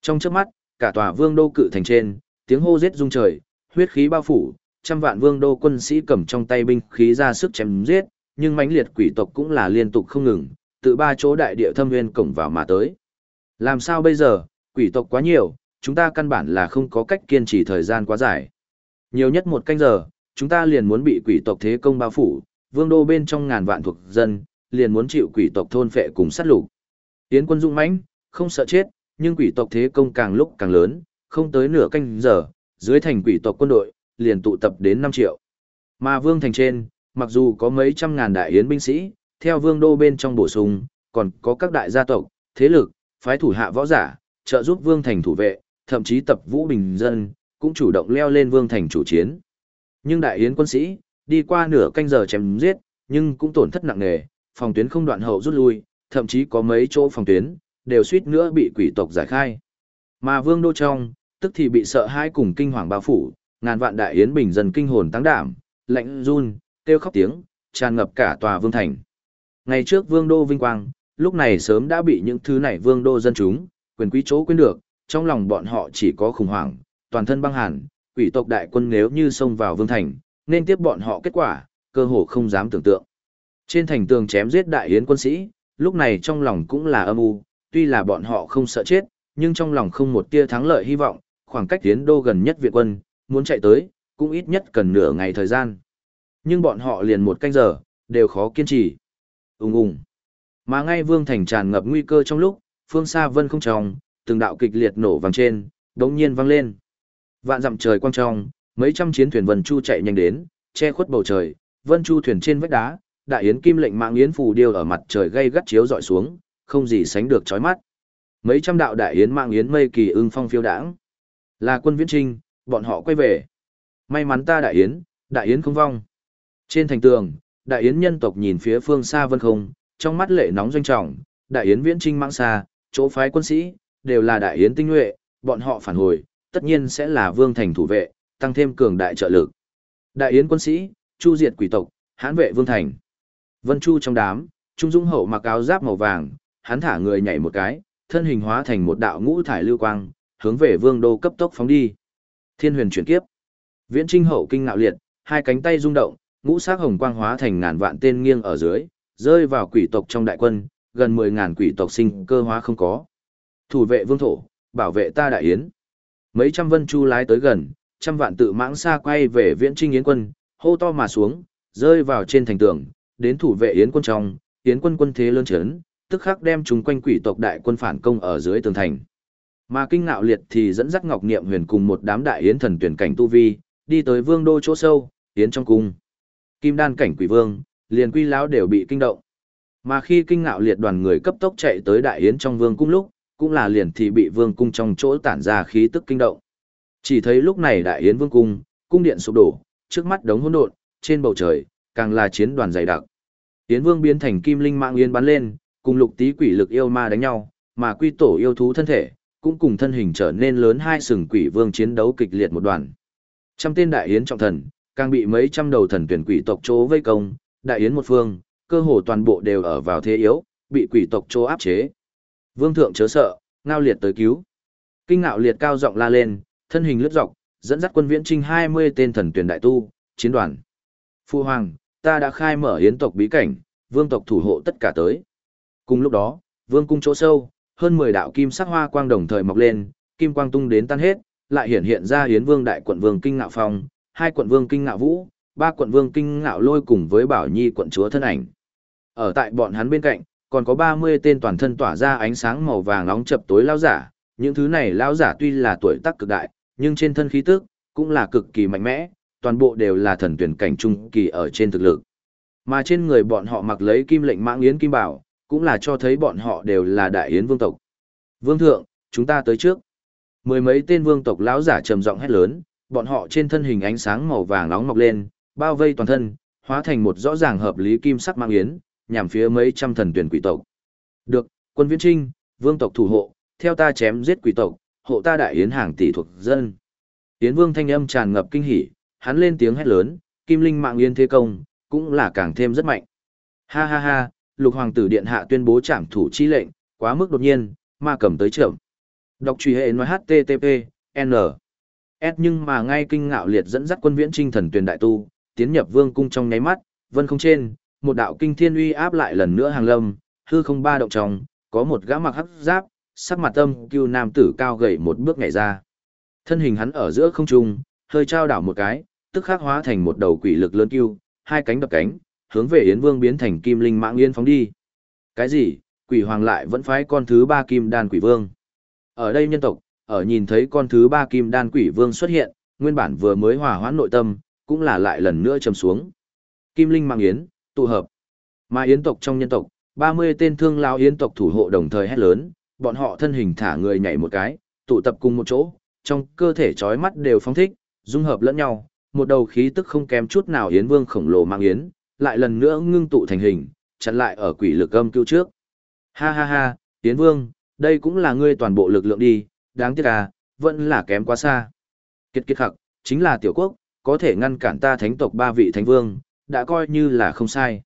Trong chớp mắt, cả tòa vương đô cự thành trên, tiếng hô giết rung trời, huyết khí bao phủ, trăm vạn vương đô quân sĩ cầm trong tay binh khí ra sức chém giết, nhưng mãnh liệt quỷ tộc cũng là liên tục không ngừng, từ ba chỗ đại địa thâm nguyên cổng vào mà tới. Làm sao bây giờ, quỷ tộc quá nhiều, chúng ta căn bản là không có cách kiên trì thời gian quá dài. Nhiều nhất một canh giờ, chúng ta liền muốn bị quỷ tộc thế công bao phủ, vương đô bên trong ngàn vạn thuộc dân, liền muốn chịu quỷ tộc thôn phệ cùng sát lục. Tiến quân dũng mãnh, không sợ chết, nhưng quỷ tộc thế công càng lúc càng lớn, không tới nửa canh giờ, dưới thành quỷ tộc quân đội, liền tụ tập đến 5 triệu. Mà vương thành trên, mặc dù có mấy trăm ngàn đại yến binh sĩ, theo vương đô bên trong bổ sung, còn có các đại gia tộc, thế lực, phái thủ hạ võ giả, trợ giúp vương thành thủ vệ, thậm chí tập vũ bình dân, cũng chủ động leo lên vương thành chủ chiến. Nhưng đại yến quân sĩ, đi qua nửa canh giờ chém giết, nhưng cũng tổn thất nặng nề, phòng tuyến không đoạn hậu rút lui, thậm chí có mấy chỗ phòng tuyến, đều suýt nữa bị quỷ tộc giải khai. Mà vương đô trong, tức thì bị sợ hãi cùng kinh hoàng bao phủ, ngàn vạn đại yến bình dân kinh hồn tăng đảm, lạnh run, kêu khóc tiếng, tràn ngập cả tòa vương thành. Ngày trước vương đô vinh quang, lúc này sớm đã bị những thứ này vương đô dân chúng, quyền quý chỗ quên được, trong lòng bọn họ chỉ có khủng hoảng, toàn thân băng hàn, quỷ tộc đại quân nếu như xông vào vương thành, nên tiếp bọn họ kết quả, cơ hồ không dám tưởng tượng. Trên thành tường chém giết đại yến quân sĩ, lúc này trong lòng cũng là âm u, tuy là bọn họ không sợ chết, nhưng trong lòng không một tia thắng lợi hy vọng, khoảng cách tiến đô gần nhất viện quân, muốn chạy tới, cũng ít nhất cần nửa ngày thời gian. Nhưng bọn họ liền một canh giờ, đều khó kiên trì. Úng Úng. Mà ngay vương thành tràn ngập nguy cơ trong lúc, phương xa vân không tròng, từng đạo kịch liệt nổ vàng trên, đống nhiên vang lên. Vạn dặm trời quang trong, mấy trăm chiến thuyền vân chu chạy nhanh đến, che khuất bầu trời, vân chu thuyền trên vách đá, đại yến kim lệnh mạng yến phù điêu ở mặt trời gây gắt chiếu dọi xuống, không gì sánh được chói mắt. Mấy trăm đạo đại yến mạng yến mây kỳ ưng phong phiêu đãng. Là quân viễn trinh, bọn họ quay về. May mắn ta đại yến, đại yến không vong. Trên thành tường, đại yến nhân tộc nhìn phía phương xa vân không, trong mắt lệ nóng doanh trọng, đại yến viễn trinh mang xa, chỗ phái quân sĩ, đều là đại yến tinh nhuệ, bọn họ phản hồi, tất nhiên sẽ là vương thành thủ vệ, tăng thêm cường đại trợ lực. Đại yến quân sĩ, chu diệt quỷ tộc, hãn vệ vương thành. Vân Chu trong đám, Trung Dung hậu mặc áo giáp màu vàng, hắn thả người nhảy một cái, thân hình hóa thành một đạo ngũ thải lưu quang, hướng về vương đô cấp tốc phóng đi. Thiên huyền chuyển kiếp. Viễn Trinh hậu kinh ngạo liệt, hai cánh tay rung động, ngũ sắc hồng quang hóa thành ngàn vạn tên nghiêng ở dưới, rơi vào quỷ tộc trong đại quân, gần 10 ngàn quỷ tộc sinh cơ hóa không có. Thủ vệ vương thổ, bảo vệ ta đại yến. Mấy trăm vân chu lái tới gần, trăm vạn tự mãng xa quay về Viễn Trinh yến quân, hô to mà xuống, rơi vào trên thành tường, đến thủ vệ yến quân trong, yến quân quân thế lớn chấn, tức khắc đem chúng quanh quỷ tộc đại quân phản công ở dưới tường thành. Mà kinh ngạo liệt thì dẫn dắt Ngọc Niệm Huyền cùng một đám đại yến thần tuyển cảnh tu vi, đi tới vương đô chỗ sâu, yến trong cung. Kim đan cảnh quỷ vương, liền quy lão đều bị kinh động. Mà khi kinh ngạo liệt đoàn người cấp tốc chạy tới đại yến trong vương cung lúc, cũng là liền thì bị vương cung trong chỗ tản ra khí tức kinh động. Chỉ thấy lúc này đại yến vương cung, cung điện sụp đổ, trước mắt đống hỗn độn, trên bầu trời, càng là chiến đoàn dày đặc. Yến vương biến thành kim linh mạng yên bắn lên, cùng lục tí quỷ lực yêu ma đánh nhau, mà quy tổ yêu thú thân thể, cũng cùng thân hình trở nên lớn hai sừng quỷ vương chiến đấu kịch liệt một đoàn. Trăm tên đại yến trọng thần, càng bị mấy trăm đầu thần tuyển quỷ tộc chỗ vây công, đại yến một phương, cơ hồ toàn bộ đều ở vào thế yếu, bị quỷ tộc chỗ áp chế. Vương thượng chớ sợ, ngao liệt tới cứu. Kinh ngạo liệt cao giọng la lên, thân hình lướt dọc, dẫn dắt quân viễn trinh 20 tên thần tuyển đại tu, chiến đoàn. Phu hoàng, ta đã khai mở yến tộc bí cảnh, vương tộc thủ hộ tất cả tới. Cùng lúc đó, vương cung chỗ sâu, hơn 10 đạo kim sắc hoa quang đồng thời mọc lên, kim quang tung đến tan hết, lại hiện hiện ra Yến Vương đại quận vương kinh ngạo phong, hai quận vương kinh ngạo vũ, ba quận vương kinh ngạo lôi cùng với Bảo Nhi quận chúa thân ảnh. Ở tại bọn hắn bên cạnh, còn có 30 tên toàn thân tỏa ra ánh sáng màu vàng nóng chập tối lao giả, những thứ này lao giả tuy là tuổi tác cực đại, nhưng trên thân khí tức cũng là cực kỳ mạnh mẽ, toàn bộ đều là thần tuyển cảnh trung kỳ ở trên thực lực. Mà trên người bọn họ mặc lấy kim lệnh mãng yến kim bảo, cũng là cho thấy bọn họ đều là đại yến vương tộc. Vương thượng, chúng ta tới trước. Mười mấy tên vương tộc lão giả trầm giọng hét lớn, bọn họ trên thân hình ánh sáng màu vàng nóng mọc lên, bao vây toàn thân, hóa thành một rõ ràng hợp lý kim sắc mang yến, nhằm phía mấy trăm thần tuyển quỷ tộc. Được, quân viễn trinh, vương tộc thủ hộ, theo ta chém giết quỷ tộc, hộ ta đại yến hàng tỷ thuộc dân. Yến vương thanh âm tràn ngập kinh hỉ, hắn lên tiếng hét lớn, kim linh mạng yến thế công, cũng là càng thêm rất mạnh. Ha ha ha, lục hoàng tử điện hạ tuyên bố trảm thủ chi lệnh, quá mức đột nhiên, ma cầm tới trưởng. Đọc truy hệ nói HTTP, N. S nhưng mà ngay kinh ngạo liệt dẫn dắt quân viễn trinh thần tuyển đại tu, tiến nhập vương cung trong nháy mắt, vân không trên, một đạo kinh thiên uy áp lại lần nữa hàng lâm, hư không ba động trong, có một gã mặc hắc giáp, sắc mặt tâm cưu nam tử cao gầy một bước nhảy ra. Thân hình hắn ở giữa không trung, hơi trao đảo một cái, tức khắc hóa thành một đầu quỷ lực lớn cưu, hai cánh đập cánh, hướng về Yến Vương biến thành kim linh mạng yên phóng đi. Cái gì? Quỷ hoàng lại vẫn phái con thứ ba kim đan quỷ vương. Ở đây nhân tộc, ở nhìn thấy con thứ ba kim đan quỷ vương xuất hiện, nguyên bản vừa mới hòa hoãn nội tâm, cũng là lại lần nữa trầm xuống. Kim linh mạng yến, tụ hợp. Mà yến tộc trong nhân tộc, 30 tên thương lao yến tộc thủ hộ đồng thời hét lớn, bọn họ thân hình thả người nhảy một cái, tụ tập cùng một chỗ, trong cơ thể chói mắt đều phóng thích, dung hợp lẫn nhau, một đầu khí tức không kém chút nào yến vương khổng lồ mang yến, lại lần nữa ngưng tụ thành hình, chặn lại ở quỷ lực âm cứu trước. Ha ha ha, yến Vương, đây cũng là ngươi toàn bộ lực lượng đi, đáng tiếc à, vẫn là kém quá xa. Kiệt kiệt khắc, chính là tiểu quốc, có thể ngăn cản ta thánh tộc ba vị thánh vương, đã coi như là không sai.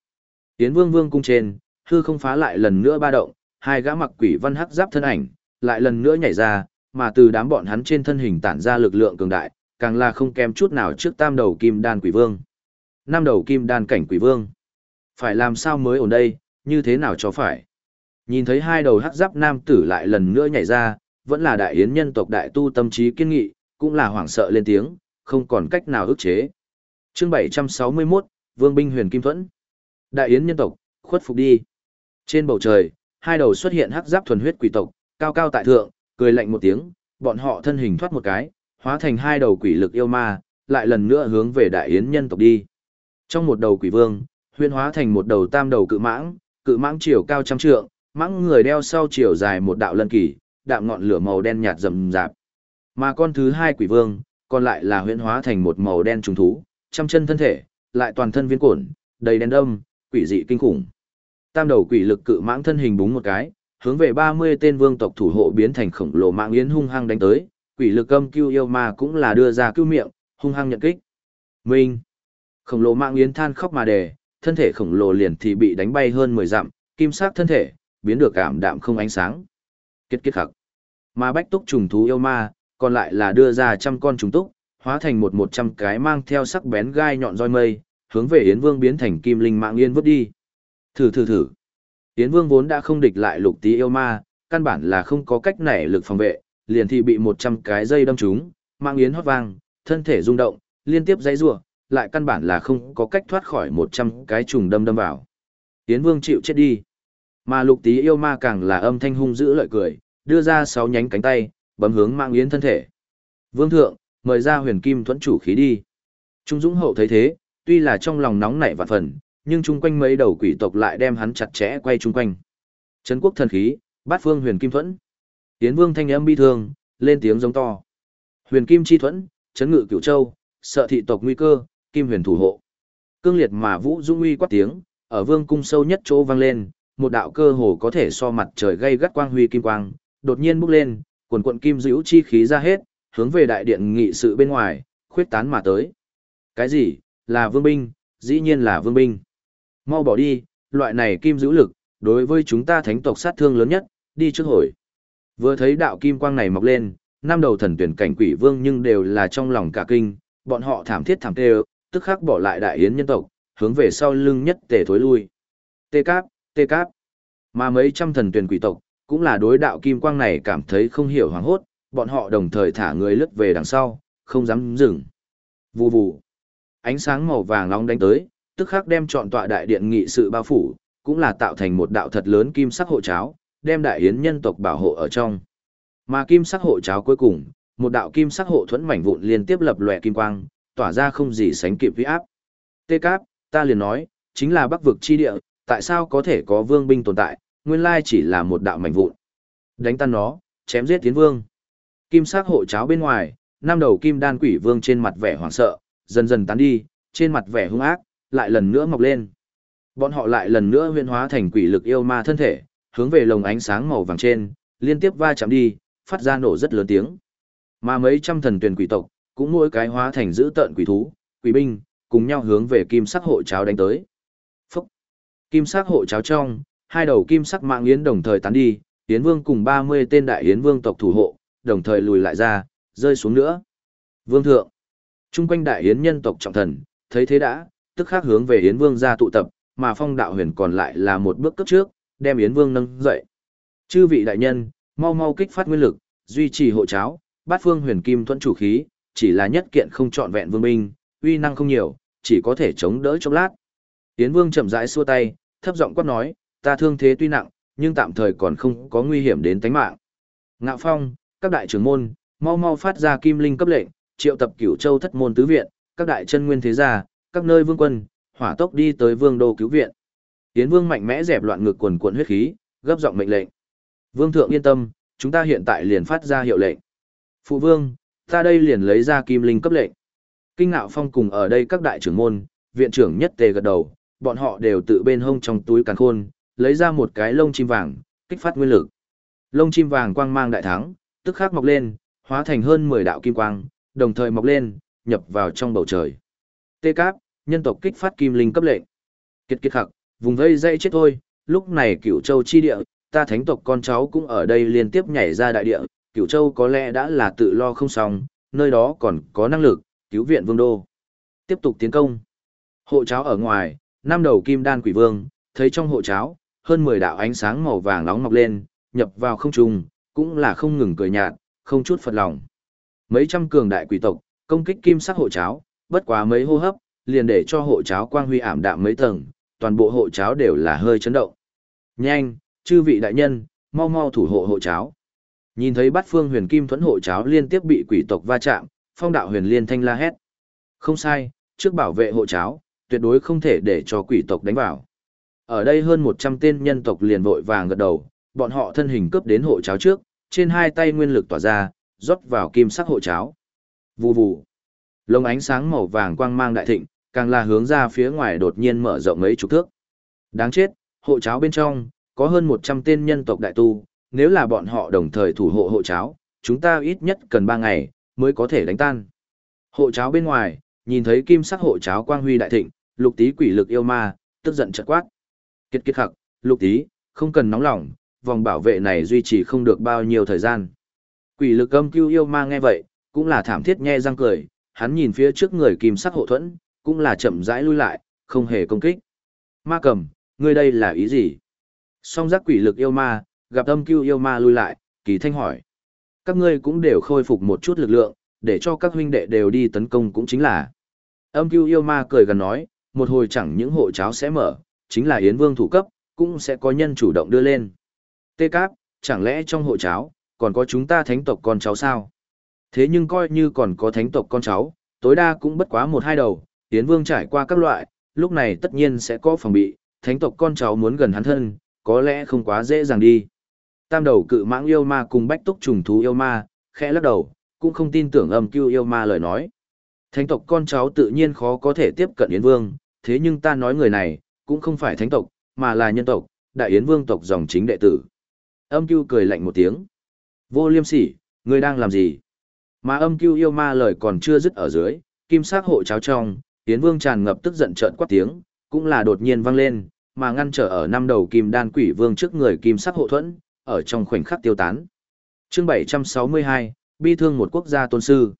Tiến Vương Vương cung trên, hư không phá lại lần nữa ba động, hai gã mặc quỷ văn hắc giáp thân ảnh, lại lần nữa nhảy ra, mà từ đám bọn hắn trên thân hình tản ra lực lượng cường đại, càng là không kém chút nào trước tam đầu kim đan quỷ vương. Năm đầu kim đan cảnh quỷ vương. Phải làm sao mới ổn đây, như thế nào cho phải. Nhìn thấy hai đầu hắc giáp nam tử lại lần nữa nhảy ra, vẫn là đại yến nhân tộc đại tu tâm trí kiên nghị, cũng là hoảng sợ lên tiếng, không còn cách nào ức chế. Chương 761, Vương binh Huyền Kim Thuẫn. Đại yến nhân tộc, khuất phục đi. Trên bầu trời, hai đầu xuất hiện hắc giáp thuần huyết quỷ tộc, cao cao tại thượng, cười lạnh một tiếng, bọn họ thân hình thoát một cái, hóa thành hai đầu quỷ lực yêu ma, lại lần nữa hướng về đại yến nhân tộc đi. Trong một đầu quỷ vương, huyên hóa thành một đầu tam đầu cự mãng, cự mãng chiều cao trăm trượng, mãng người đeo sau chiều dài một đạo lân kỳ, đạm ngọn lửa màu đen nhạt rầm rạp. Mà con thứ hai quỷ vương, còn lại là huyên hóa thành một màu đen trùng thú, trăm chân thân thể, lại toàn thân viên cổn, đầy đen đâm, quỷ dị kinh khủng. Tam đầu quỷ lực cự mãng thân hình búng một cái, hướng về 30 tên vương tộc thủ hộ biến thành khổng lồ mạng yến hung hăng đánh tới, quỷ lực âm cưu yêu ma cũng là đưa ra cứu miệng, hung hăng nhận kích. Minh. Khổng lồ mạng yến than khóc mà đề, thân thể khổng lồ liền thì bị đánh bay hơn 10 dặm, kim sắc thân thể, biến được cảm đạm không ánh sáng. Kết kết khắc. Mà bách túc trùng thú yêu ma, còn lại là đưa ra trăm con trùng túc, hóa thành một một trăm cái mang theo sắc bén gai nhọn roi mây, hướng về Yến Vương biến thành kim linh mạng yên vứt đi. Thử thử thử. Yến Vương vốn đã không địch lại lục tí yêu ma, căn bản là không có cách nảy lực phòng vệ, liền thì bị một trăm cái dây đâm trúng, mạng yến hót vang, thân thể rung động, liên tiếp dãy rủa, lại căn bản là không có cách thoát khỏi một trăm cái trùng đâm đâm vào. Yến Vương chịu chết đi. Mà lục tí yêu ma càng là âm thanh hung dữ lợi cười, đưa ra sáu nhánh cánh tay, bấm hướng mạng yến thân thể. Vương thượng, mời ra huyền kim thuẫn chủ khí đi. Trung Dũng hậu thấy thế, tuy là trong lòng nóng nảy vạn phần, nhưng chung quanh mấy đầu quỷ tộc lại đem hắn chặt chẽ quay chung quanh. Trấn quốc thần khí, bát phương huyền kim thuẫn. Tiến vương thanh âm bi thương, lên tiếng giống to. Huyền kim chi thuẫn, trấn ngự cửu châu, sợ thị tộc nguy cơ, kim huyền thủ hộ. Cương liệt mà vũ dung uy quát tiếng, ở vương cung sâu nhất chỗ vang lên, một đạo cơ hồ có thể so mặt trời gây gắt quang huy kim quang, đột nhiên bốc lên, quần quận kim dữ chi khí ra hết, hướng về đại điện nghị sự bên ngoài, khuyết tán mà tới. Cái gì? Là vương binh, dĩ nhiên là vương binh. Mau bỏ đi, loại này kim dữ lực, đối với chúng ta thánh tộc sát thương lớn nhất, đi trước hồi. Vừa thấy đạo kim quang này mọc lên, năm đầu thần tuyển cảnh quỷ vương nhưng đều là trong lòng cả kinh, bọn họ thảm thiết thảm tê tức khắc bỏ lại đại yến nhân tộc, hướng về sau lưng nhất tề thối lui. Tê cáp, tê cáp. Mà mấy trăm thần tuyển quỷ tộc, cũng là đối đạo kim quang này cảm thấy không hiểu hoảng hốt, bọn họ đồng thời thả người lướt về đằng sau, không dám dừng. Vù vù. Ánh sáng màu vàng nóng đánh tới, tức khắc đem trọn tọa đại điện nghị sự bao phủ, cũng là tạo thành một đạo thật lớn kim sắc hộ cháo, đem đại yến nhân tộc bảo hộ ở trong. Mà kim sắc hộ cháo cuối cùng, một đạo kim sắc hộ thuẫn mảnh vụn liên tiếp lập lòe kim quang, tỏa ra không gì sánh kịp vi áp. Tê Cáp, ta liền nói, chính là Bắc vực chi địa, tại sao có thể có vương binh tồn tại, nguyên lai chỉ là một đạo mảnh vụn. Đánh tan nó, chém giết tiến vương. Kim sắc hộ cháo bên ngoài, năm đầu kim đan quỷ vương trên mặt vẻ hoảng sợ, dần dần tán đi, trên mặt vẻ hung ác, lại lần nữa mọc lên. Bọn họ lại lần nữa huyễn hóa thành quỷ lực yêu ma thân thể, hướng về lồng ánh sáng màu vàng trên, liên tiếp va chạm đi, phát ra nổ rất lớn tiếng. Mà mấy trăm thần tuyển quỷ tộc, cũng mỗi cái hóa thành giữ tợn quỷ thú, quỷ binh, cùng nhau hướng về kim sắc hộ cháo đánh tới. Phúc! Kim sắc hộ cháo trong, hai đầu kim sắc mạng yến đồng thời tán đi, yến vương cùng 30 tên đại yến vương tộc thủ hộ, đồng thời lùi lại ra, rơi xuống nữa. Vương thượng! Trung quanh đại yến nhân tộc trọng thần, thấy thế đã, tức khắc hướng về Yến Vương gia tụ tập, mà phong đạo huyền còn lại là một bước cấp trước, đem Yến Vương nâng dậy. Chư vị đại nhân, mau mau kích phát nguyên lực, duy trì hộ cháo, bát phương huyền kim thuẫn chủ khí, chỉ là nhất kiện không trọn vẹn vương binh, uy năng không nhiều, chỉ có thể chống đỡ trong lát. Yến Vương chậm rãi xua tay, thấp giọng quát nói, ta thương thế tuy nặng, nhưng tạm thời còn không có nguy hiểm đến tính mạng. Ngạo Phong, các đại trưởng môn, mau mau phát ra kim linh cấp lệnh, triệu tập cửu châu thất môn tứ viện, các đại chân nguyên thế gia, các nơi vương quân, hỏa tốc đi tới vương đô cứu viện. Tiến vương mạnh mẽ dẹp loạn ngực quần cuộn huyết khí, gấp giọng mệnh lệnh. Vương thượng yên tâm, chúng ta hiện tại liền phát ra hiệu lệnh. Phụ vương, ta đây liền lấy ra kim linh cấp lệnh. Kinh ngạo phong cùng ở đây các đại trưởng môn, viện trưởng nhất tề gật đầu, bọn họ đều tự bên hông trong túi càn khôn, lấy ra một cái lông chim vàng, kích phát nguyên lực. Lông chim vàng quang mang đại thắng, tức khắc mọc lên, hóa thành hơn 10 đạo kim quang, đồng thời mọc lên, nhập vào trong bầu trời. Tê cáp, nhân tộc kích phát kim linh cấp lệnh. Kiệt kiệt khắc, vùng vây dây chết thôi, lúc này cửu châu chi địa, ta thánh tộc con cháu cũng ở đây liên tiếp nhảy ra đại địa, cửu châu có lẽ đã là tự lo không xong, nơi đó còn có năng lực, cứu viện vương đô. Tiếp tục tiến công. Hộ cháo ở ngoài, năm đầu kim đan quỷ vương, thấy trong hộ cháo, hơn 10 đạo ánh sáng màu vàng nóng mọc lên, nhập vào không trung, cũng là không ngừng cười nhạt, không chút phật lòng. Mấy trăm cường đại quỷ tộc, công kích kim sắc hộ cháo, bất quá mấy hô hấp, liền để cho hộ cháo quang huy ảm đạm mấy tầng, toàn bộ hộ cháo đều là hơi chấn động. Nhanh, chư vị đại nhân, mau mau thủ hộ hộ cháo. Nhìn thấy bát phương huyền kim thuẫn hộ cháo liên tiếp bị quỷ tộc va chạm, phong đạo huyền liên thanh la hét. Không sai, trước bảo vệ hộ cháo, tuyệt đối không thể để cho quỷ tộc đánh vào. Ở đây hơn 100 tên nhân tộc liền vội vàng gật đầu, bọn họ thân hình cướp đến hộ cháo trước, trên hai tay nguyên lực tỏa ra, rót vào kim sắc hộ cháo. Vù vù. Lông ánh sáng màu vàng quang mang đại thịnh, càng là hướng ra phía ngoài đột nhiên mở rộng mấy chục thước. Đáng chết, Hộ cháo bên trong, có hơn 100 tên nhân tộc đại tu, nếu là bọn họ đồng thời thủ hộ hộ cháo, chúng ta ít nhất cần 3 ngày, mới có thể đánh tan. Hộ cháo bên ngoài, nhìn thấy kim sắc hộ cháo quang huy đại thịnh, lục tí quỷ lực yêu ma, tức giận chợt quát. Kiệt kiệt khặc, lục tí, không cần nóng lòng, vòng bảo vệ này duy trì không được bao nhiêu thời gian. Quỷ lực âm cưu yêu ma nghe vậy, cũng là thảm thiết nhe răng cười, hắn nhìn phía trước người kim sắc hộ thuẫn, cũng là chậm rãi lui lại, không hề công kích. Ma cầm, ngươi đây là ý gì? Song giác quỷ lực yêu ma, gặp âm cưu yêu ma lui lại, kỳ thanh hỏi. Các ngươi cũng đều khôi phục một chút lực lượng, để cho các huynh đệ đều đi tấn công cũng chính là. Âm cưu yêu ma cười gần nói, một hồi chẳng những hộ cháo sẽ mở, chính là Yến Vương thủ cấp, cũng sẽ có nhân chủ động đưa lên. Tê Cáp, chẳng lẽ trong hộ cháo, còn có chúng ta thánh tộc con cháu sao? Thế nhưng coi như còn có thánh tộc con cháu, tối đa cũng bất quá một hai đầu, Yến Vương trải qua các loại, lúc này tất nhiên sẽ có phòng bị, thánh tộc con cháu muốn gần hắn thân, có lẽ không quá dễ dàng đi. Tam đầu cự mãng yêu ma cùng bách túc trùng thú yêu ma, khẽ lắc đầu, cũng không tin tưởng âm cưu yêu ma lời nói. Thánh tộc con cháu tự nhiên khó có thể tiếp cận Yến Vương, thế nhưng ta nói người này, cũng không phải thánh tộc, mà là nhân tộc, đại Yến Vương tộc dòng chính đệ tử. Âm cưu cười lạnh một tiếng. Vô liêm sỉ, ngươi đang làm gì? Mà âm cưu yêu ma lời còn chưa dứt ở dưới, kim sắc hộ cháo trong, Yến Vương tràn ngập tức giận trợn quát tiếng, cũng là đột nhiên vang lên, mà ngăn trở ở năm đầu kim đan quỷ vương trước người kim sắc hộ thuẫn, ở trong khoảnh khắc tiêu tán. Chương 762, bi thương một quốc gia tôn sư.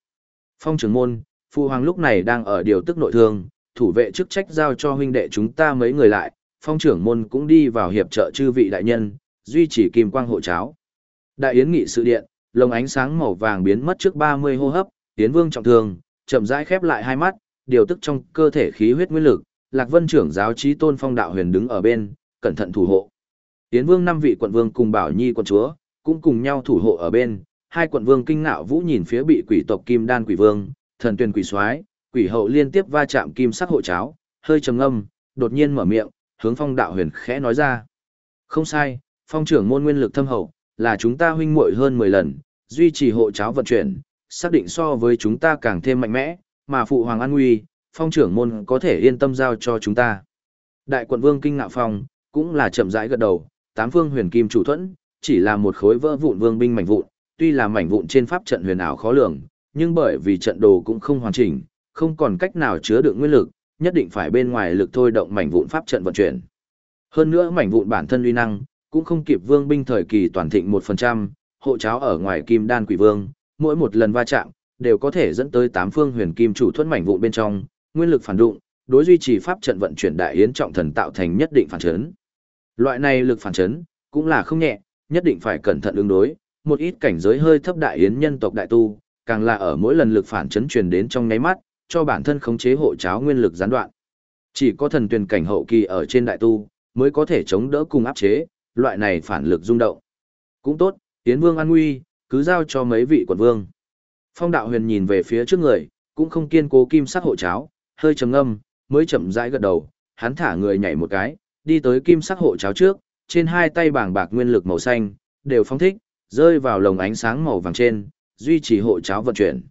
Phong trưởng môn, phụ hoàng lúc này đang ở điều tức nội thương, thủ vệ chức trách giao cho huynh đệ chúng ta mấy người lại, phong trưởng môn cũng đi vào hiệp trợ chư vị đại nhân, duy trì kim quang hộ cháo. Đại yến nghị sự điện, lồng ánh sáng màu vàng biến mất trước 30 hô hấp, Yến Vương trọng thương, chậm rãi khép lại hai mắt, điều tức trong cơ thể khí huyết nguyên lực, Lạc Vân trưởng giáo chí Tôn Phong đạo huyền đứng ở bên, cẩn thận thủ hộ. Yến Vương năm vị quận vương cùng Bảo Nhi quận chúa, cũng cùng nhau thủ hộ ở bên, hai quận vương kinh ngạo vũ nhìn phía bị quỷ tộc Kim Đan quỷ vương, thần tuyển quỷ soái, quỷ hậu liên tiếp va chạm kim sắc hộ cháo, hơi trầm ngâm, đột nhiên mở miệng, hướng Phong đạo huyền khẽ nói ra: "Không sai, Phong trưởng môn nguyên lực thâm hậu, là chúng ta huynh muội hơn 10 lần, duy trì hộ cháo vận chuyển, xác định so với chúng ta càng thêm mạnh mẽ, mà phụ hoàng an nguy, phong trưởng môn có thể yên tâm giao cho chúng ta. Đại quận vương kinh ngạo phong, cũng là chậm rãi gật đầu, tám phương huyền kim chủ thuẫn, chỉ là một khối vỡ vụn vương binh mảnh vụn, tuy là mảnh vụn trên pháp trận huyền ảo khó lường, nhưng bởi vì trận đồ cũng không hoàn chỉnh, không còn cách nào chứa đựng nguyên lực, nhất định phải bên ngoài lực thôi động mảnh vụn pháp trận vận chuyển. Hơn nữa mảnh vụn bản thân uy năng, cũng không kịp vương binh thời kỳ toàn thịnh 1%, hộ cháo ở ngoài kim đan quỷ vương, mỗi một lần va chạm, đều có thể dẫn tới tám phương huyền kim chủ thuẫn mảnh vụn bên trong, nguyên lực phản đụng, đối duy trì pháp trận vận chuyển đại yến trọng thần tạo thành nhất định phản chấn. Loại này lực phản chấn cũng là không nhẹ, nhất định phải cẩn thận ứng đối, một ít cảnh giới hơi thấp đại yến nhân tộc đại tu, càng là ở mỗi lần lực phản chấn truyền đến trong nháy mắt, cho bản thân khống chế hộ cháo nguyên lực gián đoạn. Chỉ có thần tuyển cảnh hậu kỳ ở trên đại tu, mới có thể chống đỡ cùng áp chế, loại này phản lực rung động. Cũng tốt, Yến Vương an nguy, cứ giao cho mấy vị quận vương. Phong đạo huyền nhìn về phía trước người, cũng không kiên cố kim sắc hộ cháo, hơi trầm ngâm, mới chậm rãi gật đầu, hắn thả người nhảy một cái, đi tới kim sắc hộ cháo trước, trên hai tay bảng bạc nguyên lực màu xanh, đều phóng thích, rơi vào lồng ánh sáng màu vàng trên, duy trì hộ cháo vận chuyển.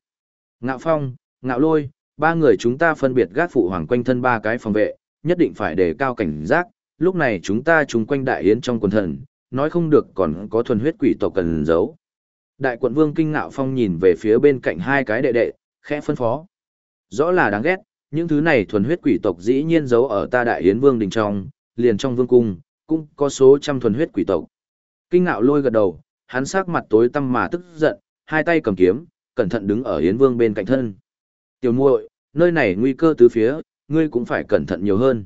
Ngạo Phong, Ngạo Lôi, ba người chúng ta phân biệt gác phụ hoàng quanh thân ba cái phòng vệ, nhất định phải đề cao cảnh giác, lúc này chúng ta chúng quanh đại yến trong quần thần, nói không được còn có thuần huyết quỷ tộc cần giấu. Đại quận vương kinh ngạo phong nhìn về phía bên cạnh hai cái đệ đệ, khẽ phân phó. Rõ là đáng ghét, những thứ này thuần huyết quỷ tộc dĩ nhiên giấu ở ta đại yến vương đình trong, liền trong vương cung, cũng có số trăm thuần huyết quỷ tộc. Kinh ngạo lôi gật đầu, hắn sắc mặt tối tăm mà tức giận, hai tay cầm kiếm, cẩn thận đứng ở yến vương bên cạnh thân. Tiểu muội, nơi này nguy cơ tứ phía, ngươi cũng phải cẩn thận nhiều hơn.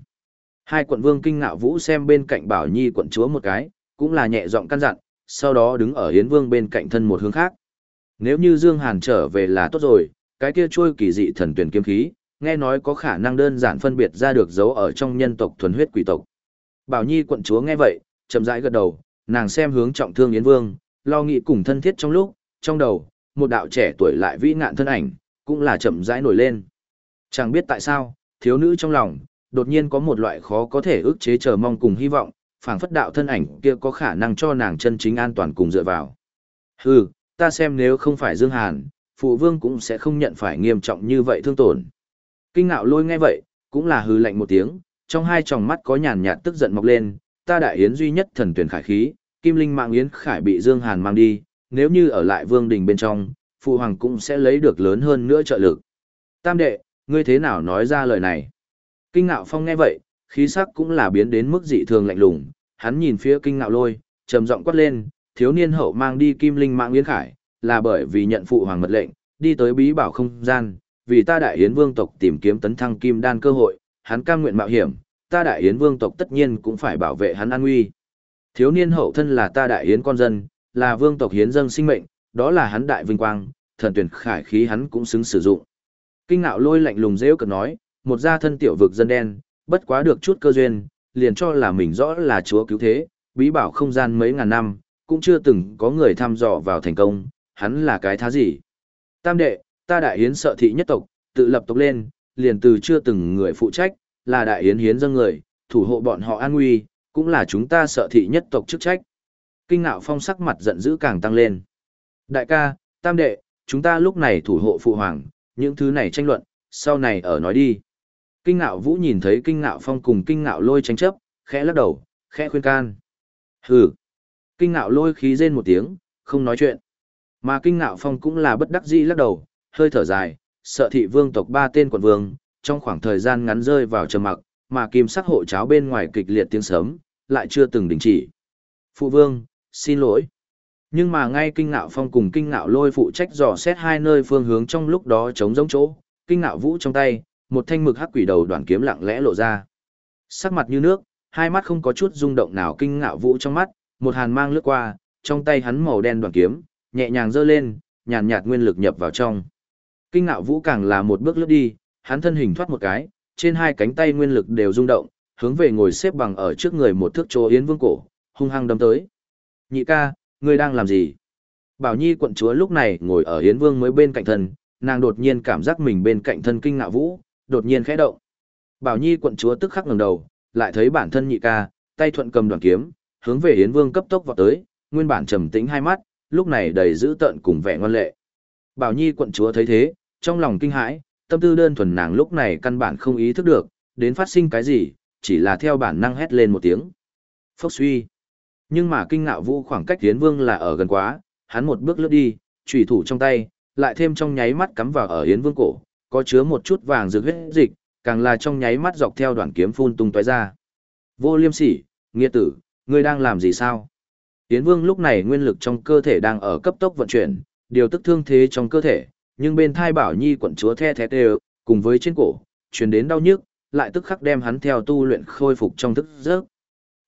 Hai quận vương kinh ngạo vũ xem bên cạnh bảo nhi quận chúa một cái, cũng là nhẹ giọng căn dặn, sau đó đứng ở Yến Vương bên cạnh thân một hướng khác. Nếu như Dương Hàn trở về là tốt rồi, cái kia trôi kỳ dị thần tuyển kiếm khí, nghe nói có khả năng đơn giản phân biệt ra được dấu ở trong nhân tộc thuần huyết quỷ tộc. Bảo Nhi quận chúa nghe vậy, chậm rãi gật đầu, nàng xem hướng trọng thương Yến Vương, lo nghĩ cùng thân thiết trong lúc, trong đầu, một đạo trẻ tuổi lại vĩ ngạn thân ảnh, cũng là chậm rãi nổi lên. Chẳng biết tại sao, thiếu nữ trong lòng, đột nhiên có một loại khó có thể ức chế chờ mong cùng hy vọng, phảng phất đạo thân ảnh kia có khả năng cho nàng chân chính an toàn cùng dựa vào. Hừ, ta xem nếu không phải Dương Hàn, phụ vương cũng sẽ không nhận phải nghiêm trọng như vậy thương tổn. Kinh ngạo lôi nghe vậy, cũng là hừ lạnh một tiếng, trong hai tròng mắt có nhàn nhạt tức giận mọc lên, ta đại yến duy nhất thần tuyển khải khí, kim linh mạng yến khải bị Dương Hàn mang đi, nếu như ở lại vương đình bên trong, phụ hoàng cũng sẽ lấy được lớn hơn nữa trợ lực. Tam đệ, ngươi thế nào nói ra lời này? Kinh ngạo phong nghe vậy, khí sắc cũng là biến đến mức dị thường lạnh lùng, hắn nhìn phía kinh ngạo lôi, trầm giọng quát lên, thiếu niên hậu mang đi kim linh mạng yến khải, là bởi vì nhận phụ hoàng mật lệnh, đi tới bí bảo không gian, vì ta đại yến vương tộc tìm kiếm tấn thăng kim đan cơ hội, hắn cam nguyện mạo hiểm, ta đại yến vương tộc tất nhiên cũng phải bảo vệ hắn an nguy. Thiếu niên hậu thân là ta đại yến con dân, là vương tộc hiến dâng sinh mệnh, đó là hắn đại vinh quang, thần tuyển khải khí hắn cũng xứng sử dụng. Kinh ngạo lôi lạnh lùng rêu cực nói, một gia thân tiểu vực dân đen, bất quá được chút cơ duyên, liền cho là mình rõ là chúa cứu thế, bí bảo không gian mấy ngàn năm, cũng chưa từng có người thăm dò vào thành công, hắn là cái thá gì. Tam đệ, ta đại hiến sợ thị nhất tộc, tự lập tộc lên, liền từ chưa từng người phụ trách, là đại hiến hiến dân người, thủ hộ bọn họ an nguy, cũng là chúng ta sợ thị nhất tộc chức trách. Kinh ngạo phong sắc mặt giận dữ càng tăng lên. Đại ca, tam đệ, chúng ta lúc này thủ hộ phụ hoàng, những thứ này tranh luận, sau này ở nói đi. Kinh ngạo vũ nhìn thấy kinh ngạo phong cùng kinh ngạo lôi tranh chấp, khẽ lắc đầu, khẽ khuyên can. Hừ. Kinh ngạo lôi khí rên một tiếng, không nói chuyện. Mà kinh ngạo phong cũng là bất đắc dĩ lắc đầu, hơi thở dài, sợ thị vương tộc ba tên quận vương, trong khoảng thời gian ngắn rơi vào trầm mặc, mà kim sắc hộ cháo bên ngoài kịch liệt tiếng sớm, lại chưa từng đình chỉ. Phụ vương, xin lỗi. Nhưng mà ngay kinh ngạo phong cùng kinh ngạo lôi phụ trách dò xét hai nơi phương hướng trong lúc đó chống giống chỗ, kinh ngạo vũ trong tay, một thanh mực hắc quỷ đầu đoàn kiếm lặng lẽ lộ ra. Sắc mặt như nước, hai mắt không có chút rung động nào kinh ngạo vũ trong mắt, một hàn mang lướt qua, trong tay hắn màu đen đoàn kiếm, nhẹ nhàng giơ lên, nhàn nhạt nguyên lực nhập vào trong. Kinh ngạo vũ càng là một bước lướt đi, hắn thân hình thoát một cái, trên hai cánh tay nguyên lực đều rung động, hướng về ngồi xếp bằng ở trước người một thước chỗ yến vương cổ, hung hăng đâm tới. Nhị ca, ngươi đang làm gì? Bảo Nhi quận chúa lúc này ngồi ở Yến Vương mới bên cạnh thân, nàng đột nhiên cảm giác mình bên cạnh thân kinh ngạo vũ, đột nhiên khẽ động. Bảo Nhi quận chúa tức khắc ngẩng đầu, lại thấy bản thân nhị ca, tay thuận cầm đoàn kiếm, hướng về Yến Vương cấp tốc vọt tới, nguyên bản trầm tĩnh hai mắt, lúc này đầy dữ tợn cùng vẻ ngoan lệ. Bảo Nhi quận chúa thấy thế, trong lòng kinh hãi, tâm tư đơn thuần nàng lúc này căn bản không ý thức được, đến phát sinh cái gì, chỉ là theo bản năng hét lên một tiếng. Phốc suy. Nhưng mà kinh ngạo vũ khoảng cách Yến Vương là ở gần quá, hắn một bước lướt đi, chủy thủ trong tay, lại thêm trong nháy mắt cắm vào ở Yến Vương cổ, có chứa một chút vàng dược huyết dịch, càng là trong nháy mắt dọc theo đoạn kiếm phun tung tóe ra. Vô Liêm Sỉ, nghĩa tử, ngươi đang làm gì sao? Yến Vương lúc này nguyên lực trong cơ thể đang ở cấp tốc vận chuyển, điều tức thương thế trong cơ thể, nhưng bên thai Bảo Nhi quận chúa the thét đều, cùng với trên cổ, truyền đến đau nhức, lại tức khắc đem hắn theo tu luyện khôi phục trong thức giấc.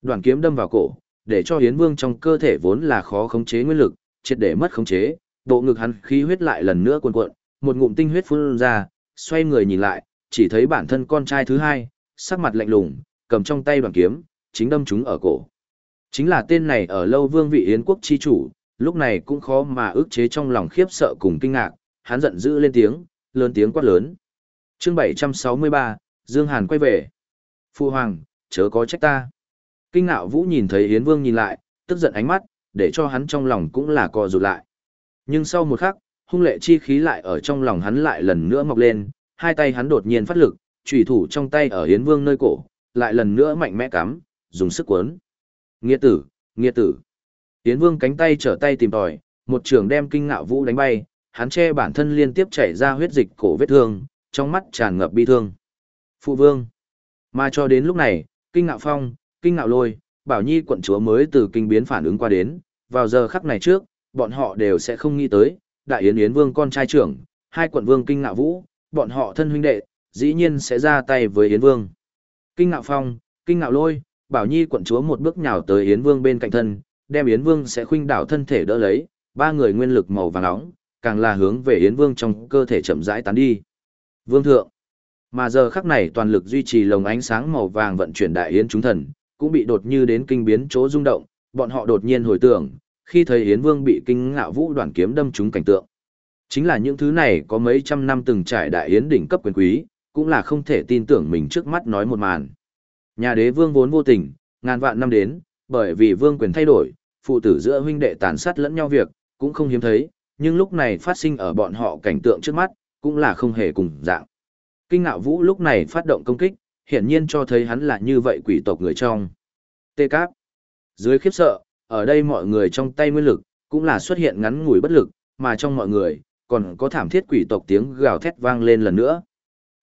Đoạn kiếm đâm vào cổ, để cho Yến Vương trong cơ thể vốn là khó khống chế nguyên lực, triệt để mất khống chế, bộ ngực hắn khí huyết lại lần nữa cuồn cuộn, một ngụm tinh huyết phun ra, xoay người nhìn lại, chỉ thấy bản thân con trai thứ hai, sắc mặt lạnh lùng, cầm trong tay đoàn kiếm, chính đâm chúng ở cổ. Chính là tên này ở lâu vương vị Yến quốc chi chủ, lúc này cũng khó mà ức chế trong lòng khiếp sợ cùng kinh ngạc, hắn giận dữ lên tiếng, lớn tiếng quát lớn. Chương 763, Dương Hàn quay về. Phu hoàng, chớ có trách ta. Kinh ngạo vũ nhìn thấy Yến Vương nhìn lại, tức giận ánh mắt, để cho hắn trong lòng cũng là co rụt lại. Nhưng sau một khắc, hung lệ chi khí lại ở trong lòng hắn lại lần nữa mọc lên, hai tay hắn đột nhiên phát lực, chủy thủ trong tay ở Yến Vương nơi cổ, lại lần nữa mạnh mẽ cắm, dùng sức cuốn. Nghĩa tử, nghĩa tử. Yến Vương cánh tay trở tay tìm tòi, một trường đem kinh ngạo vũ đánh bay, hắn che bản thân liên tiếp chảy ra huyết dịch cổ vết thương, trong mắt tràn ngập bi thương. Phụ vương. Mà cho đến lúc này, kinh ngạo phong, kinh ngạo lôi, bảo nhi quận chúa mới từ kinh biến phản ứng qua đến, vào giờ khắc này trước, bọn họ đều sẽ không nghĩ tới, đại yến yến vương con trai trưởng, hai quận vương kinh ngạo vũ, bọn họ thân huynh đệ, dĩ nhiên sẽ ra tay với yến vương. Kinh ngạo phong, kinh ngạo lôi, bảo nhi quận chúa một bước nhào tới yến vương bên cạnh thân, đem yến vương sẽ khuynh đảo thân thể đỡ lấy, ba người nguyên lực màu vàng nóng, càng là hướng về yến vương trong cơ thể chậm rãi tán đi. Vương thượng, mà giờ khắc này toàn lực duy trì lồng ánh sáng màu vàng vận chuyển đại yến chúng thần, cũng bị đột như đến kinh biến chỗ rung động, bọn họ đột nhiên hồi tưởng, khi thấy Yến Vương bị kinh ngạo vũ đoàn kiếm đâm trúng cảnh tượng. Chính là những thứ này có mấy trăm năm từng trải đại yến đỉnh cấp quyền quý, cũng là không thể tin tưởng mình trước mắt nói một màn. Nhà đế vương vốn vô tình, ngàn vạn năm đến, bởi vì vương quyền thay đổi, phụ tử giữa huynh đệ tàn sát lẫn nhau việc, cũng không hiếm thấy, nhưng lúc này phát sinh ở bọn họ cảnh tượng trước mắt, cũng là không hề cùng dạng. Kinh ngạo vũ lúc này phát động công kích, hiển nhiên cho thấy hắn là như vậy quỷ tộc người trong. Tê cáp. Dưới khiếp sợ, ở đây mọi người trong tay nguyên lực, cũng là xuất hiện ngắn ngủi bất lực, mà trong mọi người, còn có thảm thiết quỷ tộc tiếng gào thét vang lên lần nữa.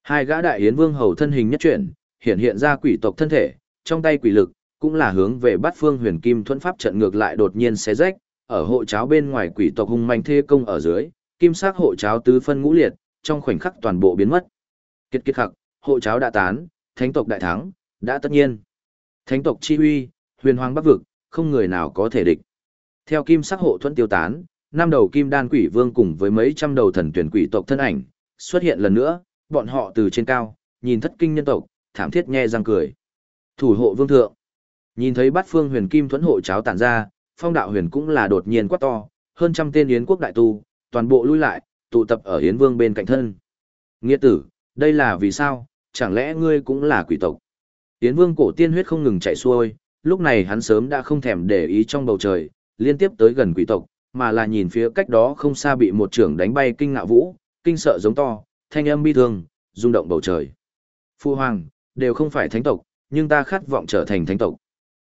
Hai gã đại yến vương hầu thân hình nhất chuyển, hiện hiện ra quỷ tộc thân thể, trong tay quỷ lực, cũng là hướng về bát phương huyền kim thuẫn pháp trận ngược lại đột nhiên xé rách, ở hộ cháo bên ngoài quỷ tộc hung manh thê công ở dưới, kim sắc hộ cháo tứ phân ngũ liệt, trong khoảnh khắc toàn bộ biến mất. Kiệt kiệt khắc, hộ cháo đã tán, thánh tộc đại thắng, đã tất nhiên. Thánh tộc chi uy, huyền hoàng bắc vực, không người nào có thể địch. Theo kim sắc hộ thuẫn tiêu tán, năm đầu kim đan quỷ vương cùng với mấy trăm đầu thần tuyển quỷ tộc thân ảnh, xuất hiện lần nữa, bọn họ từ trên cao, nhìn thất kinh nhân tộc, thảm thiết nghe răng cười. Thủ hộ vương thượng. Nhìn thấy bát phương huyền kim thuẫn hộ cháo tản ra, phong đạo huyền cũng là đột nhiên quát to, hơn trăm tên yến quốc đại tu, toàn bộ lui lại, tụ tập ở yến vương bên cạnh thân. Nghĩa tử, đây là vì sao, chẳng lẽ ngươi cũng là quỷ tộc? Yến vương cổ tiên huyết không ngừng chảy xuôi, lúc này hắn sớm đã không thèm để ý trong bầu trời, liên tiếp tới gần quỷ tộc, mà là nhìn phía cách đó không xa bị một trưởng đánh bay kinh ngạo vũ, kinh sợ giống to, thanh âm bi thương, rung động bầu trời. Phu hoàng, đều không phải thánh tộc, nhưng ta khát vọng trở thành thánh tộc.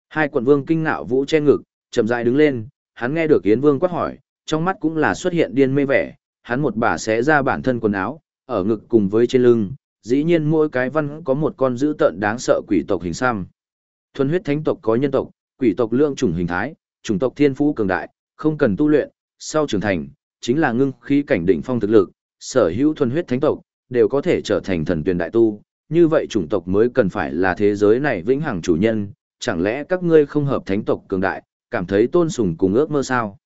Hai quận vương kinh ngạo vũ che ngực, chậm rãi đứng lên, hắn nghe được Yến Vương quát hỏi, trong mắt cũng là xuất hiện điên mê vẻ, hắn một bà xé ra bản thân quần áo, ở ngực cùng với trên lưng, dĩ nhiên mỗi cái văn có một con dữ tợn đáng sợ quỷ tộc hình xăm. Thuần huyết thánh tộc có nhân tộc, quỷ tộc lượng chủng hình thái, chủng tộc thiên phú cường đại, không cần tu luyện, sau trưởng thành, chính là ngưng khí cảnh đỉnh phong thực lực, sở hữu thuần huyết thánh tộc, đều có thể trở thành thần tuyển đại tu, như vậy chủng tộc mới cần phải là thế giới này vĩnh hằng chủ nhân, chẳng lẽ các ngươi không hợp thánh tộc cường đại, cảm thấy tôn sùng cùng ước mơ sao?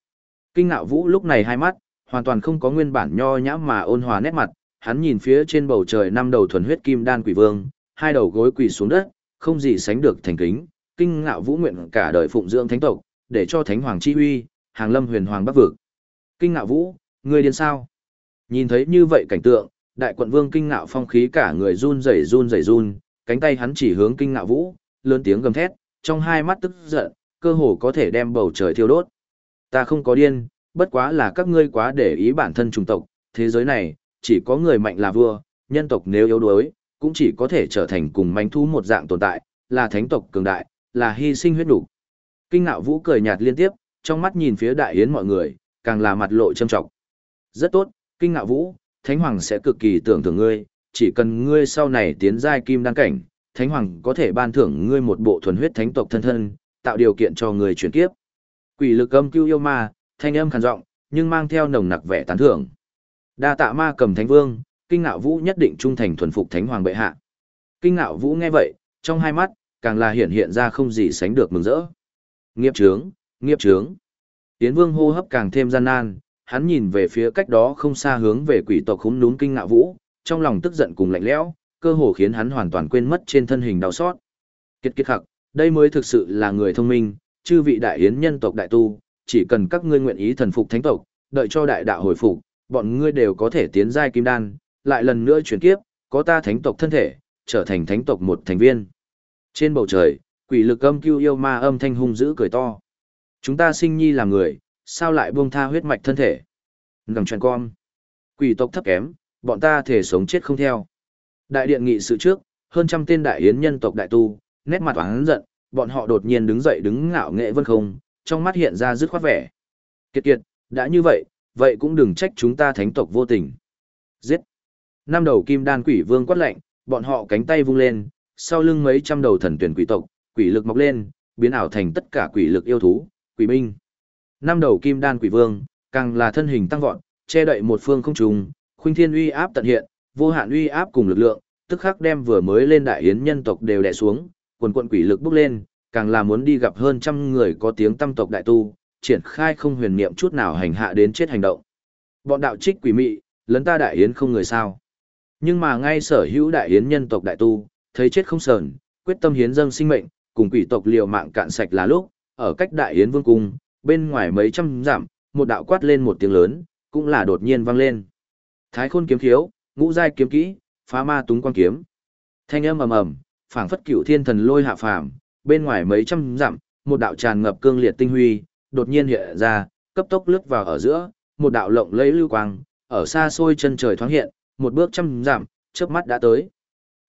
Kinh ngạo vũ lúc này hai mắt, hoàn toàn không có nguyên bản nho nhã mà ôn hòa nét mặt, hắn nhìn phía trên bầu trời năm đầu thuần huyết kim đan quỷ vương, hai đầu gối quỳ xuống đất, không gì sánh được thành kính, kinh ngạo vũ nguyện cả đời phụng dưỡng thánh tộc, để cho thánh hoàng chi uy, hàng lâm huyền hoàng bắc vực. Kinh ngạo vũ, ngươi điên sao? Nhìn thấy như vậy cảnh tượng, đại quận vương kinh ngạo phong khí cả người run rẩy run rẩy run, cánh tay hắn chỉ hướng kinh ngạo vũ, lớn tiếng gầm thét, trong hai mắt tức giận, cơ hồ có thể đem bầu trời thiêu đốt. Ta không có điên, bất quá là các ngươi quá để ý bản thân chủng tộc, thế giới này, chỉ có người mạnh là vua, nhân tộc nếu yếu đuối, cũng chỉ có thể trở thành cùng manh thú một dạng tồn tại, là thánh tộc cường đại, là hy sinh huyết đủ. Kinh ngạo vũ cười nhạt liên tiếp, trong mắt nhìn phía đại yến mọi người, càng là mặt lộ châm trọng. Rất tốt, kinh ngạo vũ, thánh hoàng sẽ cực kỳ tưởng thưởng ngươi, chỉ cần ngươi sau này tiến giai kim đăng cảnh, thánh hoàng có thể ban thưởng ngươi một bộ thuần huyết thánh tộc thân thân, tạo điều kiện cho người chuyển kiếp. Quỷ lực âm cứu yêu ma, thanh âm khàn giọng, nhưng mang theo nồng nặc vẻ tán thưởng. Đa tạ ma cầm thánh vương, kinh ngạo vũ nhất định trung thành thuần phục thánh hoàng bệ hạ. Kinh ngạo vũ nghe vậy, trong hai mắt, càng là hiện hiện ra không gì sánh được mừng rỡ. Nghiệp trướng, nghiệp trướng. Tiến vương hô hấp càng thêm gian nan, hắn nhìn về phía cách đó không xa hướng về quỷ tộc khúm núm kinh ngạo vũ, trong lòng tức giận cùng lạnh lẽo, cơ hồ khiến hắn hoàn toàn quên mất trên thân hình đau xót. Kiệt kiệt khặc đây mới thực sự là người thông minh, chư vị đại yến nhân tộc đại tu, chỉ cần các ngươi nguyện ý thần phục thánh tộc, đợi cho đại đạo hồi phục, bọn ngươi đều có thể tiến giai kim đan, lại lần nữa chuyển kiếp, có ta thánh tộc thân thể, trở thành thánh tộc một thành viên. Trên bầu trời, quỷ lực âm cưu yêu ma âm thanh hung dữ cười to. Chúng ta sinh nhi là người, sao lại buông tha huyết mạch thân thể? Ngầm tròn con. Quỷ tộc thấp kém, bọn ta thể sống chết không theo. Đại điện nghị sự trước, hơn trăm tên đại yến nhân tộc đại tu, nét mặt oán giận, bọn họ đột nhiên đứng dậy đứng ngạo nghệ vân không, trong mắt hiện ra dứt khoát vẻ. Kiệt kiệt, đã như vậy, vậy cũng đừng trách chúng ta thánh tộc vô tình. Giết! Năm đầu kim đan quỷ vương quát lạnh, bọn họ cánh tay vung lên, sau lưng mấy trăm đầu thần tuyển quỷ tộc, quỷ lực mọc lên, biến ảo thành tất cả quỷ lực yêu thú, quỷ binh. Năm đầu kim đan quỷ vương, càng là thân hình tăng vọt, che đậy một phương không trùng, khuynh thiên uy áp tận hiện, vô hạn uy áp cùng lực lượng, tức khắc đem vừa mới lên đại yến nhân tộc đều đè xuống, quần quận quỷ lực bốc lên, càng là muốn đi gặp hơn trăm người có tiếng tâm tộc đại tu, triển khai không huyền niệm chút nào hành hạ đến chết hành động. Bọn đạo trích quỷ mị, lấn ta đại yến không người sao. Nhưng mà ngay sở hữu đại yến nhân tộc đại tu, thấy chết không sờn, quyết tâm hiến dâng sinh mệnh, cùng quỷ tộc liều mạng cạn sạch là lúc, ở cách đại yến vương cung, bên ngoài mấy trăm dặm, một đạo quát lên một tiếng lớn, cũng là đột nhiên vang lên. Thái khôn kiếm khiếu, ngũ giai kiếm kỹ, phá ma túng quan kiếm. Thanh âm ầm ầm, phảng phất cửu thiên thần lôi hạ phàm, bên ngoài mấy trăm dặm, một đạo tràn ngập cương liệt tinh huy, đột nhiên hiện ra, cấp tốc lướt vào ở giữa, một đạo lộng lẫy lưu quang, ở xa xôi chân trời thoáng hiện, một bước trăm giảm chớp mắt đã tới.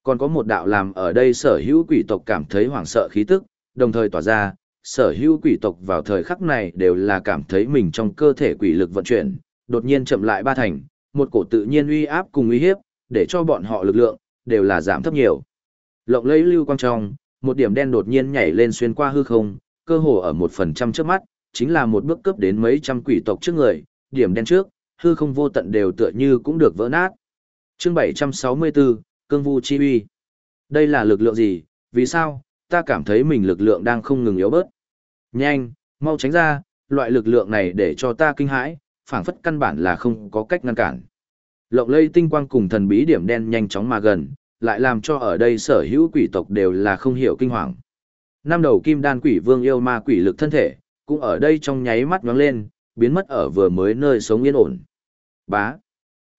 Còn có một đạo làm ở đây sở hữu quỷ tộc cảm thấy hoảng sợ khí tức, đồng thời tỏa ra, sở hữu quỷ tộc vào thời khắc này đều là cảm thấy mình trong cơ thể quỷ lực vận chuyển, đột nhiên chậm lại ba thành, một cổ tự nhiên uy áp cùng uy hiếp, để cho bọn họ lực lượng, đều là giảm thấp nhiều. Lộng lấy lưu quang trong, một điểm đen đột nhiên nhảy lên xuyên qua hư không, cơ hồ ở một phần trăm trước mắt, chính là một bước cấp đến mấy trăm quỷ tộc trước người, điểm đen trước, hư không vô tận đều tựa như cũng được vỡ nát. Chương 764, Cương Vu Chi uy. Đây là lực lượng gì, vì sao, ta cảm thấy mình lực lượng đang không ngừng yếu bớt. Nhanh, mau tránh ra, loại lực lượng này để cho ta kinh hãi, phảng phất căn bản là không có cách ngăn cản. Lộng lây tinh quang cùng thần bí điểm đen nhanh chóng mà gần, lại làm cho ở đây sở hữu quỷ tộc đều là không hiểu kinh hoàng. Năm đầu kim đan quỷ vương yêu ma quỷ lực thân thể, cũng ở đây trong nháy mắt nhoáng lên, biến mất ở vừa mới nơi sống yên ổn. Bá.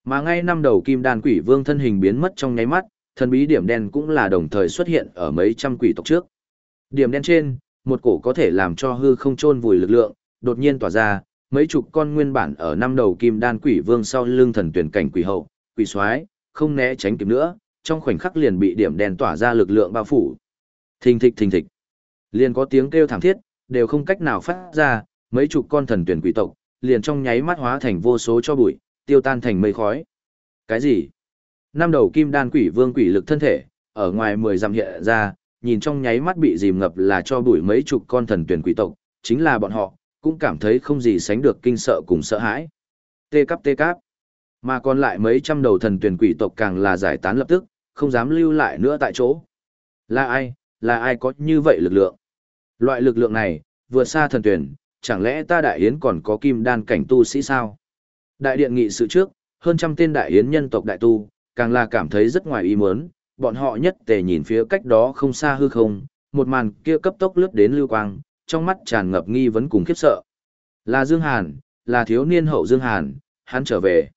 Mà ngay năm đầu kim đan quỷ vương thân hình biến mất trong nháy mắt, thần bí điểm đen cũng là đồng thời xuất hiện ở mấy trăm quỷ tộc trước. Điểm đen trên, một cổ có thể làm cho hư không chôn vùi lực lượng, đột nhiên tỏa ra, mấy chục con nguyên bản ở năm đầu kim đan quỷ vương sau lưng thần tuyển cảnh quỷ hậu, quỷ soái, không né tránh kịp nữa, trong khoảnh khắc liền bị điểm đen tỏa ra lực lượng bao phủ. Thình thịch thình thịch. Liền có tiếng kêu thảm thiết, đều không cách nào phát ra, mấy chục con thần tuyển quỷ tộc, liền trong nháy mắt hóa thành vô số cho bụi, tiêu tan thành mây khói. Cái gì? Năm đầu kim đan quỷ vương quỷ lực thân thể, ở ngoài mười dặm hiện ra, nhìn trong nháy mắt bị dìm ngập là cho bụi mấy chục con thần tuyển quỷ tộc, chính là bọn họ, cũng cảm thấy không gì sánh được kinh sợ cùng sợ hãi. Tê cắp tê cắp. Mà còn lại mấy trăm đầu thần tuyển quỷ tộc càng là giải tán lập tức, không dám lưu lại nữa tại chỗ. Là ai, là ai có như vậy lực lượng? Loại lực lượng này, vượt xa thần tuyển, chẳng lẽ ta đại yến còn có kim đan cảnh tu sĩ sao? Đại điện nghị sự trước, hơn trăm tên đại yến nhân tộc đại tu, càng là cảm thấy rất ngoài ý muốn, bọn họ nhất tề nhìn phía cách đó không xa hư không, một màn kia cấp tốc lướt đến lưu quang, trong mắt tràn ngập nghi vấn cùng khiếp sợ. Là Dương Hàn, là thiếu niên hậu Dương Hàn, hắn trở về.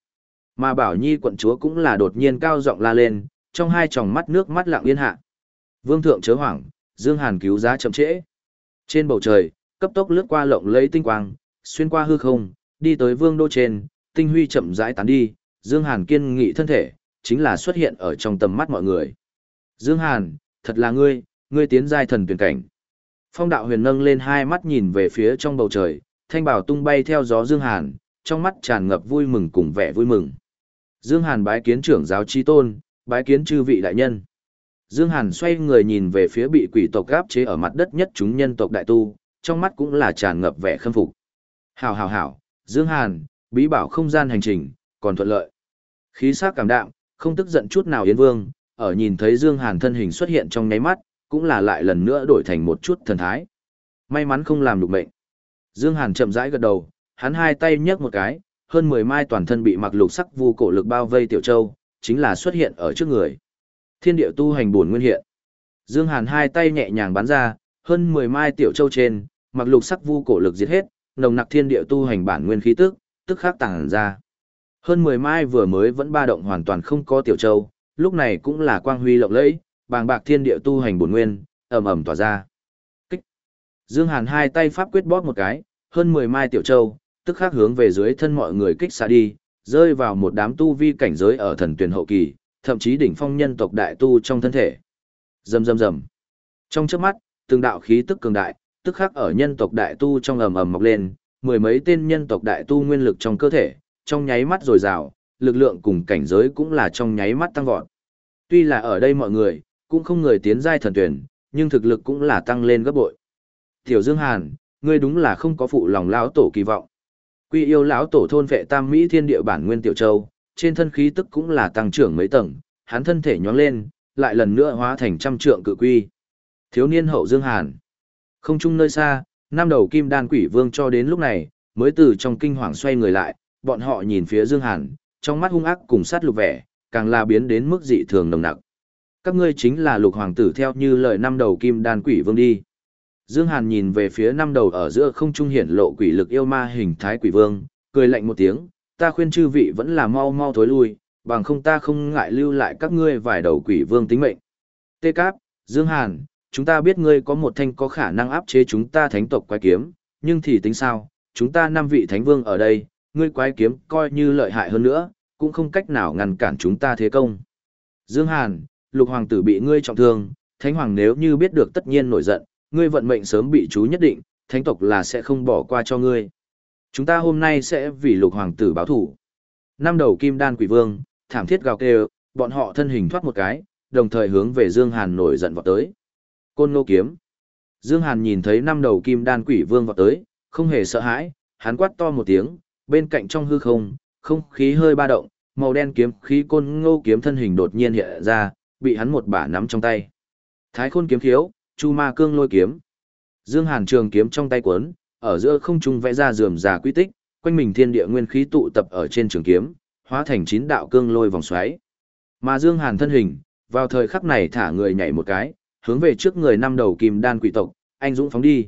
Mà Bảo Nhi quận chúa cũng là đột nhiên cao giọng la lên, trong hai tròng mắt nước mắt lặng yên hạ. Vương thượng chớ hoảng, Dương Hàn cứu giá chậm trễ. Trên bầu trời, cấp tốc lướt qua lộng lấy tinh quang, xuyên qua hư không, đi tới vương đô trên, tinh huy chậm rãi tán đi, Dương Hàn kiên nghị thân thể, chính là xuất hiện ở trong tầm mắt mọi người. Dương Hàn, thật là ngươi, ngươi tiến giai thần tuyển cảnh. Phong đạo huyền nâng lên hai mắt nhìn về phía trong bầu trời, thanh bảo tung bay theo gió Dương Hàn, trong mắt tràn ngập vui mừng cùng vẻ vui mừng. Dương Hàn bái kiến trưởng giáo chi tôn, bái kiến chư vị đại nhân. Dương Hàn xoay người nhìn về phía bị quỷ tộc gáp chế ở mặt đất nhất chúng nhân tộc đại tu, trong mắt cũng là tràn ngập vẻ khâm phục. Hảo hảo hảo, Dương Hàn, bí bảo không gian hành trình, còn thuận lợi. Khí sắc cảm đạm, không tức giận chút nào Yến Vương, ở nhìn thấy Dương Hàn thân hình xuất hiện trong nháy mắt, cũng là lại lần nữa đổi thành một chút thần thái. May mắn không làm được mệnh. Dương Hàn chậm rãi gật đầu, hắn hai tay nhấc một cái, hơn 10 mai toàn thân bị mặc lục sắc vu cổ lực bao vây tiểu châu, chính là xuất hiện ở trước người. Thiên địa tu hành buồn nguyên hiện. Dương Hàn hai tay nhẹ nhàng bắn ra, hơn 10 mai tiểu châu trên, mặc lục sắc vu cổ lực diệt hết, nồng nặc thiên địa tu hành bản nguyên khí tức, tức khắc tàng ra. Hơn 10 mai vừa mới vẫn ba động hoàn toàn không có tiểu châu, lúc này cũng là quang huy lộng lẫy, bàng bạc thiên địa tu hành bổn nguyên, ầm ầm tỏa ra. Kích. Dương Hàn hai tay pháp quyết bóp một cái, hơn 10 mai tiểu châu, tức khắc hướng về dưới thân mọi người kích xạ đi, rơi vào một đám tu vi cảnh giới ở thần tuyển hậu kỳ, thậm chí đỉnh phong nhân tộc đại tu trong thân thể. Rầm rầm rầm. Trong chớp mắt, từng đạo khí tức cường đại, tức khắc ở nhân tộc đại tu trong ầm ầm mọc lên, mười mấy tên nhân tộc đại tu nguyên lực trong cơ thể, trong nháy mắt dồi dào, lực lượng cùng cảnh giới cũng là trong nháy mắt tăng vọt. Tuy là ở đây mọi người, cũng không người tiến giai thần tuyển, nhưng thực lực cũng là tăng lên gấp bội. Tiểu Dương Hàn, ngươi đúng là không có phụ lòng lão tổ kỳ vọng. Quy yêu lão tổ thôn vệ Tam Mỹ Thiên địa bản nguyên tiểu châu, trên thân khí tức cũng là tăng trưởng mấy tầng, hắn thân thể nhoáng lên, lại lần nữa hóa thành trăm trượng cự quy. Thiếu niên hậu Dương Hàn. Không chung nơi xa, năm đầu kim đan quỷ vương cho đến lúc này, mới từ trong kinh hoàng xoay người lại, bọn họ nhìn phía Dương Hàn, trong mắt hung ác cùng sát lục vẻ, càng là biến đến mức dị thường nồng nặc. Các ngươi chính là lục hoàng tử theo như lời năm đầu kim đan quỷ vương đi. Dương Hàn nhìn về phía năm đầu ở giữa không trung hiển lộ quỷ lực yêu ma hình thái quỷ vương, cười lạnh một tiếng, ta khuyên chư vị vẫn là mau mau thối lui, bằng không ta không ngại lưu lại các ngươi vài đầu quỷ vương tính mệnh. Tê Cáp, Dương Hàn, chúng ta biết ngươi có một thanh có khả năng áp chế chúng ta thánh tộc quái kiếm, nhưng thì tính sao, chúng ta năm vị thánh vương ở đây, ngươi quái kiếm coi như lợi hại hơn nữa, cũng không cách nào ngăn cản chúng ta thế công. Dương Hàn, lục hoàng tử bị ngươi trọng thương, thánh hoàng nếu như biết được tất nhiên nổi giận, ngươi vận mệnh sớm bị chú nhất định, thánh tộc là sẽ không bỏ qua cho ngươi. Chúng ta hôm nay sẽ vì lục hoàng tử báo thủ. Năm đầu kim đan quỷ vương, thảm thiết gào kêu, bọn họ thân hình thoát một cái, đồng thời hướng về Dương Hàn nổi giận vọt tới. Côn lô kiếm. Dương Hàn nhìn thấy năm đầu kim đan quỷ vương vọt tới, không hề sợ hãi, hắn quát to một tiếng, bên cạnh trong hư không, không khí hơi ba động, màu đen kiếm khí côn ngô kiếm thân hình đột nhiên hiện ra, bị hắn một bả nắm trong tay. Thái khôn kiếm khiếu, chu ma cương lôi kiếm. Dương Hàn trường kiếm trong tay cuốn, ở giữa không trung vẽ ra rườm rà quy tích, quanh mình thiên địa nguyên khí tụ tập ở trên trường kiếm, hóa thành chín đạo cương lôi vòng xoáy. Mà Dương Hàn thân hình, vào thời khắc này thả người nhảy một cái, hướng về trước người năm đầu kim đan quỷ tộc, anh dũng phóng đi.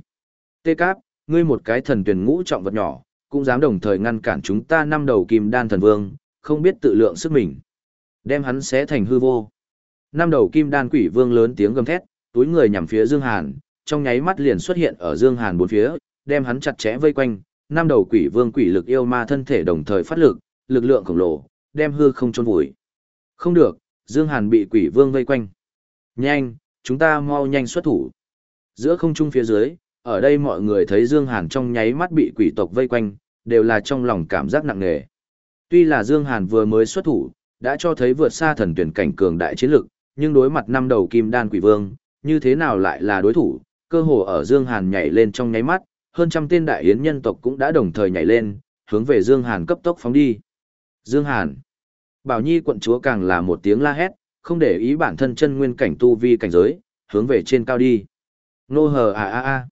Tê Cáp, ngươi một cái thần tuyển ngũ trọng vật nhỏ, cũng dám đồng thời ngăn cản chúng ta năm đầu kim đan thần vương, không biết tự lượng sức mình. Đem hắn xé thành hư vô. Năm đầu kim đan quỷ vương lớn tiếng gầm thét, túi người nhằm phía Dương Hàn, trong nháy mắt liền xuất hiện ở Dương Hàn bốn phía, đem hắn chặt chẽ vây quanh. Năm đầu quỷ vương quỷ lực yêu ma thân thể đồng thời phát lực, lực lượng khổng lồ, đem hư không chôn vùi. Không được, Dương Hàn bị quỷ vương vây quanh. Nhanh, chúng ta mau nhanh xuất thủ. Giữa không trung phía dưới, ở đây mọi người thấy Dương Hàn trong nháy mắt bị quỷ tộc vây quanh, đều là trong lòng cảm giác nặng nề. Tuy là Dương Hàn vừa mới xuất thủ, đã cho thấy vượt xa thần tuyển cảnh cường đại chiến lực, nhưng đối mặt năm đầu kim đan quỷ vương, như thế nào lại là đối thủ, cơ hồ ở Dương Hàn nhảy lên trong nháy mắt, hơn trăm tên đại yến nhân tộc cũng đã đồng thời nhảy lên, hướng về Dương Hàn cấp tốc phóng đi. Dương Hàn. Bảo Nhi quận chúa càng là một tiếng la hét, không để ý bản thân chân nguyên cảnh tu vi cảnh giới, hướng về trên cao đi. Nô hờ à à à.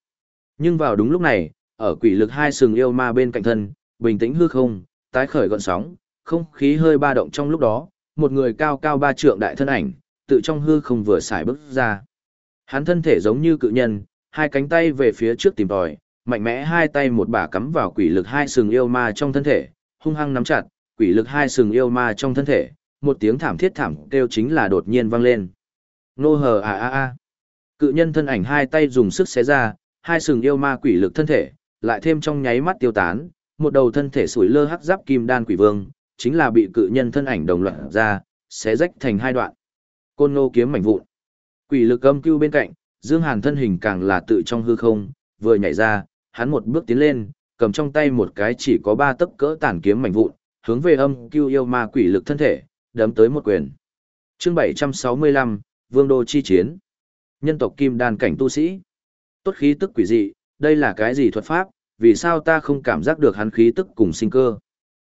Nhưng vào đúng lúc này, ở quỷ lực hai sừng yêu ma bên cạnh thân, bình tĩnh hư không, tái khởi gọn sóng, không khí hơi ba động trong lúc đó, một người cao cao ba trượng đại thân ảnh, tự trong hư không vừa xài bước ra. Hắn thân thể giống như cự nhân, hai cánh tay về phía trước tìm tòi, mạnh mẽ hai tay một bả cắm vào quỷ lực hai sừng yêu ma trong thân thể, hung hăng nắm chặt, quỷ lực hai sừng yêu ma trong thân thể, một tiếng thảm thiết thảm kêu chính là đột nhiên vang lên. Nô hờ à à à. Cự nhân thân ảnh hai tay dùng sức xé ra, hai sừng yêu ma quỷ lực thân thể, lại thêm trong nháy mắt tiêu tán, một đầu thân thể sủi lơ hắc giáp kim đan quỷ vương, chính là bị cự nhân thân ảnh đồng loạt ra, xé rách thành hai đoạn. Côn nô kiếm mảnh vụn. Quỷ lực âm cưu bên cạnh, Dương Hàn thân hình càng là tự trong hư không, vừa nhảy ra, hắn một bước tiến lên, cầm trong tay một cái chỉ có ba tấc cỡ tản kiếm mảnh vụn, hướng về âm cưu yêu ma quỷ lực thân thể, đấm tới một quyền. Chương 765, Vương đô chi chiến. Nhân tộc kim đan cảnh tu sĩ. Tốt khí tức quỷ dị, đây là cái gì thuật pháp, vì sao ta không cảm giác được hắn khí tức cùng sinh cơ.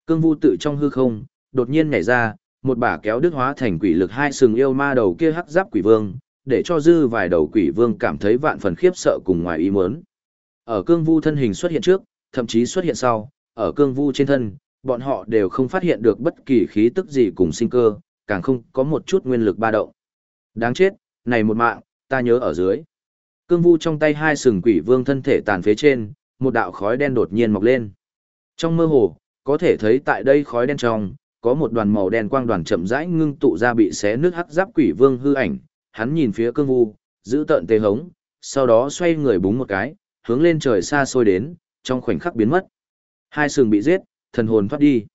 Cương vu tự trong hư không, đột nhiên nhảy ra, một bả kéo đứt hóa thành quỷ lực hai sừng yêu ma đầu kia hắc giáp quỷ vương, để cho dư vài đầu quỷ vương cảm thấy vạn phần khiếp sợ cùng ngoài ý muốn. Ở cương vu thân hình xuất hiện trước, thậm chí xuất hiện sau, ở cương vu trên thân, bọn họ đều không phát hiện được bất kỳ khí tức gì cùng sinh cơ, càng không có một chút nguyên lực ba động. Đáng chết, này một mạng, ta nhớ ở dưới. Cương vu trong tay hai sừng quỷ vương thân thể tàn phế trên, một đạo khói đen đột nhiên mọc lên. Trong mơ hồ, có thể thấy tại đây khói đen trong, có một đoàn màu đen quang đoàn chậm rãi ngưng tụ ra bị xé nước hắc giáp quỷ vương hư ảnh, hắn nhìn phía cương vu, giữ tợn tê hống, sau đó xoay người búng một cái, hướng lên trời xa xôi đến, trong khoảnh khắc biến mất. Hai sừng bị giết, thần hồn thoát đi.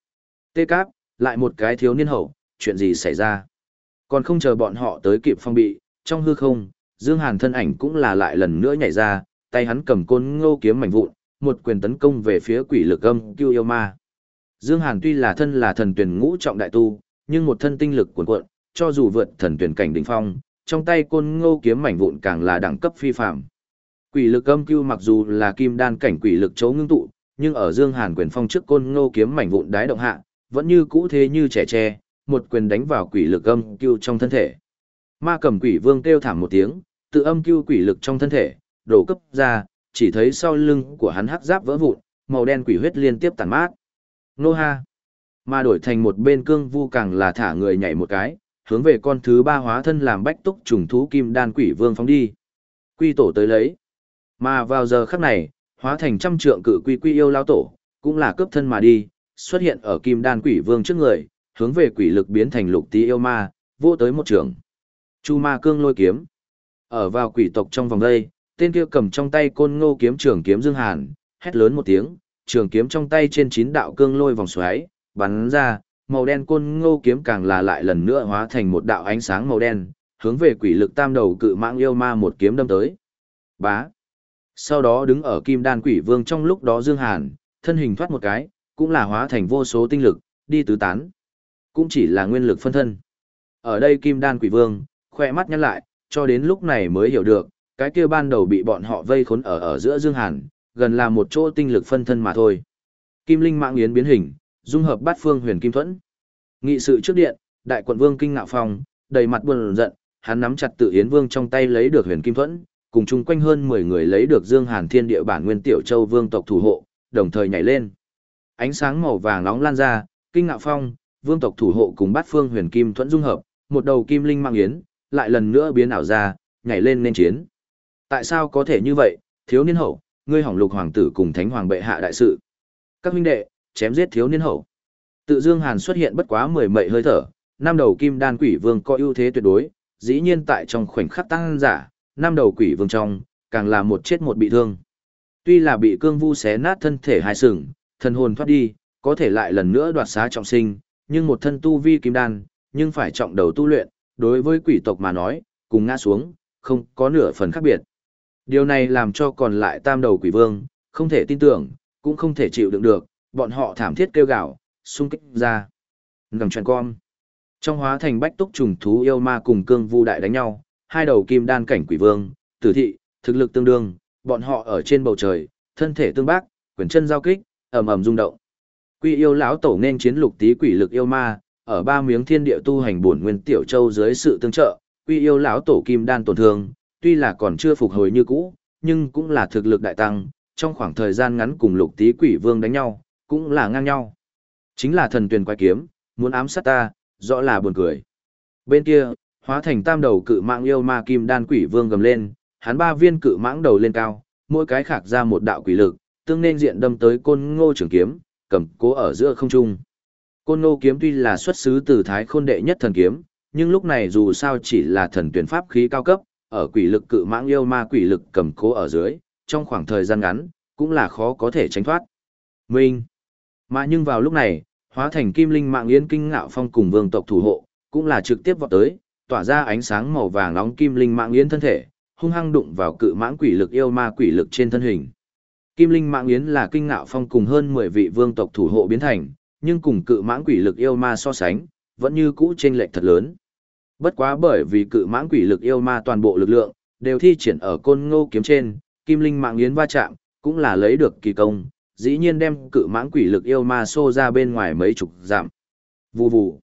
Tê cáp, lại một cái thiếu niên hậu, chuyện gì xảy ra? Còn không chờ bọn họ tới kịp phong bị, trong hư không, Dương Hàn thân ảnh cũng là lại lần nữa nhảy ra, tay hắn cầm côn ngô kiếm mảnh vụn, một quyền tấn công về phía quỷ lực âm cưu yêu ma. Dương Hàn tuy là thân là thần tuyển ngũ trọng đại tu, nhưng một thân tinh lực cuồn cuộn, cho dù vượt thần tuyển cảnh đỉnh phong, trong tay côn ngô kiếm mảnh vụn càng là đẳng cấp phi phàm. Quỷ lực âm cưu mặc dù là kim đan cảnh quỷ lực chấu ngưng tụ, nhưng ở Dương Hàn quyền phong trước côn ngô kiếm mảnh vụn đái động hạ, vẫn như cũ thế như trẻ tre, một quyền đánh vào quỷ lực âm cưu trong thân thể. Ma cầm quỷ vương kêu thảm một tiếng, tự âm cưu quỷ lực trong thân thể, đổ cấp ra, chỉ thấy sau lưng của hắn hắc giáp vỡ vụn, màu đen quỷ huyết liên tiếp tàn mát. Nô ha! Mà đổi thành một bên cương vu càng là thả người nhảy một cái, hướng về con thứ ba hóa thân làm bách túc trùng thú kim đan quỷ vương phóng đi. Quy tổ tới lấy. Mà vào giờ khắc này, hóa thành trăm trượng cự quy quy yêu lao tổ, cũng là cướp thân mà đi, xuất hiện ở kim đan quỷ vương trước người, hướng về quỷ lực biến thành lục tí yêu ma, vô tới một trường. Chu ma cương lôi kiếm. Ở vào quỷ tộc trong vòng đây, tên kia cầm trong tay côn ngô kiếm trường kiếm dương hàn, hét lớn một tiếng, trường kiếm trong tay trên chín đạo cương lôi vòng xoáy, bắn ra, màu đen côn ngô kiếm càng là lại lần nữa hóa thành một đạo ánh sáng màu đen, hướng về quỷ lực tam đầu cự mạng yêu ma một kiếm đâm tới. Bá. Sau đó đứng ở kim đan quỷ vương trong lúc đó Dương Hàn, thân hình thoát một cái, cũng là hóa thành vô số tinh lực, đi tứ tán. Cũng chỉ là nguyên lực phân thân. Ở đây kim đan quỷ vương, khỏe mắt nhăn lại, cho đến lúc này mới hiểu được, cái kia ban đầu bị bọn họ vây khốn ở ở giữa Dương Hàn, gần là một chỗ tinh lực phân thân mà thôi. Kim linh mạng yến biến hình, dung hợp bát phương huyền kim thuẫn. Nghị sự trước điện, đại quận vương kinh ngạo phong, đầy mặt buồn giận, hắn nắm chặt tự yến vương trong tay lấy được huyền kim thuẫn, cùng chung quanh hơn 10 người lấy được Dương Hàn Thiên địa bản nguyên tiểu châu vương tộc thủ hộ, đồng thời nhảy lên. Ánh sáng màu vàng nóng lan ra, kinh ngạo phong, vương tộc thủ hộ cùng bát phương huyền kim thuẫn dung hợp, một đầu kim linh mang yến, lại lần nữa biến ảo ra, nhảy lên nên chiến. Tại sao có thể như vậy, thiếu niên hậu, ngươi hỏng lục hoàng tử cùng thánh hoàng bệ hạ đại sự. Các huynh đệ, chém giết thiếu niên hậu. Tự Dương Hàn xuất hiện bất quá mười mệ hơi thở, năm đầu kim đan quỷ vương có ưu thế tuyệt đối, dĩ nhiên tại trong khoảnh khắc tăng giả, năm đầu quỷ vương trong, càng là một chết một bị thương. Tuy là bị cương vu xé nát thân thể hai sừng, thần hồn thoát đi, có thể lại lần nữa đoạt xá trọng sinh, nhưng một thân tu vi kim đan, nhưng phải trọng đầu tu luyện, đối với quỷ tộc mà nói, cùng ngã xuống, không có nửa phần khác biệt. Điều này làm cho còn lại tam đầu quỷ vương, không thể tin tưởng, cũng không thể chịu đựng được, bọn họ thảm thiết kêu gào, xung kích ra. Ngầm truyền con. Trong hóa thành bách túc trùng thú yêu ma cùng cương vu đại đánh nhau, hai đầu kim đan cảnh quỷ vương, tử thị, thực lực tương đương, bọn họ ở trên bầu trời, thân thể tương bác, quyền chân giao kích, ầm ầm rung động. Quỷ yêu lão tổ nên chiến lục tí quỷ lực yêu ma, ở ba miếng thiên địa tu hành bổn nguyên tiểu châu dưới sự tương trợ, quy yêu lão tổ kim đan tổn thương, tuy là còn chưa phục hồi như cũ, nhưng cũng là thực lực đại tăng, trong khoảng thời gian ngắn cùng lục tí quỷ vương đánh nhau, cũng là ngang nhau. Chính là thần tuyển quái kiếm, muốn ám sát ta, rõ là buồn cười. Bên kia, hóa thành tam đầu cự mạng yêu ma kim đan quỷ vương gầm lên, hắn ba viên cự mãng đầu lên cao, mỗi cái khạc ra một đạo quỷ lực, tương nên diện đâm tới côn ngô trường kiếm, cầm cố ở giữa không trung. Côn ngô kiếm tuy là xuất xứ từ thái khôn đệ nhất thần kiếm, nhưng lúc này dù sao chỉ là thần tuyển pháp khí cao cấp, ở quỷ lực cự mãng yêu ma quỷ lực cầm cố ở dưới, trong khoảng thời gian ngắn, cũng là khó có thể tránh thoát. Minh. Mà nhưng vào lúc này, hóa thành kim linh mạng yến kinh ngạo phong cùng vương tộc thủ hộ, cũng là trực tiếp vọt tới, tỏa ra ánh sáng màu vàng nóng kim linh mạng yến thân thể, hung hăng đụng vào cự mãng quỷ lực yêu ma quỷ lực trên thân hình. Kim linh mạng yến là kinh ngạo phong cùng hơn 10 vị vương tộc thủ hộ biến thành, nhưng cùng cự mãng quỷ lực yêu ma so sánh, vẫn như cũ chênh lệch thật lớn. Bất quá bởi vì cự mãng quỷ lực yêu ma toàn bộ lực lượng, đều thi triển ở côn ngô kiếm trên, kim linh mạng yến va chạm, cũng là lấy được kỳ công, dĩ nhiên đem cự mãng quỷ lực yêu ma xô ra bên ngoài mấy chục giảm. Vù vù.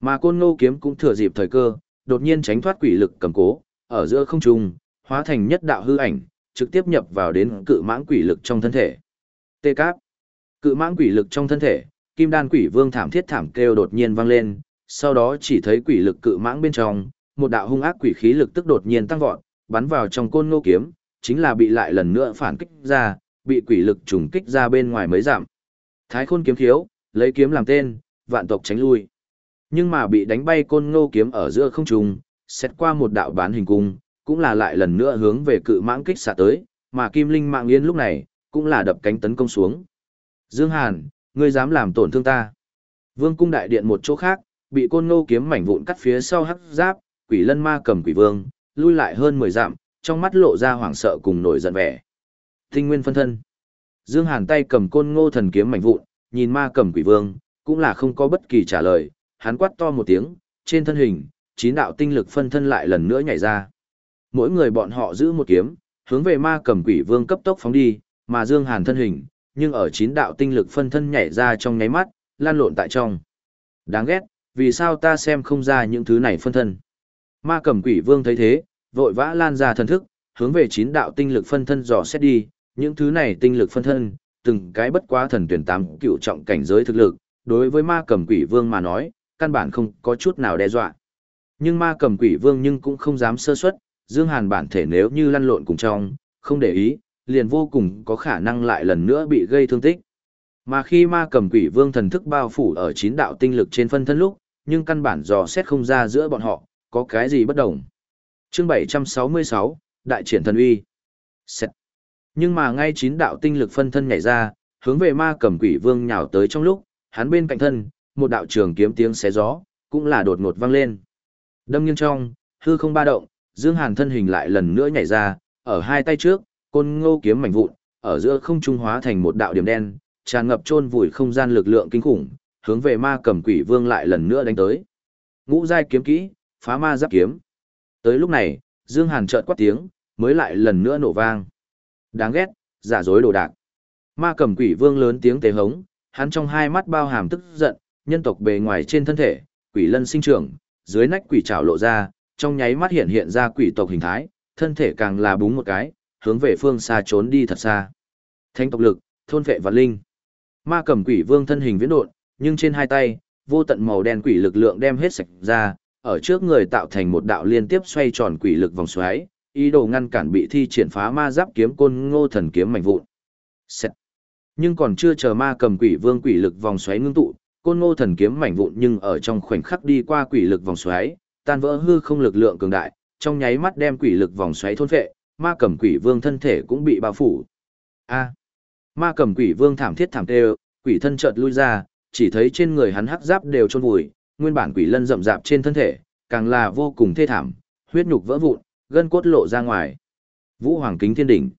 Mà côn ngô kiếm cũng thừa dịp thời cơ, đột nhiên tránh thoát quỷ lực cầm cố, ở giữa không trung, hóa thành nhất đạo hư ảnh, trực tiếp nhập vào đến cự mãng quỷ lực trong thân thể. Tê cáp. Cự mãng quỷ lực trong thân thể, kim đan quỷ vương thảm thiết thảm kêu đột nhiên vang lên, sau đó chỉ thấy quỷ lực cự mãng bên trong, một đạo hung ác quỷ khí lực tức đột nhiên tăng vọt, bắn vào trong côn ngô kiếm, chính là bị lại lần nữa phản kích ra, bị quỷ lực trùng kích ra bên ngoài mới giảm. Thái khôn kiếm thiếu lấy kiếm làm tên, vạn tộc tránh lui. Nhưng mà bị đánh bay côn ngô kiếm ở giữa không trung, xét qua một đạo bán hình cung, cũng là lại lần nữa hướng về cự mãng kích xạ tới, mà kim linh mạng yên lúc này, cũng là đập cánh tấn công xuống. Dương Hàn, ngươi dám làm tổn thương ta. Vương cung đại điện một chỗ khác, bị côn ngô kiếm mảnh vụn cắt phía sau hắc giáp, quỷ lân ma cầm quỷ vương, lui lại hơn 10 dặm, trong mắt lộ ra hoảng sợ cùng nổi giận vẻ. Tinh nguyên phân thân. Dương Hàn tay cầm côn ngô thần kiếm mảnh vụn, nhìn ma cầm quỷ vương, cũng là không có bất kỳ trả lời, hắn quát to một tiếng, trên thân hình, chín đạo tinh lực phân thân lại lần nữa nhảy ra. Mỗi người bọn họ giữ một kiếm, hướng về ma cầm quỷ vương cấp tốc phóng đi, mà Dương Hàn thân hình, nhưng ở chín đạo tinh lực phân thân nhảy ra trong nháy mắt, lan lộn tại trong. Đáng ghét, vì sao ta xem không ra những thứ này phân thân. Ma cầm quỷ vương thấy thế, vội vã lan ra thần thức, hướng về chín đạo tinh lực phân thân dò xét đi, những thứ này tinh lực phân thân, từng cái bất quá thần tuyển tám cựu trọng cảnh giới thực lực, đối với ma cầm quỷ vương mà nói, căn bản không có chút nào đe dọa. Nhưng ma cầm quỷ vương nhưng cũng không dám sơ suất, Dương Hàn bản thể nếu như lăn lộn cùng trong, không để ý, liền vô cùng có khả năng lại lần nữa bị gây thương tích. Mà khi ma cầm quỷ vương thần thức bao phủ ở chín đạo tinh lực trên phân thân lúc, nhưng căn bản dò xét không ra giữa bọn họ, có cái gì bất đồng. Chương 766, Đại triển thần uy. Xét. Nhưng mà ngay chín đạo tinh lực phân thân nhảy ra, hướng về ma cầm quỷ vương nhào tới trong lúc, hắn bên cạnh thân, một đạo trường kiếm tiếng xé gió, cũng là đột ngột vang lên. Đâm nghiêng trong, hư không ba động, Dương Hàn thân hình lại lần nữa nhảy ra, ở hai tay trước, côn ngô kiếm mảnh vụn, ở giữa không trung hóa thành một đạo điểm đen, tràn ngập trôn vùi không gian lực lượng kinh khủng, hướng về ma cầm quỷ vương lại lần nữa đánh tới. Ngũ giai kiếm kỹ, phá ma giáp kiếm. Tới lúc này, Dương Hàn chợt quát tiếng, mới lại lần nữa nổ vang. Đáng ghét, giả dối đồ đạc. Ma cầm quỷ vương lớn tiếng tề hống, hắn trong hai mắt bao hàm tức giận, nhân tộc bề ngoài trên thân thể, quỷ lân sinh trưởng, dưới nách quỷ trảo lộ ra, trong nháy mắt hiện hiện ra quỷ tộc hình thái, thân thể càng là búng một cái, hướng về phương xa trốn đi thật xa. Thánh tộc lực, thôn vệ và linh. Ma cầm quỷ vương thân hình viễn độn, nhưng trên hai tay, vô tận màu đen quỷ lực lượng đem hết sạch ra, ở trước người tạo thành một đạo liên tiếp xoay tròn quỷ lực vòng xoáy, ý đồ ngăn cản bị thi triển phá ma giáp kiếm côn ngô thần kiếm mảnh vụn. Nhưng còn chưa chờ ma cầm quỷ vương quỷ lực vòng xoáy ngưng tụ, côn ngô thần kiếm mảnh vụn nhưng ở trong khoảnh khắc đi qua quỷ lực vòng xoáy, tan vỡ hư không lực lượng cường đại, trong nháy mắt đem quỷ lực vòng xoáy thôn phệ, ma cầm quỷ vương thân thể cũng bị bao phủ. A. Ma cầm quỷ vương thảm thiết thảm tê, quỷ thân chợt lui ra, chỉ thấy trên người hắn hắc giáp đều trôn vùi, nguyên bản quỷ lân rậm rạp trên thân thể, càng là vô cùng thê thảm, huyết nhục vỡ vụn, gân cốt lộ ra ngoài. Vũ Hoàng kính thiên đỉnh.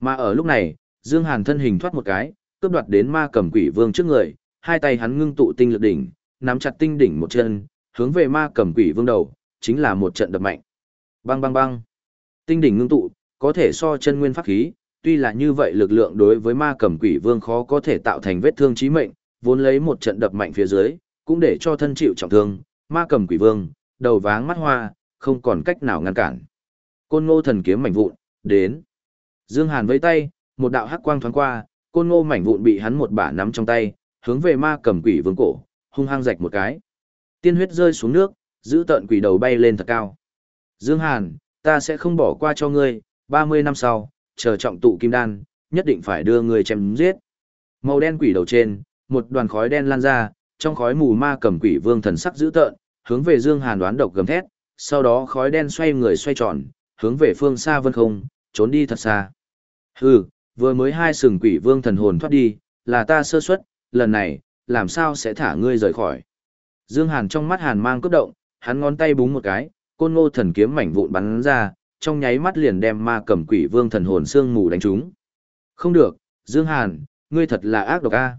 Mà ở lúc này, Dương Hàn thân hình thoát một cái, cướp đoạt đến ma cầm quỷ vương trước người, hai tay hắn ngưng tụ tinh lực đỉnh, nắm chặt tinh đỉnh một chân, hướng về ma cầm quỷ vương đầu, chính là một trận đập mạnh. Bang bang bang. Tinh đỉnh ngưng tụ, có thể so chân nguyên pháp khí, tuy là như vậy lực lượng đối với ma cầm quỷ vương khó có thể tạo thành vết thương chí mệnh, vốn lấy một trận đập mạnh phía dưới, cũng để cho thân chịu trọng thương, ma cầm quỷ vương, đầu váng mắt hoa, không còn cách nào ngăn cản. Côn ngô thần kiếm mảnh vụn, đến. Dương Hàn vẫy tay, một đạo hắc quang thoáng qua, côn ngô mảnh vụn bị hắn một bả nắm trong tay, hướng về ma cầm quỷ vương cổ, hung hăng rạch một cái. Tiên huyết rơi xuống nước, giữ tận quỷ đầu bay lên thật cao. Dương Hàn, ta sẽ không bỏ qua cho ngươi, 30 năm sau, chờ trọng tụ kim đan, nhất định phải đưa ngươi chém giết. Màu đen quỷ đầu trên, một đoàn khói đen lan ra, trong khói mù ma cầm quỷ vương thần sắc dữ tợn, hướng về Dương Hàn đoán độc gầm thét, sau đó khói đen xoay người xoay tròn, hướng về phương xa vân không, trốn đi thật xa. Hừ, vừa mới hai sừng quỷ vương thần hồn thoát đi, là ta sơ suất, lần này, làm sao sẽ thả ngươi rời khỏi. Dương Hàn trong mắt Hàn mang cấp động, hắn ngón tay búng một cái, côn ngô thần kiếm mảnh vụn bắn ra, trong nháy mắt liền đem ma cầm quỷ vương thần hồn xương mù đánh trúng. Không được, Dương Hàn, ngươi thật là ác độc a.